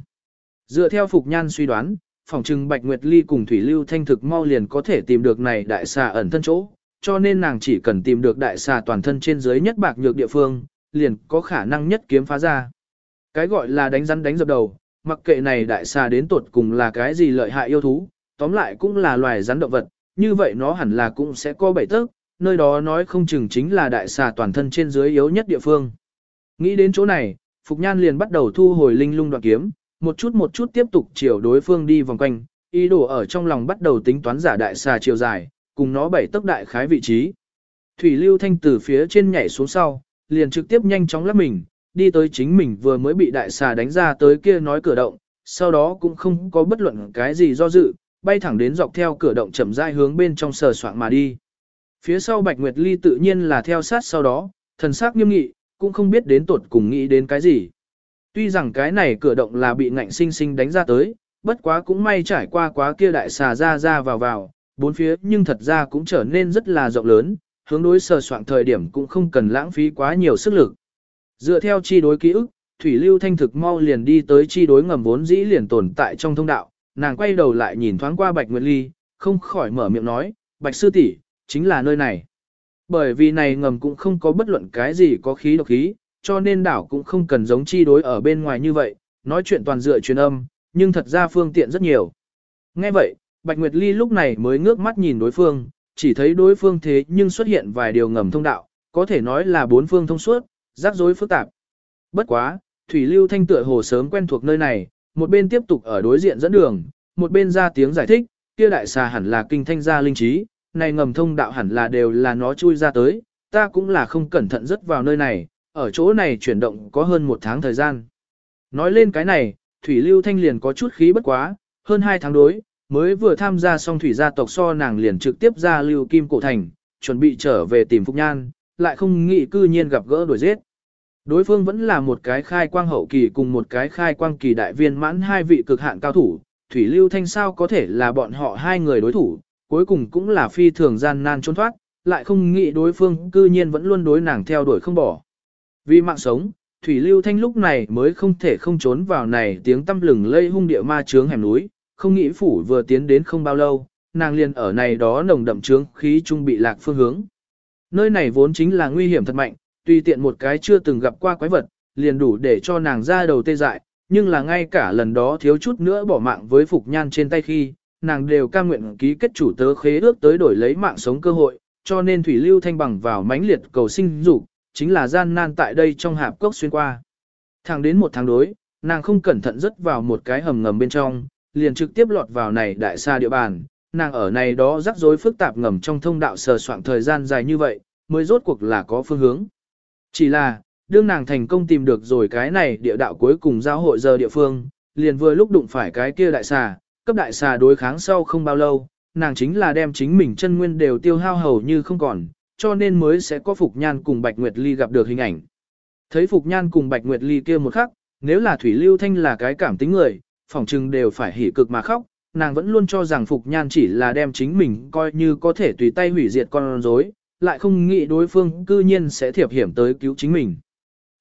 Dựa theo Phục Nhan suy đoán, phòng trừng Bạch Nguyệt Ly cùng Thủy Lưu Thanh thực mau liền có thể tìm được này đại xà ẩn thân chỗ, cho nên nàng chỉ cần tìm được đại xà toàn thân trên dưới nhất bạc nhược địa phương, liền có khả năng nhất kiếm phá ra. Cái gọi là đánh rắn đánh dập đầu, mặc kệ này đại xà đến tuột cùng là cái gì lợi hại yêu thú, tóm lại cũng là loài rắn động vật, như vậy nó hẳn là cũng sẽ có bảy tấc, nơi đó nói không chừng chính là đại xà toàn thân trên dưới yếu nhất địa phương. Nghĩ đến chỗ này, Phục Nhan liền bắt đầu thu hồi linh lung đoạn kiếm, một chút một chút tiếp tục chiều đối phương đi vòng quanh, ý đồ ở trong lòng bắt đầu tính toán giả đại xà chiều dài, cùng nó bảy tấc đại khái vị trí. Thủy Lưu Thanh từ phía trên nhảy xuống sau, liền trực tiếp nhanh chóng lắp mình, đi tới chính mình vừa mới bị đại xà đánh ra tới kia nói cửa động, sau đó cũng không có bất luận cái gì do dự, bay thẳng đến dọc theo cửa động chậm rãi hướng bên trong sờ soạn mà đi. Phía sau Bạch Nguyệt Ly tự nhiên là theo sát sau đó, thần sắc nghiêm nghị, cũng không biết đến tột cùng nghĩ đến cái gì. Tuy rằng cái này cửa động là bị ngạnh sinh sinh đánh ra tới, bất quá cũng may trải qua quá kia đại xà ra ra vào vào, bốn phía nhưng thật ra cũng trở nên rất là rộng lớn, hướng đối sờ soạn thời điểm cũng không cần lãng phí quá nhiều sức lực. Dựa theo chi đối ký ức, Thủy Lưu Thanh thực mau liền đi tới chi đối ngầm vốn dĩ liền tồn tại trong thông đạo, nàng quay đầu lại nhìn thoáng qua Bạch Nguyệt Ly, không khỏi mở miệng nói, Bạch Sư tỷ chính là nơi này. Bởi vì này ngầm cũng không có bất luận cái gì có khí độc khí, cho nên đảo cũng không cần giống chi đối ở bên ngoài như vậy, nói chuyện toàn dựa truyền âm, nhưng thật ra phương tiện rất nhiều. Nghe vậy, Bạch Nguyệt Ly lúc này mới ngước mắt nhìn đối phương, chỉ thấy đối phương thế nhưng xuất hiện vài điều ngầm thông đạo, có thể nói là bốn phương thông suốt, rắc rối phức tạp. Bất quá, Thủy Lưu Thanh tựa hồ sớm quen thuộc nơi này, một bên tiếp tục ở đối diện dẫn đường, một bên ra tiếng giải thích, kia đại xà hẳn là kinh thanh gia linh trí, này ngầm thông đạo hẳn là đều là nó chui ra tới, ta cũng là không cẩn thận rất vào nơi này, ở chỗ này chuyển động có hơn một tháng thời gian. Nói lên cái này, Thủy Lưu Thanh liền có chút khí bất quá, hơn hai tháng đối, mới vừa tham gia xong thủy gia tộc so nàng liền trực tiếp ra Lưu Kim Cổ Thành, chuẩn bị trở về tìm phúc Nhan, lại không nghĩ cư nhiên gặp gỡ đuổi giết. Đối phương vẫn là một cái khai quang hậu kỳ cùng một cái khai quang kỳ đại viên mãn hai vị cực hạn cao thủ, Thủy Lưu Thanh sao có thể là bọn họ hai người đối thủ, cuối cùng cũng là phi thường gian nan trốn thoát, lại không nghĩ đối phương cư nhiên vẫn luôn đối nàng theo đuổi không bỏ. Vì mạng sống, Thủy Lưu Thanh lúc này mới không thể không trốn vào này tiếng tâm lừng lây hung địa ma chướng hẻm núi, không nghĩ phủ vừa tiến đến không bao lâu, nàng liền ở này đó nồng đậm trướng khí trung bị lạc phương hướng. Nơi này vốn chính là nguy hiểm thật mạnh, tùy tiện một cái chưa từng gặp qua quái vật, liền đủ để cho nàng ra đầu tê dại, nhưng là ngay cả lần đó thiếu chút nữa bỏ mạng với Phục Nhan trên tay khi, nàng đều ca nguyện ký kết chủ tớ khế ước tới đổi lấy mạng sống cơ hội, cho nên Thủy Lưu Thanh bằng vào mãnh liệt cầu sinh dục chính là gian nan tại đây trong hạp cốc xuyên qua. Thẳng đến một tháng đối, nàng không cẩn thận rớt vào một cái hầm ngầm bên trong, liền trực tiếp lọt vào này đại xa địa bàn, nàng ở này đó rắc rối phức tạp ngầm trong thông đạo sờ soạn thời gian dài như vậy, mới rốt cuộc là có phương hướng. Chỉ là, đương nàng thành công tìm được rồi cái này địa đạo cuối cùng giao hội giờ địa phương, liền vừa lúc đụng phải cái kia đại xà, cấp đại xà đối kháng sau không bao lâu, nàng chính là đem chính mình chân nguyên đều tiêu hao hầu như không còn, cho nên mới sẽ có Phục Nhan cùng Bạch Nguyệt Ly gặp được hình ảnh. Thấy Phục Nhan cùng Bạch Nguyệt Ly kia một khắc, nếu là Thủy Lưu Thanh là cái cảm tính người, phỏng chừng đều phải hỉ cực mà khóc, nàng vẫn luôn cho rằng Phục Nhan chỉ là đem chính mình coi như có thể tùy tay hủy diệt con rối, lại không nghĩ đối phương cư nhiên sẽ thiệp hiểm tới cứu chính mình.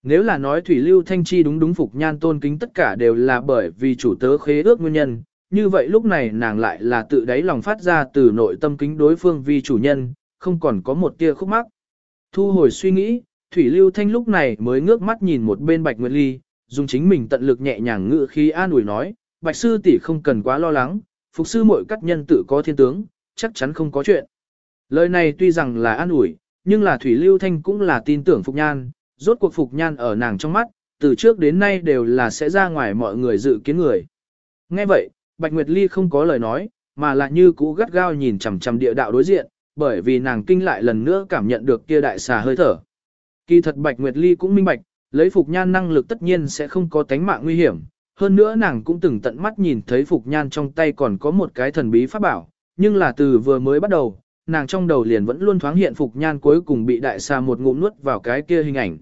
Nếu là nói Thủy Lưu Thanh Chi đúng đúng Phục Nhan tôn kính tất cả đều là bởi vì chủ tớ khế ước nguyên nhân, như vậy lúc này nàng lại là tự đáy lòng phát ra từ nội tâm kính đối phương vì chủ nhân, không còn có một tia khúc mắc. Thu hồi suy nghĩ, Thủy Lưu Thanh lúc này mới ngước mắt nhìn một bên Bạch Nguyệt Ly, dùng chính mình tận lực nhẹ nhàng ngự khi an ủi nói, Bạch Sư tỷ không cần quá lo lắng, Phục Sư mội các nhân tự có thiên tướng, chắc chắn không có chuyện. Lời này tuy rằng là an ủi, nhưng là Thủy Lưu Thanh cũng là tin tưởng Phục Nhan, rốt cuộc Phục Nhan ở nàng trong mắt, từ trước đến nay đều là sẽ ra ngoài mọi người dự kiến người. Nghe vậy, Bạch Nguyệt Ly không có lời nói, mà là như cũ gắt gao nhìn chằm chằm địa đạo đối diện, bởi vì nàng kinh lại lần nữa cảm nhận được kia đại xà hơi thở. Kỳ thật Bạch Nguyệt Ly cũng minh bạch, lấy Phục Nhan năng lực tất nhiên sẽ không có tánh mạng nguy hiểm, hơn nữa nàng cũng từng tận mắt nhìn thấy Phục Nhan trong tay còn có một cái thần bí pháp bảo, nhưng là từ vừa mới bắt đầu, nàng trong đầu liền vẫn luôn thoáng hiện Phục Nhan cuối cùng bị đại xà một ngụm nuốt vào cái kia hình ảnh.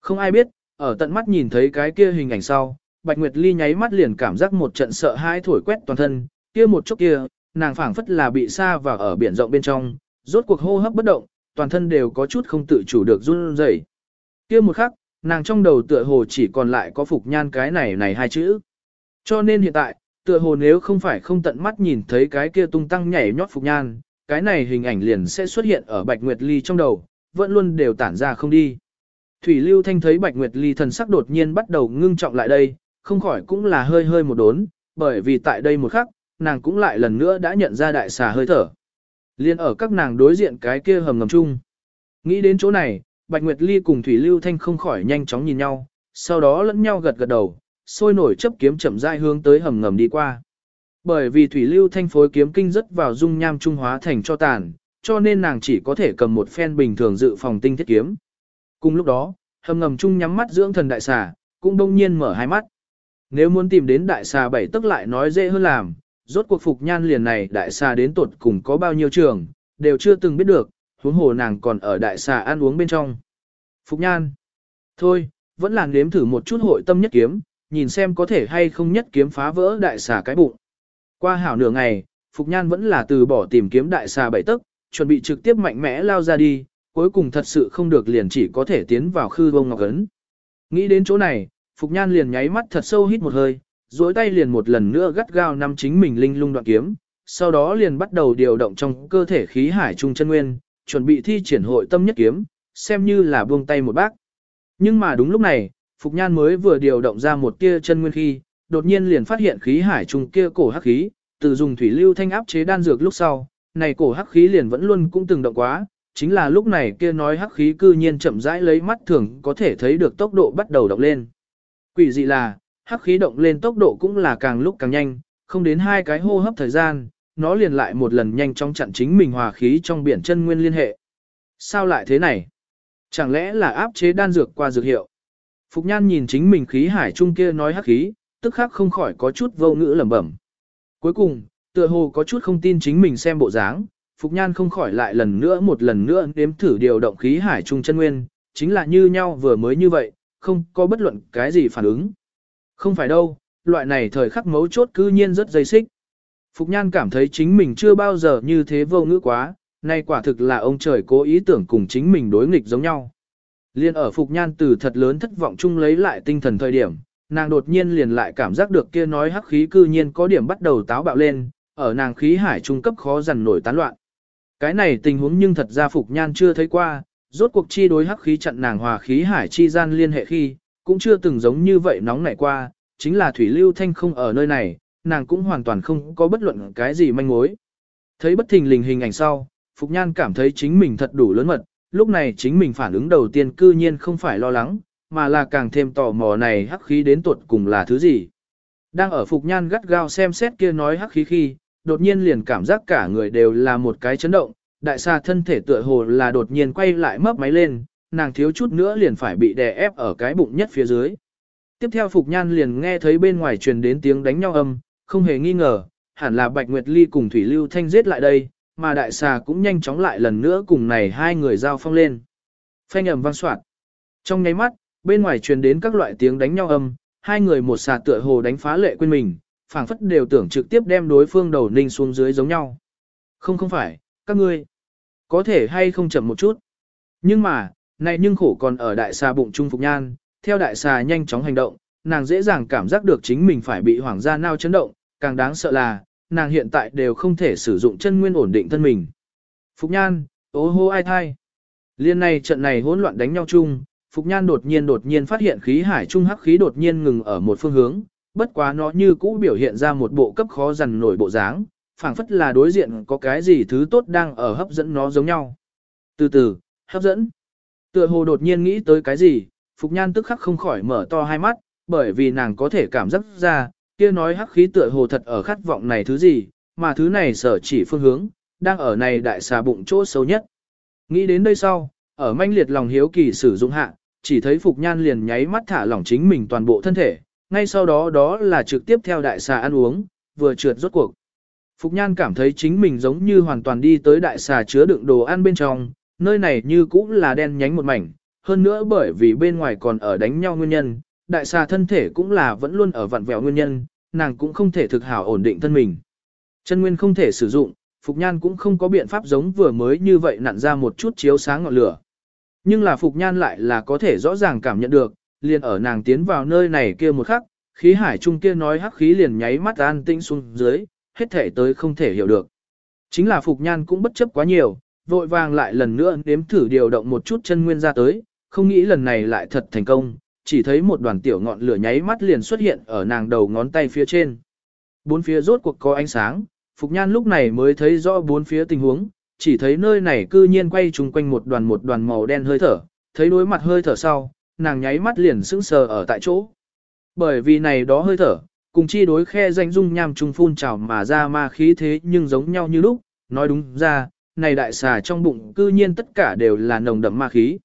Không ai biết, ở tận mắt nhìn thấy cái kia hình ảnh sau, Bạch Nguyệt Ly nháy mắt liền cảm giác một trận sợ hãi thổi quét toàn thân, kia một chốc kia, nàng phảng phất là bị xa vào ở biển rộng bên trong, rốt cuộc hô hấp bất động, toàn thân đều có chút không tự chủ được run rẩy. Kia một khắc, nàng trong đầu tựa hồ chỉ còn lại có Phục Nhan cái này này hai chữ. Cho nên hiện tại, tựa hồ nếu không phải không tận mắt nhìn thấy cái kia tung tăng nhảy nhót Phục Nhan, cái này hình ảnh liền sẽ xuất hiện ở Bạch Nguyệt Ly trong đầu, vẫn luôn đều tản ra không đi. Thủy Lưu Thanh thấy Bạch Nguyệt Ly thần sắc đột nhiên bắt đầu ngưng trọng lại đây, không khỏi cũng là hơi hơi một đốn, bởi vì tại đây một khắc, nàng cũng lại lần nữa đã nhận ra đại xà hơi thở. Liên ở các nàng đối diện cái kia hầm ngầm chung. Nghĩ đến chỗ này, Bạch Nguyệt Ly cùng Thủy Lưu Thanh không khỏi nhanh chóng nhìn nhau, sau đó lẫn nhau gật gật đầu, sôi nổi chấp kiếm chậm rãi hướng tới hầm ngầm đi qua. Bởi vì Thủy Lưu Thanh phối kiếm kinh rất vào dung nham trung hóa thành cho tàn, cho nên nàng chỉ có thể cầm một phen bình thường dự phòng tinh thiết kiếm. Cùng lúc đó, hầm ngầm chung nhắm mắt dưỡng thần đại xà, cũng đông nhiên mở hai mắt. Nếu muốn tìm đến đại xà bảy tức lại nói dễ hơn làm, rốt cuộc phục nhan liền này đại xà đến tuột cùng có bao nhiêu trường, đều chưa từng biết được, huống hồ nàng còn ở đại xà ăn uống bên trong. Phục nhan. Thôi, vẫn là nếm thử một chút hội tâm nhất kiếm, nhìn xem có thể hay không nhất kiếm phá vỡ đại xà cái bụng. Qua hảo nửa ngày, Phục Nhan vẫn là từ bỏ tìm kiếm đại xà bảy tức, chuẩn bị trực tiếp mạnh mẽ lao ra đi, cuối cùng thật sự không được liền chỉ có thể tiến vào khư vông ngọc ấn. Nghĩ đến chỗ này, Phục Nhan liền nháy mắt thật sâu hít một hơi, dối tay liền một lần nữa gắt gao nắm chính mình linh lung đoạn kiếm, sau đó liền bắt đầu điều động trong cơ thể khí hải trung chân nguyên, chuẩn bị thi triển hội tâm nhất kiếm, xem như là buông tay một bác. Nhưng mà đúng lúc này, Phục Nhan mới vừa điều động ra một tia chân nguyên khi, đột nhiên liền phát hiện khí hải trùng kia cổ hắc khí, từ dùng thủy lưu thanh áp chế đan dược lúc sau, này cổ hắc khí liền vẫn luôn cũng từng động quá, chính là lúc này kia nói hắc khí cư nhiên chậm rãi lấy mắt thường có thể thấy được tốc độ bắt đầu động lên. Quỷ dị là, hắc khí động lên tốc độ cũng là càng lúc càng nhanh, không đến hai cái hô hấp thời gian, nó liền lại một lần nhanh chóng chặn chính mình hòa khí trong biển chân nguyên liên hệ. Sao lại thế này? Chẳng lẽ là áp chế đan dược qua dược hiệu? Phục Nhan nhìn chính mình khí hải trung kia nói hắc khí, tức khắc không khỏi có chút vô ngữ lẩm bẩm. Cuối cùng, tựa hồ có chút không tin chính mình xem bộ dáng, Phục Nhan không khỏi lại lần nữa một lần nữa nếm thử điều động khí hải trung chân nguyên, chính là như nhau vừa mới như vậy, không có bất luận cái gì phản ứng. Không phải đâu, loại này thời khắc mấu chốt cư nhiên rất dây xích. Phục Nhan cảm thấy chính mình chưa bao giờ như thế vô ngữ quá, nay quả thực là ông trời cố ý tưởng cùng chính mình đối nghịch giống nhau. Liên ở Phục Nhan từ thật lớn thất vọng chung lấy lại tinh thần thời điểm, nàng đột nhiên liền lại cảm giác được kia nói hắc khí cư nhiên có điểm bắt đầu táo bạo lên, ở nàng khí hải trung cấp khó dằn nổi tán loạn. Cái này tình huống nhưng thật ra Phục Nhan chưa thấy qua, rốt cuộc chi đối hắc khí chặn nàng hòa khí hải chi gian liên hệ khi, cũng chưa từng giống như vậy nóng nảy qua, chính là Thủy Lưu Thanh không ở nơi này, nàng cũng hoàn toàn không có bất luận cái gì manh mối. Thấy bất thình lình hình ảnh sau, Phục Nhan cảm thấy chính mình thật đủ lớn mật, lúc này chính mình phản ứng đầu tiên cư nhiên không phải lo lắng, mà là càng thêm tò mò này hắc khí đến tuột cùng là thứ gì. Đang ở Phục Nhan gắt gao xem xét kia nói hắc khí khi, đột nhiên liền cảm giác cả người đều là một cái chấn động, đại xa thân thể tựa hồ là đột nhiên quay lại mấp máy lên, nàng thiếu chút nữa liền phải bị đè ép ở cái bụng nhất phía dưới. Tiếp theo Phục Nhan liền nghe thấy bên ngoài truyền đến tiếng đánh nhau âm, không hề nghi ngờ, hẳn là Bạch Nguyệt Ly cùng Thủy Lưu Thanh giết lại đây, mà đại xà cũng nhanh chóng lại lần nữa cùng này hai người giao phong lên. Phanh ầm vang soạn. Trong nháy mắt, bên ngoài truyền đến các loại tiếng đánh nhau âm, hai người một xà tựa hồ đánh phá lệ quên mình, phảng phất đều tưởng trực tiếp đem đối phương đầu ninh xuống dưới giống nhau. Không không phải, các ngươi có thể hay không chậm một chút. Nhưng mà, này nhưng khổ còn ở đại xà bụng trung phục nhan, theo đại xà nhanh chóng hành động, nàng dễ dàng cảm giác được chính mình phải bị hoàng gia nao chấn động, càng đáng sợ là, nàng hiện tại đều không thể sử dụng chân nguyên ổn định thân mình. Phục nhan, ô hô ai thai. Liên này trận này hỗn loạn đánh nhau chung, Phục nhan đột nhiên đột nhiên phát hiện khí hải trung hắc khí đột nhiên ngừng ở một phương hướng, bất quá nó như cũ biểu hiện ra một bộ cấp khó dằn nổi bộ dáng, phảng phất là đối diện có cái gì thứ tốt đang ở hấp dẫn nó giống nhau. Từ từ, hấp dẫn. Tựa hồ đột nhiên nghĩ tới cái gì, Phục Nhan tức khắc không khỏi mở to hai mắt, bởi vì nàng có thể cảm giác ra, kia nói hắc khí tựa hồ thật ở khát vọng này thứ gì, mà thứ này sở chỉ phương hướng, đang ở này đại xà bụng chỗ sâu nhất. Nghĩ đến đây sau, ở manh liệt lòng hiếu kỳ sử dụng hạ, chỉ thấy Phục Nhan liền nháy mắt thả lỏng chính mình toàn bộ thân thể, ngay sau đó đó là trực tiếp theo đại xà ăn uống, vừa trượt rốt cuộc. Phục Nhan cảm thấy chính mình giống như hoàn toàn đi tới đại xà chứa đựng đồ ăn bên trong, nơi này như cũng là đen nhánh một mảnh, hơn nữa bởi vì bên ngoài còn ở đánh nhau nguyên nhân, đại xà thân thể cũng là vẫn luôn ở vặn vẹo nguyên nhân, nàng cũng không thể thực hảo ổn định thân mình. Chân nguyên không thể sử dụng, Phục Nhan cũng không có biện pháp giống vừa mới như vậy nặn ra một chút chiếu sáng ngọn lửa. Nhưng là Phục Nhan lại là có thể rõ ràng cảm nhận được, liền ở nàng tiến vào nơi này kia một khắc, khí hải trung kia nói hắc khí liền nháy mắt an tĩnh xuống dưới, hết thể tới không thể hiểu được. Chính là Phục Nhan cũng bất chấp quá nhiều, vội vàng lại lần nữa nếm thử điều động một chút chân nguyên ra tới, không nghĩ lần này lại thật thành công, chỉ thấy một đoàn tiểu ngọn lửa nháy mắt liền xuất hiện ở nàng đầu ngón tay phía trên. Bốn phía rốt cuộc có ánh sáng, Phục Nhan lúc này mới thấy rõ bốn phía tình huống, chỉ thấy nơi này cư nhiên quay chung quanh một đoàn một đoàn màu đen hơi thở, thấy đối mặt hơi thở sau, nàng nháy mắt liền sững sờ ở tại chỗ. Bởi vì này đó hơi thở, cùng chi đối khe danh dung nham trung phun trào mà ra ma khí thế nhưng giống nhau như lúc, nói đúng ra, này đại xà trong bụng cư nhiên tất cả đều là nồng đậm ma khí.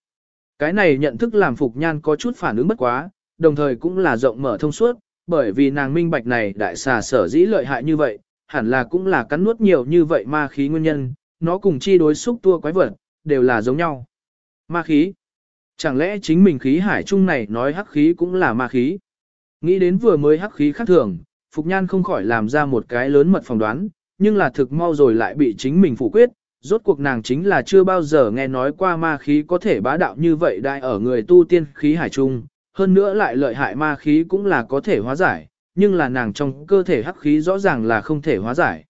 Cái này nhận thức làm Phục Nhan có chút phản ứng bất quá, đồng thời cũng là rộng mở thông suốt, bởi vì nàng minh bạch này đại xà sở dĩ lợi hại như vậy, hẳn là cũng là cắn nuốt nhiều như vậy ma khí nguyên nhân, nó cùng chi đối xúc tua quái vật, đều là giống nhau. Ma khí. Chẳng lẽ chính mình khí hải chung này nói hắc khí cũng là ma khí? Nghĩ đến vừa mới hắc khí khác thường, Phục Nhan không khỏi làm ra một cái lớn mật phỏng đoán, nhưng là thực mau rồi lại bị chính mình phủ quyết, rốt cuộc nàng chính là chưa bao giờ nghe nói qua ma khí có thể bá đạo như vậy đại ở người tu tiên khí hải trung. hơn nữa lại lợi hại ma khí cũng là có thể hóa giải, nhưng là nàng trong cơ thể hắc khí rõ ràng là không thể hóa giải.